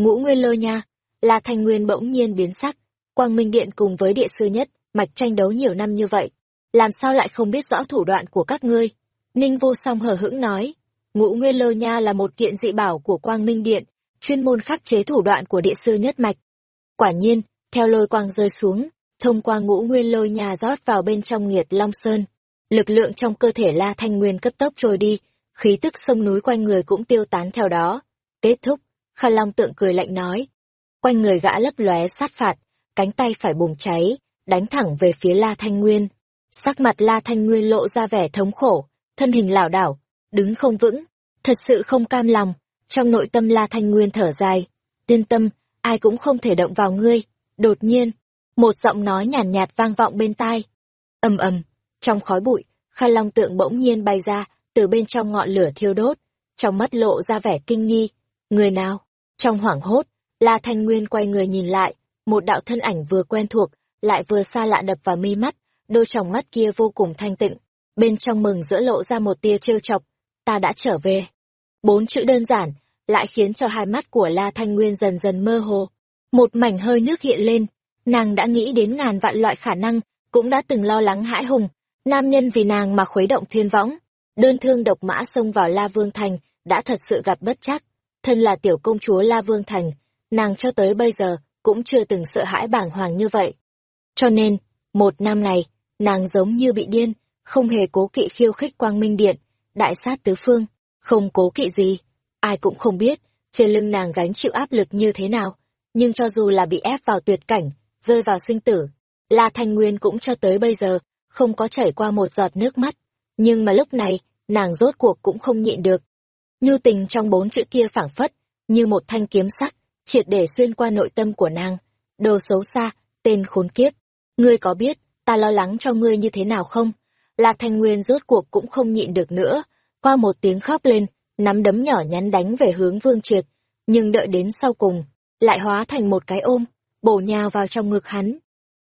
Ngũ Nguyên Lôi nha, La Thanh Nguyên bỗng nhiên biến sắc, Quang Minh Điện cùng với địa sư nhất, mạch tranh đấu nhiều năm như vậy, làm sao lại không biết rõ thủ đoạn của các ngươi? Ninh Vô Song hờ hững nói, Ngũ Nguyên Lôi nha là một kiện dị bảo của Quang Minh Điện, chuyên môn khắc chế thủ đoạn của địa sư nhất mạch. Quả nhiên, theo lôi quang rơi xuống, thông qua ngũ nguyên lôi Nha rót vào bên trong nghiệt Long Sơn. Lực lượng trong cơ thể La Thanh Nguyên cấp tốc trôi đi, khí tức sông núi quanh người cũng tiêu tán theo đó. Kết thúc, Kha Long tượng cười lạnh nói. Quanh người gã lấp lóe sát phạt, cánh tay phải bùng cháy, đánh thẳng về phía La Thanh Nguyên. Sắc mặt La Thanh Nguyên lộ ra vẻ thống khổ, thân hình lảo đảo, đứng không vững, thật sự không cam lòng. Trong nội tâm La Thanh Nguyên thở dài, tiên tâm, ai cũng không thể động vào ngươi. Đột nhiên, một giọng nói nhàn nhạt, nhạt vang vọng bên tai. ầm ầm, trong khói bụi, Kha Long tượng bỗng nhiên bay ra, từ bên trong ngọn lửa thiêu đốt, trong mắt lộ ra vẻ kinh nghi. Người nào? Trong hoảng hốt, La Thanh Nguyên quay người nhìn lại, một đạo thân ảnh vừa quen thuộc, lại vừa xa lạ đập vào mi mắt, đôi tròng mắt kia vô cùng thanh tịnh, bên trong mừng giữa lộ ra một tia trêu chọc, ta đã trở về. Bốn chữ đơn giản, lại khiến cho hai mắt của La Thanh Nguyên dần dần mơ hồ. Một mảnh hơi nước hiện lên, nàng đã nghĩ đến ngàn vạn loại khả năng, cũng đã từng lo lắng hãi hùng, nam nhân vì nàng mà khuấy động thiên võng. Đơn thương độc mã xông vào La Vương Thành, đã thật sự gặp bất chắc. Thân là tiểu công chúa La Vương Thành, nàng cho tới bây giờ cũng chưa từng sợ hãi bảng hoàng như vậy. Cho nên, một năm này, nàng giống như bị điên, không hề cố kỵ khiêu khích quang minh điện, đại sát tứ phương, không cố kỵ gì. Ai cũng không biết, trên lưng nàng gánh chịu áp lực như thế nào. Nhưng cho dù là bị ép vào tuyệt cảnh, rơi vào sinh tử, La Thanh Nguyên cũng cho tới bây giờ, không có chảy qua một giọt nước mắt. Nhưng mà lúc này, nàng rốt cuộc cũng không nhịn được. Nhu tình trong bốn chữ kia phảng phất, như một thanh kiếm sắc, triệt để xuyên qua nội tâm của nàng. Đồ xấu xa, tên khốn kiếp. Ngươi có biết, ta lo lắng cho ngươi như thế nào không? Lạc Thanh Nguyên rốt cuộc cũng không nhịn được nữa, qua một tiếng khóc lên, nắm đấm nhỏ nhắn đánh về hướng Vương Triệt, nhưng đợi đến sau cùng, lại hóa thành một cái ôm, bổ nhào vào trong ngực hắn.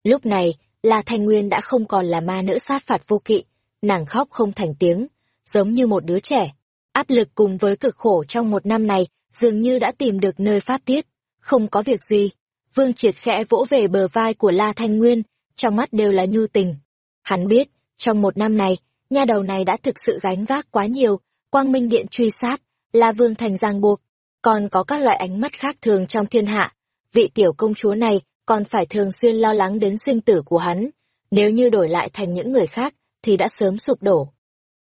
Lúc này, La Thanh Nguyên đã không còn là ma nữ sát phạt vô kỵ, nàng khóc không thành tiếng, giống như một đứa trẻ. Áp lực cùng với cực khổ trong một năm này, dường như đã tìm được nơi phát tiết, không có việc gì. Vương Triệt khẽ vỗ về bờ vai của La Thanh Nguyên, trong mắt đều là nhu tình. Hắn biết, trong một năm này, nha đầu này đã thực sự gánh vác quá nhiều, quang minh điện truy sát, La Vương thành giang buộc, còn có các loại ánh mắt khác thường trong thiên hạ. Vị tiểu công chúa này còn phải thường xuyên lo lắng đến sinh tử của hắn, nếu như đổi lại thành những người khác thì đã sớm sụp đổ.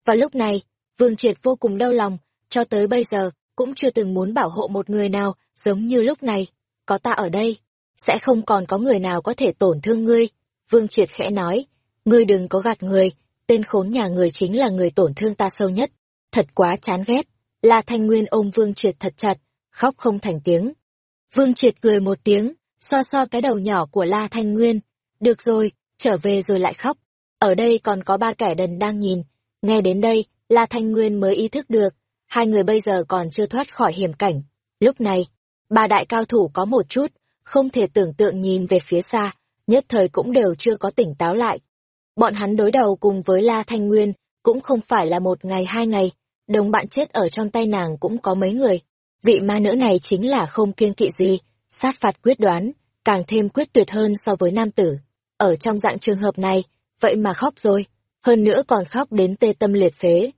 Và lúc này, Vương Triệt vô cùng đau lòng, cho tới bây giờ cũng chưa từng muốn bảo hộ một người nào giống như lúc này. Có ta ở đây, sẽ không còn có người nào có thể tổn thương ngươi. Vương Triệt khẽ nói, ngươi đừng có gạt người, tên khốn nhà người chính là người tổn thương ta sâu nhất. Thật quá chán ghét. La Thanh Nguyên ôm Vương Triệt thật chặt, khóc không thành tiếng. Vương Triệt cười một tiếng, xoa xoa cái đầu nhỏ của La Thanh Nguyên. Được rồi, trở về rồi lại khóc. Ở đây còn có ba kẻ đần đang nhìn. Nghe đến đây, La Thanh Nguyên mới ý thức được, hai người bây giờ còn chưa thoát khỏi hiểm cảnh. Lúc này, ba đại cao thủ có một chút, không thể tưởng tượng nhìn về phía xa, nhất thời cũng đều chưa có tỉnh táo lại. Bọn hắn đối đầu cùng với La Thanh Nguyên, cũng không phải là một ngày hai ngày, đồng bạn chết ở trong tay nàng cũng có mấy người. Vị ma nữ này chính là không kiêng kỵ gì, sát phạt quyết đoán, càng thêm quyết tuyệt hơn so với nam tử. Ở trong dạng trường hợp này, vậy mà khóc rồi, hơn nữa còn khóc đến tê tâm liệt phế.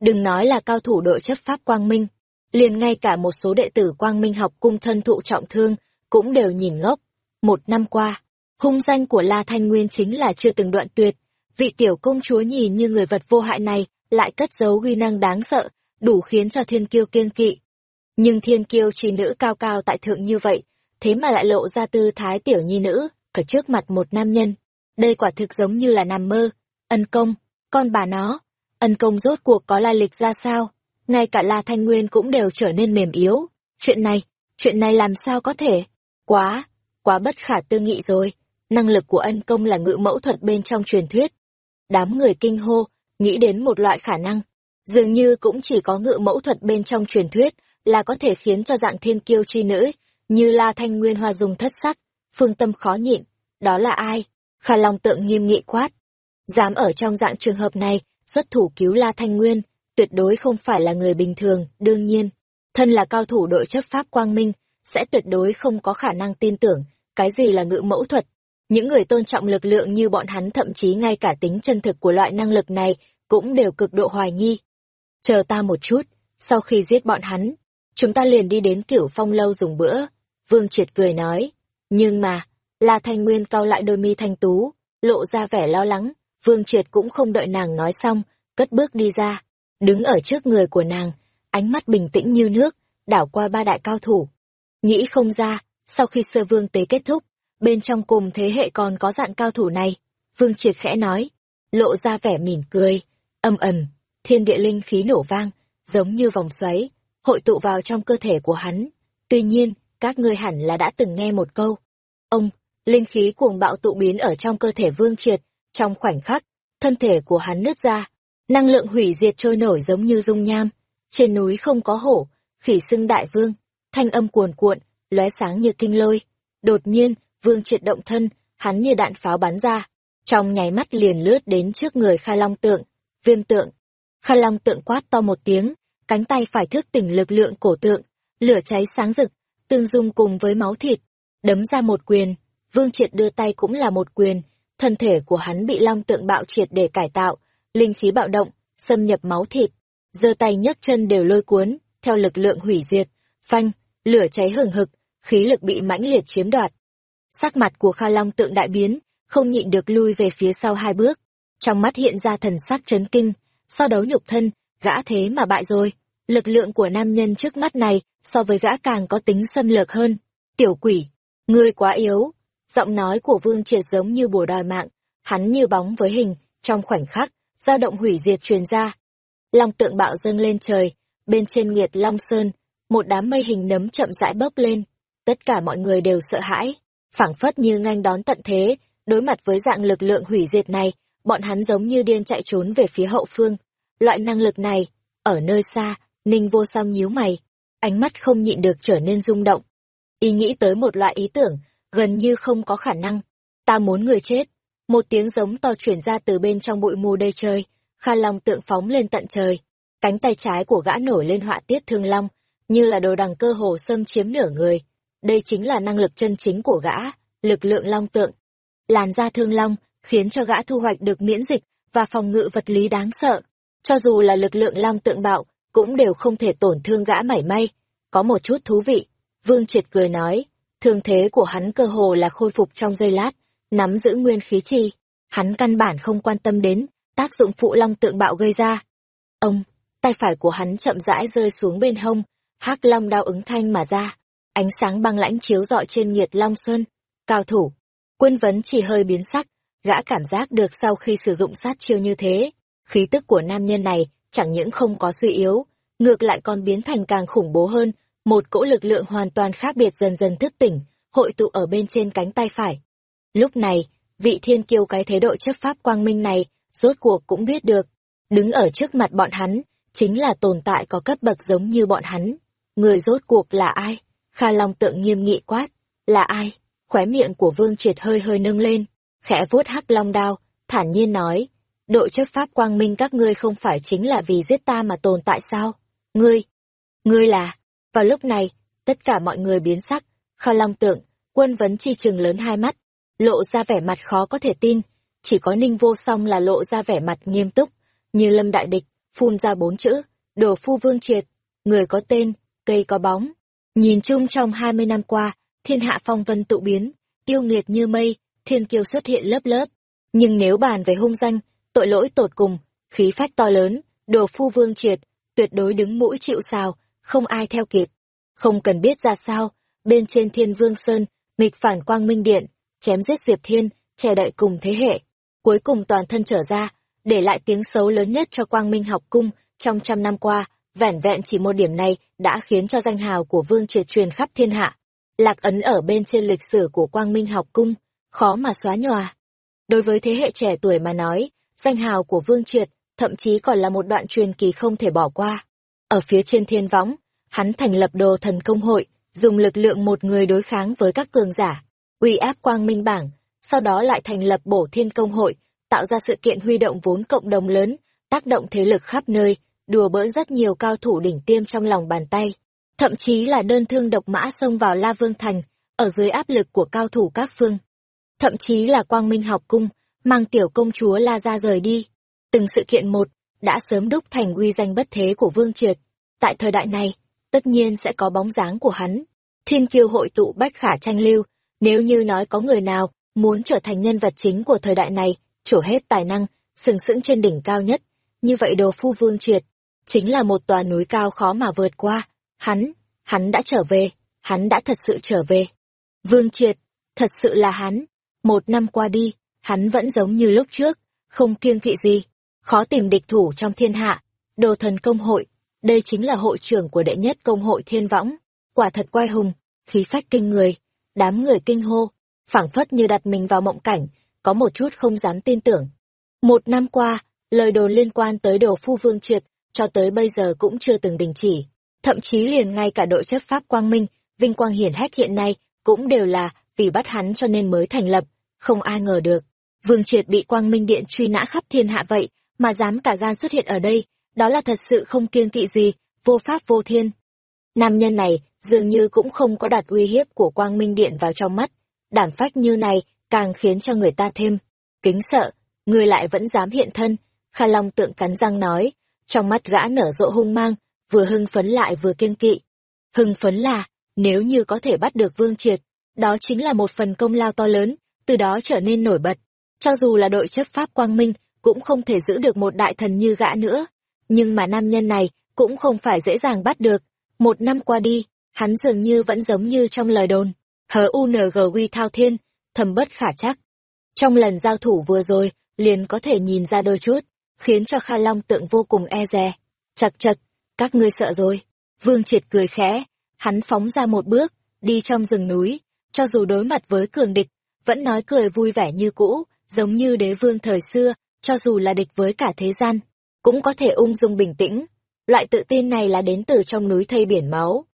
Đừng nói là cao thủ đội chấp pháp Quang Minh, liền ngay cả một số đệ tử Quang Minh học cung thân thụ trọng thương, cũng đều nhìn ngốc. Một năm qua, hung danh của La Thanh Nguyên chính là chưa từng đoạn tuyệt, vị tiểu công chúa nhìn như người vật vô hại này, lại cất giấu uy năng đáng sợ, đủ khiến cho thiên kiêu kiên kỵ. Nhưng thiên kiêu trì nữ cao cao tại thượng như vậy, thế mà lại lộ ra tư thái tiểu nhi nữ, cả trước mặt một nam nhân. Đây quả thực giống như là nằm mơ. Ân công, con bà nó, ân công rốt cuộc có lai lịch ra sao? Ngay cả La Thanh Nguyên cũng đều trở nên mềm yếu. Chuyện này, chuyện này làm sao có thể? Quá, quá bất khả tư nghị rồi. Năng lực của ân công là ngự mẫu thuật bên trong truyền thuyết. Đám người kinh hô, nghĩ đến một loại khả năng. Dường như cũng chỉ có ngự mẫu thuật bên trong truyền thuyết là có thể khiến cho dạng thiên kiêu chi nữ, như La Thanh Nguyên Hoa dùng thất sắc, phương tâm khó nhịn. Đó là ai? Khả Long tượng nghiêm nghị quát. Dám ở trong dạng trường hợp này, xuất thủ cứu La Thanh Nguyên, tuyệt đối không phải là người bình thường, đương nhiên. Thân là cao thủ đội chấp pháp quang minh, sẽ tuyệt đối không có khả năng tin tưởng cái gì là ngự mẫu thuật. Những người tôn trọng lực lượng như bọn hắn thậm chí ngay cả tính chân thực của loại năng lực này cũng đều cực độ hoài nghi. Chờ ta một chút, sau khi giết bọn hắn, chúng ta liền đi đến kiểu phong lâu dùng bữa. Vương Triệt cười nói, nhưng mà, La Thanh Nguyên cao lại đôi mi thanh tú, lộ ra vẻ lo lắng, Vương Triệt cũng không đợi nàng nói xong, cất bước đi ra, đứng ở trước người của nàng, ánh mắt bình tĩnh như nước, đảo qua ba đại cao thủ. Nghĩ không ra, sau khi sơ vương tế kết thúc, bên trong cùng thế hệ còn có dạng cao thủ này. Vương Triệt khẽ nói, lộ ra vẻ mỉm cười, âm ầm, thiên địa linh khí nổ vang, giống như vòng xoáy, hội tụ vào trong cơ thể của hắn. Tuy nhiên, các ngươi hẳn là đã từng nghe một câu. Ông, linh khí cuồng bạo tụ biến ở trong cơ thể Vương Triệt, trong khoảnh khắc, thân thể của hắn nứt ra, năng lượng hủy diệt trôi nổi giống như dung nham. Trên núi không có hổ, khỉ xưng đại vương, thanh âm cuồn cuộn, lóe sáng như kinh lôi. Đột nhiên, Vương Triệt động thân, hắn như đạn pháo bắn ra, trong nháy mắt liền lướt đến trước người Kha Long tượng, viêm tượng. Kha Long tượng quát to một tiếng, cánh tay phải thức tỉnh lực lượng cổ tượng, lửa cháy sáng rực, tương dung cùng với máu thịt, đấm ra một quyền, Vương Triệt đưa tay cũng là một quyền, thân thể của hắn bị long tượng bạo triệt để cải tạo, linh khí bạo động, xâm nhập máu thịt, giơ tay nhấc chân đều lôi cuốn, theo lực lượng hủy diệt, phanh, lửa cháy hừng hực, khí lực bị mãnh liệt chiếm đoạt. Sắc mặt của Kha Long tượng đại biến, không nhịn được lui về phía sau hai bước, trong mắt hiện ra thần sắc chấn kinh, so đấu nhục thân, gã thế mà bại rồi. Lực lượng của nam nhân trước mắt này so với gã càng có tính xâm lược hơn. Tiểu quỷ, ngươi quá yếu. Giọng nói của Vương Triệt giống như bùa đòi mạng, hắn như bóng với hình, trong khoảnh khắc, dao động hủy diệt truyền ra. Long tượng bạo dâng lên trời, bên trên nghiệt Long Sơn, một đám mây hình nấm chậm rãi bốc lên. Tất cả mọi người đều sợ hãi, phảng phất như nganh đón tận thế, đối mặt với dạng lực lượng hủy diệt này, bọn hắn giống như điên chạy trốn về phía hậu phương. Loại năng lực này, ở nơi xa, Ninh vô song nhíu mày, ánh mắt không nhịn được trở nên rung động. Y nghĩ tới một loại ý tưởng, gần như không có khả năng. Ta muốn người chết. Một tiếng giống to chuyển ra từ bên trong bụi mù đầy trời, Kha Long tượng phóng lên tận trời. Cánh tay trái của gã nổi lên họa tiết thương long, như là đồ đằng cơ hồ xâm chiếm nửa người. Đây chính là năng lực chân chính của gã, lực lượng long tượng. Làn da thương long, khiến cho gã thu hoạch được miễn dịch và phòng ngự vật lý đáng sợ. Cho dù là lực lượng long tượng bạo, cũng đều không thể tổn thương gã mảy may. Có một chút thú vị. Vương Triệt cười nói, thương thế của hắn cơ hồ là khôi phục trong giây lát, nắm giữ nguyên khí chi. Hắn căn bản không quan tâm đến tác dụng phụ long tượng bạo gây ra. Ông, tay phải của hắn chậm rãi rơi xuống bên hông, hắc long đao ứng thanh mà ra. Ánh sáng băng lãnh chiếu rọi trên nhiệt long sơn. Cao thủ, quân vấn chỉ hơi biến sắc, gã cảm giác được sau khi sử dụng sát chiêu như thế, khí tức của nam nhân này chẳng những không có suy yếu, ngược lại còn biến thành càng khủng bố hơn, một cỗ lực lượng hoàn toàn khác biệt dần dần thức tỉnh, hội tụ ở bên trên cánh tay phải. Lúc này, vị thiên kiêu cái thế độ chấp pháp quang minh này, rốt cuộc cũng biết được, đứng ở trước mặt bọn hắn, chính là tồn tại có cấp bậc giống như bọn hắn. Người rốt cuộc là ai? Kha Long tượng nghiêm nghị quát, là ai? Khóe miệng của Vương Triệt hơi hơi nâng lên, khẽ vuốt hắc long đao, thản nhiên nói, đội chấp pháp quang minh các ngươi không phải chính là vì giết ta mà tồn tại sao? Ngươi, ngươi là... Vào lúc này, tất cả mọi người biến sắc, kho Long tượng, quân vấn chi trường lớn hai mắt, lộ ra vẻ mặt khó có thể tin, chỉ có ninh vô song là lộ ra vẻ mặt nghiêm túc, như lâm đại địch, phun ra bốn chữ, đồ phu vương triệt, người có tên, cây có bóng. Nhìn chung trong hai mươi năm qua, thiên hạ phong vân tụ biến, tiêu nghiệt như mây, thiên kiêu xuất hiện lớp lớp. Nhưng nếu bàn về hung danh, tội lỗi tột cùng, khí phách to lớn, đồ phu vương triệt, tuyệt đối đứng mũi chịu sào, không ai theo kịp. Không cần biết ra sao, bên trên thiên vương sơn, nghịch phản quang minh điện, chém giết Diệp Thiên, che đậy cùng thế hệ. Cuối cùng toàn thân trở ra, để lại tiếng xấu lớn nhất cho quang minh học cung trong trăm năm qua, vẻn vẹn chỉ một điểm này đã khiến cho danh hào của vương triệt truyền khắp thiên hạ. Lạc ấn ở bên trên lịch sử của quang minh học cung, khó mà xóa nhòa. Đối với thế hệ trẻ tuổi mà nói, danh hào của Vương Triệt, thậm chí còn là một đoạn truyền kỳ không thể bỏ qua. Ở phía trên thiên võng, hắn thành lập đồ thần công hội, dùng lực lượng một người đối kháng với các cường giả, uy áp quang minh bảng, sau đó lại thành lập bổ thiên công hội, tạo ra sự kiện huy động vốn cộng đồng lớn, tác động thế lực khắp nơi, đùa bỡn rất nhiều cao thủ đỉnh tiêm trong lòng bàn tay. thậm chí là đơn thương độc mã xông vào La Vương Thành, ở dưới áp lực của cao thủ các phương. Thậm chí là quang minh học cung, mang tiểu công chúa La ra rời đi. Từng sự kiện một, đã sớm đúc thành uy danh bất thế của Vương Triệt. Tại thời đại này, tất nhiên sẽ có bóng dáng của hắn. Thiên kiêu hội tụ bách khả tranh lưu, nếu như nói có người nào muốn trở thành nhân vật chính của thời đại này, chủ hết tài năng, sừng sững trên đỉnh cao nhất, như vậy đồ phu Vương Triệt, chính là một tòa núi cao khó mà vượt qua. Hắn, hắn đã trở về, hắn đã thật sự trở về. Vương Triệt, thật sự là hắn. Một năm qua đi, hắn vẫn giống như lúc trước, không kiêng kỵ gì, khó tìm địch thủ trong thiên hạ. Đồ thần công hội, đây chính là hội trưởng của đệ nhất công hội thiên võng. Quả thật quai hùng, khí phách kinh người, đám người kinh hô, phảng phất như đặt mình vào mộng cảnh, có một chút không dám tin tưởng. Một năm qua, lời đồn liên quan tới đồ phu vương triệt, cho tới bây giờ cũng chưa từng đình chỉ. Thậm chí liền ngay cả đội chấp pháp quang minh, vinh quang hiển hách hiện nay, cũng đều là vì bắt hắn cho nên mới thành lập, không ai ngờ được. Vương Triệt bị Quang Minh Điện truy nã khắp thiên hạ vậy, mà dám cả gan xuất hiện ở đây, đó là thật sự không kiêng kỵ gì, vô pháp vô thiên. Nam nhân này dường như cũng không có đặt uy hiếp của Quang Minh Điện vào trong mắt, đảm phách như này càng khiến cho người ta thêm kính sợ, người lại vẫn dám hiện thân, Kha Long tượng cắn răng nói, trong mắt gã nở rộ hung mang, vừa hưng phấn lại vừa kiên kỵ. Hưng phấn là, nếu như có thể bắt được Vương Triệt, đó chính là một phần công lao to lớn, từ đó trở nên nổi bật. Cho dù là đội chấp pháp quang minh, cũng không thể giữ được một đại thần như gã nữa. Nhưng mà nam nhân này cũng không phải dễ dàng bắt được. Một năm qua đi, hắn dường như vẫn giống như trong lời đồn. hờ UNG quy thao thiên, thầm bất khả chắc. Trong lần giao thủ vừa rồi, liền có thể nhìn ra đôi chút, khiến cho Kha Long tượng vô cùng e dè. Chật chật, các ngươi sợ rồi. Vương Triệt cười khẽ, hắn phóng ra một bước, đi trong rừng núi, cho dù đối mặt với cường địch, vẫn nói cười vui vẻ như cũ, giống như đế vương thời xưa, cho dù là địch với cả thế gian, cũng có thể ung dung bình tĩnh. Loại tự tin này là đến từ trong núi thây biển máu.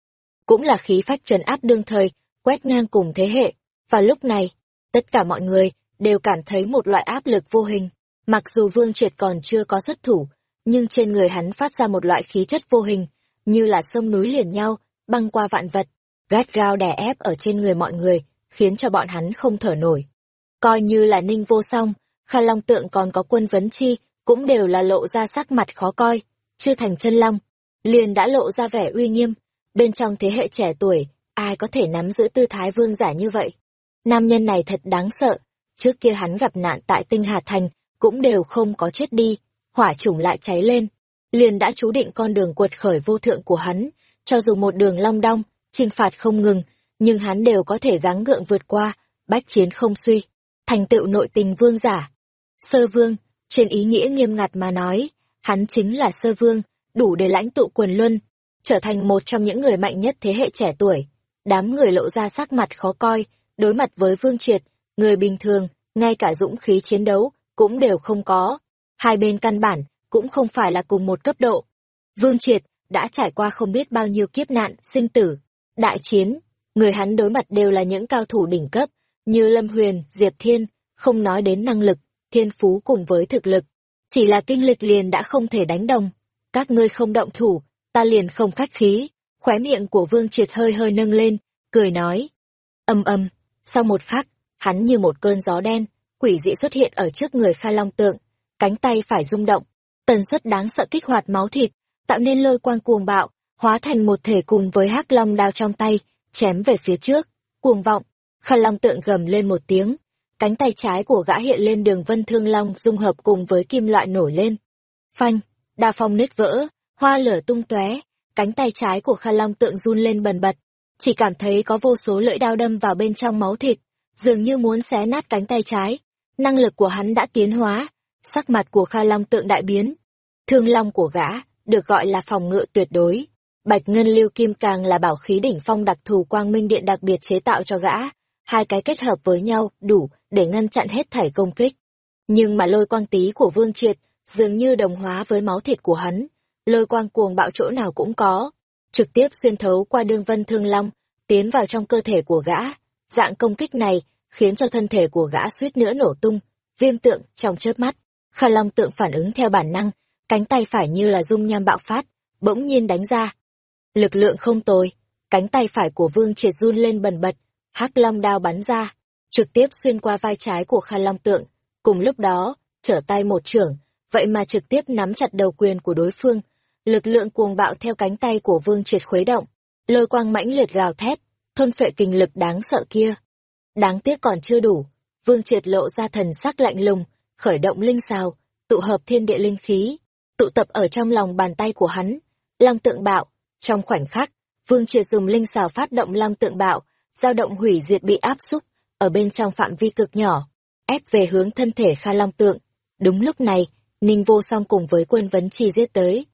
Cũng là khí phách trấn áp đương thời, quét ngang cùng thế hệ. Và lúc này, tất cả mọi người đều cảm thấy một loại áp lực vô hình. Mặc dù Vương Triệt còn chưa có xuất thủ, nhưng trên người hắn phát ra một loại khí chất vô hình, như là sông núi liền nhau, băng qua vạn vật, gắt gao đè ép ở trên người mọi người, khiến cho bọn hắn không thở nổi. Coi như là ninh vô song, Kha Long Tượng còn có quân vấn chi, cũng đều là lộ ra sắc mặt khó coi, chưa thành chân long, liền đã lộ ra vẻ uy nghiêm, bên trong thế hệ trẻ tuổi, ai có thể nắm giữ tư thái vương giả như vậy. Nam nhân này thật đáng sợ, trước kia hắn gặp nạn tại tinh Hà Thành, cũng đều không có chết đi, hỏa chủng lại cháy lên, liền đã chú định con đường quật khởi vô thượng của hắn, cho dù một đường long đong, trừng phạt không ngừng, nhưng hắn đều có thể gắng gượng vượt qua, bách chiến không suy, thành tựu nội tình vương giả. Sơ vương, trên ý nghĩa nghiêm ngặt mà nói, hắn chính là sơ vương, đủ để lãnh tụ quần luân, trở thành một trong những người mạnh nhất thế hệ trẻ tuổi. Đám người lộ ra sắc mặt khó coi, đối mặt với vương triệt, người bình thường, ngay cả dũng khí chiến đấu, cũng đều không có. Hai bên căn bản, cũng không phải là cùng một cấp độ. Vương triệt, đã trải qua không biết bao nhiêu kiếp nạn, sinh tử, đại chiến, người hắn đối mặt đều là những cao thủ đỉnh cấp, như Lâm Huyền, Diệp Thiên, không nói đến năng lực, thiên phú cùng với thực lực. Chỉ là kinh lịch liền đã không thể đánh đồng. Các ngươi không động thủ, ta liền không khách khí. Khóe miệng của Vương Triệt hơi hơi nâng lên, cười nói. Âm âm, sau một phát hắn như một cơn gió đen, quỷ dị xuất hiện ở trước người Kha Long Tượng, cánh tay phải rung động, tần suất đáng sợ kích hoạt máu thịt, tạo nên lôi quang cuồng bạo, hóa thành một thể cùng với hắc long đao trong tay, chém về phía trước, cuồng vọng. kha long tượng gầm lên một tiếng, cánh tay trái của gã hiện lên đường vân thương long dung hợp cùng với kim loại nổi lên. Phanh, đa phong nứt vỡ, hoa lửa tung tóe, cánh tay trái của kha long tượng run lên bần bật, chỉ cảm thấy có vô số lưỡi đao đâm vào bên trong máu thịt, dường như muốn xé nát cánh tay trái. Năng lực của hắn đã tiến hóa, sắc mặt của Kha Long tượng đại biến. Thương long của gã, được gọi là phòng ngự tuyệt đối. Bạch Ngân Lưu Kim càng là bảo khí đỉnh phong đặc thù quang minh điện đặc biệt chế tạo cho gã, hai cái kết hợp với nhau đủ để ngăn chặn hết thảy công kích. Nhưng mà lôi quang tí của Vương Triệt dường như đồng hóa với máu thịt của hắn, lôi quang cuồng bạo chỗ nào cũng có, trực tiếp xuyên thấu qua đương vân thương long, tiến vào trong cơ thể của gã. Dạng công kích này khiến cho thân thể của gã suýt nữa nổ tung, viêm tượng trong chớp mắt. Khả Long tượng phản ứng theo bản năng, cánh tay phải như là dung nham bạo phát, bỗng nhiên đánh ra. lực lượng không tồi. Cánh tay phải của Vương Triệt run lên bần bật, hắc long đao bắn ra, trực tiếp xuyên qua vai trái của Kha Long Tượng. Cùng lúc đó, trở tay một trưởng, vậy mà trực tiếp nắm chặt đầu quyền của đối phương. Lực lượng cuồng bạo theo cánh tay của Vương Triệt khuấy động, lôi quang mãnh liệt gào thét, thôn phệ kinh lực đáng sợ kia. Đáng tiếc còn chưa đủ, Vương Triệt lộ ra thần sắc lạnh lùng, khởi động linh xào, tụ hợp thiên địa linh khí, tụ tập ở trong lòng bàn tay của hắn. Long tượng bạo, trong khoảnh khắc, Vương Triệt dùng linh xào phát động long tượng bạo, dao động hủy diệt bị áp xúc, ở bên trong phạm vi cực nhỏ, ép về hướng thân thể Kha Long tượng. Đúng lúc này, Ninh Vô Song cùng với quân vấn chi giết tới.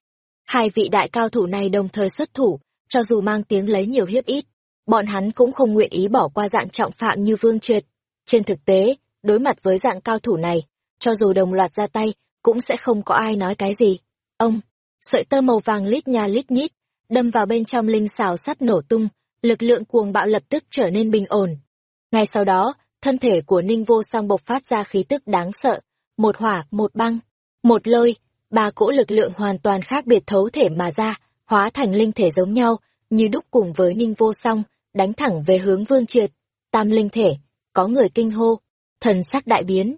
Hai vị đại cao thủ này đồng thời xuất thủ, cho dù mang tiếng lấy nhiều hiếp ít, bọn hắn cũng không nguyện ý bỏ qua dạng trọng phạm như Vương Triệt. Trên thực tế, đối mặt với dạng cao thủ này, cho dù đồng loạt ra tay, cũng sẽ không có ai nói cái gì. Ông, sợi tơ màu vàng lít nha lít nhít, đâm vào bên trong linh xào sắt nổ tung, lực lượng cuồng bạo lập tức trở nên bình ổn. Ngay sau đó, thân thể của Ninh Vô Song bộc phát ra khí tức đáng sợ, một hỏa, một băng, một lôi, ba cỗ lực lượng hoàn toàn khác biệt thấu thể mà ra, hóa thành linh thể giống nhau, như đúc cùng với Ninh Vô Song, đánh thẳng về hướng Vương Triệt. Tam linh thể, có người kinh hô, thần sắc đại biến.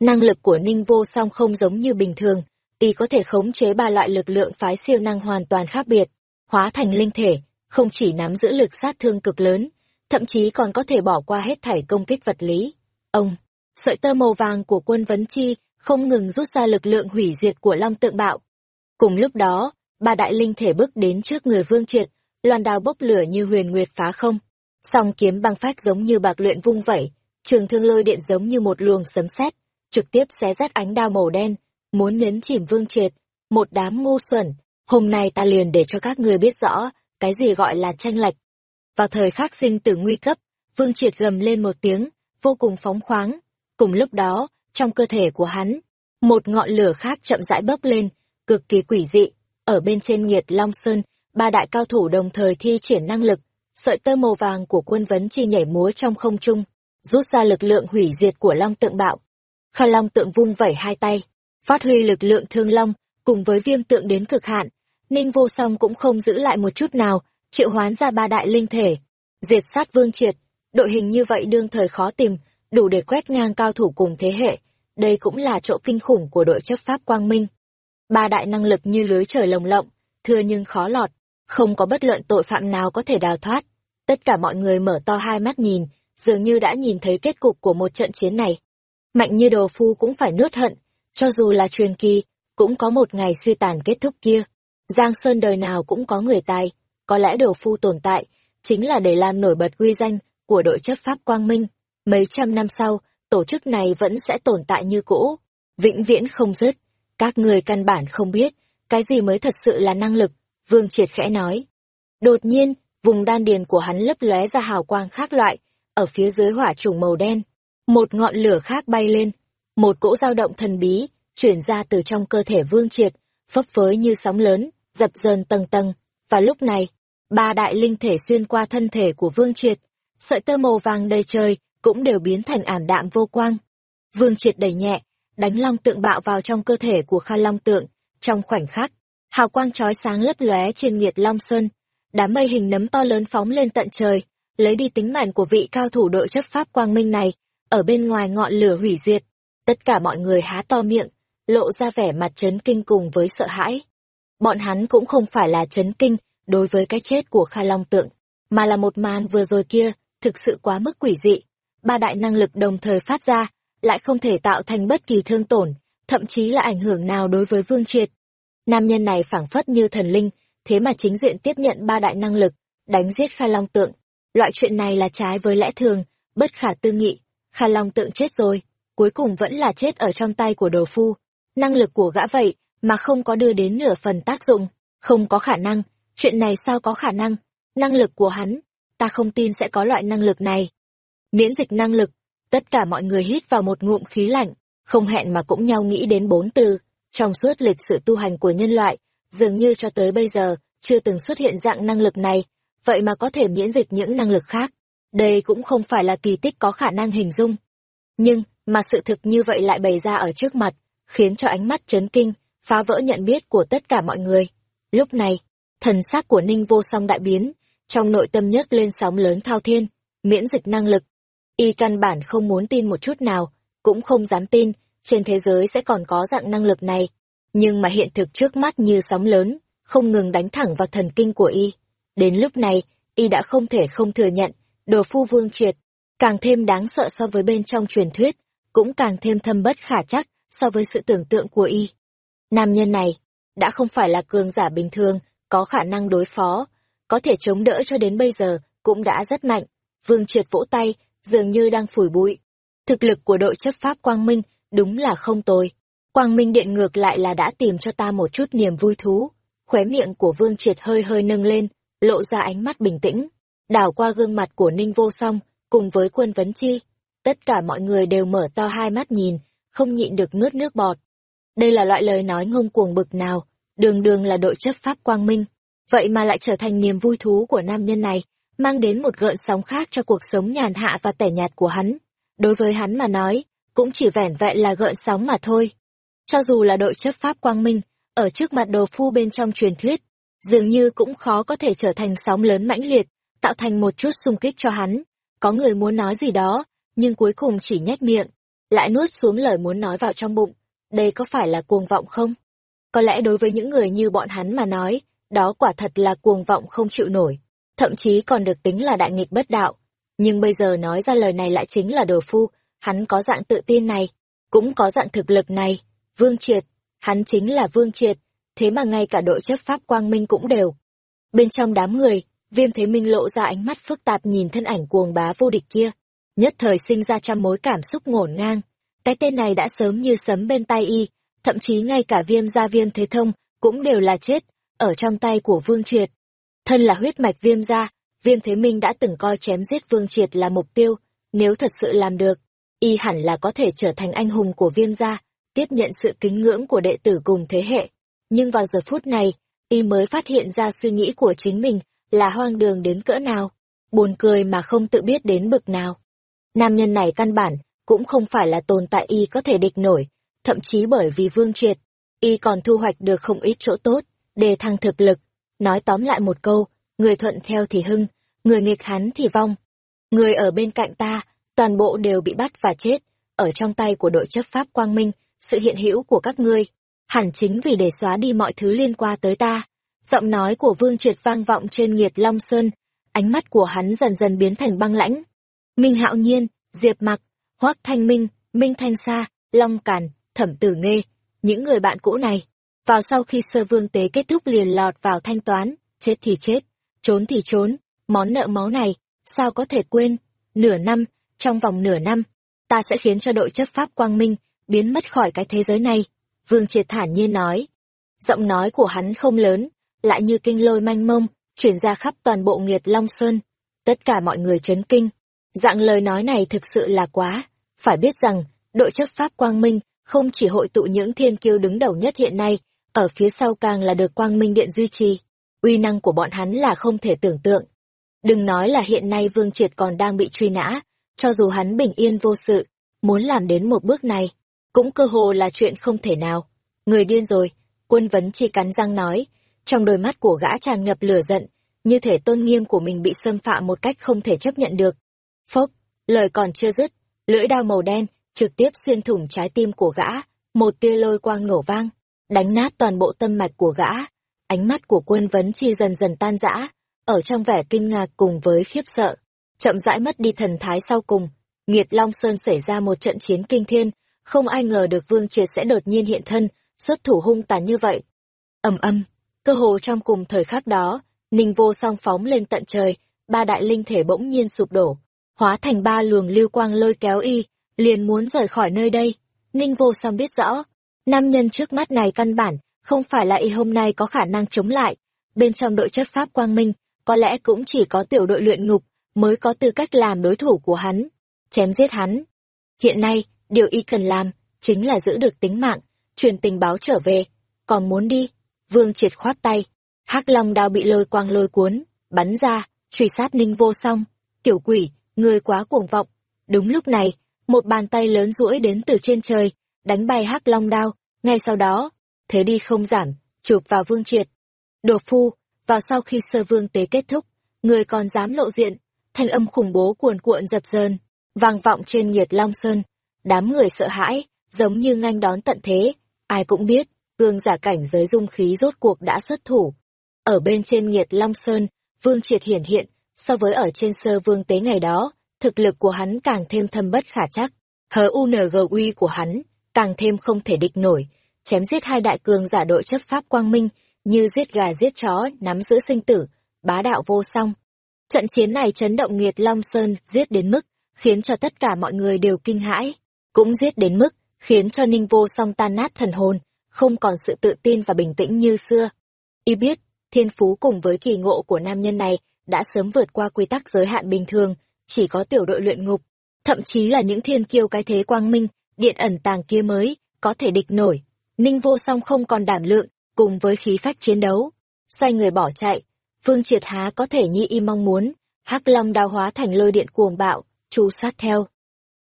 Năng lực của Ninh Vô Song không giống như bình thường, y có thể khống chế ba loại lực lượng phái siêu năng hoàn toàn khác biệt, hóa thành linh thể, không chỉ nắm giữ lực sát thương cực lớn, thậm chí còn có thể bỏ qua hết thảy công kích vật lý. Ông, sợi tơ màu vàng của quân vấn chi không ngừng rút ra lực lượng hủy diệt của Long Tượng Bạo. Cùng lúc đó, ba đại linh thể bước đến trước người Vương Triệt, loan đao bốc lửa như huyền nguyệt phá không. Song kiếm băng phát giống như bạc luyện vung vẩy, trường thương lôi điện giống như một luồng sấm sét, trực tiếp xé rách ánh đao màu đen, muốn nhấn chìm Vương Triệt. Một đám ngu xuẩn, hôm nay ta liền để cho các ngươi biết rõ, cái gì gọi là tranh lệch. Vào thời khắc sinh tử nguy cấp, Vương Triệt gầm lên một tiếng, vô cùng phóng khoáng. Cùng lúc đó, trong cơ thể của hắn, một ngọn lửa khác chậm rãi bốc lên, cực kỳ quỷ dị. Ở bên trên nghiệt Long Sơn, ba đại cao thủ đồng thời thi triển năng lực, sợi tơ màu vàng của quân vấn chi nhảy múa trong không trung, rút ra lực lượng hủy diệt của Long Tượng Bạo. Kha Long Tượng vung vẩy hai tay, phát huy lực lượng thương long, cùng với viêm tượng đến cực hạn. Ninh vô song cũng không giữ lại một chút nào, triệu hoán ra ba đại linh thể, diệt sát vương triệt. Đội hình như vậy đương thời khó tìm, đủ để quét ngang cao thủ cùng thế hệ. Đây cũng là chỗ kinh khủng của đội chấp pháp quang minh. Ba đại năng lực như lưới trời lồng lộng, thưa nhưng khó lọt, không có bất luận tội phạm nào có thể đào thoát. Tất cả mọi người mở to hai mắt nhìn, dường như đã nhìn thấy kết cục của một trận chiến này. Mạnh như đồ phu cũng phải nuốt hận, cho dù là truyền kỳ, cũng có một ngày suy tàn kết thúc kia. Giang Sơn đời nào cũng có người tài, có lẽ đồ phu tồn tại, chính là để làm nổi bật quy danh của đội chấp pháp quang minh. Mấy trăm năm sau, tổ chức này vẫn sẽ tồn tại như cũ, vĩnh viễn không dứt. Các người căn bản không biết, cái gì mới thật sự là năng lực, Vương Triệt khẽ nói. Đột nhiên, vùng đan điền của hắn lấp lóe ra hào quang khác loại, ở phía dưới hỏa trùng màu đen. Một ngọn lửa khác bay lên, một cỗ dao động thần bí, chuyển ra từ trong cơ thể Vương Triệt, phấp phới như sóng lớn, dập dờn tầng tầng. Và lúc này, ba đại linh thể xuyên qua thân thể của Vương Triệt, sợi tơ màu vàng đầy trời cũng đều biến thành ảm đạm vô quang. Vương Triệt đẩy nhẹ, đánh long tượng bạo vào trong cơ thể của Kha Long tượng, trong khoảnh khắc, hào quang chói sáng lấp lóe trên nhiệt long sơn, đám mây hình nấm to lớn phóng lên tận trời, lấy đi tính mạng của vị cao thủ đội chấp pháp quang minh này, ở bên ngoài ngọn lửa hủy diệt. Tất cả mọi người há to miệng, lộ ra vẻ mặt chấn kinh cùng với sợ hãi. Bọn hắn cũng không phải là chấn kinh đối với cái chết của Kha Long Tượng, mà là một màn vừa rồi kia, thực sự quá mức quỷ dị. Ba đại năng lực đồng thời phát ra, lại không thể tạo thành bất kỳ thương tổn, thậm chí là ảnh hưởng nào đối với Vương Triệt. Nam nhân này phảng phất như thần linh, thế mà chính diện tiếp nhận ba đại năng lực, đánh giết Kha Long Tượng. Loại chuyện này là trái với lẽ thường, bất khả tư nghị. Kha Long Tượng chết rồi, cuối cùng vẫn là chết ở trong tay của đồ phu. Năng lực của gã vậy mà không có đưa đến nửa phần tác dụng, không có khả năng, chuyện này sao có khả năng? Năng lực của hắn, ta không tin sẽ có loại năng lực này. Miễn dịch năng lực, tất cả mọi người hít vào một ngụm khí lạnh, không hẹn mà cũng nhau nghĩ đến bốn từ. Trong suốt lịch sử tu hành của nhân loại, dường như cho tới bây giờ, chưa từng xuất hiện dạng năng lực này, vậy mà có thể miễn dịch những năng lực khác. Đây cũng không phải là kỳ tích có khả năng hình dung. Nhưng, mà sự thực như vậy lại bày ra ở trước mặt, khiến cho ánh mắt chấn kinh, phá vỡ nhận biết của tất cả mọi người. Lúc này, Thần sắc của Ninh Vô Song đại biến, trong nội tâm nhấc lên sóng lớn thao thiên, miễn dịch năng lực. Y căn bản không muốn tin một chút nào, cũng không dám tin, trên thế giới sẽ còn có dạng năng lực này. Nhưng mà hiện thực trước mắt như sóng lớn, không ngừng đánh thẳng vào thần kinh của Y. Đến lúc này, Y đã không thể không thừa nhận, đồ phu vương triệt, càng thêm đáng sợ so với bên trong truyền thuyết, cũng càng thêm thâm bất khả chắc so với sự tưởng tượng của Y. Nam nhân này, đã không phải là cường giả bình thường, có khả năng đối phó, có thể chống đỡ cho đến bây giờ, cũng đã rất mạnh. Vương triệt vỗ tay, dường như đang phủi bụi. Thực lực của đội chấp pháp Quang Minh đúng là không tồi. Quang Minh Điện ngược lại là đã tìm cho ta một chút niềm vui thú. Khóe miệng của Vương Triệt hơi hơi nâng lên, lộ ra ánh mắt bình tĩnh, đảo qua gương mặt của Ninh Vô Song, cùng với quân vấn chi. Tất cả mọi người đều mở to hai mắt nhìn, không nhịn được nuốt nước bọt. Đây là loại lời nói ngông cuồng bực nào, đường đường là đội chấp pháp Quang Minh. Vậy mà lại trở thành niềm vui thú của nam nhân này, mang đến một gợn sóng khác cho cuộc sống nhàn hạ và tẻ nhạt của hắn. Đối với hắn mà nói, cũng chỉ vẻn vẹn là gợn sóng mà thôi. Cho dù là đội chấp pháp quang minh, ở trước mặt đồ phu bên trong truyền thuyết, dường như cũng khó có thể trở thành sóng lớn mãnh liệt, tạo thành một chút xung kích cho hắn. Có người muốn nói gì đó, nhưng cuối cùng chỉ nhếch miệng, lại nuốt xuống lời muốn nói vào trong bụng. Đây có phải là cuồng vọng không? Có lẽ đối với những người như bọn hắn mà nói, đó quả thật là cuồng vọng không chịu nổi, thậm chí còn được tính là đại nghịch bất đạo. Nhưng bây giờ nói ra lời này lại chính là đồ phu, hắn có dạng tự tin này, cũng có dạng thực lực này. Vương Triệt, hắn chính là Vương Triệt, thế mà ngay cả đội chấp pháp quang minh cũng đều. Bên trong đám người, viêm thế minh lộ ra ánh mắt phức tạp nhìn thân ảnh cuồng bá vô địch kia, nhất thời sinh ra trăm mối cảm xúc ngổn ngang. Cái tên này đã sớm như sấm bên tai y, thậm chí ngay cả viêm gia viêm thế thông cũng đều là chết, ở trong tay của Vương Triệt. Thân là huyết mạch viêm gia, viêm thế minh đã từng coi chém giết Vương Triệt là mục tiêu, nếu thật sự làm được, y hẳn là có thể trở thành anh hùng của viêm gia, tiếp nhận sự kính ngưỡng của đệ tử cùng thế hệ. Nhưng vào giờ phút này, y mới phát hiện ra suy nghĩ của chính mình là hoang đường đến cỡ nào, buồn cười mà không tự biết đến bực nào. Nam nhân này căn bản, cũng không phải là tồn tại y có thể địch nổi, thậm chí bởi vì vương triệt, y còn thu hoạch được không ít chỗ tốt, đề thăng thực lực. Nói tóm lại một câu, người thuận theo thì hưng, người nghịch hắn thì vong. Người ở bên cạnh ta, toàn bộ đều bị bắt và chết, ở trong tay của đội chấp pháp quang minh, sự hiện hữu của các ngươi, hẳn chính vì để xóa đi mọi thứ liên quan tới ta. Giọng nói của Vương Triệt vang vọng trên nghiệt Long Sơn, ánh mắt của hắn dần dần biến thành băng lãnh. Minh Hạo Nhiên, Diệp Mặc, Hoắc Thanh Minh, Minh Thanh Sa, Long Càn, Thẩm Tử Nghê, những người bạn cũ này, vào sau khi sơ vương tế kết thúc liền lọt vào thanh toán, chết thì chết, trốn thì trốn, món nợ máu này, sao có thể quên, nửa năm, trong vòng nửa năm, ta sẽ khiến cho đội chấp pháp quang minh biến mất khỏi cái thế giới này. Vương Triệt thản nhiên nói. Giọng nói của hắn không lớn, lại như kinh lôi manh mông, chuyển ra khắp toàn bộ nghiệt Long Sơn. Tất cả mọi người chấn kinh. Dạng lời nói này thực sự là quá. Phải biết rằng, đội chấp pháp quang minh không chỉ hội tụ những thiên kiêu đứng đầu nhất hiện nay, ở phía sau càng là được quang minh điện duy trì. Uy năng của bọn hắn là không thể tưởng tượng. Đừng nói là hiện nay Vương Triệt còn đang bị truy nã, cho dù hắn bình yên vô sự, muốn làm đến một bước này, cũng cơ hồ là chuyện không thể nào. Người điên rồi, quân vấn chi cắn răng nói, trong đôi mắt của gã tràn ngập lửa giận, như thể tôn nghiêm của mình bị xâm phạm một cách không thể chấp nhận được. Phốc, lời còn chưa dứt, lưỡi đao màu đen trực tiếp xuyên thủng trái tim của gã, một tia lôi quang nổ vang, đánh nát toàn bộ tâm mạch của gã. Ánh mắt của quân vấn chi dần dần tan rã, ở trong vẻ kinh ngạc cùng với khiếp sợ, chậm rãi mất đi thần thái sau cùng. Nghiệt Long Sơn xảy ra một trận chiến kinh thiên, không ai ngờ được Vương Triệt sẽ đột nhiên hiện thân, xuất thủ hung tàn như vậy. ầm ầm, cơ hồ trong cùng thời khắc đó, Ninh Vô Song phóng lên tận trời, ba đại linh thể bỗng nhiên sụp đổ, hóa thành ba luồng lưu quang lôi kéo y, liền muốn rời khỏi nơi đây. Ninh Vô Song biết rõ, nam nhân trước mắt này căn bản không phải là y hôm nay có khả năng chống lại. Bên trong đội chất pháp quang minh, có lẽ cũng chỉ có tiểu đội luyện ngục mới có tư cách làm đối thủ của hắn, chém giết hắn. Hiện nay, điều y cần làm chính là giữ được tính mạng, truyền tình báo trở về, còn muốn đi. Vương triệt khoát tay, hắc long đao bị lôi quang lôi cuốn, bắn ra, truy sát ninh vô song. Tiểu quỷ, người quá cuồng vọng. Đúng lúc này, một bàn tay lớn duỗi đến từ trên trời, đánh bay hắc long đao, ngay sau đó, thế đi không giảm, chụp vào vương triệt. Đồ phu, vào sau khi sơ vương tế kết thúc, người còn dám lộ diện, thanh âm khủng bố cuồn cuộn dập dờn, vang vọng trên nhiệt long sơn. Đám người sợ hãi, giống như nganh đón tận thế, ai cũng biết, cương giả cảnh giới dung khí rốt cuộc đã xuất thủ. Ở bên trên nhiệt long sơn, vương triệt hiển hiện, so với ở trên sơ vương tế ngày đó, thực lực của hắn càng thêm thâm bất khả chắc. Hớ UNG uy của hắn, càng thêm không thể địch nổi, chém giết hai đại cường giả đội chấp pháp quang minh, như giết gà giết chó, nắm giữ sinh tử, bá đạo vô song. Trận chiến này chấn động nghiệt Long Sơn giết đến mức, khiến cho tất cả mọi người đều kinh hãi, cũng giết đến mức, khiến cho ninh vô song tan nát thần hồn, không còn sự tự tin và bình tĩnh như xưa. Y biết, thiên phú cùng với kỳ ngộ của nam nhân này đã sớm vượt qua quy tắc giới hạn bình thường, chỉ có tiểu đội luyện ngục, thậm chí là những thiên kiêu cái thế quang minh, điện ẩn tàng kia mới, có thể địch nổi. Ninh vô song không còn đảm lượng, cùng với khí phách chiến đấu. Xoay người bỏ chạy, Vương Triệt Há có thể như y mong muốn, hắc long đao hóa thành lôi điện cuồng bạo, chu sát theo.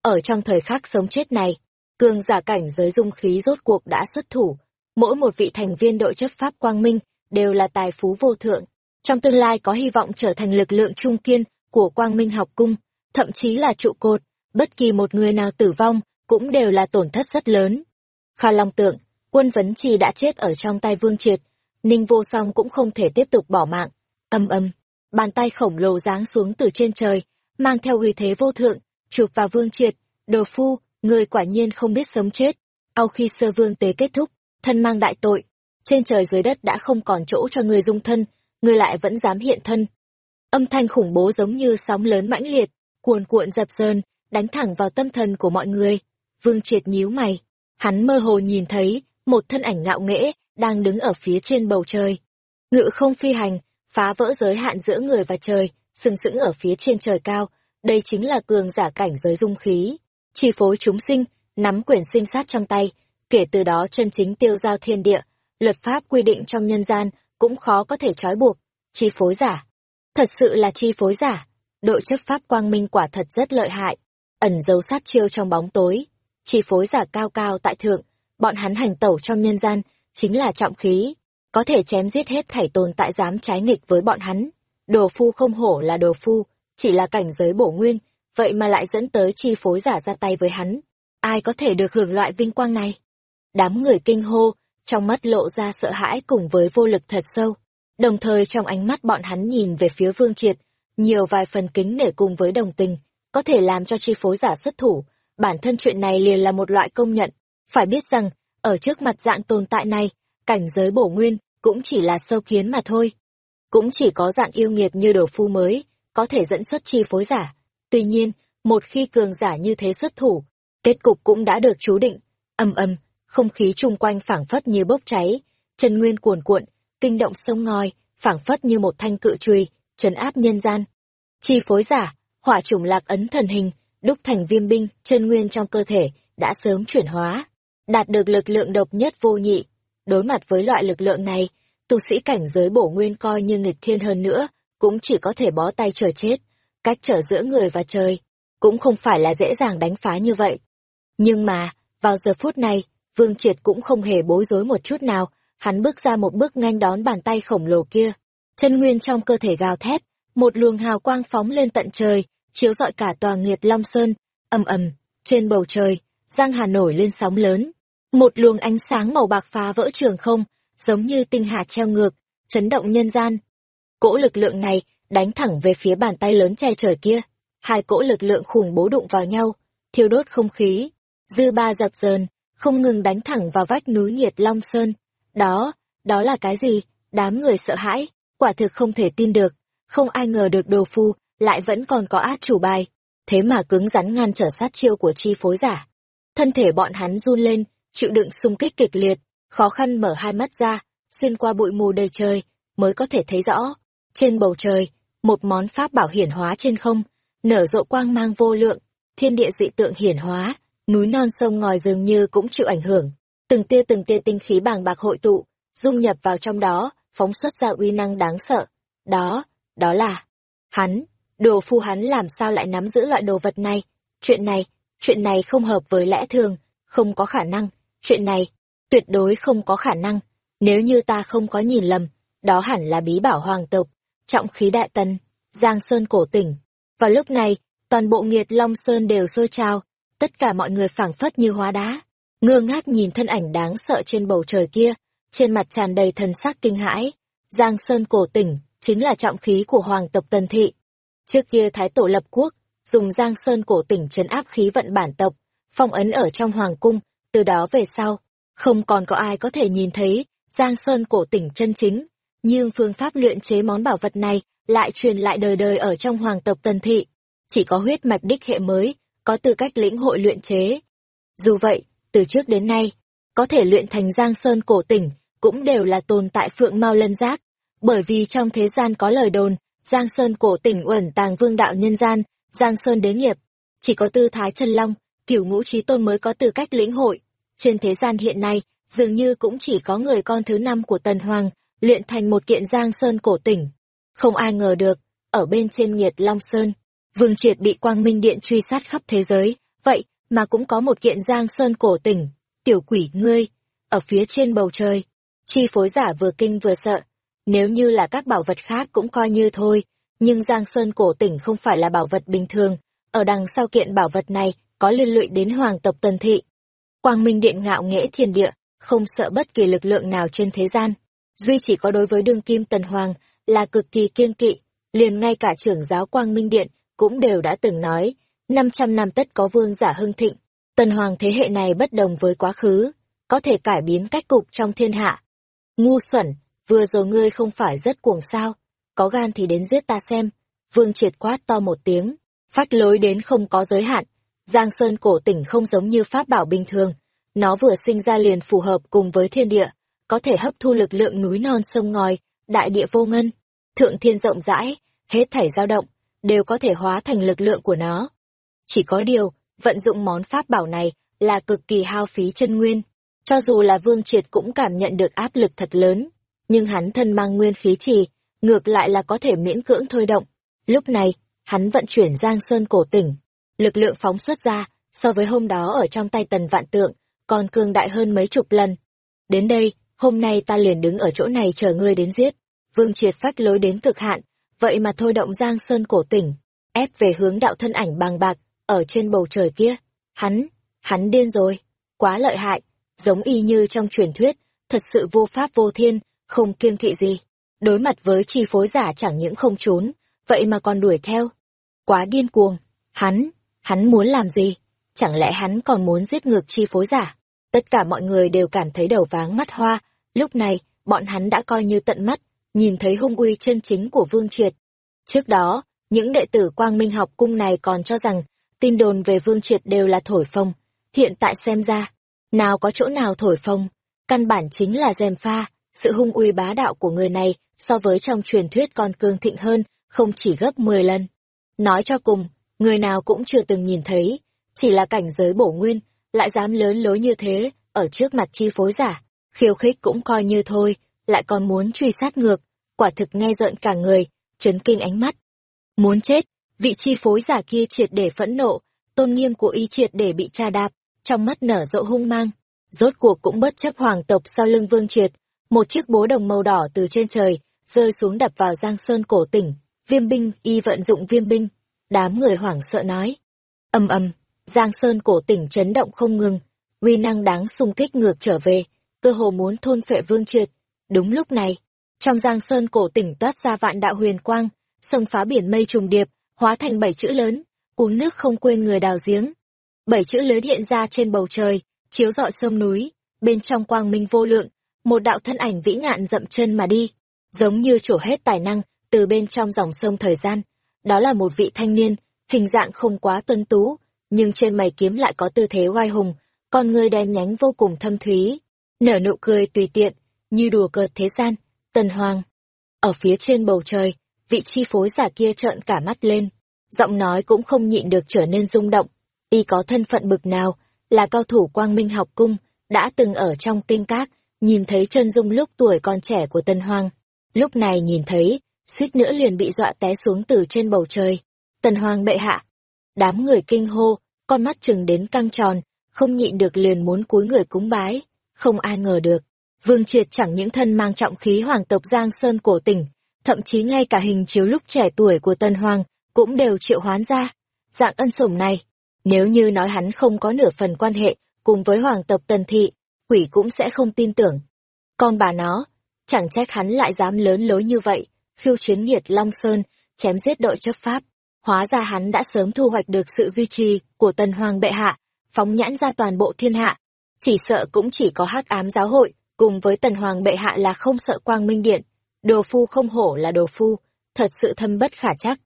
Ở trong thời khắc sống chết này, cường giả cảnh giới dung khí rốt cuộc đã xuất thủ. Mỗi một vị thành viên đội chấp pháp quang minh đều là tài phú vô thượng. Trong tương lai có hy vọng trở thành lực lượng trung kiên của quang minh học cung, thậm chí là trụ cột, bất kỳ một người nào tử vong cũng đều là tổn thất rất lớn. Kha Long Tượng, quân vấn trì đã chết ở trong tay Vương Triệt, Ninh Vô Song cũng không thể tiếp tục bỏ mạng. Âm âm, bàn tay khổng lồ giáng xuống từ trên trời, mang theo uy thế vô thượng, chụp vào Vương Triệt, đồ phu, người quả nhiên không biết sống chết. Sau khi sơ vương tế kết thúc, thân mang đại tội, trên trời dưới đất đã không còn chỗ cho người dung thân, người lại vẫn dám hiện thân. Âm thanh khủng bố giống như sóng lớn mãnh liệt, cuồn cuộn dập dờn, đánh thẳng vào tâm thần của mọi người. Vương Triệt nhíu mày, hắn mơ hồ nhìn thấy một thân ảnh ngạo nghễ đang đứng ở phía trên bầu trời. Ngự không phi hành, phá vỡ giới hạn giữa người và trời, sừng sững ở phía trên trời cao, đây chính là cường giả cảnh giới dung khí, chi phối chúng sinh, nắm quyền sinh sát trong tay, kể từ đó chân chính tiêu giao thiên địa, luật pháp quy định trong nhân gian cũng khó có thể trói buộc, chi phối giả. Thật sự là chi phối giả, đội chấp pháp quang minh quả thật rất lợi hại, ẩn giấu sát chiêu trong bóng tối, chi phối giả cao cao tại thượng, bọn hắn hành tẩu trong nhân gian, chính là trọng khí, có thể chém giết hết thảy tồn tại dám trái nghịch với bọn hắn. Đồ phu không hổ là đồ phu, chỉ là cảnh giới bổ nguyên, vậy mà lại dẫn tới chi phối giả ra tay với hắn. Ai có thể được hưởng loại vinh quang này? Đám người kinh hô, trong mắt lộ ra sợ hãi cùng với vô lực thật sâu. Đồng thời trong ánh mắt bọn hắn nhìn về phía Vương Triệt, nhiều vài phần kính nể cùng với đồng tình, có thể làm cho chi phối giả xuất thủ. Bản thân chuyện này liền là một loại công nhận. Phải biết rằng, ở trước mặt dạng tồn tại này, cảnh giới bổ nguyên cũng chỉ là sâu kiến mà thôi. Cũng chỉ có dạng yêu nghiệt như đồ phu mới, có thể dẫn xuất chi phối giả. Tuy nhiên, một khi cường giả như thế xuất thủ, kết cục cũng đã được chú định. Âm âm, không khí chung quanh phảng phất như bốc cháy, chân nguyên cuồn cuộn, kinh động sông ngòi, phảng phất như một thanh cự chùy, trấn áp nhân gian. Chi phối giả, hỏa chủng lạc ấn thần hình, đúc thành viêm binh, chân nguyên trong cơ thể đã sớm chuyển hóa, đạt được lực lượng độc nhất vô nhị. Đối mặt với loại lực lượng này, tu sĩ cảnh giới bổ nguyên coi như nghịch thiên hơn nữa, cũng chỉ có thể bó tay chờ chết. Cách trở giữa người và trời, cũng không phải là dễ dàng đánh phá như vậy. Nhưng mà, vào giờ phút này, Vương Triệt cũng không hề bối rối một chút nào, hắn bước ra một bước nhanh đón bàn tay khổng lồ kia. Chân nguyên trong cơ thể gào thét, một luồng hào quang phóng lên tận trời, chiếu rọi cả tòa Nguyệt Long Sơn, ầm ầm, trên bầu trời, Giang Hà nổi lên sóng lớn. Một luồng ánh sáng màu bạc phá vỡ trường không, giống như tinh hà treo ngược, chấn động nhân gian. Cỗ lực lượng này đánh thẳng về phía bàn tay lớn che trời kia. Hai cỗ lực lượng khủng bố đụng vào nhau, thiêu đốt không khí, dư ba dập dờn, không ngừng đánh thẳng vào vách núi nhiệt Long Sơn. Đó, đó là cái gì? Đám người sợ hãi, quả thực không thể tin được. Không ai ngờ được đồ phu, lại vẫn còn có át chủ bài. Thế mà cứng rắn ngăn trở sát chiêu của chi phối giả. Thân thể bọn hắn run lên, chịu đựng xung kích kịch liệt, khó khăn mở hai mắt ra, xuyên qua bụi mù đầy trời, mới có thể thấy rõ. Trên bầu trời, một món pháp bảo hiển hóa trên không, nở rộ quang mang vô lượng, thiên địa dị tượng hiển hóa, núi non sông ngòi dường như cũng chịu ảnh hưởng. Từng tia từng tia tinh khí bàng bạc hội tụ, dung nhập vào trong đó, phóng xuất ra uy năng đáng sợ. Đó, đó là... Hắn, đồ phu hắn làm sao lại nắm giữ loại đồ vật này? Chuyện này, chuyện này không hợp với lẽ thường, không có khả năng. Chuyện này, tuyệt đối không có khả năng. Nếu như ta không có nhìn lầm, đó hẳn là bí bảo hoàng tộc, trọng khí đại tần, Giang Sơn cổ tỉnh. Vào lúc này, toàn bộ nghiệt Long Sơn đều sôi trào, tất cả mọi người phảng phất như hóa đá, ngơ ngác nhìn thân ảnh đáng sợ trên bầu trời kia, trên mặt tràn đầy thần sắc kinh hãi. Giang Sơn cổ tỉnh, chính là trọng khí của hoàng tộc Tần Thị. Trước kia Thái Tổ lập quốc, dùng Giang Sơn cổ tỉnh trấn áp khí vận bản tộc, phong ấn ở trong hoàng cung, từ đó về sau, không còn có ai có thể nhìn thấy Giang Sơn cổ tỉnh chân chính. Nhưng phương pháp luyện chế món bảo vật này lại truyền lại đời đời ở trong hoàng tộc Tần Thị. Chỉ có huyết mạch đích hệ mới, có tư cách lĩnh hội luyện chế. Dù vậy, từ trước đến nay, có thể luyện thành Giang Sơn cổ tỉnh, cũng đều là tồn tại phượng mau lân giác. Bởi vì trong thế gian có lời đồn, Giang Sơn cổ tỉnh uẩn tàng vương đạo nhân gian, Giang Sơn đế nghiệp. Chỉ có tư thái chân long, cửu ngũ trí tôn mới có tư cách lĩnh hội. Trên thế gian hiện nay, dường như cũng chỉ có người con thứ năm của Tần Hoàng, luyện thành một kiện Giang Sơn cổ tỉnh. Không ai ngờ được, ở bên trên nghiệt Long Sơn, Vương Triệt bị Quang Minh Điện truy sát khắp thế giới, vậy mà cũng có một kiện Giang Sơn cổ tỉnh, tiểu quỷ ngươi, ở phía trên bầu trời. Chi phối giả vừa kinh vừa sợ, nếu như là các bảo vật khác cũng coi như thôi, nhưng Giang Sơn cổ tỉnh không phải là bảo vật bình thường, ở đằng sau kiện bảo vật này có liên lụy đến hoàng tộc Tần Thị. Quang Minh Điện ngạo nghễ thiên địa, không sợ bất kỳ lực lượng nào trên thế gian. Duy chỉ có đối với đương kim Tần Hoàng là cực kỳ kiên kỵ, liền ngay cả trưởng giáo Quang Minh Điện cũng đều đã từng nói, 500 năm tất có vương giả hưng thịnh, Tần Hoàng thế hệ này bất đồng với quá khứ, có thể cải biến cách cục trong thiên hạ. Ngu xuẩn, vừa rồi ngươi không phải rất cuồng sao, có gan thì đến giết ta xem. Vương triệt quát to một tiếng, phát lối đến không có giới hạn. Giang Sơn cổ tỉnh không giống như pháp bảo bình thường, nó vừa sinh ra liền phù hợp cùng với thiên địa, có thể hấp thu lực lượng núi non sông ngòi, đại địa vô ngân, thượng thiên rộng rãi, hết thảy dao động, đều có thể hóa thành lực lượng của nó. Chỉ có điều, vận dụng món pháp bảo này là cực kỳ hao phí chân nguyên. Cho dù là Vương Triệt cũng cảm nhận được áp lực thật lớn, nhưng hắn thân mang nguyên khí trì, ngược lại là có thể miễn cưỡng thôi động. Lúc này, hắn vận chuyển Giang Sơn cổ tỉnh, lực lượng phóng xuất ra, so với hôm đó ở trong tay tần vạn tượng, còn cường đại hơn mấy chục lần. Đến đây, hôm nay ta liền đứng ở chỗ này chờ ngươi đến giết. Vương Triệt phách lối đến cực hạn, vậy mà thôi động Giang Sơn cổ tỉnh, ép về hướng đạo thân ảnh bằng bạc, ở trên bầu trời kia. Hắn, hắn điên rồi, quá lợi hại, giống y như trong truyền thuyết, thật sự vô pháp vô thiên, không kiêng thị gì. Đối mặt với chi phối giả chẳng những không trốn, vậy mà còn đuổi theo. Quá điên cuồng, hắn, hắn muốn làm gì? Chẳng lẽ hắn còn muốn giết ngược chi phối giả? Tất cả mọi người đều cảm thấy đầu váng mắt hoa, lúc này, bọn hắn đã coi như tận mắt, nhìn thấy hung uy chân chính của Vương Triệt. Trước đó, những đệ tử Quang Minh học cung này còn cho rằng tin đồn về Vương Triệt đều là thổi phồng. Hiện tại xem ra, nào có chỗ nào thổi phồng, căn bản chính là dèm pha, sự hung uy bá đạo của người này so với trong truyền thuyết còn cường thịnh hơn, không chỉ gấp 10 lần. Nói cho cùng, người nào cũng chưa từng nhìn thấy, chỉ là cảnh giới bổ nguyên, lại dám lớn lối như thế, ở trước mặt chi phối giả, khiêu khích cũng coi như thôi, lại còn muốn truy sát ngược, quả thực nghe rợn cả người, chấn kinh ánh mắt. Muốn chết, vị chi phối giả kia triệt để phẫn nộ, tôn nghiêm của y triệt để bị tra đạp, trong mắt nở rộ hung mang. Rốt cuộc cũng bất chấp hoàng tộc sau lưng vương triệt, một chiếc bố đồng màu đỏ từ trên trời, rơi xuống đập vào giang sơn cổ tỉnh, viêm binh, y vận dụng viêm binh. Đám người hoảng sợ nói. ầm ầm, giang sơn cổ tỉnh chấn động không ngừng, uy năng đáng xung kích ngược trở về, cơ hồ muốn thôn phệ vương triệt. Đúng lúc này, trong giang sơn cổ tỉnh toát ra vạn đạo huyền quang, sông phá biển mây trùng điệp, hóa thành bảy chữ lớn, uống nước không quên người đào giếng. Bảy chữ lớn hiện ra trên bầu trời, chiếu rọi sông núi, bên trong quang minh vô lượng, một đạo thân ảnh vĩ ngạn dậm chân mà đi, giống như trổ hết tài năng từ bên trong dòng sông thời gian. Đó là một vị thanh niên, hình dạng không quá tuân tú, nhưng trên mày kiếm lại có tư thế oai hùng, con người đen nhánh vô cùng thâm thúy, nở nụ cười tùy tiện, như đùa cợt thế gian. Tần Hoàng. Ở phía trên bầu trời, vị chi phối giả kia trợn cả mắt lên, giọng nói cũng không nhịn được trở nên rung động. Y có thân phận bực nào, là cao thủ quang minh học cung, đã từng ở trong tinh các, nhìn thấy chân dung lúc tuổi còn trẻ của Tân Hoàng. Lúc này nhìn thấy, suýt nữa liền bị dọa té xuống từ trên bầu trời. Tần Hoàng bệ hạ. Đám người kinh hô, con mắt chừng đến căng tròn, không nhịn được liền muốn cúi người cúng bái. Không ai ngờ được. Vương Triệt chẳng những thân mang trọng khí hoàng tộc Giang Sơn cổ tỉnh, thậm chí ngay cả hình chiếu lúc trẻ tuổi của Tân Hoàng cũng đều triệu hoán ra. Dạng ân sủng này, nếu như nói hắn không có nửa phần quan hệ cùng với hoàng tộc Tần Thị, quỷ cũng sẽ không tin tưởng. Còn bà nó, chẳng trách hắn lại dám lớn lối như vậy, khiêu chiến nghiệt Long Sơn, chém giết đội chấp pháp. Hóa ra hắn đã sớm thu hoạch được sự duy trì của Tần Hoàng bệ hạ, phóng nhãn ra toàn bộ thiên hạ. Chỉ sợ cũng chỉ có hắc ám giáo hội, cùng với Tần Hoàng bệ hạ là không sợ quang minh điện. Đồ phu không hổ là đồ phu, thật sự thâm bất khả chắc.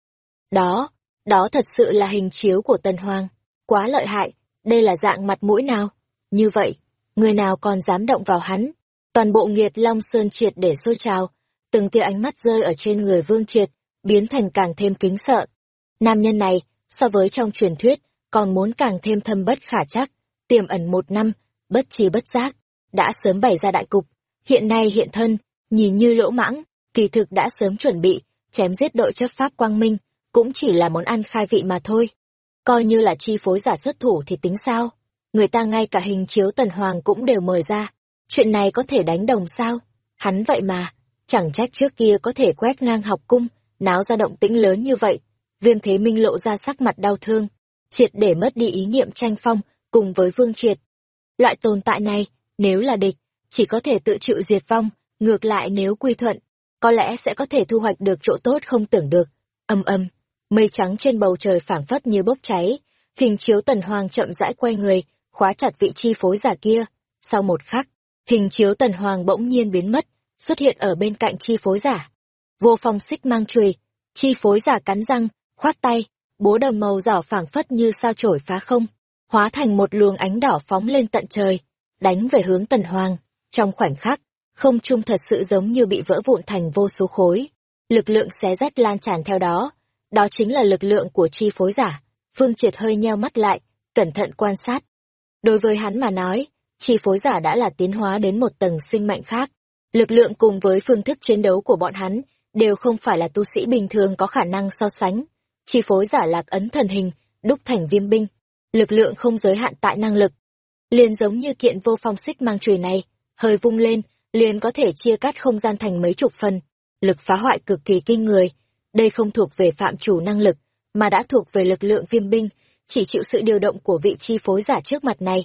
Đó, đó thật sự là hình chiếu của Tần Hoàng. Quá lợi hại, đây là dạng mặt mũi nào? Như vậy, người nào còn dám động vào hắn? Toàn bộ nghiệt Long Sơn triệt để sôi trào, từng tia ánh mắt rơi ở trên người Vương Triệt, biến thành càng thêm kính sợ. Nam nhân này, so với trong truyền thuyết, còn muốn càng thêm thâm bất khả chắc, tiềm ẩn một năm, bất chi bất giác, đã sớm bày ra đại cục, hiện nay hiện thân, nhìn như lỗ mãng, kỳ thực đã sớm chuẩn bị, chém giết đội chấp pháp quang minh, cũng chỉ là món ăn khai vị mà thôi. Coi như là chi phối giả xuất thủ thì tính sao? Người ta ngay cả hình chiếu tần hoàng cũng đều mời ra. Chuyện này có thể đánh đồng sao? Hắn vậy mà, chẳng trách trước kia có thể quét ngang học cung, náo ra động tĩnh lớn như vậy. Viêm thế minh lộ ra sắc mặt đau thương, triệt để mất đi ý niệm tranh phong, cùng với vương triệt. Loại tồn tại này, nếu là địch, chỉ có thể tự chịu diệt vong, ngược lại nếu quy thuận, có lẽ sẽ có thể thu hoạch được chỗ tốt không tưởng được. Âm âm, mây trắng trên bầu trời phảng phất như bốc cháy, hình chiếu tần hoàng chậm rãi quay người, khóa chặt vị chi phối giả kia. Sau một khắc, hình chiếu tần hoàng bỗng nhiên biến mất, xuất hiện ở bên cạnh chi phối giả. Vô phong xích mang chùy, chi phối giả cắn răng, khoát tay, bố đồng màu giỏ phảng phất như sao chổi phá không, hóa thành một luồng ánh đỏ phóng lên tận trời, đánh về hướng tần hoàng. Trong khoảnh khắc, không trung thật sự giống như bị vỡ vụn thành vô số khối. Lực lượng xé rách lan tràn theo đó, đó chính là lực lượng của chi phối giả. Phương Triệt hơi nheo mắt lại, cẩn thận quan sát. Đối với hắn mà nói, chi phối giả đã là tiến hóa đến một tầng sinh mệnh khác. Lực lượng cùng với phương thức chiến đấu của bọn hắn đều không phải là tu sĩ bình thường có khả năng so sánh. Chi phối giả lạc ấn thần hình, đúc thành viêm binh. Lực lượng không giới hạn tại năng lực. Liền giống như kiện vô phong xích mang chùy này, hơi vung lên, liền có thể chia cắt không gian thành mấy chục phần. Lực phá hoại cực kỳ kinh người. Đây không thuộc về phạm chủ năng lực, mà đã thuộc về lực lượng viêm binh, chỉ chịu sự điều động của vị chi phối giả trước mặt này.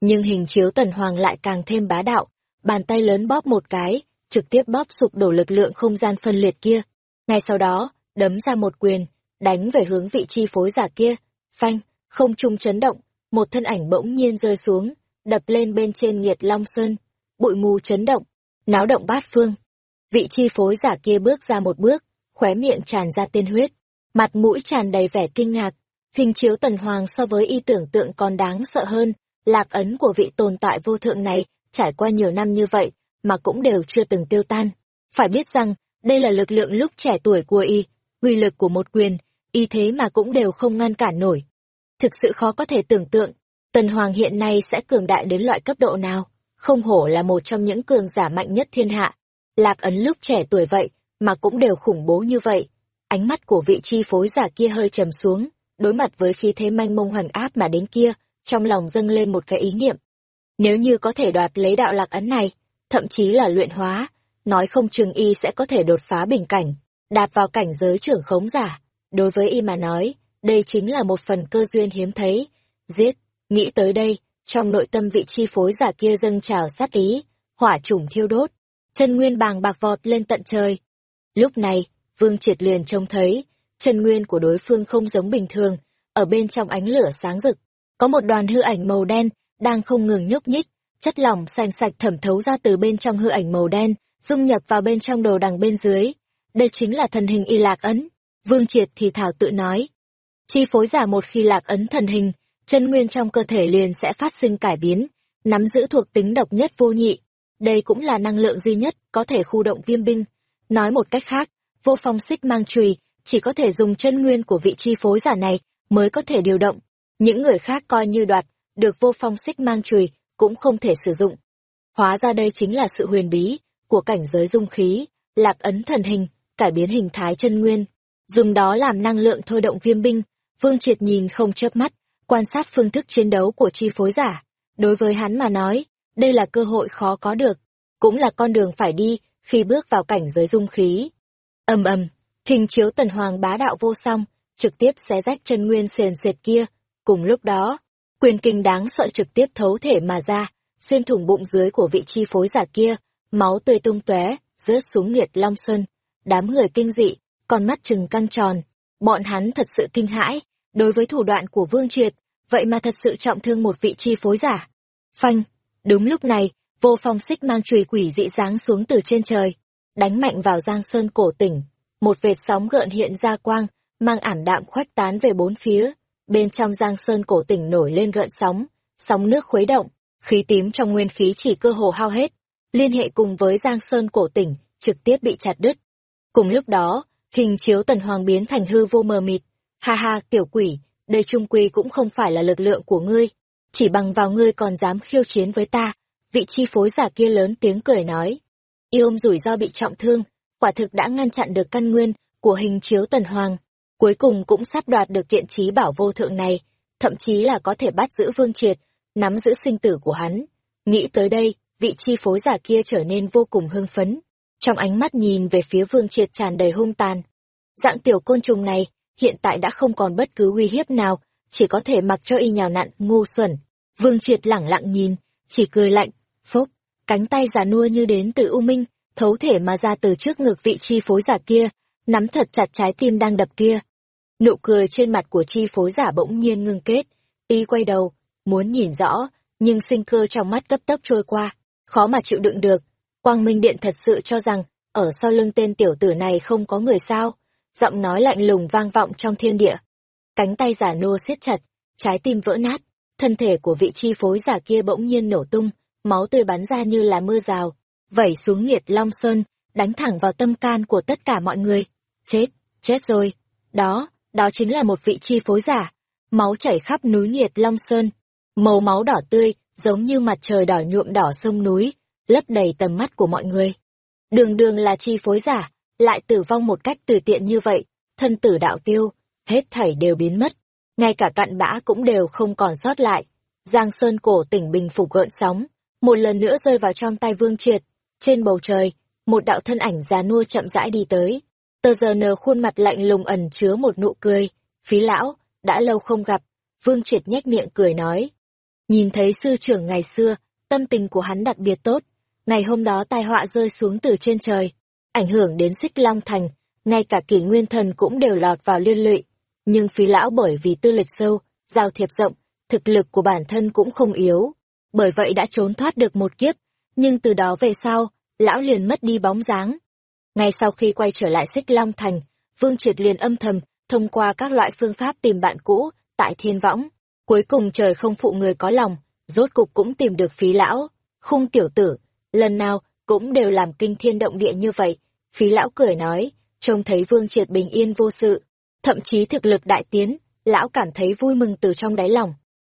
Nhưng hình chiếu tần hoàng lại càng thêm bá đạo, bàn tay lớn bóp một cái, trực tiếp bóp sụp đổ lực lượng không gian phân liệt kia. Ngay sau đó, đấm ra một quyền, đánh về hướng vị chi phối giả kia, phanh, không trung chấn động, một thân ảnh bỗng nhiên rơi xuống, đập lên bên trên nghiệt long sơn, bụi mù chấn động, náo động bát phương. Vị chi phối giả kia bước ra một bước, khóe miệng tràn ra tiên huyết, mặt mũi tràn đầy vẻ kinh ngạc, hình chiếu tần hoàng so với y tưởng tượng còn đáng sợ hơn, lạc ấn của vị tồn tại vô thượng này, trải qua nhiều năm như vậy, mà cũng đều chưa từng tiêu tan. Phải biết rằng, đây là lực lượng lúc trẻ tuổi của y, uy lực của một quyền, y thế mà cũng đều không ngăn cản nổi. Thực sự khó có thể tưởng tượng, Tần Hoàng hiện nay sẽ cường đại đến loại cấp độ nào, không hổ là một trong những cường giả mạnh nhất thiên hạ. Lạc ấn lúc trẻ tuổi vậy, mà cũng đều khủng bố như vậy. Ánh mắt của vị chi phối giả kia hơi trầm xuống, đối mặt với khí thế manh mông hoành áp mà đến kia, trong lòng dâng lên một cái ý niệm. Nếu như có thể đoạt lấy đạo lạc ấn này, thậm chí là luyện hóa, nói không chừng y sẽ có thể đột phá bình cảnh, đạp vào cảnh giới trưởng khống giả. Đối với y mà nói, đây chính là một phần cơ duyên hiếm thấy. Giết, nghĩ tới đây, trong nội tâm vị chi phối giả kia dâng trào sát ý, hỏa chủng thiêu đốt, chân nguyên bàng bạc vọt lên tận trời. Lúc này, Vương Triệt liền trông thấy, chân nguyên của đối phương không giống bình thường, ở bên trong ánh lửa sáng rực, có một đoàn hư ảnh màu đen đang không ngừng nhúc nhích, chất lỏng xanh sạch thẩm thấu ra từ bên trong hư ảnh màu đen, dung nhập vào bên trong đồ đằng bên dưới. Đây chính là thần hình y lạc ấn. Vương Triệt thì thảo tự nói. Chi phối giả một khi lạc ấn thần hình, chân nguyên trong cơ thể liền sẽ phát sinh cải biến, nắm giữ thuộc tính độc nhất vô nhị. Đây cũng là năng lượng duy nhất có thể khu động viêm binh. Nói một cách khác, vô phong xích mang chùy chỉ có thể dùng chân nguyên của vị chi phối giả này mới có thể điều động. Những người khác coi như đoạt, được vô phong xích mang chùy cũng không thể sử dụng. Hóa ra đây chính là sự huyền bí của cảnh giới dung khí, lạc ấn thần hình, cải biến hình thái chân nguyên, dùng đó làm năng lượng thôi động viêm binh. Vương Triệt nhìn không chớp mắt, quan sát phương thức chiến đấu của chi phối giả. Đối với hắn mà nói, đây là cơ hội khó có được. cũng là con đường phải đi khi bước vào cảnh giới dung khí. ầm ầm, hình chiếu tần hoàng bá đạo vô song, trực tiếp xé rách chân nguyên sền sệt kia. Cùng lúc đó, quyền kinh đáng sợ trực tiếp thấu thể mà ra, xuyên thủng bụng dưới của vị chi phối giả kia, máu tươi tung tóe, rớt xuống nghiệt long sơn. Đám người kinh dị, con mắt trừng căng tròn. Bọn hắn thật sự kinh hãi, đối với thủ đoạn của Vương Triệt, vậy mà thật sự trọng thương một vị chi phối giả. Phanh, đúng lúc này, vô phong xích mang chùy quỷ dị dáng xuống từ trên trời, đánh mạnh vào giang sơn cổ tỉnh. Một vệt sóng gợn hiện ra quang, mang ảm đạm khoách tán về bốn phía. Bên trong giang sơn cổ tỉnh nổi lên gợn sóng, sóng nước khuấy động, khí tím trong nguyên khí chỉ cơ hồ hao hết. Liên hệ cùng với giang sơn cổ tỉnh, trực tiếp bị chặt đứt. Cùng lúc đó, hình chiếu tần hoàng biến thành hư vô mờ mịt. Ha ha, tiểu quỷ, đây trung quy cũng không phải là lực lượng của ngươi. Chỉ bằng vào ngươi còn dám khiêu chiến với ta. Vị chi phối giả kia lớn tiếng cười nói. y ôm rủi ro bị trọng thương, quả thực đã ngăn chặn được căn nguyên của hình chiếu tần hoàng. Cuối cùng cũng sắp đoạt được kiện trí bảo vô thượng này, thậm chí là có thể bắt giữ vương triệt, nắm giữ sinh tử của hắn. Nghĩ tới đây, vị chi phối giả kia trở nên vô cùng hưng phấn. Trong ánh mắt nhìn về phía vương triệt tràn đầy hung tàn. Dạng tiểu côn trùng này, hiện tại đã không còn bất cứ uy hiếp nào, chỉ có thể mặc cho y nhào nặn, ngu xuẩn. Vương triệt lẳng lặng nhìn, chỉ cười lạnh, phốc, cánh tay giả nua như đến từ U Minh, thấu thể mà ra từ trước ngực vị chi phối giả kia, nắm thật chặt trái tim đang đập kia. Nụ cười trên mặt của chi phối giả bỗng nhiên ngưng kết, y quay đầu, muốn nhìn rõ, nhưng sinh cơ trong mắt cấp tốc trôi qua, khó mà chịu đựng được. Quang Minh Điện thật sự cho rằng, ở sau lưng tên tiểu tử này không có người sao, giọng nói lạnh lùng vang vọng trong thiên địa. Cánh tay giả nô siết chặt, trái tim vỡ nát, thân thể của vị chi phối giả kia bỗng nhiên nổ tung, máu tươi bắn ra như là mưa rào, vẩy xuống nghiệt long sơn, đánh thẳng vào tâm can của tất cả mọi người. Chết, chết rồi. Đó, đó chính là một vị chi phối giả. Máu chảy khắp núi nghiệt long sơn. Màu máu đỏ tươi, giống như mặt trời đỏ nhuộm đỏ sông núi, lấp đầy tầm mắt của mọi người. Đường đường là chi phối giả, lại tử vong một cách tùy tiện như vậy, thân tử đạo tiêu, hết thảy đều biến mất. Ngay cả cặn bã cũng đều không còn sót lại. Giang Sơn cổ tỉnh bình phục gợn sóng, một lần nữa rơi vào trong tay Vương Triệt. Trên bầu trời, một đạo thân ảnh già nua chậm rãi đi tới. Tờ giờ nờ khuôn mặt lạnh lùng ẩn chứa một nụ cười. Phí lão, đã lâu không gặp. Vương Triệt nhếch miệng cười nói. Nhìn thấy sư trưởng ngày xưa, tâm tình của hắn đặc biệt tốt. Ngày hôm đó tai họa rơi xuống từ trên trời, ảnh hưởng đến xích long thành, ngay cả kỷ nguyên thần cũng đều lọt vào liên lụy. Nhưng phí lão bởi vì tư lịch sâu, giao thiệp rộng, thực lực của bản thân cũng không yếu. Bởi vậy đã trốn thoát được một kiếp, nhưng từ đó về sau, lão liền mất đi bóng dáng. Ngay sau khi quay trở lại xích long thành, Vương Triệt liền âm thầm, thông qua các loại phương pháp tìm bạn cũ, tại thiên võng. Cuối cùng trời không phụ người có lòng, rốt cục cũng tìm được phí lão. Khung tiểu tử, lần nào cũng đều làm kinh thiên động địa như vậy. Phí lão cười nói, trông thấy Vương Triệt bình yên vô sự, thậm chí thực lực đại tiến, lão cảm thấy vui mừng từ trong đáy lòng.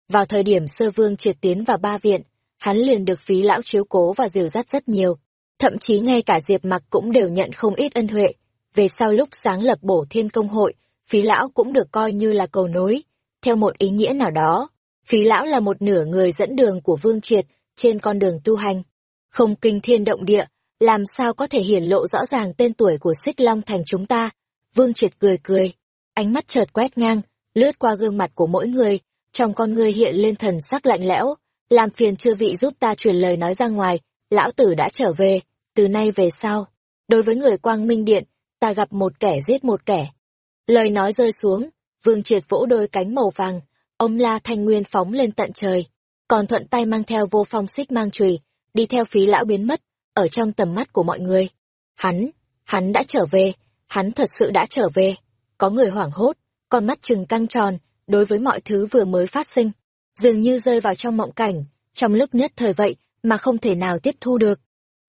Vào thời điểm sơ Vương Triệt tiến vào ba viện, hắn liền được phí lão chiếu cố và dìu dắt rất nhiều. Thậm chí ngay cả Diệp Mặc cũng đều nhận không ít ân huệ. Về sau lúc sáng lập bổ thiên công hội, phí lão cũng được coi như là cầu nối. Theo một ý nghĩa nào đó, phí lão là một nửa người dẫn đường của Vương Triệt trên con đường tu hành. Không kinh thiên động địa, làm sao có thể hiển lộ rõ ràng tên tuổi của xích long thành chúng ta? Vương triệt cười cười ánh mắt chợt quét ngang lướt qua gương mặt của mỗi người trong con người hiện lên thần sắc lạnh lẽo. Làm phiền chư vị giúp ta truyền lời nói ra ngoài lão tử đã trở về từ nay về sau đối với người quang minh điện ta gặp một kẻ giết một kẻ. Lời nói rơi xuống vương triệt vỗ đôi cánh màu vàng ông la thanh nguyên phóng lên tận trời còn thuận tay mang theo vô phong xích mang chùy đi theo phí lão biến mất ở trong tầm mắt của mọi người. Hắn, hắn đã trở về, hắn thật sự đã trở về. Có người hoảng hốt, con mắt trừng căng tròn, đối với mọi thứ vừa mới phát sinh. Dường như rơi vào trong mộng cảnh, trong lúc nhất thời vậy mà không thể nào tiếp thu được.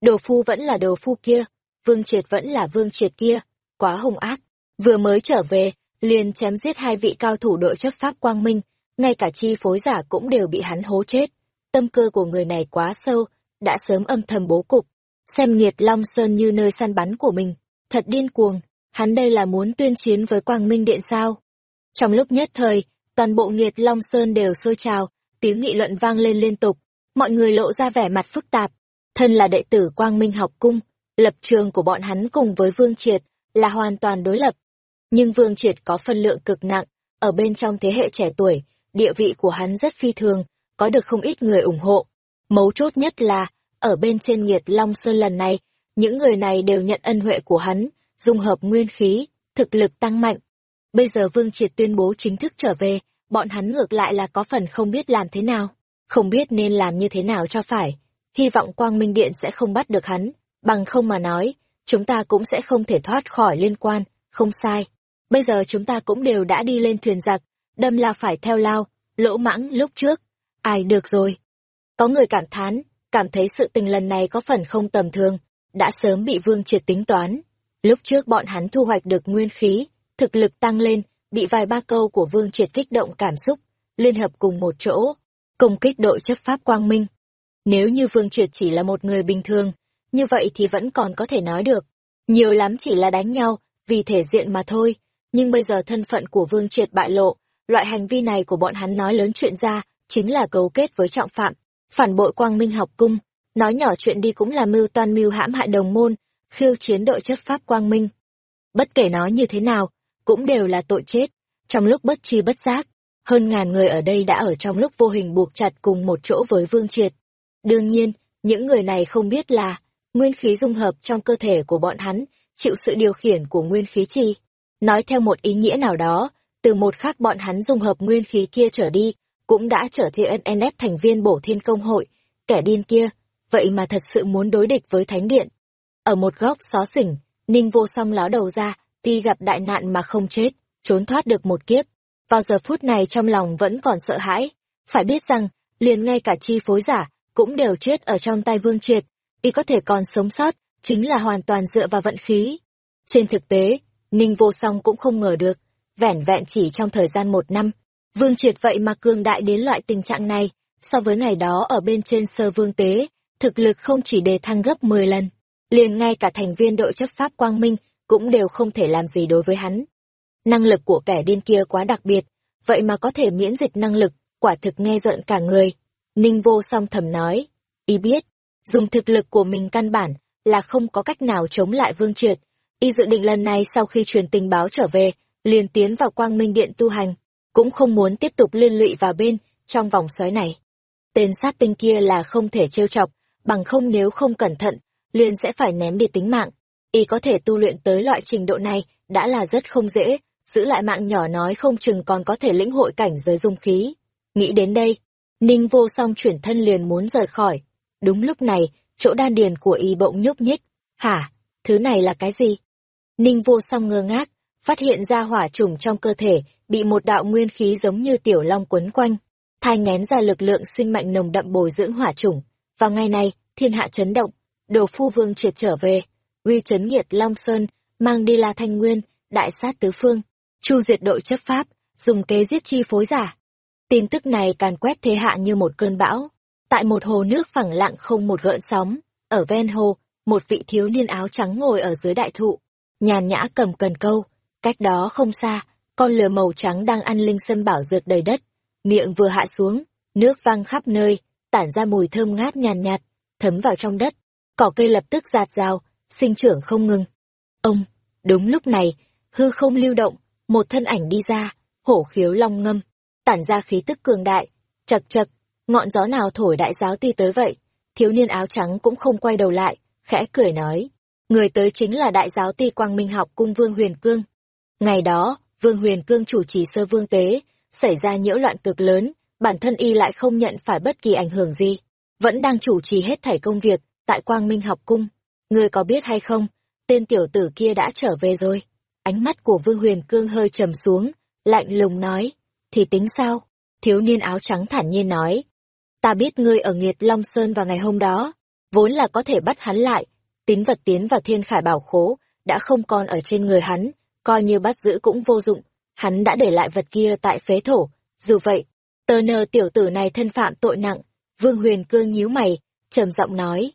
Đồ phu vẫn là đồ phu kia, vương triệt vẫn là vương triệt kia, quá hung ác. Vừa mới trở về, liền chém giết hai vị cao thủ đội chấp pháp quang minh, ngay cả chi phối giả cũng đều bị hắn hố chết. Tâm cơ của người này quá sâu, đã sớm âm thầm bố cục, xem nghiệt Long Sơn như nơi săn bắn của mình, thật điên cuồng, hắn đây là muốn tuyên chiến với Quang Minh Điện sao? Trong lúc nhất thời, toàn bộ nghiệt Long Sơn đều sôi trào, tiếng nghị luận vang lên liên tục, mọi người lộ ra vẻ mặt phức tạp, Thân là đệ tử Quang Minh học cung, lập trường của bọn hắn cùng với Vương Triệt là hoàn toàn đối lập. Nhưng Vương Triệt có phân lượng cực nặng, ở bên trong thế hệ trẻ tuổi, địa vị của hắn rất phi thường, có được không ít người ủng hộ. Mấu chốt nhất là, ở bên trên nghiệt Long Sơn lần này, những người này đều nhận ân huệ của hắn, dung hợp nguyên khí, thực lực tăng mạnh. Bây giờ Vương Triệt tuyên bố chính thức trở về, bọn hắn ngược lại là có phần không biết làm thế nào, không biết nên làm như thế nào cho phải. Hy vọng Quang Minh Điện sẽ không bắt được hắn, bằng không mà nói, chúng ta cũng sẽ không thể thoát khỏi liên quan, không sai. Bây giờ chúng ta cũng đều đã đi lên thuyền giặc, đâm là phải theo lao, lỗ mãng lúc trước. Ai được rồi. Có người cảm thán, cảm thấy sự tình lần này có phần không tầm thường, đã sớm bị Vương Triệt tính toán. Lúc trước bọn hắn thu hoạch được nguyên khí, thực lực tăng lên, bị vài ba câu của Vương Triệt kích động cảm xúc, liên hợp cùng một chỗ, công kích đội chấp pháp quang minh. Nếu như Vương Triệt chỉ là một người bình thường, như vậy thì vẫn còn có thể nói được. Nhiều lắm chỉ là đánh nhau, vì thể diện mà thôi. Nhưng bây giờ thân phận của Vương Triệt bại lộ, loại hành vi này của bọn hắn nói lớn chuyện ra, chính là cấu kết với trọng phạm, phản bội quang minh học cung, nói nhỏ chuyện đi cũng là mưu toan mưu hãm hại đồng môn, khiêu chiến đội chấp pháp quang minh. Bất kể nói như thế nào, cũng đều là tội chết. Trong lúc bất chi bất giác, hơn ngàn người ở đây đã ở trong lúc vô hình buộc chặt cùng một chỗ với Vương Triệt. Đương nhiên, những người này không biết là, nguyên khí dung hợp trong cơ thể của bọn hắn, chịu sự điều khiển của nguyên khí chi. Nói theo một ý nghĩa nào đó, từ một khắc bọn hắn dung hợp nguyên khí kia trở đi, cũng đã trở thành NF thành viên bổ thiên công hội, kẻ điên kia, vậy mà thật sự muốn đối địch với thánh điện. Ở một góc xó xỉnh, Ninh vô song ló đầu ra, tuy gặp đại nạn mà không chết, trốn thoát được một kiếp. Vào giờ phút này trong lòng vẫn còn sợ hãi, phải biết rằng, liền ngay cả chi phối giả, cũng đều chết ở trong tay vương triệt, y có thể còn sống sót, chính là hoàn toàn dựa vào vận khí. Trên thực tế, Ninh vô song cũng không ngờ được, vẻn vẹn chỉ trong thời gian một năm, vương triệt vậy mà cường đại đến loại tình trạng này, so với ngày đó ở bên trên sơ vương tế, thực lực không chỉ đề thăng gấp 10 lần, liền ngay cả thành viên đội chấp pháp quang minh cũng đều không thể làm gì đối với hắn. Năng lực của kẻ điên kia quá đặc biệt, vậy mà có thể miễn dịch năng lực, quả thực nghe rợn cả người. Ninh vô song thầm nói, y biết, dùng thực lực của mình căn bản là không có cách nào chống lại vương triệt. Y dự định lần này sau khi truyền tình báo trở về, liền tiến vào quang minh điện tu hành, cũng không muốn tiếp tục liên lụy vào bên, trong vòng xoáy này. Tên sát tinh kia là không thể trêu chọc, bằng không nếu không cẩn thận, liền sẽ phải ném đi tính mạng. Y có thể tu luyện tới loại trình độ này, đã là rất không dễ, giữ lại mạng nhỏ nói không chừng còn có thể lĩnh hội cảnh giới dung khí. Nghĩ đến đây, Ninh vô song chuyển thân liền muốn rời khỏi. Đúng lúc này, chỗ đan điền của y bỗng nhúc nhích. Hả? Thứ này là cái gì? Ninh vô song ngơ ngác, phát hiện ra hỏa trùng trong cơ thể, bị một đạo nguyên khí giống như tiểu long quấn quanh. Thai ngén ra lực lượng sinh mạnh nồng đậm bồi dưỡng hỏa trùng. Vào ngày này, thiên hạ chấn động, đồ phu vương triệt trở về, uy chấn nghiệt Long Sơn, mang đi La Thanh Nguyên, đại sát tứ phương, chu diệt đội chấp pháp, dùng kế giết chi phối giả. Tin tức này càn quét thế hạ như một cơn bão. Tại một hồ nước phẳng lặng không một gợn sóng, ở ven hồ, một vị thiếu niên áo trắng ngồi ở dưới đại thụ, nhàn nhã cầm cần câu, cách đó không xa, con lừa màu trắng đang ăn linh sâm bảo dược đầy đất, miệng vừa hạ xuống, nước văng khắp nơi, tản ra mùi thơm ngát nhàn nhạt, thấm vào trong đất, cỏ cây lập tức giạt rào, sinh trưởng không ngừng. Ông, đúng lúc này, hư không lưu động, một thân ảnh đi ra, hổ khiếu long ngâm, tản ra khí tức cường đại, chật chật, ngọn gió nào thổi đại giáo ti tới vậy, thiếu niên áo trắng cũng không quay đầu lại, khẽ cười nói, người tới chính là đại giáo ti quang minh học cung vương huyền cương. Ngày đó, vương huyền cương chủ trì sơ vương tế, xảy ra nhiễu loạn cực lớn, bản thân y lại không nhận phải bất kỳ ảnh hưởng gì, vẫn đang chủ trì hết thảy công việc, tại quang minh học cung. Ngươi có biết hay không, tên tiểu tử kia đã trở về rồi. Ánh mắt của Vương Huyền Cương hơi trầm xuống, lạnh lùng nói, thì tính sao? Thiếu niên áo trắng thản nhiên nói, ta biết ngươi ở Nghiệt Long Sơn vào ngày hôm đó, vốn là có thể bắt hắn lại, tín vật tiến vào thiên khải bảo khố, đã không còn ở trên người hắn, coi như bắt giữ cũng vô dụng, hắn đã để lại vật kia tại phế thổ, dù vậy, tờ nờ tiểu tử này thân phạm tội nặng, Vương Huyền Cương nhíu mày, trầm giọng nói,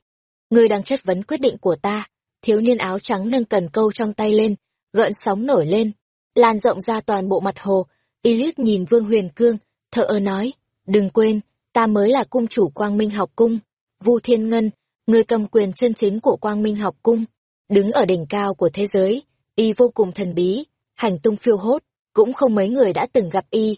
ngươi đang chất vấn quyết định của ta, thiếu niên áo trắng nâng cần câu trong tay lên, gợn sóng nổi lên, lan rộng ra toàn bộ mặt hồ, y liếc nhìn Vương Huyền Cương, thợ ơ nói, đừng quên, ta mới là cung chủ quang minh học cung, Vu Thiên Ngân, người cầm quyền chân chính của quang minh học cung, đứng ở đỉnh cao của thế giới, y vô cùng thần bí, hành tung phiêu hốt, cũng không mấy người đã từng gặp y.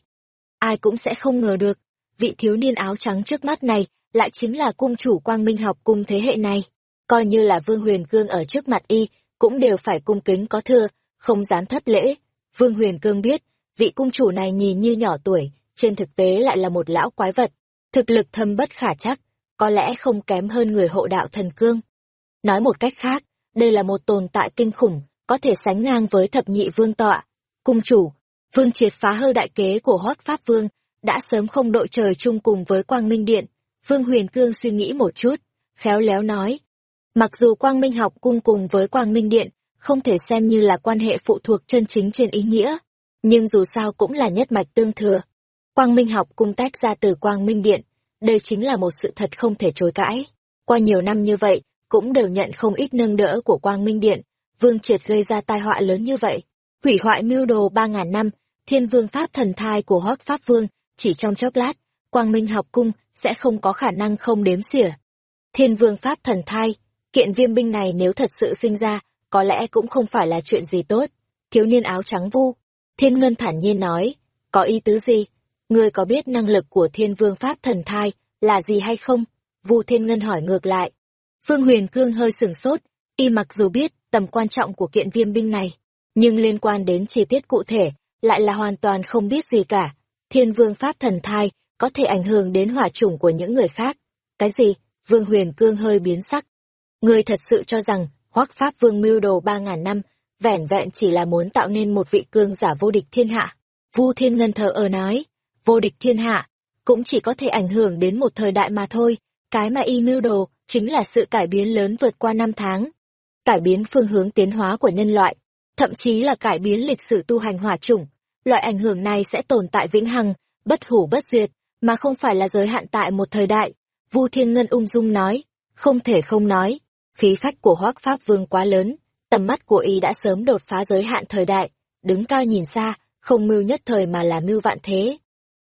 Ai cũng sẽ không ngờ được, vị thiếu niên áo trắng trước mắt này lại chính là cung chủ quang minh học cung thế hệ này. Coi như là Vương Huyền Cương ở trước mặt y, cũng đều phải cung kính có thưa, không dám thất lễ. Vương Huyền Cương biết, vị cung chủ này nhìn như nhỏ tuổi, trên thực tế lại là một lão quái vật, thực lực thâm bất khả chắc, có lẽ không kém hơn người hộ đạo thần cương. Nói một cách khác, đây là một tồn tại kinh khủng, có thể sánh ngang với thập nhị vương tọa. Cung chủ, vương triệt phá hư đại kế của Hoắc Pháp Vương, đã sớm không đội trời chung cùng với Quang Minh Điện. Vương Huyền Cương suy nghĩ một chút, khéo léo nói. Mặc dù Quang Minh học cung cùng với Quang Minh Điện, không thể xem như là quan hệ phụ thuộc chân chính trên ý nghĩa, nhưng dù sao cũng là nhất mạch tương thừa. Quang Minh học cung tách ra từ Quang Minh Điện, đây chính là một sự thật không thể chối cãi. Qua nhiều năm như vậy, cũng đều nhận không ít nâng đỡ của Quang Minh Điện, Vương Triệt gây ra tai họa lớn như vậy, hủy hoại mưu đồ ba ngàn năm, Thiên Vương pháp thần thai của Hoắc Pháp Vương, chỉ trong chốc lát, Quang Minh học cung sẽ không có khả năng không đếm xỉa. Thiên Vương pháp thần thai, kiện viêm binh này nếu thật sự sinh ra, có lẽ cũng không phải là chuyện gì tốt. Thiếu niên áo trắng vu, Thiên Ngân thản nhiên nói, có ý tứ gì? Ngươi có biết năng lực của Thiên Vương pháp thần thai là gì hay không? Vu Thiên Ngân hỏi ngược lại. Phương Huyền Cương hơi sửng sốt, y mặc dù biết tầm quan trọng của kiện viêm binh này, nhưng liên quan đến chi tiết cụ thể, lại là hoàn toàn không biết gì cả. Thiên vương pháp thần thai có thể ảnh hưởng đến hỏa chủng của những người khác. Cái gì? Vương Huyền Cương hơi biến sắc. Người thật sự cho rằng, hoắc pháp vương mưu đồ ba ngàn năm, vẻn vẹn chỉ là muốn tạo nên một vị cương giả vô địch thiên hạ. Vu Thiên Ngân thờ ở nói, vô địch thiên hạ, cũng chỉ có thể ảnh hưởng đến một thời đại mà thôi. Cái mà y mưu đồ, chính là sự cải biến lớn vượt qua năm tháng. Cải biến phương hướng tiến hóa của nhân loại, thậm chí là cải biến lịch sử tu hành hỏa chủng. Loại ảnh hưởng này sẽ tồn tại vĩnh hằng, bất hủ bất diệt, mà không phải là giới hạn tại một thời đại. Vu Thiên Ngân ung dung nói, không thể không nói, khí phách của Hoắc Pháp Vương quá lớn, tầm mắt của y đã sớm đột phá giới hạn thời đại, đứng cao nhìn xa, không mưu nhất thời mà là mưu vạn thế.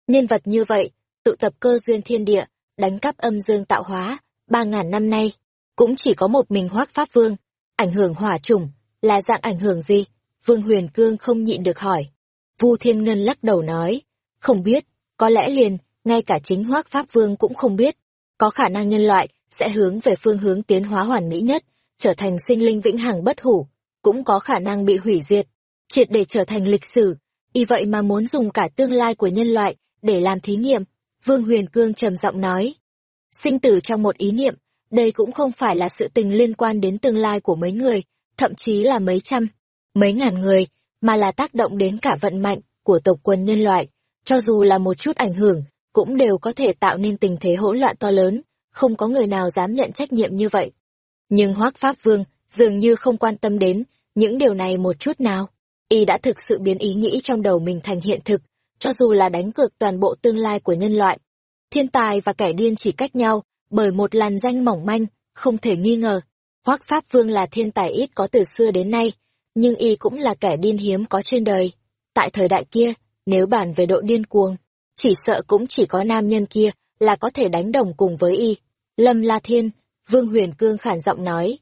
Nhân vật như vậy, tụ tập cơ duyên thiên địa, đánh cắp âm dương tạo hóa, ba ngàn năm nay, cũng chỉ có một mình Hoắc Pháp Vương, ảnh hưởng hỏa trùng, là dạng ảnh hưởng gì? Vương Huyền Cương không nhịn được hỏi. Vu Thiên Ngân lắc đầu nói, không biết, có lẽ liền, ngay cả chính Hoắc Pháp Vương cũng không biết, có khả năng nhân loại sẽ hướng về phương hướng tiến hóa hoàn mỹ nhất, trở thành sinh linh vĩnh hằng bất hủ, cũng có khả năng bị hủy diệt, triệt để trở thành lịch sử, y vậy mà muốn dùng cả tương lai của nhân loại để làm thí nghiệm, Vương Huyền Cương trầm giọng nói. Sinh tử trong một ý niệm, đây cũng không phải là sự tình liên quan đến tương lai của mấy người, thậm chí là mấy trăm, mấy ngàn người, mà là tác động đến cả vận mạnh của tộc quân nhân loại. Cho dù là một chút ảnh hưởng, cũng đều có thể tạo nên tình thế hỗn loạn to lớn, không có người nào dám nhận trách nhiệm như vậy. Nhưng Hoác Pháp Vương dường như không quan tâm đến những điều này một chút nào. Y đã thực sự biến ý nghĩ trong đầu mình thành hiện thực, cho dù là đánh cược toàn bộ tương lai của nhân loại. Thiên tài và kẻ điên chỉ cách nhau, bởi một làn danh mỏng manh, không thể nghi ngờ. Hoắc Pháp Vương là thiên tài ít có từ xưa đến nay, nhưng y cũng là kẻ điên hiếm có trên đời. Tại thời đại kia, nếu bàn về độ điên cuồng, chỉ sợ cũng chỉ có nam nhân kia là có thể đánh đồng cùng với y. Lâm La Thiên, Vương Huyền Cương khản giọng nói.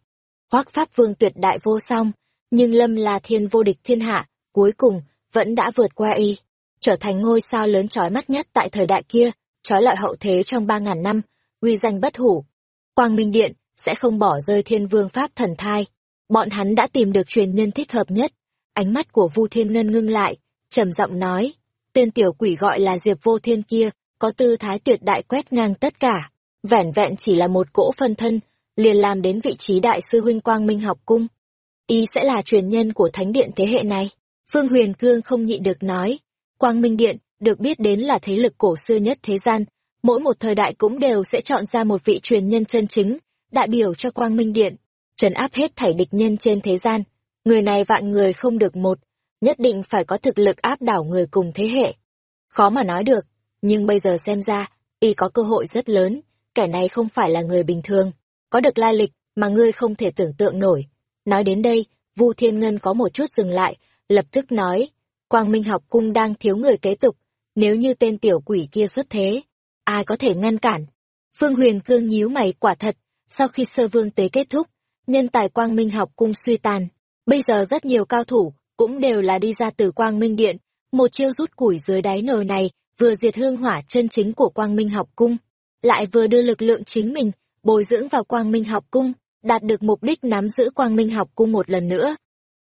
Hoắc Pháp Vương tuyệt đại vô song, nhưng Lâm La Thiên vô địch thiên hạ, cuối cùng vẫn đã vượt qua y, trở thành ngôi sao lớn chói mắt nhất tại thời đại kia, trói lọi hậu thế trong ba ngàn năm, uy danh bất hủ. Quang Minh Điện sẽ không bỏ rơi thiên vương pháp thần thai. Bọn hắn đã tìm được truyền nhân thích hợp nhất. Ánh mắt của Vu Thiên Ngân ngưng lại, trầm giọng nói, tên tiểu quỷ gọi là Diệp Vô Thiên kia, có tư thái tuyệt đại quét ngang tất cả. Vẻn vẹn chỉ là một cỗ phân thân, liền làm đến vị trí đại sư huynh Quang Minh học cung. Y sẽ là truyền nhân của thánh điện thế hệ này. Phương Huyền Cương không nhịn được nói, Quang Minh Điện được biết đến là thế lực cổ xưa nhất thế gian, mỗi một thời đại cũng đều sẽ chọn ra một vị truyền nhân chân chính, đại biểu cho Quang Minh Điện, trấn áp hết thảy địch nhân trên thế gian. Người này vạn người không được một, nhất định phải có thực lực áp đảo người cùng thế hệ. Khó mà nói được, nhưng bây giờ xem ra, y có cơ hội rất lớn, kẻ này không phải là người bình thường, có được lai lịch mà ngươi không thể tưởng tượng nổi. Nói đến đây, Vu Thiên Ngân có một chút dừng lại, lập tức nói, Quang Minh học cung đang thiếu người kế tục, nếu như tên tiểu quỷ kia xuất thế, ai có thể ngăn cản? Phương Huyền Cương nhíu mày quả thật, Sau khi sơ vương tế kết thúc, nhân tài quang minh học cung suy tàn. Bây giờ rất nhiều cao thủ, cũng đều là đi ra từ quang minh điện. Một chiêu rút củi dưới đáy nồi này, vừa diệt hương hỏa chân chính của quang minh học cung, lại vừa đưa lực lượng chính mình, bồi dưỡng vào quang minh học cung, đạt được mục đích nắm giữ quang minh học cung một lần nữa.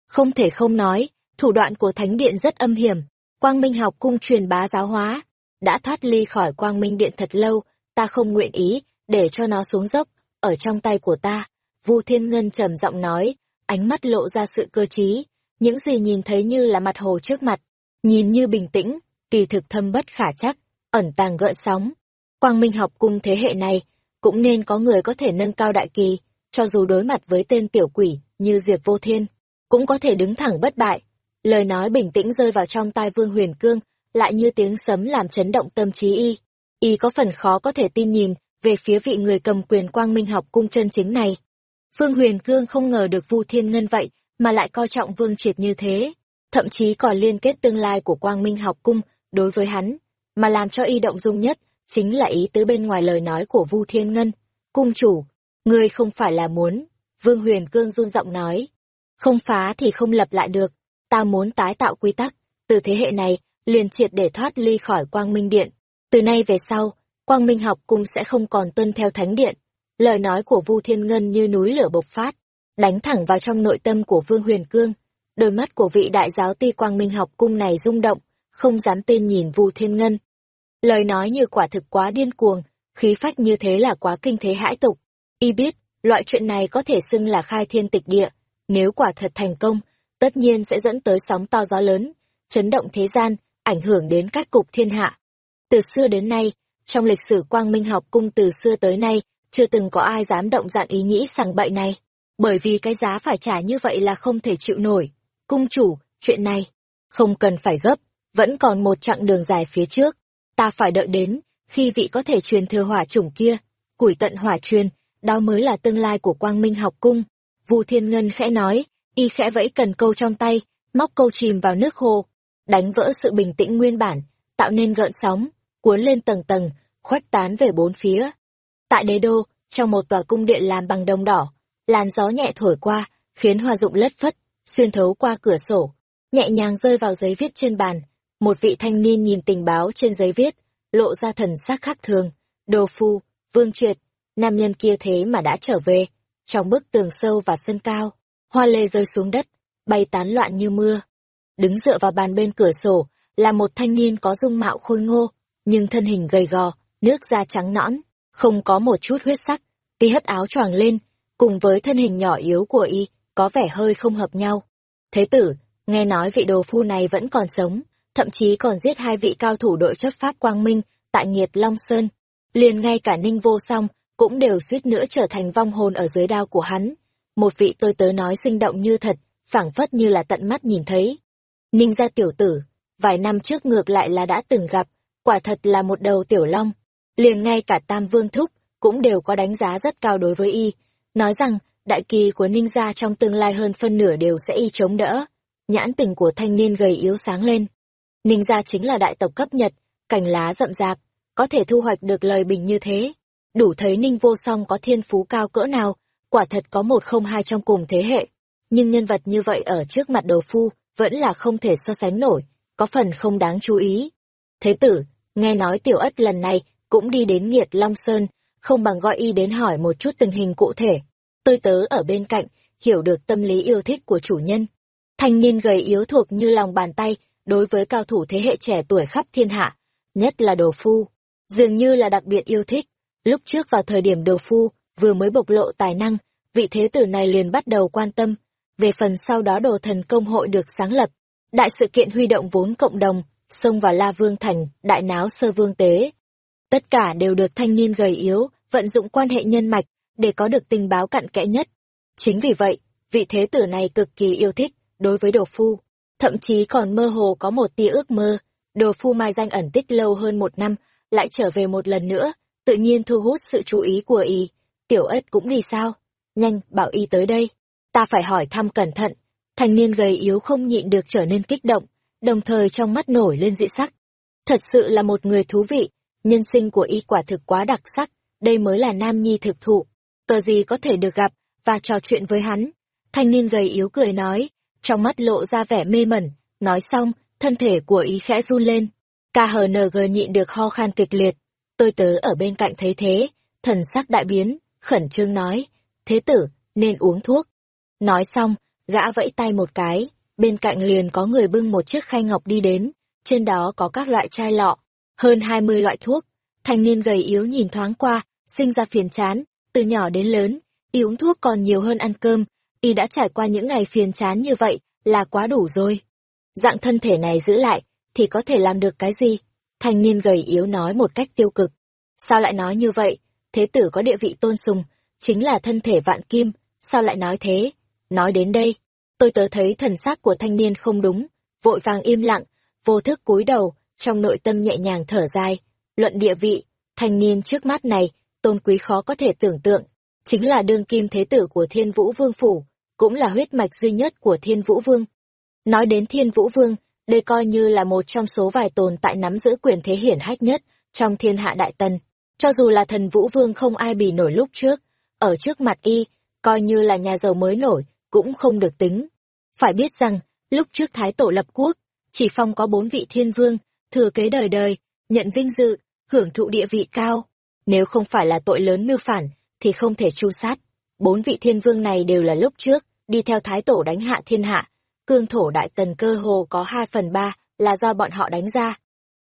Không thể không nói, thủ đoạn của thánh điện rất âm hiểm, quang minh học cung truyền bá giáo hóa. Đã thoát ly khỏi quang minh điện thật lâu, ta không nguyện ý, để cho nó xuống dốc, ở trong tay của ta. Vu Thiên Ngân trầm giọng nói, ánh mắt lộ ra sự cơ trí, những gì nhìn thấy như là mặt hồ trước mặt, nhìn như bình tĩnh, kỳ thực thâm bất khả chắc, ẩn tàng gợn sóng. Quang Minh học cung thế hệ này, cũng nên có người có thể nâng cao đại kỳ, cho dù đối mặt với tên tiểu quỷ như Diệp Vô Thiên, cũng có thể đứng thẳng bất bại. Lời nói bình tĩnh rơi vào trong tai Vương Huyền Cương, lại như tiếng sấm làm chấn động tâm trí y. Y có phần khó có thể tin nhìn về phía vị người cầm quyền quang minh học cung chân chính này. phương Huyền Cương không ngờ được Vu Thiên Ngân vậy, mà lại coi trọng Vương Triệt như thế, thậm chí còn liên kết tương lai của quang minh học cung đối với hắn, mà làm cho y động dung nhất, chính là ý tứ bên ngoài lời nói của Vu Thiên Ngân. Cung chủ, ngươi không phải là muốn, Vương Huyền Cương run giọng nói. Không phá thì không lập lại được, ta muốn tái tạo quy tắc, từ thế hệ này, liền triệt để thoát ly khỏi quang minh điện. Từ nay về sau, quang minh học cung sẽ không còn tuân theo thánh điện. Lời nói của Vu Thiên Ngân như núi lửa bộc phát, đánh thẳng vào trong nội tâm của Vương Huyền Cương. Đôi mắt của vị đại giáo ti quang minh học cung này rung động, không dám tin nhìn Vu Thiên Ngân. Lời nói như quả thực quá điên cuồng, khí phách như thế là quá kinh thế hãi tục. Y biết, loại chuyện này có thể xưng là khai thiên tịch địa, nếu quả thật thành công, tất nhiên sẽ dẫn tới sóng to gió lớn, chấn động thế gian, ảnh hưởng đến các cục thiên hạ. Từ xưa đến nay, trong lịch sử quang minh học cung từ xưa tới nay, chưa từng có ai dám động dạng ý nghĩ sằng bậy này, bởi vì cái giá phải trả như vậy là không thể chịu nổi. Cung chủ, chuyện này, không cần phải gấp, vẫn còn một chặng đường dài phía trước, ta phải đợi đến, khi vị có thể truyền thừa hỏa chủng kia, củi tận hỏa truyền, đó mới là tương lai của quang minh học cung. Vu Thiên Ngân khẽ nói, y khẽ vẫy cần câu trong tay, móc câu chìm vào nước hồ, đánh vỡ sự bình tĩnh nguyên bản, tạo nên gợn sóng, cuốn lên tầng tầng, khuếch tán về bốn phía. Tại đế đô, trong một tòa cung điện làm bằng đồng đỏ, làn gió nhẹ thổi qua, khiến hoa dụng lất phất, xuyên thấu qua cửa sổ, nhẹ nhàng rơi vào giấy viết trên bàn. Một vị thanh niên nhìn tình báo trên giấy viết, lộ ra thần sắc khác thường. Đồ phu, vương triệt, nam nhân kia thế mà đã trở về. Trong bức tường sâu và sân cao, hoa lê rơi xuống đất, bay tán loạn như mưa. Đứng dựa vào bàn bên cửa sổ, là một thanh niên có dung mạo khôi ngô, nhưng thân hình gầy gò, nước da trắng nõn, không có một chút huyết sắc. tí hất áo choàng lên, cùng với thân hình nhỏ yếu của y, có vẻ hơi không hợp nhau. Thế tử, nghe nói vị đồ phu này vẫn còn sống, thậm chí còn giết hai vị cao thủ đội chấp pháp Quang Minh tại Nghiệt Long Sơn. Liền ngay cả Ninh Vô Song cũng đều suýt nữa trở thành vong hồn ở dưới đao của hắn. Một vị tôi tớ nói sinh động như thật, phảng phất như là tận mắt nhìn thấy. Ninh gia tiểu tử, vài năm trước ngược lại là đã từng gặp, quả thật là một đầu tiểu long. Liền ngay cả Tam Vương Thúc cũng đều có đánh giá rất cao đối với y, nói rằng đại kỳ của Ninh gia trong tương lai hơn phân nửa đều sẽ y chống đỡ. Nhãn tình của thanh niên gầy yếu sáng lên. Ninh gia chính là đại tộc cấp Nhật, cành lá rậm rạp, có thể thu hoạch được lời bình như thế. Đủ thấy Ninh vô song có thiên phú cao cỡ nào, quả thật có một không hai trong cùng thế hệ. Nhưng nhân vật như vậy ở trước mặt đồ phu, vẫn là không thể so sánh nổi, có phần không đáng chú ý. Thế tử, nghe nói tiểu ất lần này cũng đi đến nghiệt Long Sơn, không bằng gọi y đến hỏi một chút tình hình cụ thể. Tôi tớ ở bên cạnh, hiểu được tâm lý yêu thích của chủ nhân. Thanh niên gầy yếu thuộc như lòng bàn tay, đối với cao thủ thế hệ trẻ tuổi khắp thiên hạ, nhất là đồ phu, dường như là đặc biệt yêu thích. Lúc trước vào thời điểm đồ phu, vừa mới bộc lộ tài năng, vị thế tử này liền bắt đầu quan tâm. Về phần sau đó đồ thần công hội được sáng lập, đại sự kiện huy động vốn cộng đồng, xông vào La Vương Thành, đại náo sơ vương tế. Tất cả đều được thanh niên gầy yếu, vận dụng quan hệ nhân mạch, để có được tình báo cặn kẽ nhất. Chính vì vậy, vị thế tử này cực kỳ yêu thích, đối với đồ phu. Thậm chí còn mơ hồ có một tia ước mơ, đồ phu mai danh ẩn tích lâu hơn một năm, lại trở về một lần nữa, tự nhiên thu hút sự chú ý của y. Tiểu ất cũng đi sao? Nhanh, bảo y tới đây. Ta phải hỏi thăm cẩn thận. Thanh niên gầy yếu không nhịn được trở nên kích động, đồng thời trong mắt nổi lên dị sắc. Thật sự là một người thú vị, nhân sinh của y quả thực quá đặc sắc, đây mới là nam nhi thực thụ. tờ gì có thể được gặp và trò chuyện với hắn. Thanh niên gầy yếu cười nói, trong mắt lộ ra vẻ mê mẩn, nói xong, thân thể của ý khẽ run lên. KHNG nhịn được ho khan kịch liệt. Tôi tớ ở bên cạnh thấy thế, thần sắc đại biến, khẩn trương nói, thế tử, nên uống thuốc. Nói xong, gã vẫy tay một cái, bên cạnh liền có người bưng một chiếc khay ngọc đi đến, trên đó có các loại chai lọ, hơn hai mươi loại thuốc. Thanh niên gầy yếu nhìn thoáng qua, sinh ra phiền chán, từ nhỏ đến lớn, y uống thuốc còn nhiều hơn ăn cơm, y đã trải qua những ngày phiền chán như vậy, là quá đủ rồi. Dạng thân thể này giữ lại, thì có thể làm được cái gì? Thanh niên gầy yếu nói một cách tiêu cực. Sao lại nói như vậy? Thế tử có địa vị tôn sùng, chính là thân thể vạn kim, sao lại nói thế? Nói đến đây, tôi tớ thấy thần sắc của thanh niên không đúng, vội vàng im lặng, vô thức cúi đầu, trong nội tâm nhẹ nhàng thở dài. Luận địa vị, thanh niên trước mắt này, tôn quý khó có thể tưởng tượng, chính là đương kim thế tử của thiên vũ vương phủ, cũng là huyết mạch duy nhất của thiên vũ vương. Nói đến thiên vũ vương, đây coi như là một trong số vài tồn tại nắm giữ quyền thế hiển hách nhất trong thiên hạ đại tần. Cho dù là thần vũ vương không ai bì nổi lúc trước, ở trước mặt y, coi như là nhà giàu mới nổi, cũng không được tính. Phải biết rằng, lúc trước Thái Tổ lập quốc, chỉ phong có bốn vị thiên vương, thừa kế đời đời, nhận vinh dự, hưởng thụ địa vị cao. Nếu không phải là tội lớn mưu phản, thì không thể tru sát. Bốn vị thiên vương này đều là lúc trước, đi theo Thái Tổ đánh hạ thiên hạ. Cương thổ đại tần cơ hồ có hai phần ba là do bọn họ đánh ra.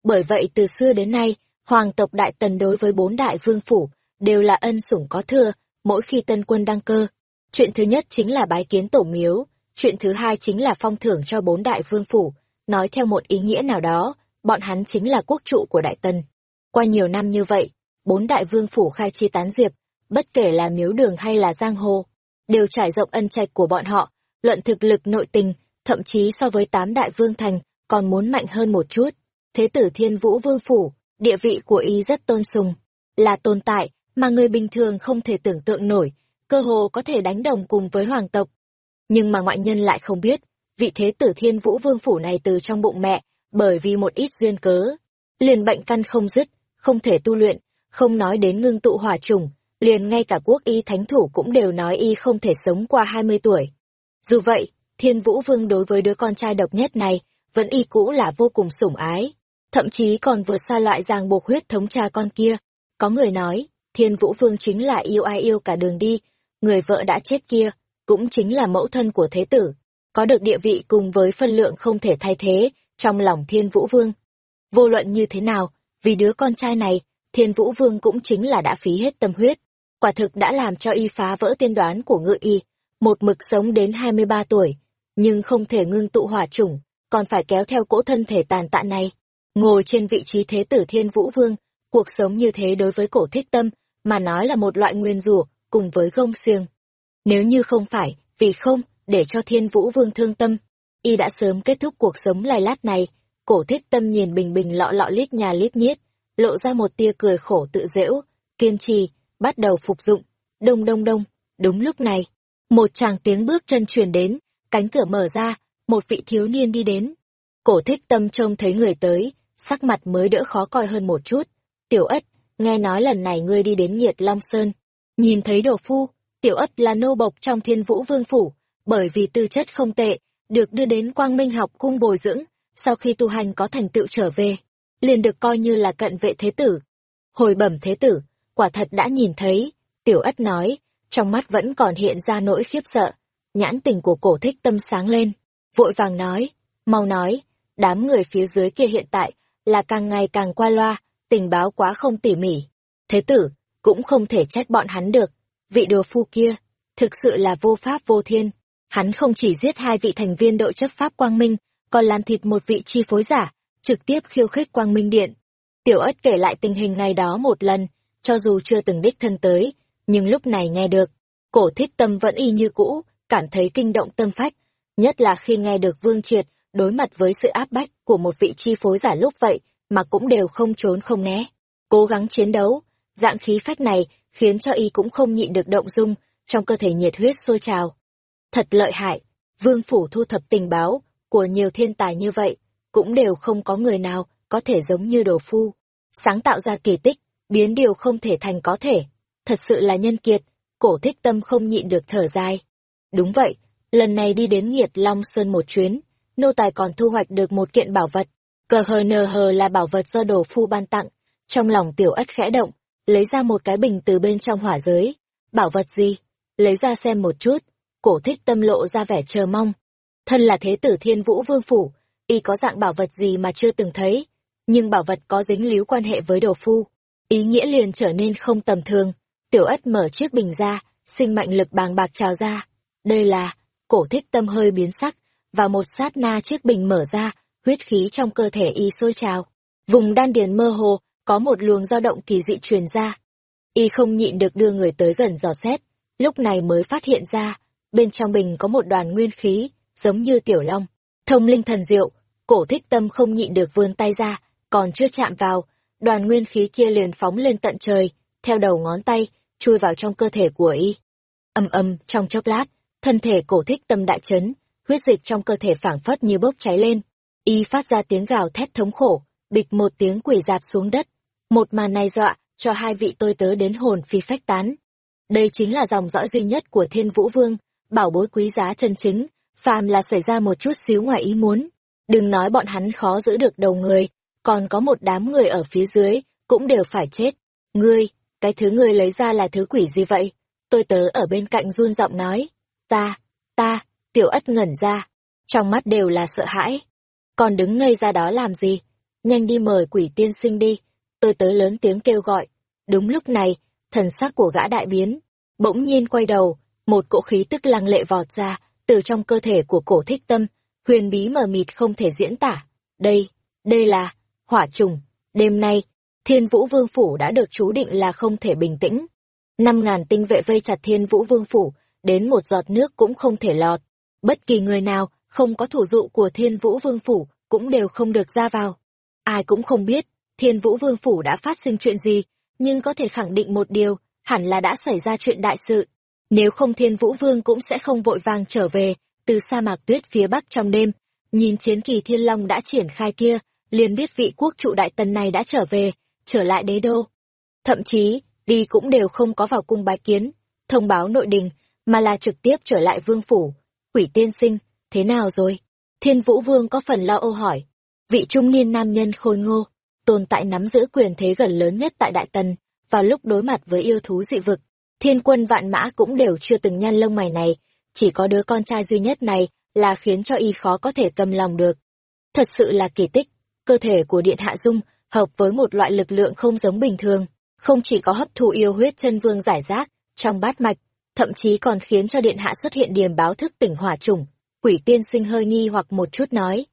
Bởi vậy từ xưa đến nay, hoàng tộc đại tần đối với bốn đại vương phủ, đều là ân sủng có thừa, mỗi khi tân quân đăng cơ. Chuyện thứ nhất chính là bái kiến tổ miếu, chuyện thứ hai chính là phong thưởng cho bốn đại vương phủ, nói theo một ý nghĩa nào đó, bọn hắn chính là quốc trụ của đại tần. Qua nhiều năm như vậy, bốn đại vương phủ khai chi tán diệp, bất kể là miếu đường hay là giang hồ, đều trải rộng ân trạch của bọn họ, luận thực lực nội tình, thậm chí so với tám đại vương thành, còn muốn mạnh hơn một chút. Thế tử thiên vũ vương phủ, địa vị của y rất tôn sùng, là tồn tại mà người bình thường không thể tưởng tượng nổi, cơ hồ có thể đánh đồng cùng với hoàng tộc. Nhưng mà ngoại nhân lại không biết, vị thế tử thiên vũ vương phủ này từ trong bụng mẹ, bởi vì một ít duyên cớ, liền bệnh căn không dứt, không thể tu luyện, không nói đến ngưng tụ hỏa trùng, liền ngay cả quốc y thánh thủ cũng đều nói y không thể sống qua 20 tuổi. Dù vậy, thiên vũ vương đối với đứa con trai độc nhất này, vẫn y cũ là vô cùng sủng ái, thậm chí còn vượt xa loại ràng buộc huyết thống cha con kia. Có người nói, thiên vũ vương chính là yêu ai yêu cả đường đi, người vợ đã chết kia, cũng chính là mẫu thân của thế tử, có được địa vị cùng với phân lượng không thể thay thế trong lòng thiên vũ vương. Vô luận như thế nào, vì đứa con trai này, thiên vũ vương cũng chính là đã phí hết tâm huyết, quả thực đã làm cho y phá vỡ tiên đoán của ngự y, một mực sống đến 23 tuổi, nhưng không thể ngưng tụ hỏa chủng, còn phải kéo theo cỗ thân thể tàn tạ này. Ngồi trên vị trí thế tử thiên vũ vương, cuộc sống như thế đối với cổ thích tâm, mà nói là một loại nguyên rủa cùng với gông xiềng. Nếu như không phải, vì không, để cho thiên vũ vương thương tâm, y đã sớm kết thúc cuộc sống lai lát này, cổ thích tâm nhìn bình bình lọ lọ lít nhà lít nhiết, lộ ra một tia cười khổ tự dễu, kiên trì, bắt đầu phục dụng, đông đông đông, đúng lúc này, một chàng tiếng bước chân truyền đến, cánh cửa mở ra, một vị thiếu niên đi đến. Cổ thích tâm trông thấy người tới, sắc mặt mới đỡ khó coi hơn một chút. Tiểu ất, nghe nói lần này ngươi đi đến nhiệt Long Sơn. Nhìn thấy đồ phu, tiểu ất là nô bộc trong thiên vũ vương phủ, bởi vì tư chất không tệ, được đưa đến quang minh học cung bồi dưỡng, sau khi tu hành có thành tựu trở về, liền được coi như là cận vệ thế tử. Hồi bẩm thế tử, quả thật đã nhìn thấy, tiểu ất nói, trong mắt vẫn còn hiện ra nỗi khiếp sợ. Nhãn tình của cổ thích tâm sáng lên, vội vàng nói, mau nói, đám người phía dưới kia hiện tại là càng ngày càng qua loa, tình báo quá không tỉ mỉ. Thế tử, cũng không thể trách bọn hắn được, vị đồ phu kia, thực sự là vô pháp vô thiên. Hắn không chỉ giết hai vị thành viên đội chấp pháp Quang Minh, còn làm thịt một vị chi phối giả, trực tiếp khiêu khích Quang Minh Điện. Tiểu ất kể lại tình hình ngày đó một lần, cho dù chưa từng đích thân tới, nhưng lúc này nghe được, cổ thích tâm vẫn y như cũ, cảm thấy kinh động tâm phách, nhất là khi nghe được Vương Triệt đối mặt với sự áp bách của một vị chi phối giả lúc vậy mà cũng đều không trốn không né, cố gắng chiến đấu, dạng khí phách này khiến cho y cũng không nhịn được động dung, trong cơ thể nhiệt huyết sôi trào. Thật lợi hại, Vương Phủ thu thập tình báo của nhiều thiên tài như vậy, cũng đều không có người nào có thể giống như đồ phu, sáng tạo ra kỳ tích, biến điều không thể thành có thể. Thật sự là nhân kiệt, cổ thích tâm không nhịn được thở dài. Đúng vậy, lần này đi đến Nghiệt Long Sơn một chuyến, nô tài còn thu hoạch được một kiện bảo vật. Cờ hờ nờ hờ là bảo vật do đồ phu ban tặng. Trong lòng tiểu ất khẽ động, lấy ra một cái bình từ bên trong hỏa giới. Bảo vật gì? Lấy ra xem một chút. Cổ thích tâm lộ ra vẻ chờ mong. Thân là thế tử thiên vũ vương phủ, y có dạng bảo vật gì mà chưa từng thấy. Nhưng bảo vật có dính líu quan hệ với đồ phu. Ý nghĩa liền trở nên không tầm thường. Tiểu ất mở chiếc bình ra, sinh mạnh lực bàng bạc trào ra. Đây là, cổ thích tâm hơi biến sắc, và một sát na chiếc bình mở ra, huyết khí trong cơ thể y sôi trào. Vùng đan điền mơ hồ, có một luồng dao động kỳ dị truyền ra. Y không nhịn được đưa người tới gần dò xét, lúc này mới phát hiện ra, bên trong bình có một đoàn nguyên khí, giống như tiểu long. Thông linh thần diệu, cổ thích tâm không nhịn được vươn tay ra, còn chưa chạm vào, đoàn nguyên khí kia liền phóng lên tận trời, theo đầu ngón tay, chui vào trong cơ thể của y. Âm âm, trong chốc lát, thân thể cổ thích tâm đại chấn, huyết dịch trong cơ thể phảng phất như bốc cháy lên. Y phát ra tiếng gào thét thống khổ, bịch một tiếng quỷ dạp xuống đất. Một màn này dọa, cho hai vị tôi tớ đến hồn phi phách tán. Đây chính là dòng dõi duy nhất của Thiên Vũ Vương, bảo bối quý giá chân chính, phàm là xảy ra một chút xíu ngoài ý muốn. Đừng nói bọn hắn khó giữ được đầu người, còn có một đám người ở phía dưới, cũng đều phải chết. Ngươi, cái thứ ngươi lấy ra là thứ quỷ gì vậy? Tôi tớ ở bên cạnh run giọng nói. Ta, ta, tiểu ất ngẩn ra. Trong mắt đều là sợ hãi. Còn đứng ngây ra đó làm gì? Nhanh đi mời quỷ tiên sinh đi. Tôi tới lớn tiếng kêu gọi. Đúng lúc này, thần sắc của gã đại biến. Bỗng nhiên quay đầu, một cỗ khí tức lăng lệ vọt ra, từ trong cơ thể của cổ thích tâm, huyền bí mờ mịt không thể diễn tả. Đây, đây là, hỏa trùng. Đêm nay, thiên vũ vương phủ đã được chú định là không thể bình tĩnh. Năm ngàn tinh vệ vây chặt thiên vũ vương phủ, đến một giọt nước cũng không thể lọt. Bất kỳ người nào không có thủ dụ của thiên vũ vương phủ cũng đều không được ra vào. Ai cũng không biết, thiên vũ vương phủ đã phát sinh chuyện gì, nhưng có thể khẳng định một điều, hẳn là đã xảy ra chuyện đại sự. Nếu không thiên vũ vương cũng sẽ không vội vàng trở về, từ sa mạc tuyết phía bắc trong đêm, nhìn chiến kỳ thiên long đã triển khai kia, liền biết vị quốc trụ đại tần này đã trở về, trở lại đế đô. Thậm chí, đi cũng đều không có vào cung bái kiến, thông báo nội đình, mà là trực tiếp trở lại vương phủ. Quỷ tiên sinh, thế nào rồi? Thiên vũ vương có phần lo âu hỏi. Vị trung niên nam nhân khôi ngô, tồn tại nắm giữ quyền thế gần lớn nhất tại Đại Tần, vào lúc đối mặt với yêu thú dị vực. Thiên quân vạn mã cũng đều chưa từng nhăn lông mày này, chỉ có đứa con trai duy nhất này là khiến cho y khó có thể cầm lòng được. Thật sự là kỳ tích, cơ thể của Điện Hạ Dung hợp với một loại lực lượng không giống bình thường, không chỉ có hấp thụ yêu huyết chân vương giải rác trong bát mạch, thậm chí còn khiến cho Điện Hạ xuất hiện điềm báo thức tỉnh hỏa chủng. Quỷ tiên sinh hơi nghi hoặc một chút nói.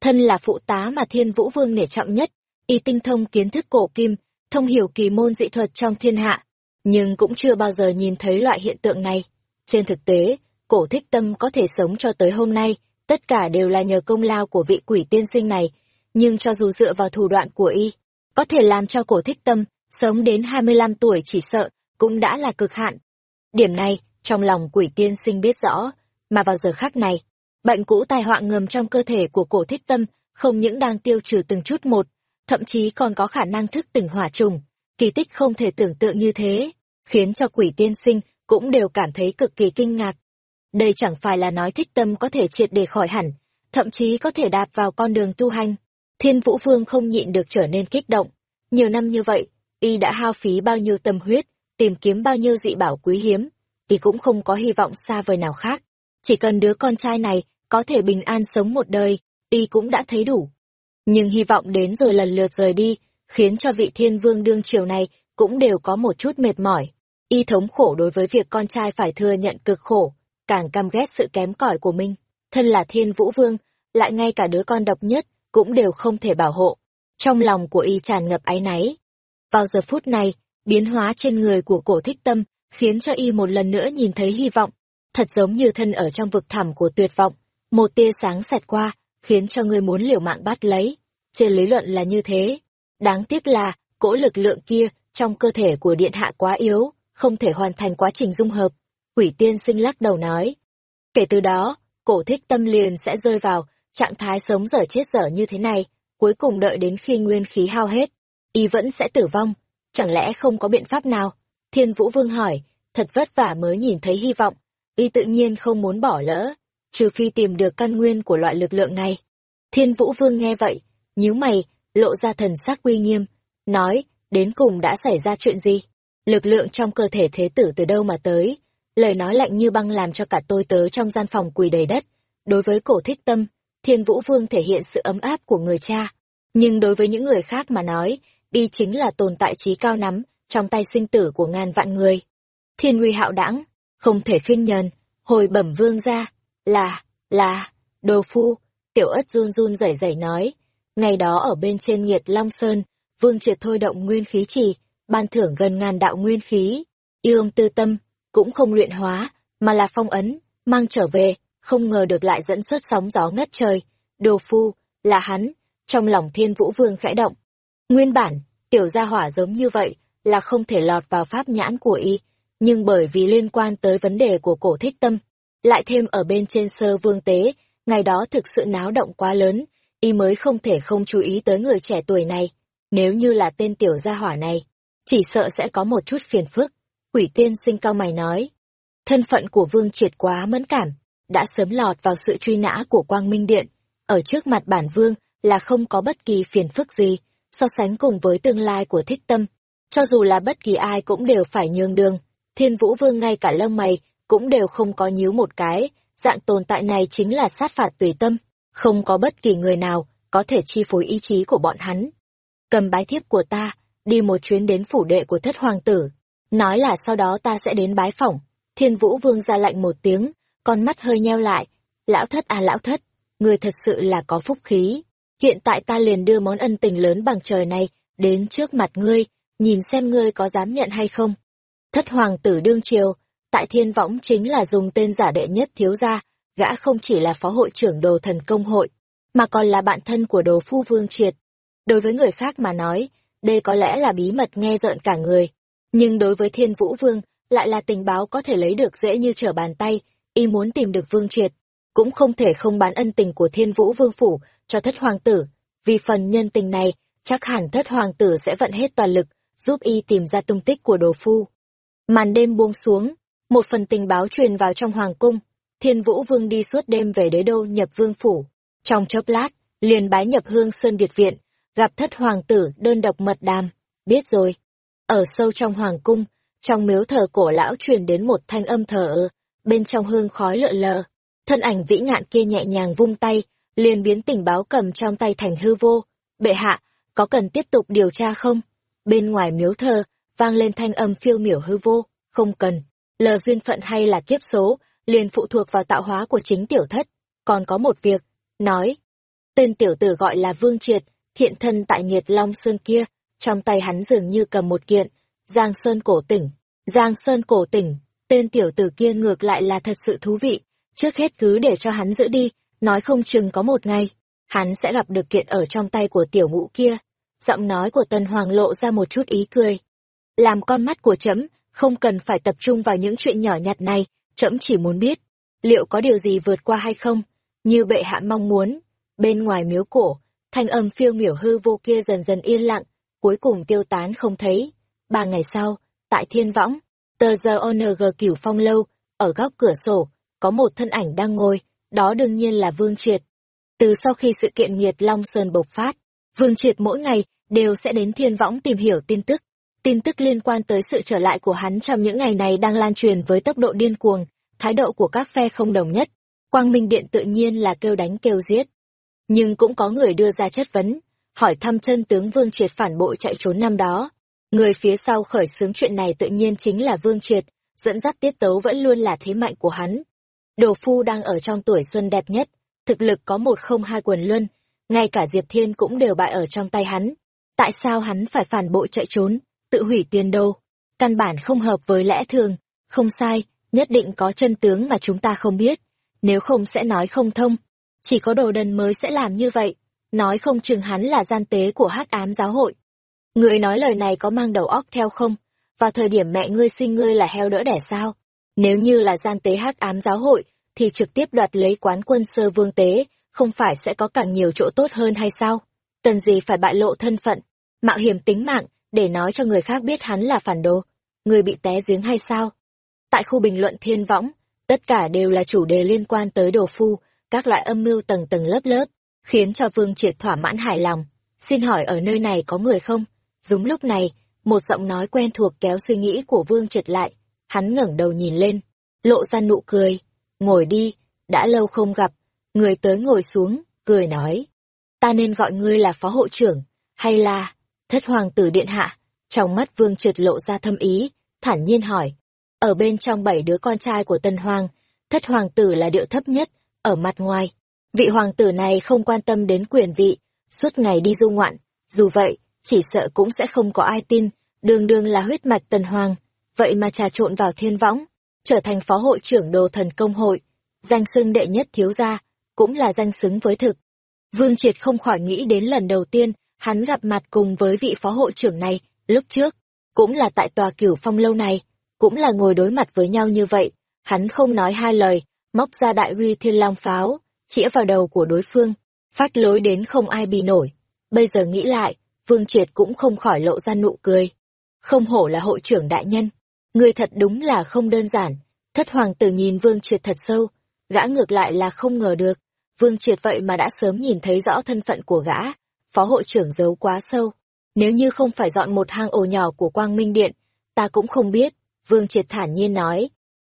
Thân là phụ tá mà thiên vũ vương nể trọng nhất, y tinh thông kiến thức cổ kim, thông hiểu kỳ môn dị thuật trong thiên hạ, nhưng cũng chưa bao giờ nhìn thấy loại hiện tượng này. Trên thực tế, cổ thích tâm có thể sống cho tới hôm nay, tất cả đều là nhờ công lao của vị quỷ tiên sinh này, nhưng cho dù dựa vào thủ đoạn của y, có thể làm cho cổ thích tâm sống đến 25 tuổi chỉ sợ, cũng đã là cực hạn. Điểm này, trong lòng quỷ tiên sinh biết rõ, mà vào giờ khác này, bệnh cũ tai họa ngầm trong cơ thể của cổ thích tâm không những đang tiêu trừ từng chút một, thậm chí còn có khả năng thức tỉnh hỏa trùng, kỳ tích không thể tưởng tượng như thế, khiến cho quỷ tiên sinh cũng đều cảm thấy cực kỳ kinh ngạc. Đây chẳng phải là nói thích tâm có thể triệt để khỏi hẳn, thậm chí có thể đạp vào con đường tu hành. Thiên Vũ Vương không nhịn được trở nên kích động. Nhiều năm như vậy, y đã hao phí bao nhiêu tâm huyết, tìm kiếm bao nhiêu dị bảo quý hiếm, y cũng không có hy vọng xa vời nào khác. Chỉ cần đứa con trai này có thể bình an sống một đời, y cũng đã thấy đủ. Nhưng hy vọng đến rồi lần lượt rời đi, khiến cho vị thiên vương đương triều này cũng đều có một chút mệt mỏi. Y thống khổ đối với việc con trai phải thừa nhận cực khổ, càng căm ghét sự kém cỏi của mình. Thân là thiên vũ vương, lại ngay cả đứa con độc nhất, cũng đều không thể bảo hộ. Trong lòng của y tràn ngập áy náy. Vào giờ phút này, biến hóa trên người của cổ thích tâm, khiến cho y một lần nữa nhìn thấy hy vọng. Thật giống như thân ở trong vực thẳm của tuyệt vọng, một tia sáng xẹt qua, khiến cho người muốn liều mạng bắt lấy. Trên lý luận là như thế. Đáng tiếc là, cỗ lực lượng kia, trong cơ thể của điện hạ quá yếu, không thể hoàn thành quá trình dung hợp. Quỷ tiên sinh lắc đầu nói. Kể từ đó, cổ thích tâm liền sẽ rơi vào trạng thái sống dở chết dở như thế này, cuối cùng đợi đến khi nguyên khí hao hết, y vẫn sẽ tử vong. Chẳng lẽ không có biện pháp nào? Thiên Vũ Vương hỏi, thật vất vả mới nhìn thấy hy vọng, y tự nhiên không muốn bỏ lỡ, trừ phi tìm được căn nguyên của loại lực lượng này. Thiên Vũ Vương nghe vậy, nhíu mày, lộ ra thần sắc uy nghiêm, nói, đến cùng đã xảy ra chuyện gì? Lực lượng trong cơ thể thế tử từ đâu mà tới? Lời nói lạnh như băng làm cho cả tôi tớ trong gian phòng quỳ đầy đất. Đối với cổ thích tâm, Thiên Vũ Vương thể hiện sự ấm áp của người cha. Nhưng đối với những người khác mà nói, y chính là tồn tại trí cao nắm, trong tay sinh tử của ngàn vạn người. Thiên uy hạo đãng, không thể khinh nhờn, hồi bẩm vương ra, là, là, đồ phu, tiểu ất run run rẩy rẩy nói. Ngày đó ở bên trên nghiệt Long Sơn, vương triệt thôi động nguyên khí trì, ban thưởng gần ngàn đạo nguyên khí. Yêu tư tâm, cũng không luyện hóa, mà là phong ấn, mang trở về, không ngờ được lại dẫn xuất sóng gió ngất trời. Đồ phu, là hắn, trong lòng thiên vũ vương khẽ động. Nguyên bản, tiểu gia hỏa giống như vậy, là không thể lọt vào pháp nhãn của y, nhưng bởi vì liên quan tới vấn đề của cổ thích tâm, lại thêm ở bên trên sơ vương tế, ngày đó thực sự náo động quá lớn, y mới không thể không chú ý tới người trẻ tuổi này. Nếu như là tên tiểu gia hỏa này, chỉ sợ sẽ có một chút phiền phức. Quỷ tiên sinh cao mày nói, thân phận của vương triệt quá mẫn cảm, đã sớm lọt vào sự truy nã của quang minh điện, ở trước mặt bản vương là không có bất kỳ phiền phức gì, so sánh cùng với tương lai của thích tâm. Cho dù là bất kỳ ai cũng đều phải nhường đường, thiên vũ vương ngay cả lông mày cũng đều không có nhíu một cái, dạng tồn tại này chính là sát phạt tùy tâm, không có bất kỳ người nào có thể chi phối ý chí của bọn hắn. Cầm bái thiếp của ta, đi một chuyến đến phủ đệ của thất hoàng tử, nói là sau đó ta sẽ đến bái phỏng. Thiên Vũ Vương ra lạnh một tiếng, con mắt hơi nheo lại. Lão thất à lão thất, người thật sự là có phúc khí. Hiện tại ta liền đưa món ân tình lớn bằng trời này đến trước mặt ngươi, nhìn xem ngươi có dám nhận hay không. Thất hoàng tử đương triều, tại thiên võng chính là dùng tên giả đệ nhất thiếu gia, gã không chỉ là phó hội trưởng đồ thần công hội, mà còn là bạn thân của đồ phu vương triệt. Đối với người khác mà nói, đây có lẽ là bí mật nghe rợn cả người. Nhưng đối với thiên vũ vương, lại là tình báo có thể lấy được dễ như trở bàn tay, y muốn tìm được vương triệt. Cũng không thể không bán ân tình của thiên vũ vương phủ cho thất hoàng tử. Vì phần nhân tình này, chắc hẳn thất hoàng tử sẽ vận hết toàn lực, giúp y tìm ra tung tích của đồ phu. Màn đêm buông xuống, một phần tình báo truyền vào trong hoàng cung, thiên vũ vương đi suốt đêm về đế đô nhập vương phủ. Trong chốc lát, liền bái nhập hương sơn việt viện, gặp thất hoàng tử đơn độc mật đàm, biết rồi. Ở sâu trong hoàng cung, trong miếu thờ cổ lão truyền đến một thanh âm thở bên trong hương khói lợ lờ. Thân ảnh vĩ ngạn kia nhẹ nhàng vung tay, liền biến tình báo cầm trong tay thành hư vô. Bệ hạ, có cần tiếp tục điều tra không? Bên ngoài miếu thờ, vang lên thanh âm phiêu miểu hư vô, không cần. Lờ duyên phận hay là kiếp số, liền phụ thuộc vào tạo hóa của chính tiểu thất. Còn có một việc, nói. Tên tiểu tử gọi là Vương Triệt, hiện thân tại nhiệt long sơn kia, trong tay hắn dường như cầm một kiện, Giang Sơn cổ tỉnh. Giang Sơn cổ tỉnh, tên tiểu tử kia ngược lại là thật sự thú vị, trước hết cứ để cho hắn giữ đi, nói không chừng có một ngày, hắn sẽ gặp được kiện ở trong tay của tiểu ngũ kia. Giọng nói của Tân Hoàng lộ ra một chút ý cười. Làm con mắt của chấm không cần phải tập trung vào những chuyện nhỏ nhặt này, trẫm chỉ muốn biết, liệu có điều gì vượt qua hay không, như bệ hạ mong muốn. Bên ngoài miếu cổ, thanh âm phiêu miểu hư vô kia dần dần yên lặng, cuối cùng tiêu tán không thấy. Ba ngày sau, tại thiên võng, tờ giờ ONG cửu phong lâu, ở góc cửa sổ, có một thân ảnh đang ngồi, đó đương nhiên là Vương Triệt. Từ sau khi sự kiện nghiệt Long Sơn bộc phát, Vương Triệt mỗi ngày đều sẽ đến thiên võng tìm hiểu tin tức. Tin tức liên quan tới sự trở lại của hắn trong những ngày này đang lan truyền với tốc độ điên cuồng, thái độ của các phe không đồng nhất. Quang Minh Điện tự nhiên là kêu đánh kêu giết. Nhưng cũng có người đưa ra chất vấn, hỏi thăm chân tướng Vương Triệt phản bội chạy trốn năm đó. Người phía sau khởi xướng chuyện này tự nhiên chính là Vương Triệt, dẫn dắt tiết tấu vẫn luôn là thế mạnh của hắn. Đồ Phu đang ở trong tuổi xuân đẹp nhất, thực lực có một không hai quần luân, ngay cả Diệp Thiên cũng đều bại ở trong tay hắn. Tại sao hắn phải phản bội chạy trốn, tự hủy tiền đồ Căn bản không hợp với lẽ thường, không sai, nhất định có chân tướng mà chúng ta không biết, nếu không sẽ nói không thông. Chỉ có đồ đần mới sẽ làm như vậy, nói không chừng hắn là gian tế của hắc ám giáo hội. Người nói lời này có mang đầu óc theo không? Vào thời điểm mẹ ngươi sinh ngươi là heo đỡ đẻ sao? Nếu như là gian tế hắc ám giáo hội, thì trực tiếp đoạt lấy quán quân sơ vương tế, không phải sẽ có càng nhiều chỗ tốt hơn hay sao? Tần gì phải bại lộ thân phận, mạo hiểm tính mạng, để nói cho người khác biết hắn là phản đồ. Người bị té giếng hay sao? Tại khu bình luận thiên võng, tất cả đều là chủ đề liên quan tới đồ phu, các loại âm mưu tầng tầng lớp lớp, khiến cho Vương Triệt thỏa mãn hài lòng. Xin hỏi ở nơi này có người không? Đúng lúc này, một giọng nói quen thuộc kéo suy nghĩ của Vương Triệt lại. Hắn ngẩng đầu nhìn lên, lộ ra nụ cười. Ngồi đi, đã lâu không gặp. Người tới ngồi xuống, cười nói. Ta nên gọi ngươi là phó hộ trưởng, hay là thất hoàng tử điện hạ? Trong mắt Vương Triệt lộ ra thâm ý, thản nhiên hỏi. Ở bên trong bảy đứa con trai của Tân Hoàng, thất hoàng tử là điệu thấp nhất, ở mặt ngoài. Vị hoàng tử này không quan tâm đến quyền vị, suốt ngày đi du ngoạn. Dù vậy, chỉ sợ cũng sẽ không có ai tin, đường đường là huyết mạch Tân Hoàng. Vậy mà trà trộn vào thiên võng, trở thành phó hội trưởng đồ thần công hội. Danh xưng đệ nhất thiếu gia, cũng là danh xứng với thực. Vương Triệt không khỏi nghĩ đến lần đầu tiên, hắn gặp mặt cùng với vị phó hội trưởng này, lúc trước, cũng là tại tòa cửu phong lâu này cũng là ngồi đối mặt với nhau như vậy, hắn không nói hai lời, móc ra đại uy thiên long pháo, chĩa vào đầu của đối phương, phát lối đến không ai bị nổi. Bây giờ nghĩ lại, Vương Triệt cũng không khỏi lộ ra nụ cười. Không hổ là hội trưởng đại nhân, người thật đúng là không đơn giản. Thất hoàng tử nhìn Vương Triệt thật sâu, gã ngược lại là không ngờ được. Vương Triệt vậy mà đã sớm nhìn thấy rõ thân phận của gã, phó hội trưởng giấu quá sâu. Nếu như không phải dọn một hang ổ nhỏ của Quang Minh Điện, ta cũng không biết, Vương Triệt thản nhiên nói.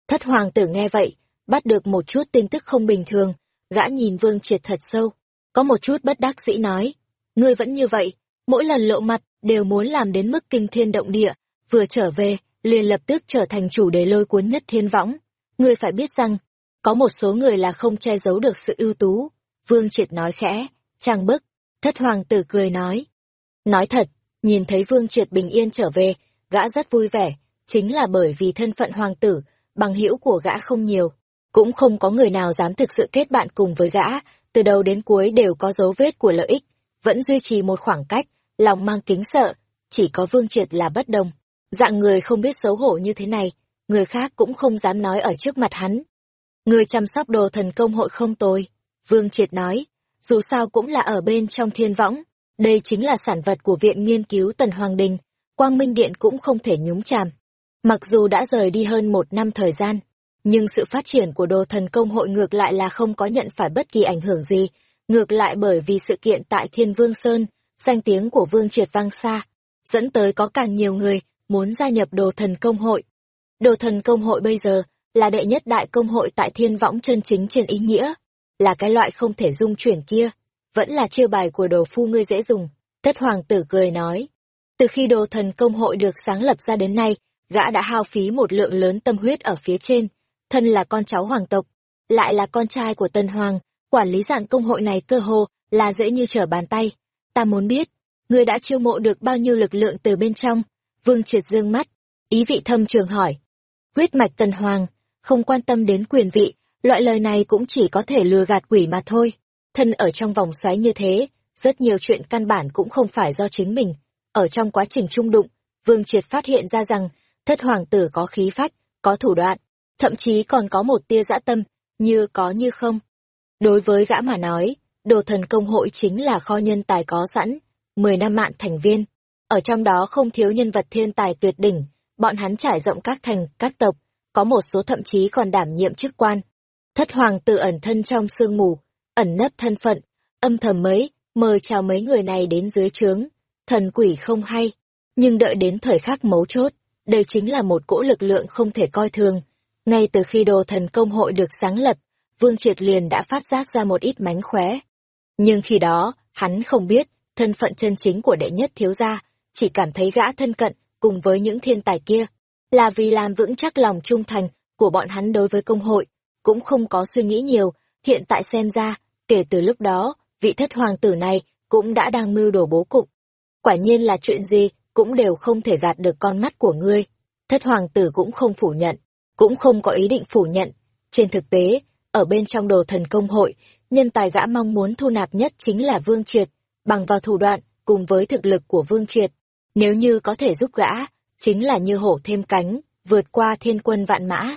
Thất hoàng tử nghe vậy, bắt được một chút tin tức không bình thường, gã nhìn Vương Triệt thật sâu, có một chút bất đắc dĩ nói. Ngươi vẫn như vậy, mỗi lần lộ mặt, đều muốn làm đến mức kinh thiên động địa, vừa trở về, liền lập tức trở thành chủ đề lôi cuốn nhất thiên võng. Ngươi phải biết rằng, có một số người là không che giấu được sự ưu tú. Vương Triệt nói khẽ, trang bức, thất hoàng tử cười nói. Nói thật, nhìn thấy Vương Triệt bình yên trở về, gã rất vui vẻ, chính là bởi vì thân phận hoàng tử, bằng hữu của gã không nhiều, cũng không có người nào dám thực sự kết bạn cùng với gã, từ đầu đến cuối đều có dấu vết của lợi ích, vẫn duy trì một khoảng cách, lòng mang kính sợ, chỉ có Vương Triệt là bất đồng. Dạng người không biết xấu hổ như thế này, người khác cũng không dám nói ở trước mặt hắn. Người chăm sóc đồ thần công hội không tồi, Vương Triệt nói, dù sao cũng là ở bên trong thiên võng, đây chính là sản vật của Viện Nghiên cứu Tần Hoàng Đình, Quang Minh Điện cũng không thể nhúng chàm. Mặc dù đã rời đi hơn một năm thời gian, nhưng sự phát triển của đồ thần công hội ngược lại là không có nhận phải bất kỳ ảnh hưởng gì, ngược lại bởi vì sự kiện tại Thiên Vương Sơn, danh tiếng của Vương Triệt vang xa, dẫn tới có càng nhiều người muốn gia nhập đồ thần công hội. Đồ thần công hội bây giờ là đệ nhất đại công hội tại thiên võng chân chính trên ý nghĩa, là cái loại không thể dung chuyển kia, vẫn là chiêu bài của đồ phu ngươi dễ dùng. Thất hoàng tử cười nói, từ khi đồ thần công hội được sáng lập ra đến nay, gã đã hao phí một lượng lớn tâm huyết ở phía trên, thân là con cháu hoàng tộc, lại là con trai của Tân Hoàng, quản lý dạng công hội này cơ hồ là dễ như trở bàn tay. Ta muốn biết, ngươi đã chiêu mộ được bao nhiêu lực lượng từ bên trong? Vương Triệt dương mắt, ý vị thâm trường hỏi. Huyết mạch Tân Hoàng, không quan tâm đến quyền vị, loại lời này cũng chỉ có thể lừa gạt quỷ mà thôi. Thân ở trong vòng xoáy như thế, rất nhiều chuyện căn bản cũng không phải do chính mình. Ở trong quá trình trung đụng, Vương Triệt phát hiện ra rằng thất hoàng tử có khí phách, có thủ đoạn, thậm chí còn có một tia dã tâm, như có như không. Đối với gã mà nói, đồ thần công hội chính là kho nhân tài có sẵn, 10 năm mạng thành viên. Ở trong đó không thiếu nhân vật thiên tài tuyệt đỉnh, bọn hắn trải rộng các thành, các tộc, có một số thậm chí còn đảm nhiệm chức quan. Thất hoàng tử ẩn thân trong sương mù, ẩn nấp thân phận, âm thầm mấy, mời chào mấy người này đến dưới trướng. Thần quỷ không hay, nhưng đợi đến thời khắc mấu chốt, đây chính là một cỗ lực lượng không thể coi thường. Ngay từ khi đồ thần công hội được sáng lập, Vương Triệt liền đã phát giác ra một ít mánh khóe. Nhưng khi đó, hắn không biết, thân phận chân chính của đệ nhất thiếu gia, chỉ cảm thấy gã thân cận cùng với những thiên tài kia, là vì làm vững chắc lòng trung thành của bọn hắn đối với công hội, cũng không có suy nghĩ nhiều, hiện tại xem ra, kể từ lúc đó, vị thất hoàng tử này cũng đã đang mưu đồ bố cục. Quả nhiên là chuyện gì cũng đều không thể gạt được con mắt của ngươi. Thất hoàng tử cũng không phủ nhận, cũng không có ý định phủ nhận. Trên thực tế, ở bên trong đồ thần công hội, nhân tài gã mong muốn thu nạp nhất chính là Vương Triệt, bằng vào thủ đoạn, cùng với thực lực của Vương Triệt. Nếu như có thể giúp gã, chính là như hổ thêm cánh, vượt qua thiên quân vạn mã.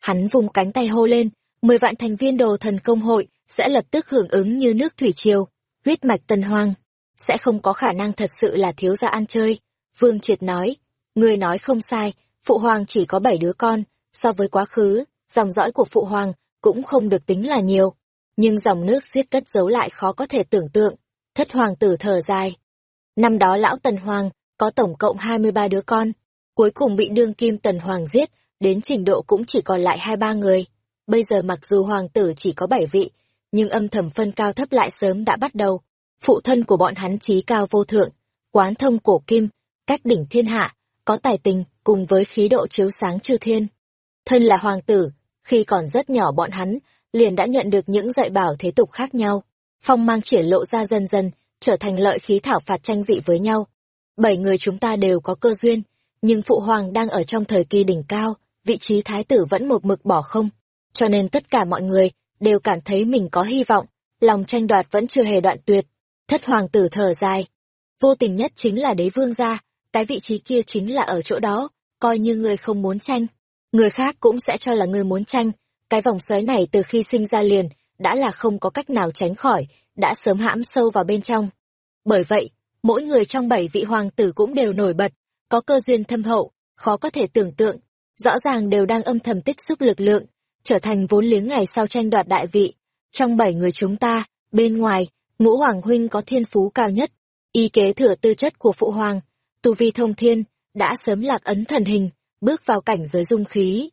Hắn vùng cánh tay hô lên, mười vạn thành viên đồ thần công hội sẽ lập tức hưởng ứng như nước thủy triều, huyết mạch tân hoang, sẽ không có khả năng thật sự là thiếu gia ăn chơi. Vương Triệt nói, người nói không sai, phụ hoàng chỉ có bảy đứa con, so với quá khứ, dòng dõi của phụ hoàng cũng không được tính là nhiều. Nhưng dòng nước xiết cất giấu lại khó có thể tưởng tượng. Thất hoàng tử thở dài. Năm đó lão Tần Hoàng có tổng cộng 23 đứa con, cuối cùng bị đương kim Tần Hoàng giết, đến trình độ cũng chỉ còn lại hai ba người. Bây giờ mặc dù hoàng tử chỉ có bảy vị, nhưng âm thầm phân cao thấp lại sớm đã bắt đầu. Phụ thân của bọn hắn trí cao vô thượng, quán thông cổ kim, cách đỉnh thiên hạ, có tài tình, cùng với khí độ chiếu sáng chư thiên. Thân là hoàng tử, khi còn rất nhỏ bọn hắn, liền đã nhận được những dạy bảo thế tục khác nhau. Phong mang triển lộ ra dần dần, trở thành lợi khí thảo phạt tranh vị với nhau. Bảy người chúng ta đều có cơ duyên, nhưng phụ hoàng đang ở trong thời kỳ đỉnh cao, vị trí thái tử vẫn một mực bỏ không. Cho nên tất cả mọi người đều cảm thấy mình có hy vọng, lòng tranh đoạt vẫn chưa hề đoạn tuyệt. Thất hoàng tử thở dài. Vô tình nhất chính là đế vương gia, cái vị trí kia chính là ở chỗ đó, coi như người không muốn tranh. Người khác cũng sẽ cho là người muốn tranh, cái vòng xoáy này từ khi sinh ra liền, đã là không có cách nào tránh khỏi, đã sớm hãm sâu vào bên trong. Bởi vậy, mỗi người trong bảy vị hoàng tử cũng đều nổi bật, có cơ duyên thâm hậu, khó có thể tưởng tượng, rõ ràng đều đang âm thầm tích xúc lực lượng, trở thành vốn liếng ngày sau tranh đoạt đại vị. Trong bảy người chúng ta, bên ngoài, ngũ hoàng huynh có thiên phú cao nhất, y kế thừa tư chất của phụ hoàng, tu vi thông thiên, đã sớm lạc ấn thần hình, bước vào cảnh giới dung khí.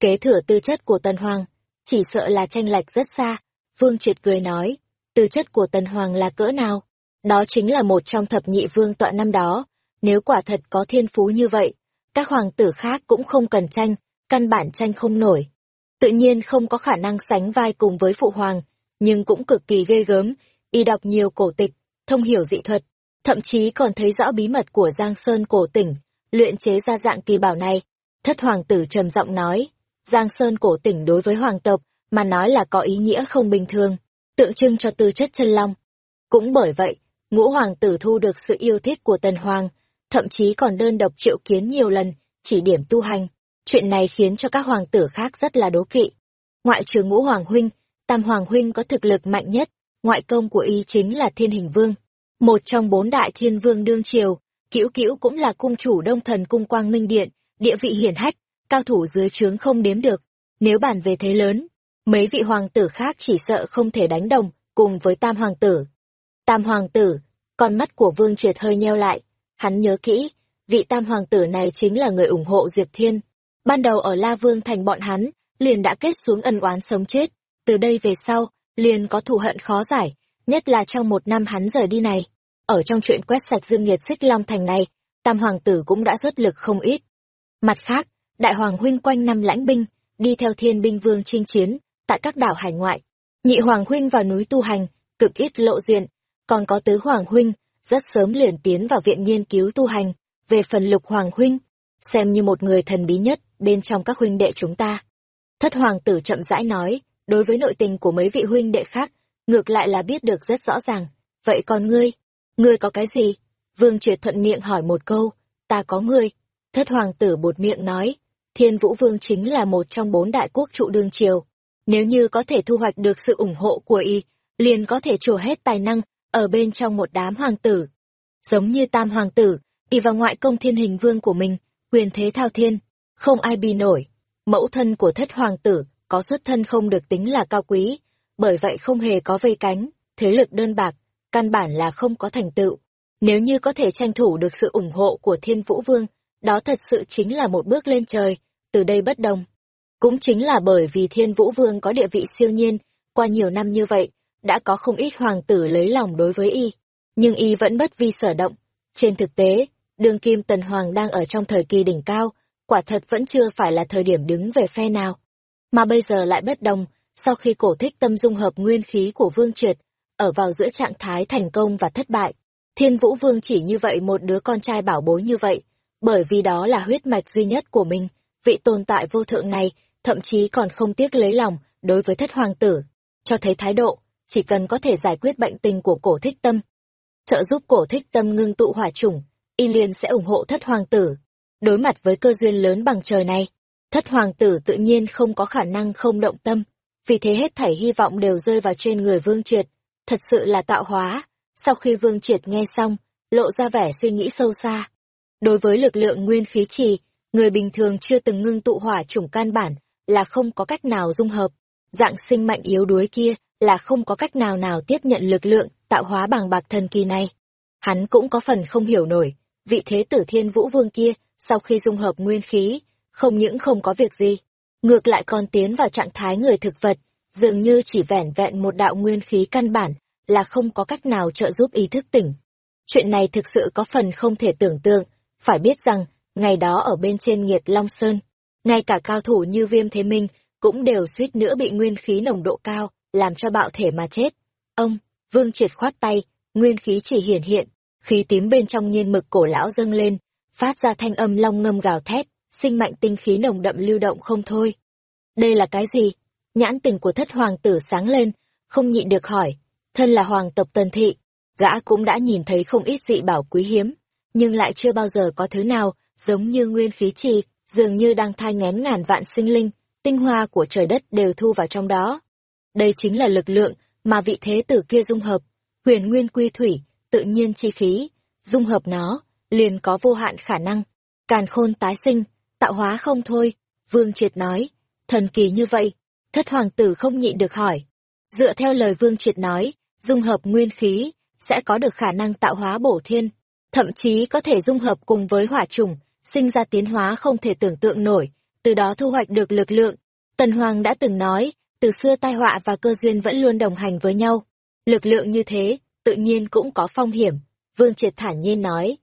Kế thừa tư chất của tần hoàng, chỉ sợ là tranh lệch rất xa, Vương Triệt cười nói, tư chất của tần hoàng là cỡ nào? Đó chính là một trong thập nhị vương tọa năm đó, nếu quả thật có thiên phú như vậy, các hoàng tử khác cũng không cần tranh, căn bản tranh không nổi. Tự nhiên không có khả năng sánh vai cùng với phụ hoàng, nhưng cũng cực kỳ ghê gớm, y đọc nhiều cổ tịch, thông hiểu dị thuật, thậm chí còn thấy rõ bí mật của Giang Sơn cổ tỉnh, luyện chế ra dạng kỳ bảo này. Thất hoàng tử trầm giọng nói, Giang Sơn cổ tỉnh đối với hoàng tộc, mà nói là có ý nghĩa không bình thường, tượng trưng cho tư chất chân long. Cũng bởi vậy, ngũ hoàng tử thu được sự yêu thích của tần hoàng, thậm chí còn đơn độc triệu kiến nhiều lần, chỉ điểm tu hành. Chuyện này khiến cho các hoàng tử khác rất là đố kỵ. Ngoại trừ ngũ hoàng huynh, tam hoàng huynh có thực lực mạnh nhất, ngoại công của y chính là thiên hình vương. Một trong bốn đại thiên vương đương triều, cữu cữu cũng là cung chủ đông thần cung quang minh điện, địa vị hiển hách, cao thủ dưới trướng không đếm được. Nếu bàn về thế lớn, mấy vị hoàng tử khác chỉ sợ không thể đánh đồng, cùng với tam hoàng tử. Tam hoàng tử, con mắt của vương triệt hơi nheo lại, hắn nhớ kỹ, vị tam hoàng tử này chính là người ủng hộ Diệp Thiên. Ban đầu ở La Vương thành bọn hắn, liền đã kết xuống ân oán sống chết, từ đây về sau, liền có thù hận khó giải, nhất là trong một năm hắn rời đi này. Ở trong chuyện quét sạch dương nhiệt xích long thành này, tam hoàng tử cũng đã xuất lực không ít. Mặt khác, đại hoàng huynh quanh năm lãnh binh, đi theo thiên binh vương chinh chiến, tại các đảo hải ngoại. Nhị hoàng huynh vào núi tu hành, cực ít lộ diện, còn có tứ hoàng huynh, rất sớm liền tiến vào viện nghiên cứu tu hành, về phần lục hoàng huynh, xem như một người thần bí nhất bên trong các huynh đệ chúng ta. Thất hoàng tử chậm rãi nói, đối với nội tình của mấy vị huynh đệ khác, ngược lại là biết được rất rõ ràng. Vậy còn ngươi? Ngươi có cái gì? Vương Triệt thuận miệng hỏi một câu, ta có ngươi. Thất hoàng tử bột miệng nói, Thiên Vũ Vương chính là một trong bốn đại quốc trụ đương triều. Nếu như có thể thu hoạch được sự ủng hộ của y, liền có thể trổ hết tài năng ở bên trong một đám hoàng tử. Giống như tam hoàng tử, y vào ngoại công thiên hình vương của mình, quyền thế thao thiên, không ai bì nổi. Mẫu thân của thất hoàng tử có xuất thân không được tính là cao quý, bởi vậy không hề có vây cánh, thế lực đơn bạc, căn bản là không có thành tựu. Nếu như có thể tranh thủ được sự ủng hộ của thiên vũ vương, đó thật sự chính là một bước lên trời, từ đây bất đồng. Cũng chính là bởi vì thiên vũ vương có địa vị siêu nhiên, qua nhiều năm như vậy, đã có không ít hoàng tử lấy lòng đối với y. Nhưng y vẫn bất vi sở động. Trên thực tế, đường kim tần hoàng đang ở trong thời kỳ đỉnh cao, quả thật vẫn chưa phải là thời điểm đứng về phe nào. Mà bây giờ lại bất đồng, sau khi cổ thích tâm dung hợp nguyên khí của vương triệt, ở vào giữa trạng thái thành công và thất bại. Thiên Vũ Vương chỉ như vậy một đứa con trai bảo bối như vậy, bởi vì đó là huyết mạch duy nhất của mình, vị tồn tại vô thượng này thậm chí còn không tiếc lấy lòng đối với thất hoàng tử, cho thấy thái độ, chỉ cần có thể giải quyết bệnh tình của cổ thích tâm. Trợ giúp cổ thích tâm ngưng tụ hỏa chủng, y liền sẽ ủng hộ thất hoàng tử. Đối mặt với cơ duyên lớn bằng trời này, thất hoàng tử tự nhiên không có khả năng không động tâm, vì thế hết thảy hy vọng đều rơi vào trên người vương triệt, thật sự là tạo hóa. Sau khi vương triệt nghe xong, lộ ra vẻ suy nghĩ sâu xa. Đối với lực lượng nguyên khí trì, người bình thường chưa từng ngưng tụ hỏa chủng căn bản, là không có cách nào dung hợp. Dạng sinh mạnh yếu đuối kia là không có cách nào nào tiếp nhận lực lượng tạo hóa bằng bạc thần kỳ này. Hắn cũng có phần không hiểu nổi, vị thế tử thiên vũ vương kia, sau khi dung hợp nguyên khí, không những không có việc gì, ngược lại còn tiến vào trạng thái người thực vật, dường như chỉ vẻn vẹn một đạo nguyên khí căn bản, là không có cách nào trợ giúp ý thức tỉnh. Chuyện này thực sự có phần không thể tưởng tượng, phải biết rằng, ngày đó ở bên trên nghiệt Long Sơn, ngay cả cao thủ như viêm thế minh cũng đều suýt nữa bị nguyên khí nồng độ cao, làm cho bạo thể mà chết. Ông, vương triệt khoát tay, nguyên khí chỉ hiển hiện, khí tím bên trong nhiên mực cổ lão dâng lên, phát ra thanh âm long ngâm gào thét, sinh mạnh tinh khí nồng đậm lưu động không thôi. Đây là cái gì? Nhãn tình của thất hoàng tử sáng lên, không nhịn được hỏi, thân là hoàng tộc tần thị, gã cũng đã nhìn thấy không ít dị bảo quý hiếm, nhưng lại chưa bao giờ có thứ nào giống như nguyên khí trì, dường như đang thai ngén ngàn vạn sinh linh, tinh hoa của trời đất đều thu vào trong đó. Đây chính là lực lượng mà vị thế tử kia dung hợp, huyền nguyên quy thủy, tự nhiên chi khí, dung hợp nó, liền có vô hạn khả năng, càn khôn tái sinh, tạo hóa không thôi, Vương Triệt nói, thần kỳ như vậy, thất hoàng tử không nhịn được hỏi. Dựa theo lời Vương Triệt nói, dung hợp nguyên khí, sẽ có được khả năng tạo hóa bổ thiên, thậm chí có thể dung hợp cùng với hỏa trùng, sinh ra tiến hóa không thể tưởng tượng nổi, từ đó thu hoạch được lực lượng. Tần Hoàng đã từng nói, từ xưa tai họa và cơ duyên vẫn luôn đồng hành với nhau. Lực lượng như thế, tự nhiên cũng có phong hiểm, Vương Triệt thản nhiên nói.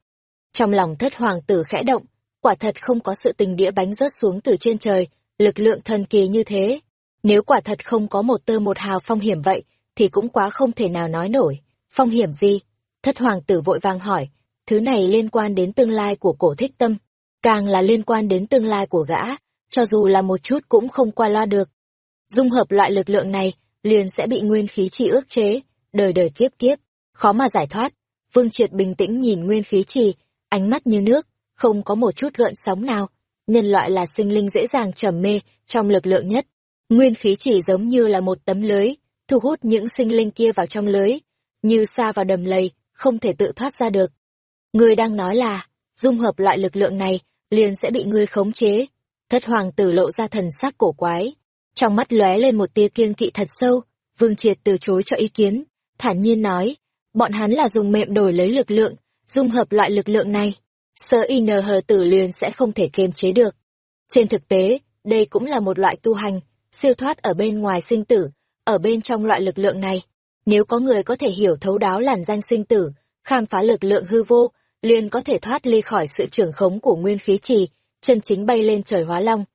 Trong lòng thất hoàng tử khẽ động, quả thật không có sự tình đĩa bánh rớt xuống từ trên trời, lực lượng thần kỳ như thế. Nếu quả thật không có một tơ một hào phong hiểm vậy, thì cũng quá không thể nào nói nổi. Phong hiểm gì? Thất hoàng tử vội vàng hỏi, thứ này liên quan đến tương lai của cổ thích tâm, càng là liên quan đến tương lai của gã, cho dù là một chút cũng không qua loa được. Dung hợp loại lực lượng này, liền sẽ bị nguyên khí trì ước chế, đời đời kiếp kiếp, khó mà giải thoát. Vương Triệt bình tĩnh nhìn nguyên khí trì, ánh mắt như nước, không có một chút gợn sóng nào. Nhân loại là sinh linh dễ dàng trầm mê trong lực lượng nhất. Nguyên khí trì giống như là một tấm lưới, thu hút những sinh linh kia vào trong lưới, như xa vào đầm lầy, không thể tự thoát ra được. Người đang nói là, dung hợp loại lực lượng này, liền sẽ bị ngươi khống chế. Thất hoàng tử lộ ra thần sắc cổ quái. Trong mắt lóe lên một tia kiêng kỵ thật sâu, Vương Triệt từ chối cho ý kiến, thản nhiên nói, bọn hắn là dùng mệm đổi lấy lực lượng, dung hợp loại lực lượng này. Sơ in hờ tử liền sẽ không thể kiềm chế được. Trên thực tế, đây cũng là một loại tu hành, siêu thoát ở bên ngoài sinh tử, ở bên trong loại lực lượng này. Nếu có người có thể hiểu thấu đáo làn danh sinh tử, khám phá lực lượng hư vô, liền có thể thoát ly khỏi sự trưởng khống của nguyên khí trì, chân chính bay lên trời hóa long.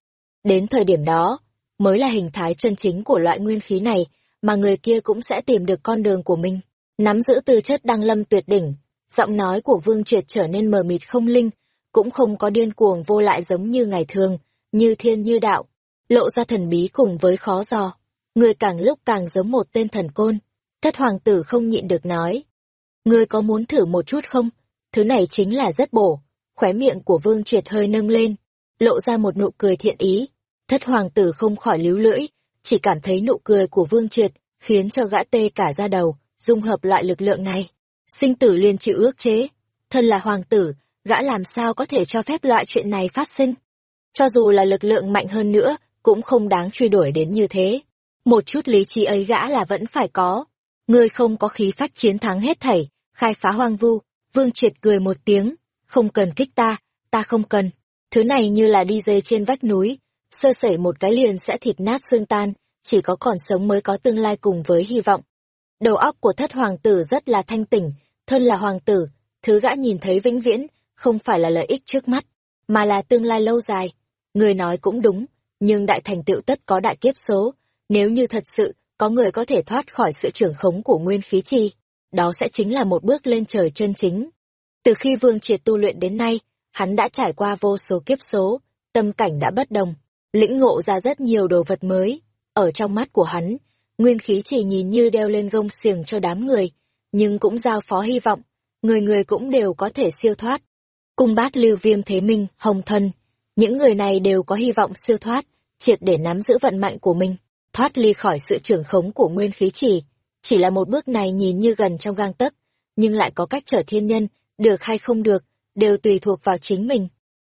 Đến thời điểm đó, mới là hình thái chân chính của loại nguyên khí này, mà người kia cũng sẽ tìm được con đường của mình. Nắm giữ tư chất đăng lâm tuyệt đỉnh, giọng nói của Vương Triệt trở nên mờ mịt không linh, cũng không có điên cuồng vô lại giống như ngày thường, như thiên như đạo, lộ ra thần bí cùng với khó dò. Người càng lúc càng giống một tên thần côn. Thất hoàng tử không nhịn được nói. Người có muốn thử một chút không? Thứ này chính là rất bổ. Khóe miệng của Vương Triệt hơi nâng lên, lộ ra một nụ cười thiện ý. Thất hoàng tử không khỏi líu lưỡi, chỉ cảm thấy nụ cười của Vương Triệt khiến cho gã tê cả da đầu, dung hợp loại lực lượng này. Sinh tử liên chịu ước chế. Thân là hoàng tử, gã làm sao có thể cho phép loại chuyện này phát sinh. Cho dù là lực lượng mạnh hơn nữa, cũng không đáng truy đuổi đến như thế. Một chút lý trí ấy gã là vẫn phải có. Ngươi không có khí phách chiến thắng hết thảy, khai phá hoang vu. Vương triệt cười một tiếng, không cần kích ta, ta không cần. Thứ này như là đi dây trên vách núi, sơ sẩy một cái liền sẽ thịt nát xương tan, chỉ có còn sống mới có tương lai cùng với hy vọng. Đầu óc của thất hoàng tử rất là thanh tỉnh, thân là hoàng tử, thứ gã nhìn thấy vĩnh viễn, không phải là lợi ích trước mắt, mà là tương lai lâu dài. Người nói cũng đúng, nhưng đại thành tựu tất có đại kiếp số, nếu như thật sự có người có thể thoát khỏi sự trưởng khống của nguyên khí chi, đó sẽ chính là một bước lên trời chân chính. Từ khi Vương Triệt tu luyện đến nay, hắn đã trải qua vô số kiếp số, tâm cảnh đã bất đồng, lĩnh ngộ ra rất nhiều đồ vật mới. Ở trong mắt của hắn, nguyên khí chỉ nhìn như đeo lên gông xiềng cho đám người, nhưng cũng giao phó hy vọng, người người cũng đều có thể siêu thoát. Cung bát lưu viêm thế minh, hồng thân, những người này đều có hy vọng siêu thoát, triệt để nắm giữ vận mạnh của mình, thoát ly khỏi sự trưởng khống của nguyên khí chỉ. Chỉ là một bước này nhìn như gần trong gang tấc, nhưng lại có cách trở thiên nhân, được hay không được, đều tùy thuộc vào chính mình.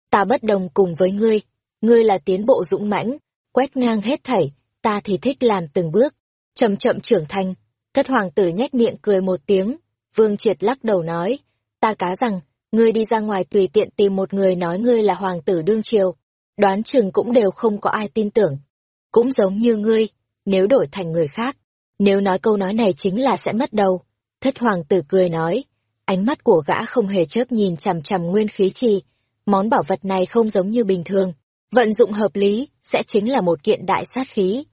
ta bất đồng cùng với ngươi, ngươi là tiến bộ dũng mãnh, quét ngang hết thảy, ta thì thích làm từng bước, chậm chậm trưởng thành. Thất hoàng tử nhếch miệng cười một tiếng, Vương Triệt lắc đầu nói, ta cá rằng, ngươi đi ra ngoài tùy tiện tìm một người nói ngươi là hoàng tử đương triều, đoán chừng cũng đều không có ai tin tưởng. Cũng giống như ngươi, nếu đổi thành người khác, nếu nói câu nói này chính là sẽ mất đầu. Thất hoàng tử cười nói, ánh mắt của gã không hề chớp nhìn chằm chằm nguyên khí trì, món bảo vật này không giống như bình thường, vận dụng hợp lý, sẽ chính là một kiện đại sát khí.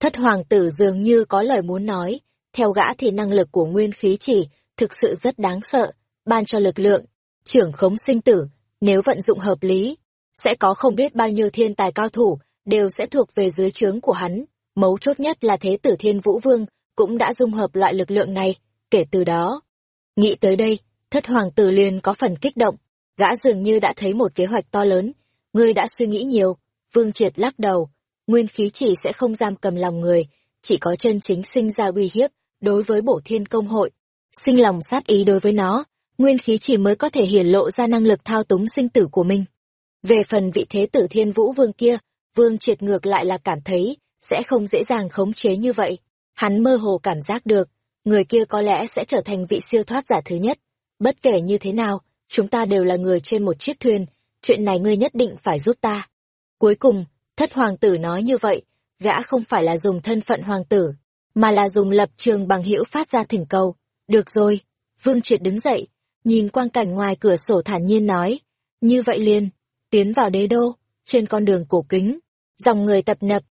Thất hoàng tử dường như có lời muốn nói, theo gã thì năng lực của nguyên khí chỉ thực sự rất đáng sợ, ban cho lực lượng, trưởng khống sinh tử, nếu vận dụng hợp lý, sẽ có không biết bao nhiêu thiên tài cao thủ, đều sẽ thuộc về dưới trướng của hắn. Mấu chốt nhất là thế tử thiên vũ vương, cũng đã dung hợp loại lực lượng này, kể từ đó. Nghĩ tới đây, thất hoàng tử liền có phần kích động, gã dường như đã thấy một kế hoạch to lớn, ngươi đã suy nghĩ nhiều, vương triệt lắc đầu, nguyên khí chỉ sẽ không giam cầm lòng người, chỉ có chân chính sinh ra uy hiếp đối với bổ thiên công hội, sinh lòng sát ý đối với nó, nguyên khí chỉ mới có thể hiển lộ ra năng lực thao túng sinh tử của mình. Về phần vị thế tử thiên vũ vương kia, vương triệt ngược lại là cảm thấy, sẽ không dễ dàng khống chế như vậy. Hắn mơ hồ cảm giác được, người kia có lẽ sẽ trở thành vị siêu thoát giả thứ nhất. Bất kể như thế nào, chúng ta đều là người trên một chiếc thuyền, chuyện này ngươi nhất định phải giúp ta. Cuối cùng, thất hoàng tử nói như vậy, gã không phải là dùng thân phận hoàng tử, mà là dùng lập trường bằng hữu phát ra thỉnh cầu. Được rồi, Vương Triệt đứng dậy, nhìn quang cảnh ngoài cửa sổ thản nhiên nói, như vậy liền, tiến vào đế đô, trên con đường cổ kính, dòng người tập nập.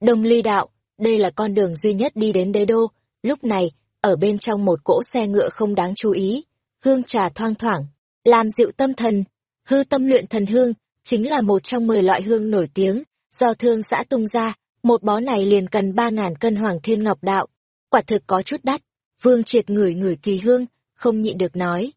Đông ly đạo, đây là con đường duy nhất đi đến đế đô, lúc này, ở bên trong một cỗ xe ngựa không đáng chú ý, hương trà thoang thoảng, làm dịu tâm thần, hư tâm luyện thần hương, chính là một trong mười loại hương nổi tiếng, do thương xã tung ra, một bó này liền cần ba ngàn cân hoàng thiên ngọc đạo, quả thực có chút đắt, vương triệt ngửi ngửi kỳ hương, không nhịn được nói.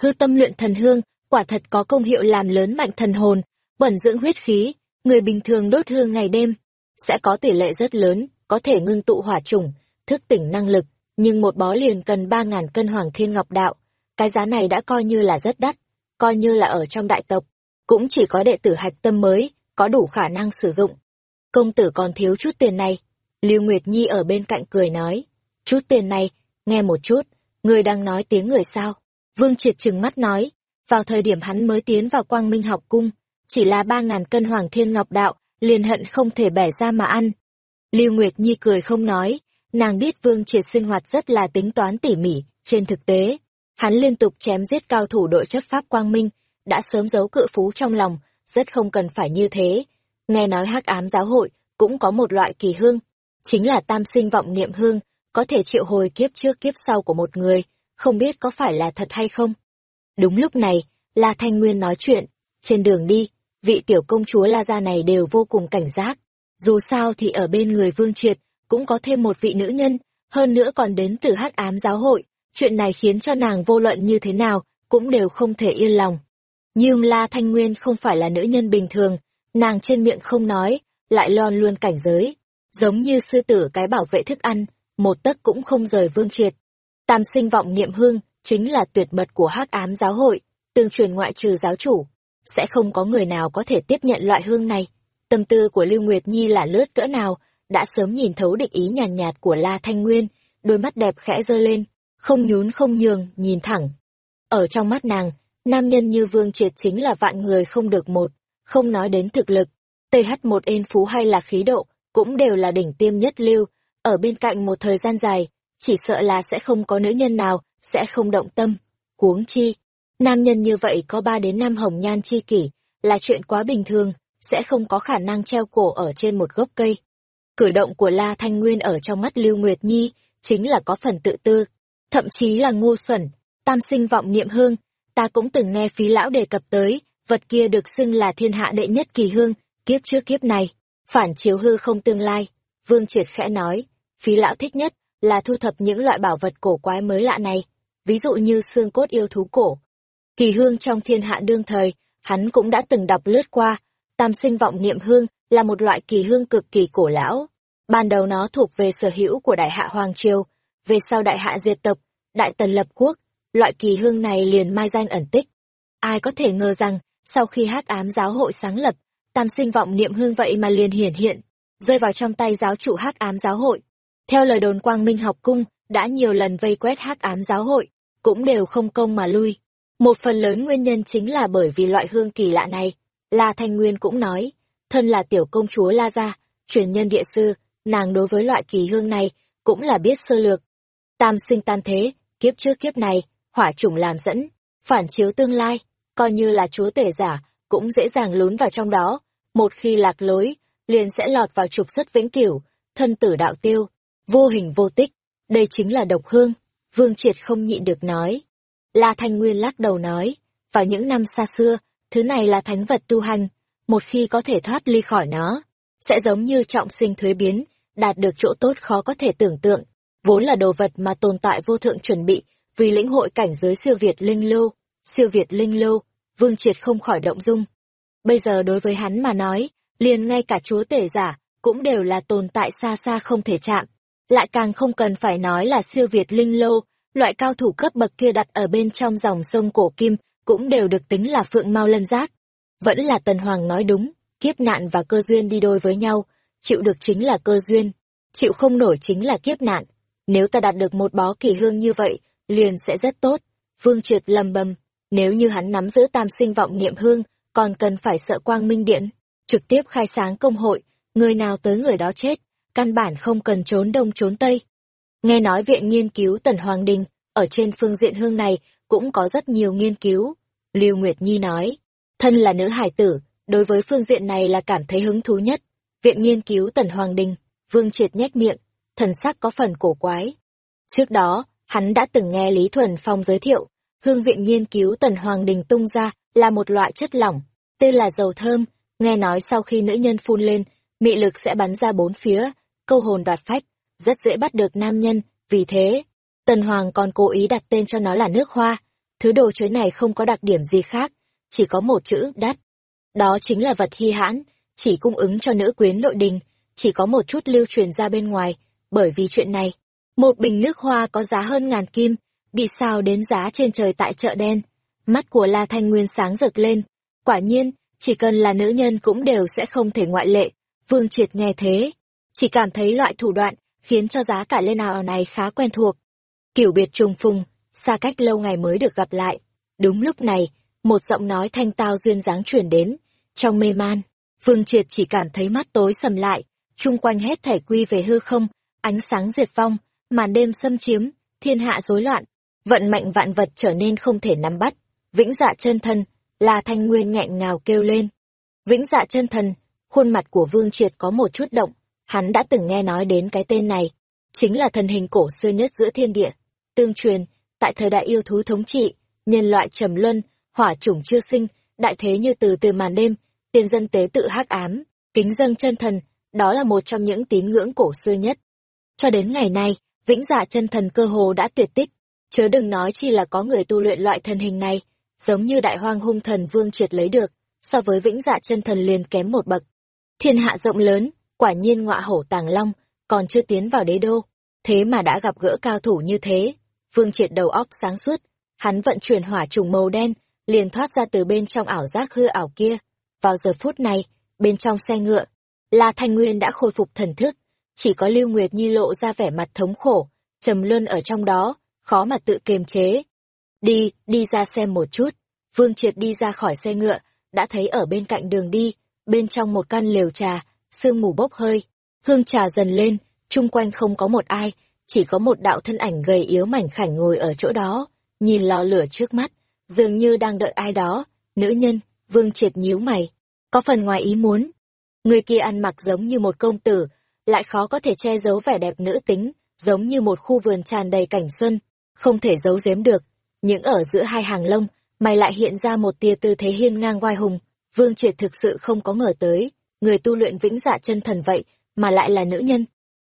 Hư tâm luyện thần hương, quả thật có công hiệu làm lớn mạnh thần hồn, bẩn dưỡng huyết khí, người bình thường đốt hương ngày đêm, sẽ có tỷ lệ rất lớn, có thể ngưng tụ hỏa trùng, thức tỉnh năng lực, nhưng một bó liền cần ba ngàn cân hoàng thiên ngọc đạo, cái giá này đã coi như là rất đắt, coi như là ở trong đại tộc, cũng chỉ có đệ tử hạch tâm mới, có đủ khả năng sử dụng. Công tử còn thiếu chút tiền này. Lưu Nguyệt Nhi ở bên cạnh cười nói, chút tiền này, nghe một chút, người đang nói tiếng người sao. Vương Triệt trừng mắt nói, vào thời điểm hắn mới tiến vào quang minh học cung, chỉ là ba ngàn cân hoàng thiên ngọc đạo, liền hận không thể bẻ ra mà ăn. Lưu Nguyệt Nhi cười không nói, nàng biết Vương Triệt sinh hoạt rất là tính toán tỉ mỉ, trên thực tế, hắn liên tục chém giết cao thủ đội chấp pháp quang minh, đã sớm giấu cự phú trong lòng, rất không cần phải như thế. Nghe nói hắc ám giáo hội cũng có một loại kỳ hương, chính là tam sinh vọng niệm hương, có thể triệu hồi kiếp trước kiếp sau của một người, không biết có phải là thật hay không. Đúng lúc này, La Thanh Nguyên nói chuyện, trên đường đi, vị tiểu công chúa La Gia này đều vô cùng cảnh giác. Dù sao thì ở bên người Vương Triệt, cũng có thêm một vị nữ nhân, hơn nữa còn đến từ hắc ám giáo hội, chuyện này khiến cho nàng vô luận như thế nào, cũng đều không thể yên lòng. Nhưng La Thanh Nguyên không phải là nữ nhân bình thường, nàng trên miệng không nói, lại lon luôn cảnh giới. Giống như sư tử cái bảo vệ thức ăn, một tấc cũng không rời vương triệt. Tam sinh vọng niệm hương, chính là tuyệt mật của hắc ám giáo hội, tương truyền ngoại trừ giáo chủ. Sẽ không có người nào có thể tiếp nhận loại hương này. Tâm tư của Lưu Nguyệt Nhi là lướt cỡ nào, đã sớm nhìn thấu địch ý nhàn nhạt, nhạt của La Thanh Nguyên, đôi mắt đẹp khẽ giơ lên, không nhún không nhường, nhìn thẳng. Ở trong mắt nàng, nam nhân như Vương Triệt chính là vạn người không được một, không nói đến thực lực, TH1 ên phú hay là khí độ, cũng đều là đỉnh tiêm nhất lưu, ở bên cạnh một thời gian dài, chỉ sợ là sẽ không có nữ nhân nào, sẽ không động tâm. Huống chi, nam nhân như vậy có ba đến năm hồng nhan chi kỷ, là chuyện quá bình thường, sẽ không có khả năng treo cổ ở trên một gốc cây. Cử động của La Thanh Nguyên ở trong mắt Lưu Nguyệt Nhi, chính là có phần tự tư, thậm chí là ngu xuẩn, tam sinh vọng niệm hương, ta cũng từng nghe phí lão đề cập tới, vật kia được xưng là thiên hạ đệ nhất kỳ hương, kiếp trước kiếp này, phản chiếu hư không tương lai. Vương Triệt khẽ nói, phí lão thích nhất là thu thập những loại bảo vật cổ quái mới lạ này, ví dụ như xương cốt yêu thú cổ. Kỳ hương trong thiên hạ đương thời, hắn cũng đã từng đọc lướt qua, tam sinh vọng niệm hương là một loại kỳ hương cực kỳ cổ lão. Ban đầu nó thuộc về sở hữu của đại hạ Hoàng Triều, về sau đại hạ diệt tộc, đại tần lập quốc, loại kỳ hương này liền mai danh ẩn tích. Ai có thể ngờ rằng, Sau khi hắc ám giáo hội sáng lập, tam sinh vọng niệm hương vậy mà liền hiển hiện, rơi vào trong tay giáo chủ hắc ám giáo hội. Theo lời đồn Quang Minh học cung đã nhiều lần vây quét hắc ám giáo hội, cũng đều không công mà lui. Một phần lớn nguyên nhân chính là bởi vì loại hương kỳ lạ này. La Thanh Nguyên cũng nói, thân là tiểu công chúa La Gia, truyền nhân địa sư, nàng đối với loại kỳ hương này cũng là biết sơ lược. Tam sinh tan thế, kiếp trước kiếp này, hỏa chủng làm dẫn, phản chiếu tương lai, coi như là chúa tể giả, cũng dễ dàng lún vào trong đó. Một khi lạc lối, liền sẽ lọt vào trục xuất vĩnh cửu, thân tử đạo tiêu, vô hình vô tích. Đây chính là độc hương. Vương Triệt không nhịn được nói. La Thanh Nguyên lắc đầu nói, vào những năm xa xưa, thứ này là thánh vật tu hành, một khi có thể thoát ly khỏi nó, sẽ giống như trọng sinh thuế biến, đạt được chỗ tốt khó có thể tưởng tượng, vốn là đồ vật mà tồn tại vô thượng chuẩn bị, vì lĩnh hội cảnh giới siêu Việt linh lưu, siêu Việt linh lưu, Vương Triệt không khỏi động dung. Bây giờ đối với hắn mà nói, liền ngay cả chúa tể giả, cũng đều là tồn tại xa xa không thể chạm. Lại càng không cần phải nói là siêu Việt linh lô, loại cao thủ cấp bậc kia đặt ở bên trong dòng sông cổ kim, cũng đều được tính là phượng mau lân giác. Vẫn là Tần Hoàng nói đúng, kiếp nạn và cơ duyên đi đôi với nhau, chịu được chính là cơ duyên, chịu không nổi chính là kiếp nạn. Nếu ta đạt được một bó kỳ hương như vậy, liền sẽ rất tốt. Vương Triệt lầm bầm, nếu như hắn nắm giữ tam sinh vọng niệm hương, còn cần phải sợ quang minh điện, trực tiếp khai sáng công hội, người nào tới người đó chết, căn bản không cần trốn đông trốn tây. Nghe nói viện nghiên cứu Tần Hoàng Đình, ở trên phương diện hương này cũng có rất nhiều nghiên cứu. Lưu Nguyệt Nhi nói, thân là nữ hải tử, đối với phương diện này là cảm thấy hứng thú nhất. Viện nghiên cứu Tần Hoàng Đình, Vương Triệt nhếch miệng, thần sắc có phần cổ quái. Trước đó, hắn đã từng nghe Lý Thuần Phong giới thiệu, hương viện nghiên cứu Tần Hoàng Đình tung ra là một loại chất lỏng, tên là dầu thơm, nghe nói sau khi nữ nhân phun lên, mị lực sẽ bắn ra bốn phía, câu hồn đoạt phách, rất dễ bắt được nam nhân, vì thế, Tần Hoàng còn cố ý đặt tên cho nó là nước hoa. Thứ đồ chơi này không có đặc điểm gì khác, chỉ có một chữ đắt. Đó chính là vật hy hãn, chỉ cung ứng cho nữ quyến nội đình, chỉ có một chút lưu truyền ra bên ngoài, bởi vì chuyện này. Một bình nước hoa có giá hơn ngàn kim, bị sao đến giá trên trời tại chợ đen. Mắt của La Thanh Nguyên sáng rực lên. Quả nhiên, chỉ cần là nữ nhân cũng đều sẽ không thể ngoại lệ. Vương Triệt nghe thế, chỉ cảm thấy loại thủ đoạn, khiến cho giá cả lên nào này khá quen thuộc. Kiểu biệt trùng phùng, xa cách lâu ngày mới được gặp lại. Đúng lúc này, một giọng nói thanh tao duyên dáng chuyển đến. Trong mê man, Vương Triệt chỉ cảm thấy mắt tối sầm lại, chung quanh hết thảy quy về hư không, ánh sáng diệt vong, màn đêm xâm chiếm, thiên hạ rối loạn, vận mệnh vạn vật trở nên không thể nắm bắt. Vĩnh dạ chân thân, là thanh nguyên nghẹn ngào kêu lên. Vĩnh dạ chân thần, khuôn mặt của Vương Triệt có một chút động, hắn đã từng nghe nói đến cái tên này, chính là thần hình cổ xưa nhất giữa thiên địa. Tương truyền, tại thời đại yêu thú thống trị, nhân loại trầm luân, hỏa chủng chưa sinh, đại thế như từ từ màn đêm, tiền dân tế tự hắc ám, kính dâng chân thần, đó là một trong những tín ngưỡng cổ xưa nhất. Cho đến ngày nay, vĩnh dạ chân thần cơ hồ đã tuyệt tích, chớ đừng nói chi là có người tu luyện loại thần hình này, giống như đại hoang hung thần vương triệt lấy được, so với vĩnh dạ chân thần liền kém một bậc. Thiên hạ rộng lớn, quả nhiên ngọa hổ tàng long, còn chưa tiến vào đế đô, thế mà đã gặp gỡ cao thủ như thế. Vương triệt đầu óc sáng suốt, hắn vận chuyển hỏa trùng màu đen, liền thoát ra từ bên trong ảo giác hư ảo kia. Vào giờ phút này, bên trong xe ngựa, La Thanh Nguyên đã khôi phục thần thức, chỉ có Lưu Nguyệt Nhi lộ ra vẻ mặt thống khổ, trầm luân ở trong đó, khó mà tự kiềm chế. Đi, đi ra xem một chút. Vương Triệt đi ra khỏi xe ngựa, đã thấy ở bên cạnh đường đi, bên trong một căn lều trà, sương mù bốc hơi, hương trà dần lên, chung quanh không có một ai, chỉ có một đạo thân ảnh gầy yếu mảnh khảnh ngồi ở chỗ đó, nhìn lò lửa trước mắt, dường như đang đợi ai đó, nữ nhân, Vương Triệt nhíu mày, có phần ngoài ý muốn. Người kia ăn mặc giống như một công tử, lại khó có thể che giấu vẻ đẹp nữ tính, giống như một khu vườn tràn đầy cảnh xuân, không thể giấu giếm được. Những ở giữa hai hàng lông, mày lại hiện ra một tia tư thế hiên ngang oai hùng, Vương Triệt thực sự không có ngờ tới, người tu luyện vĩnh dạ chân thần vậy, mà lại là nữ nhân.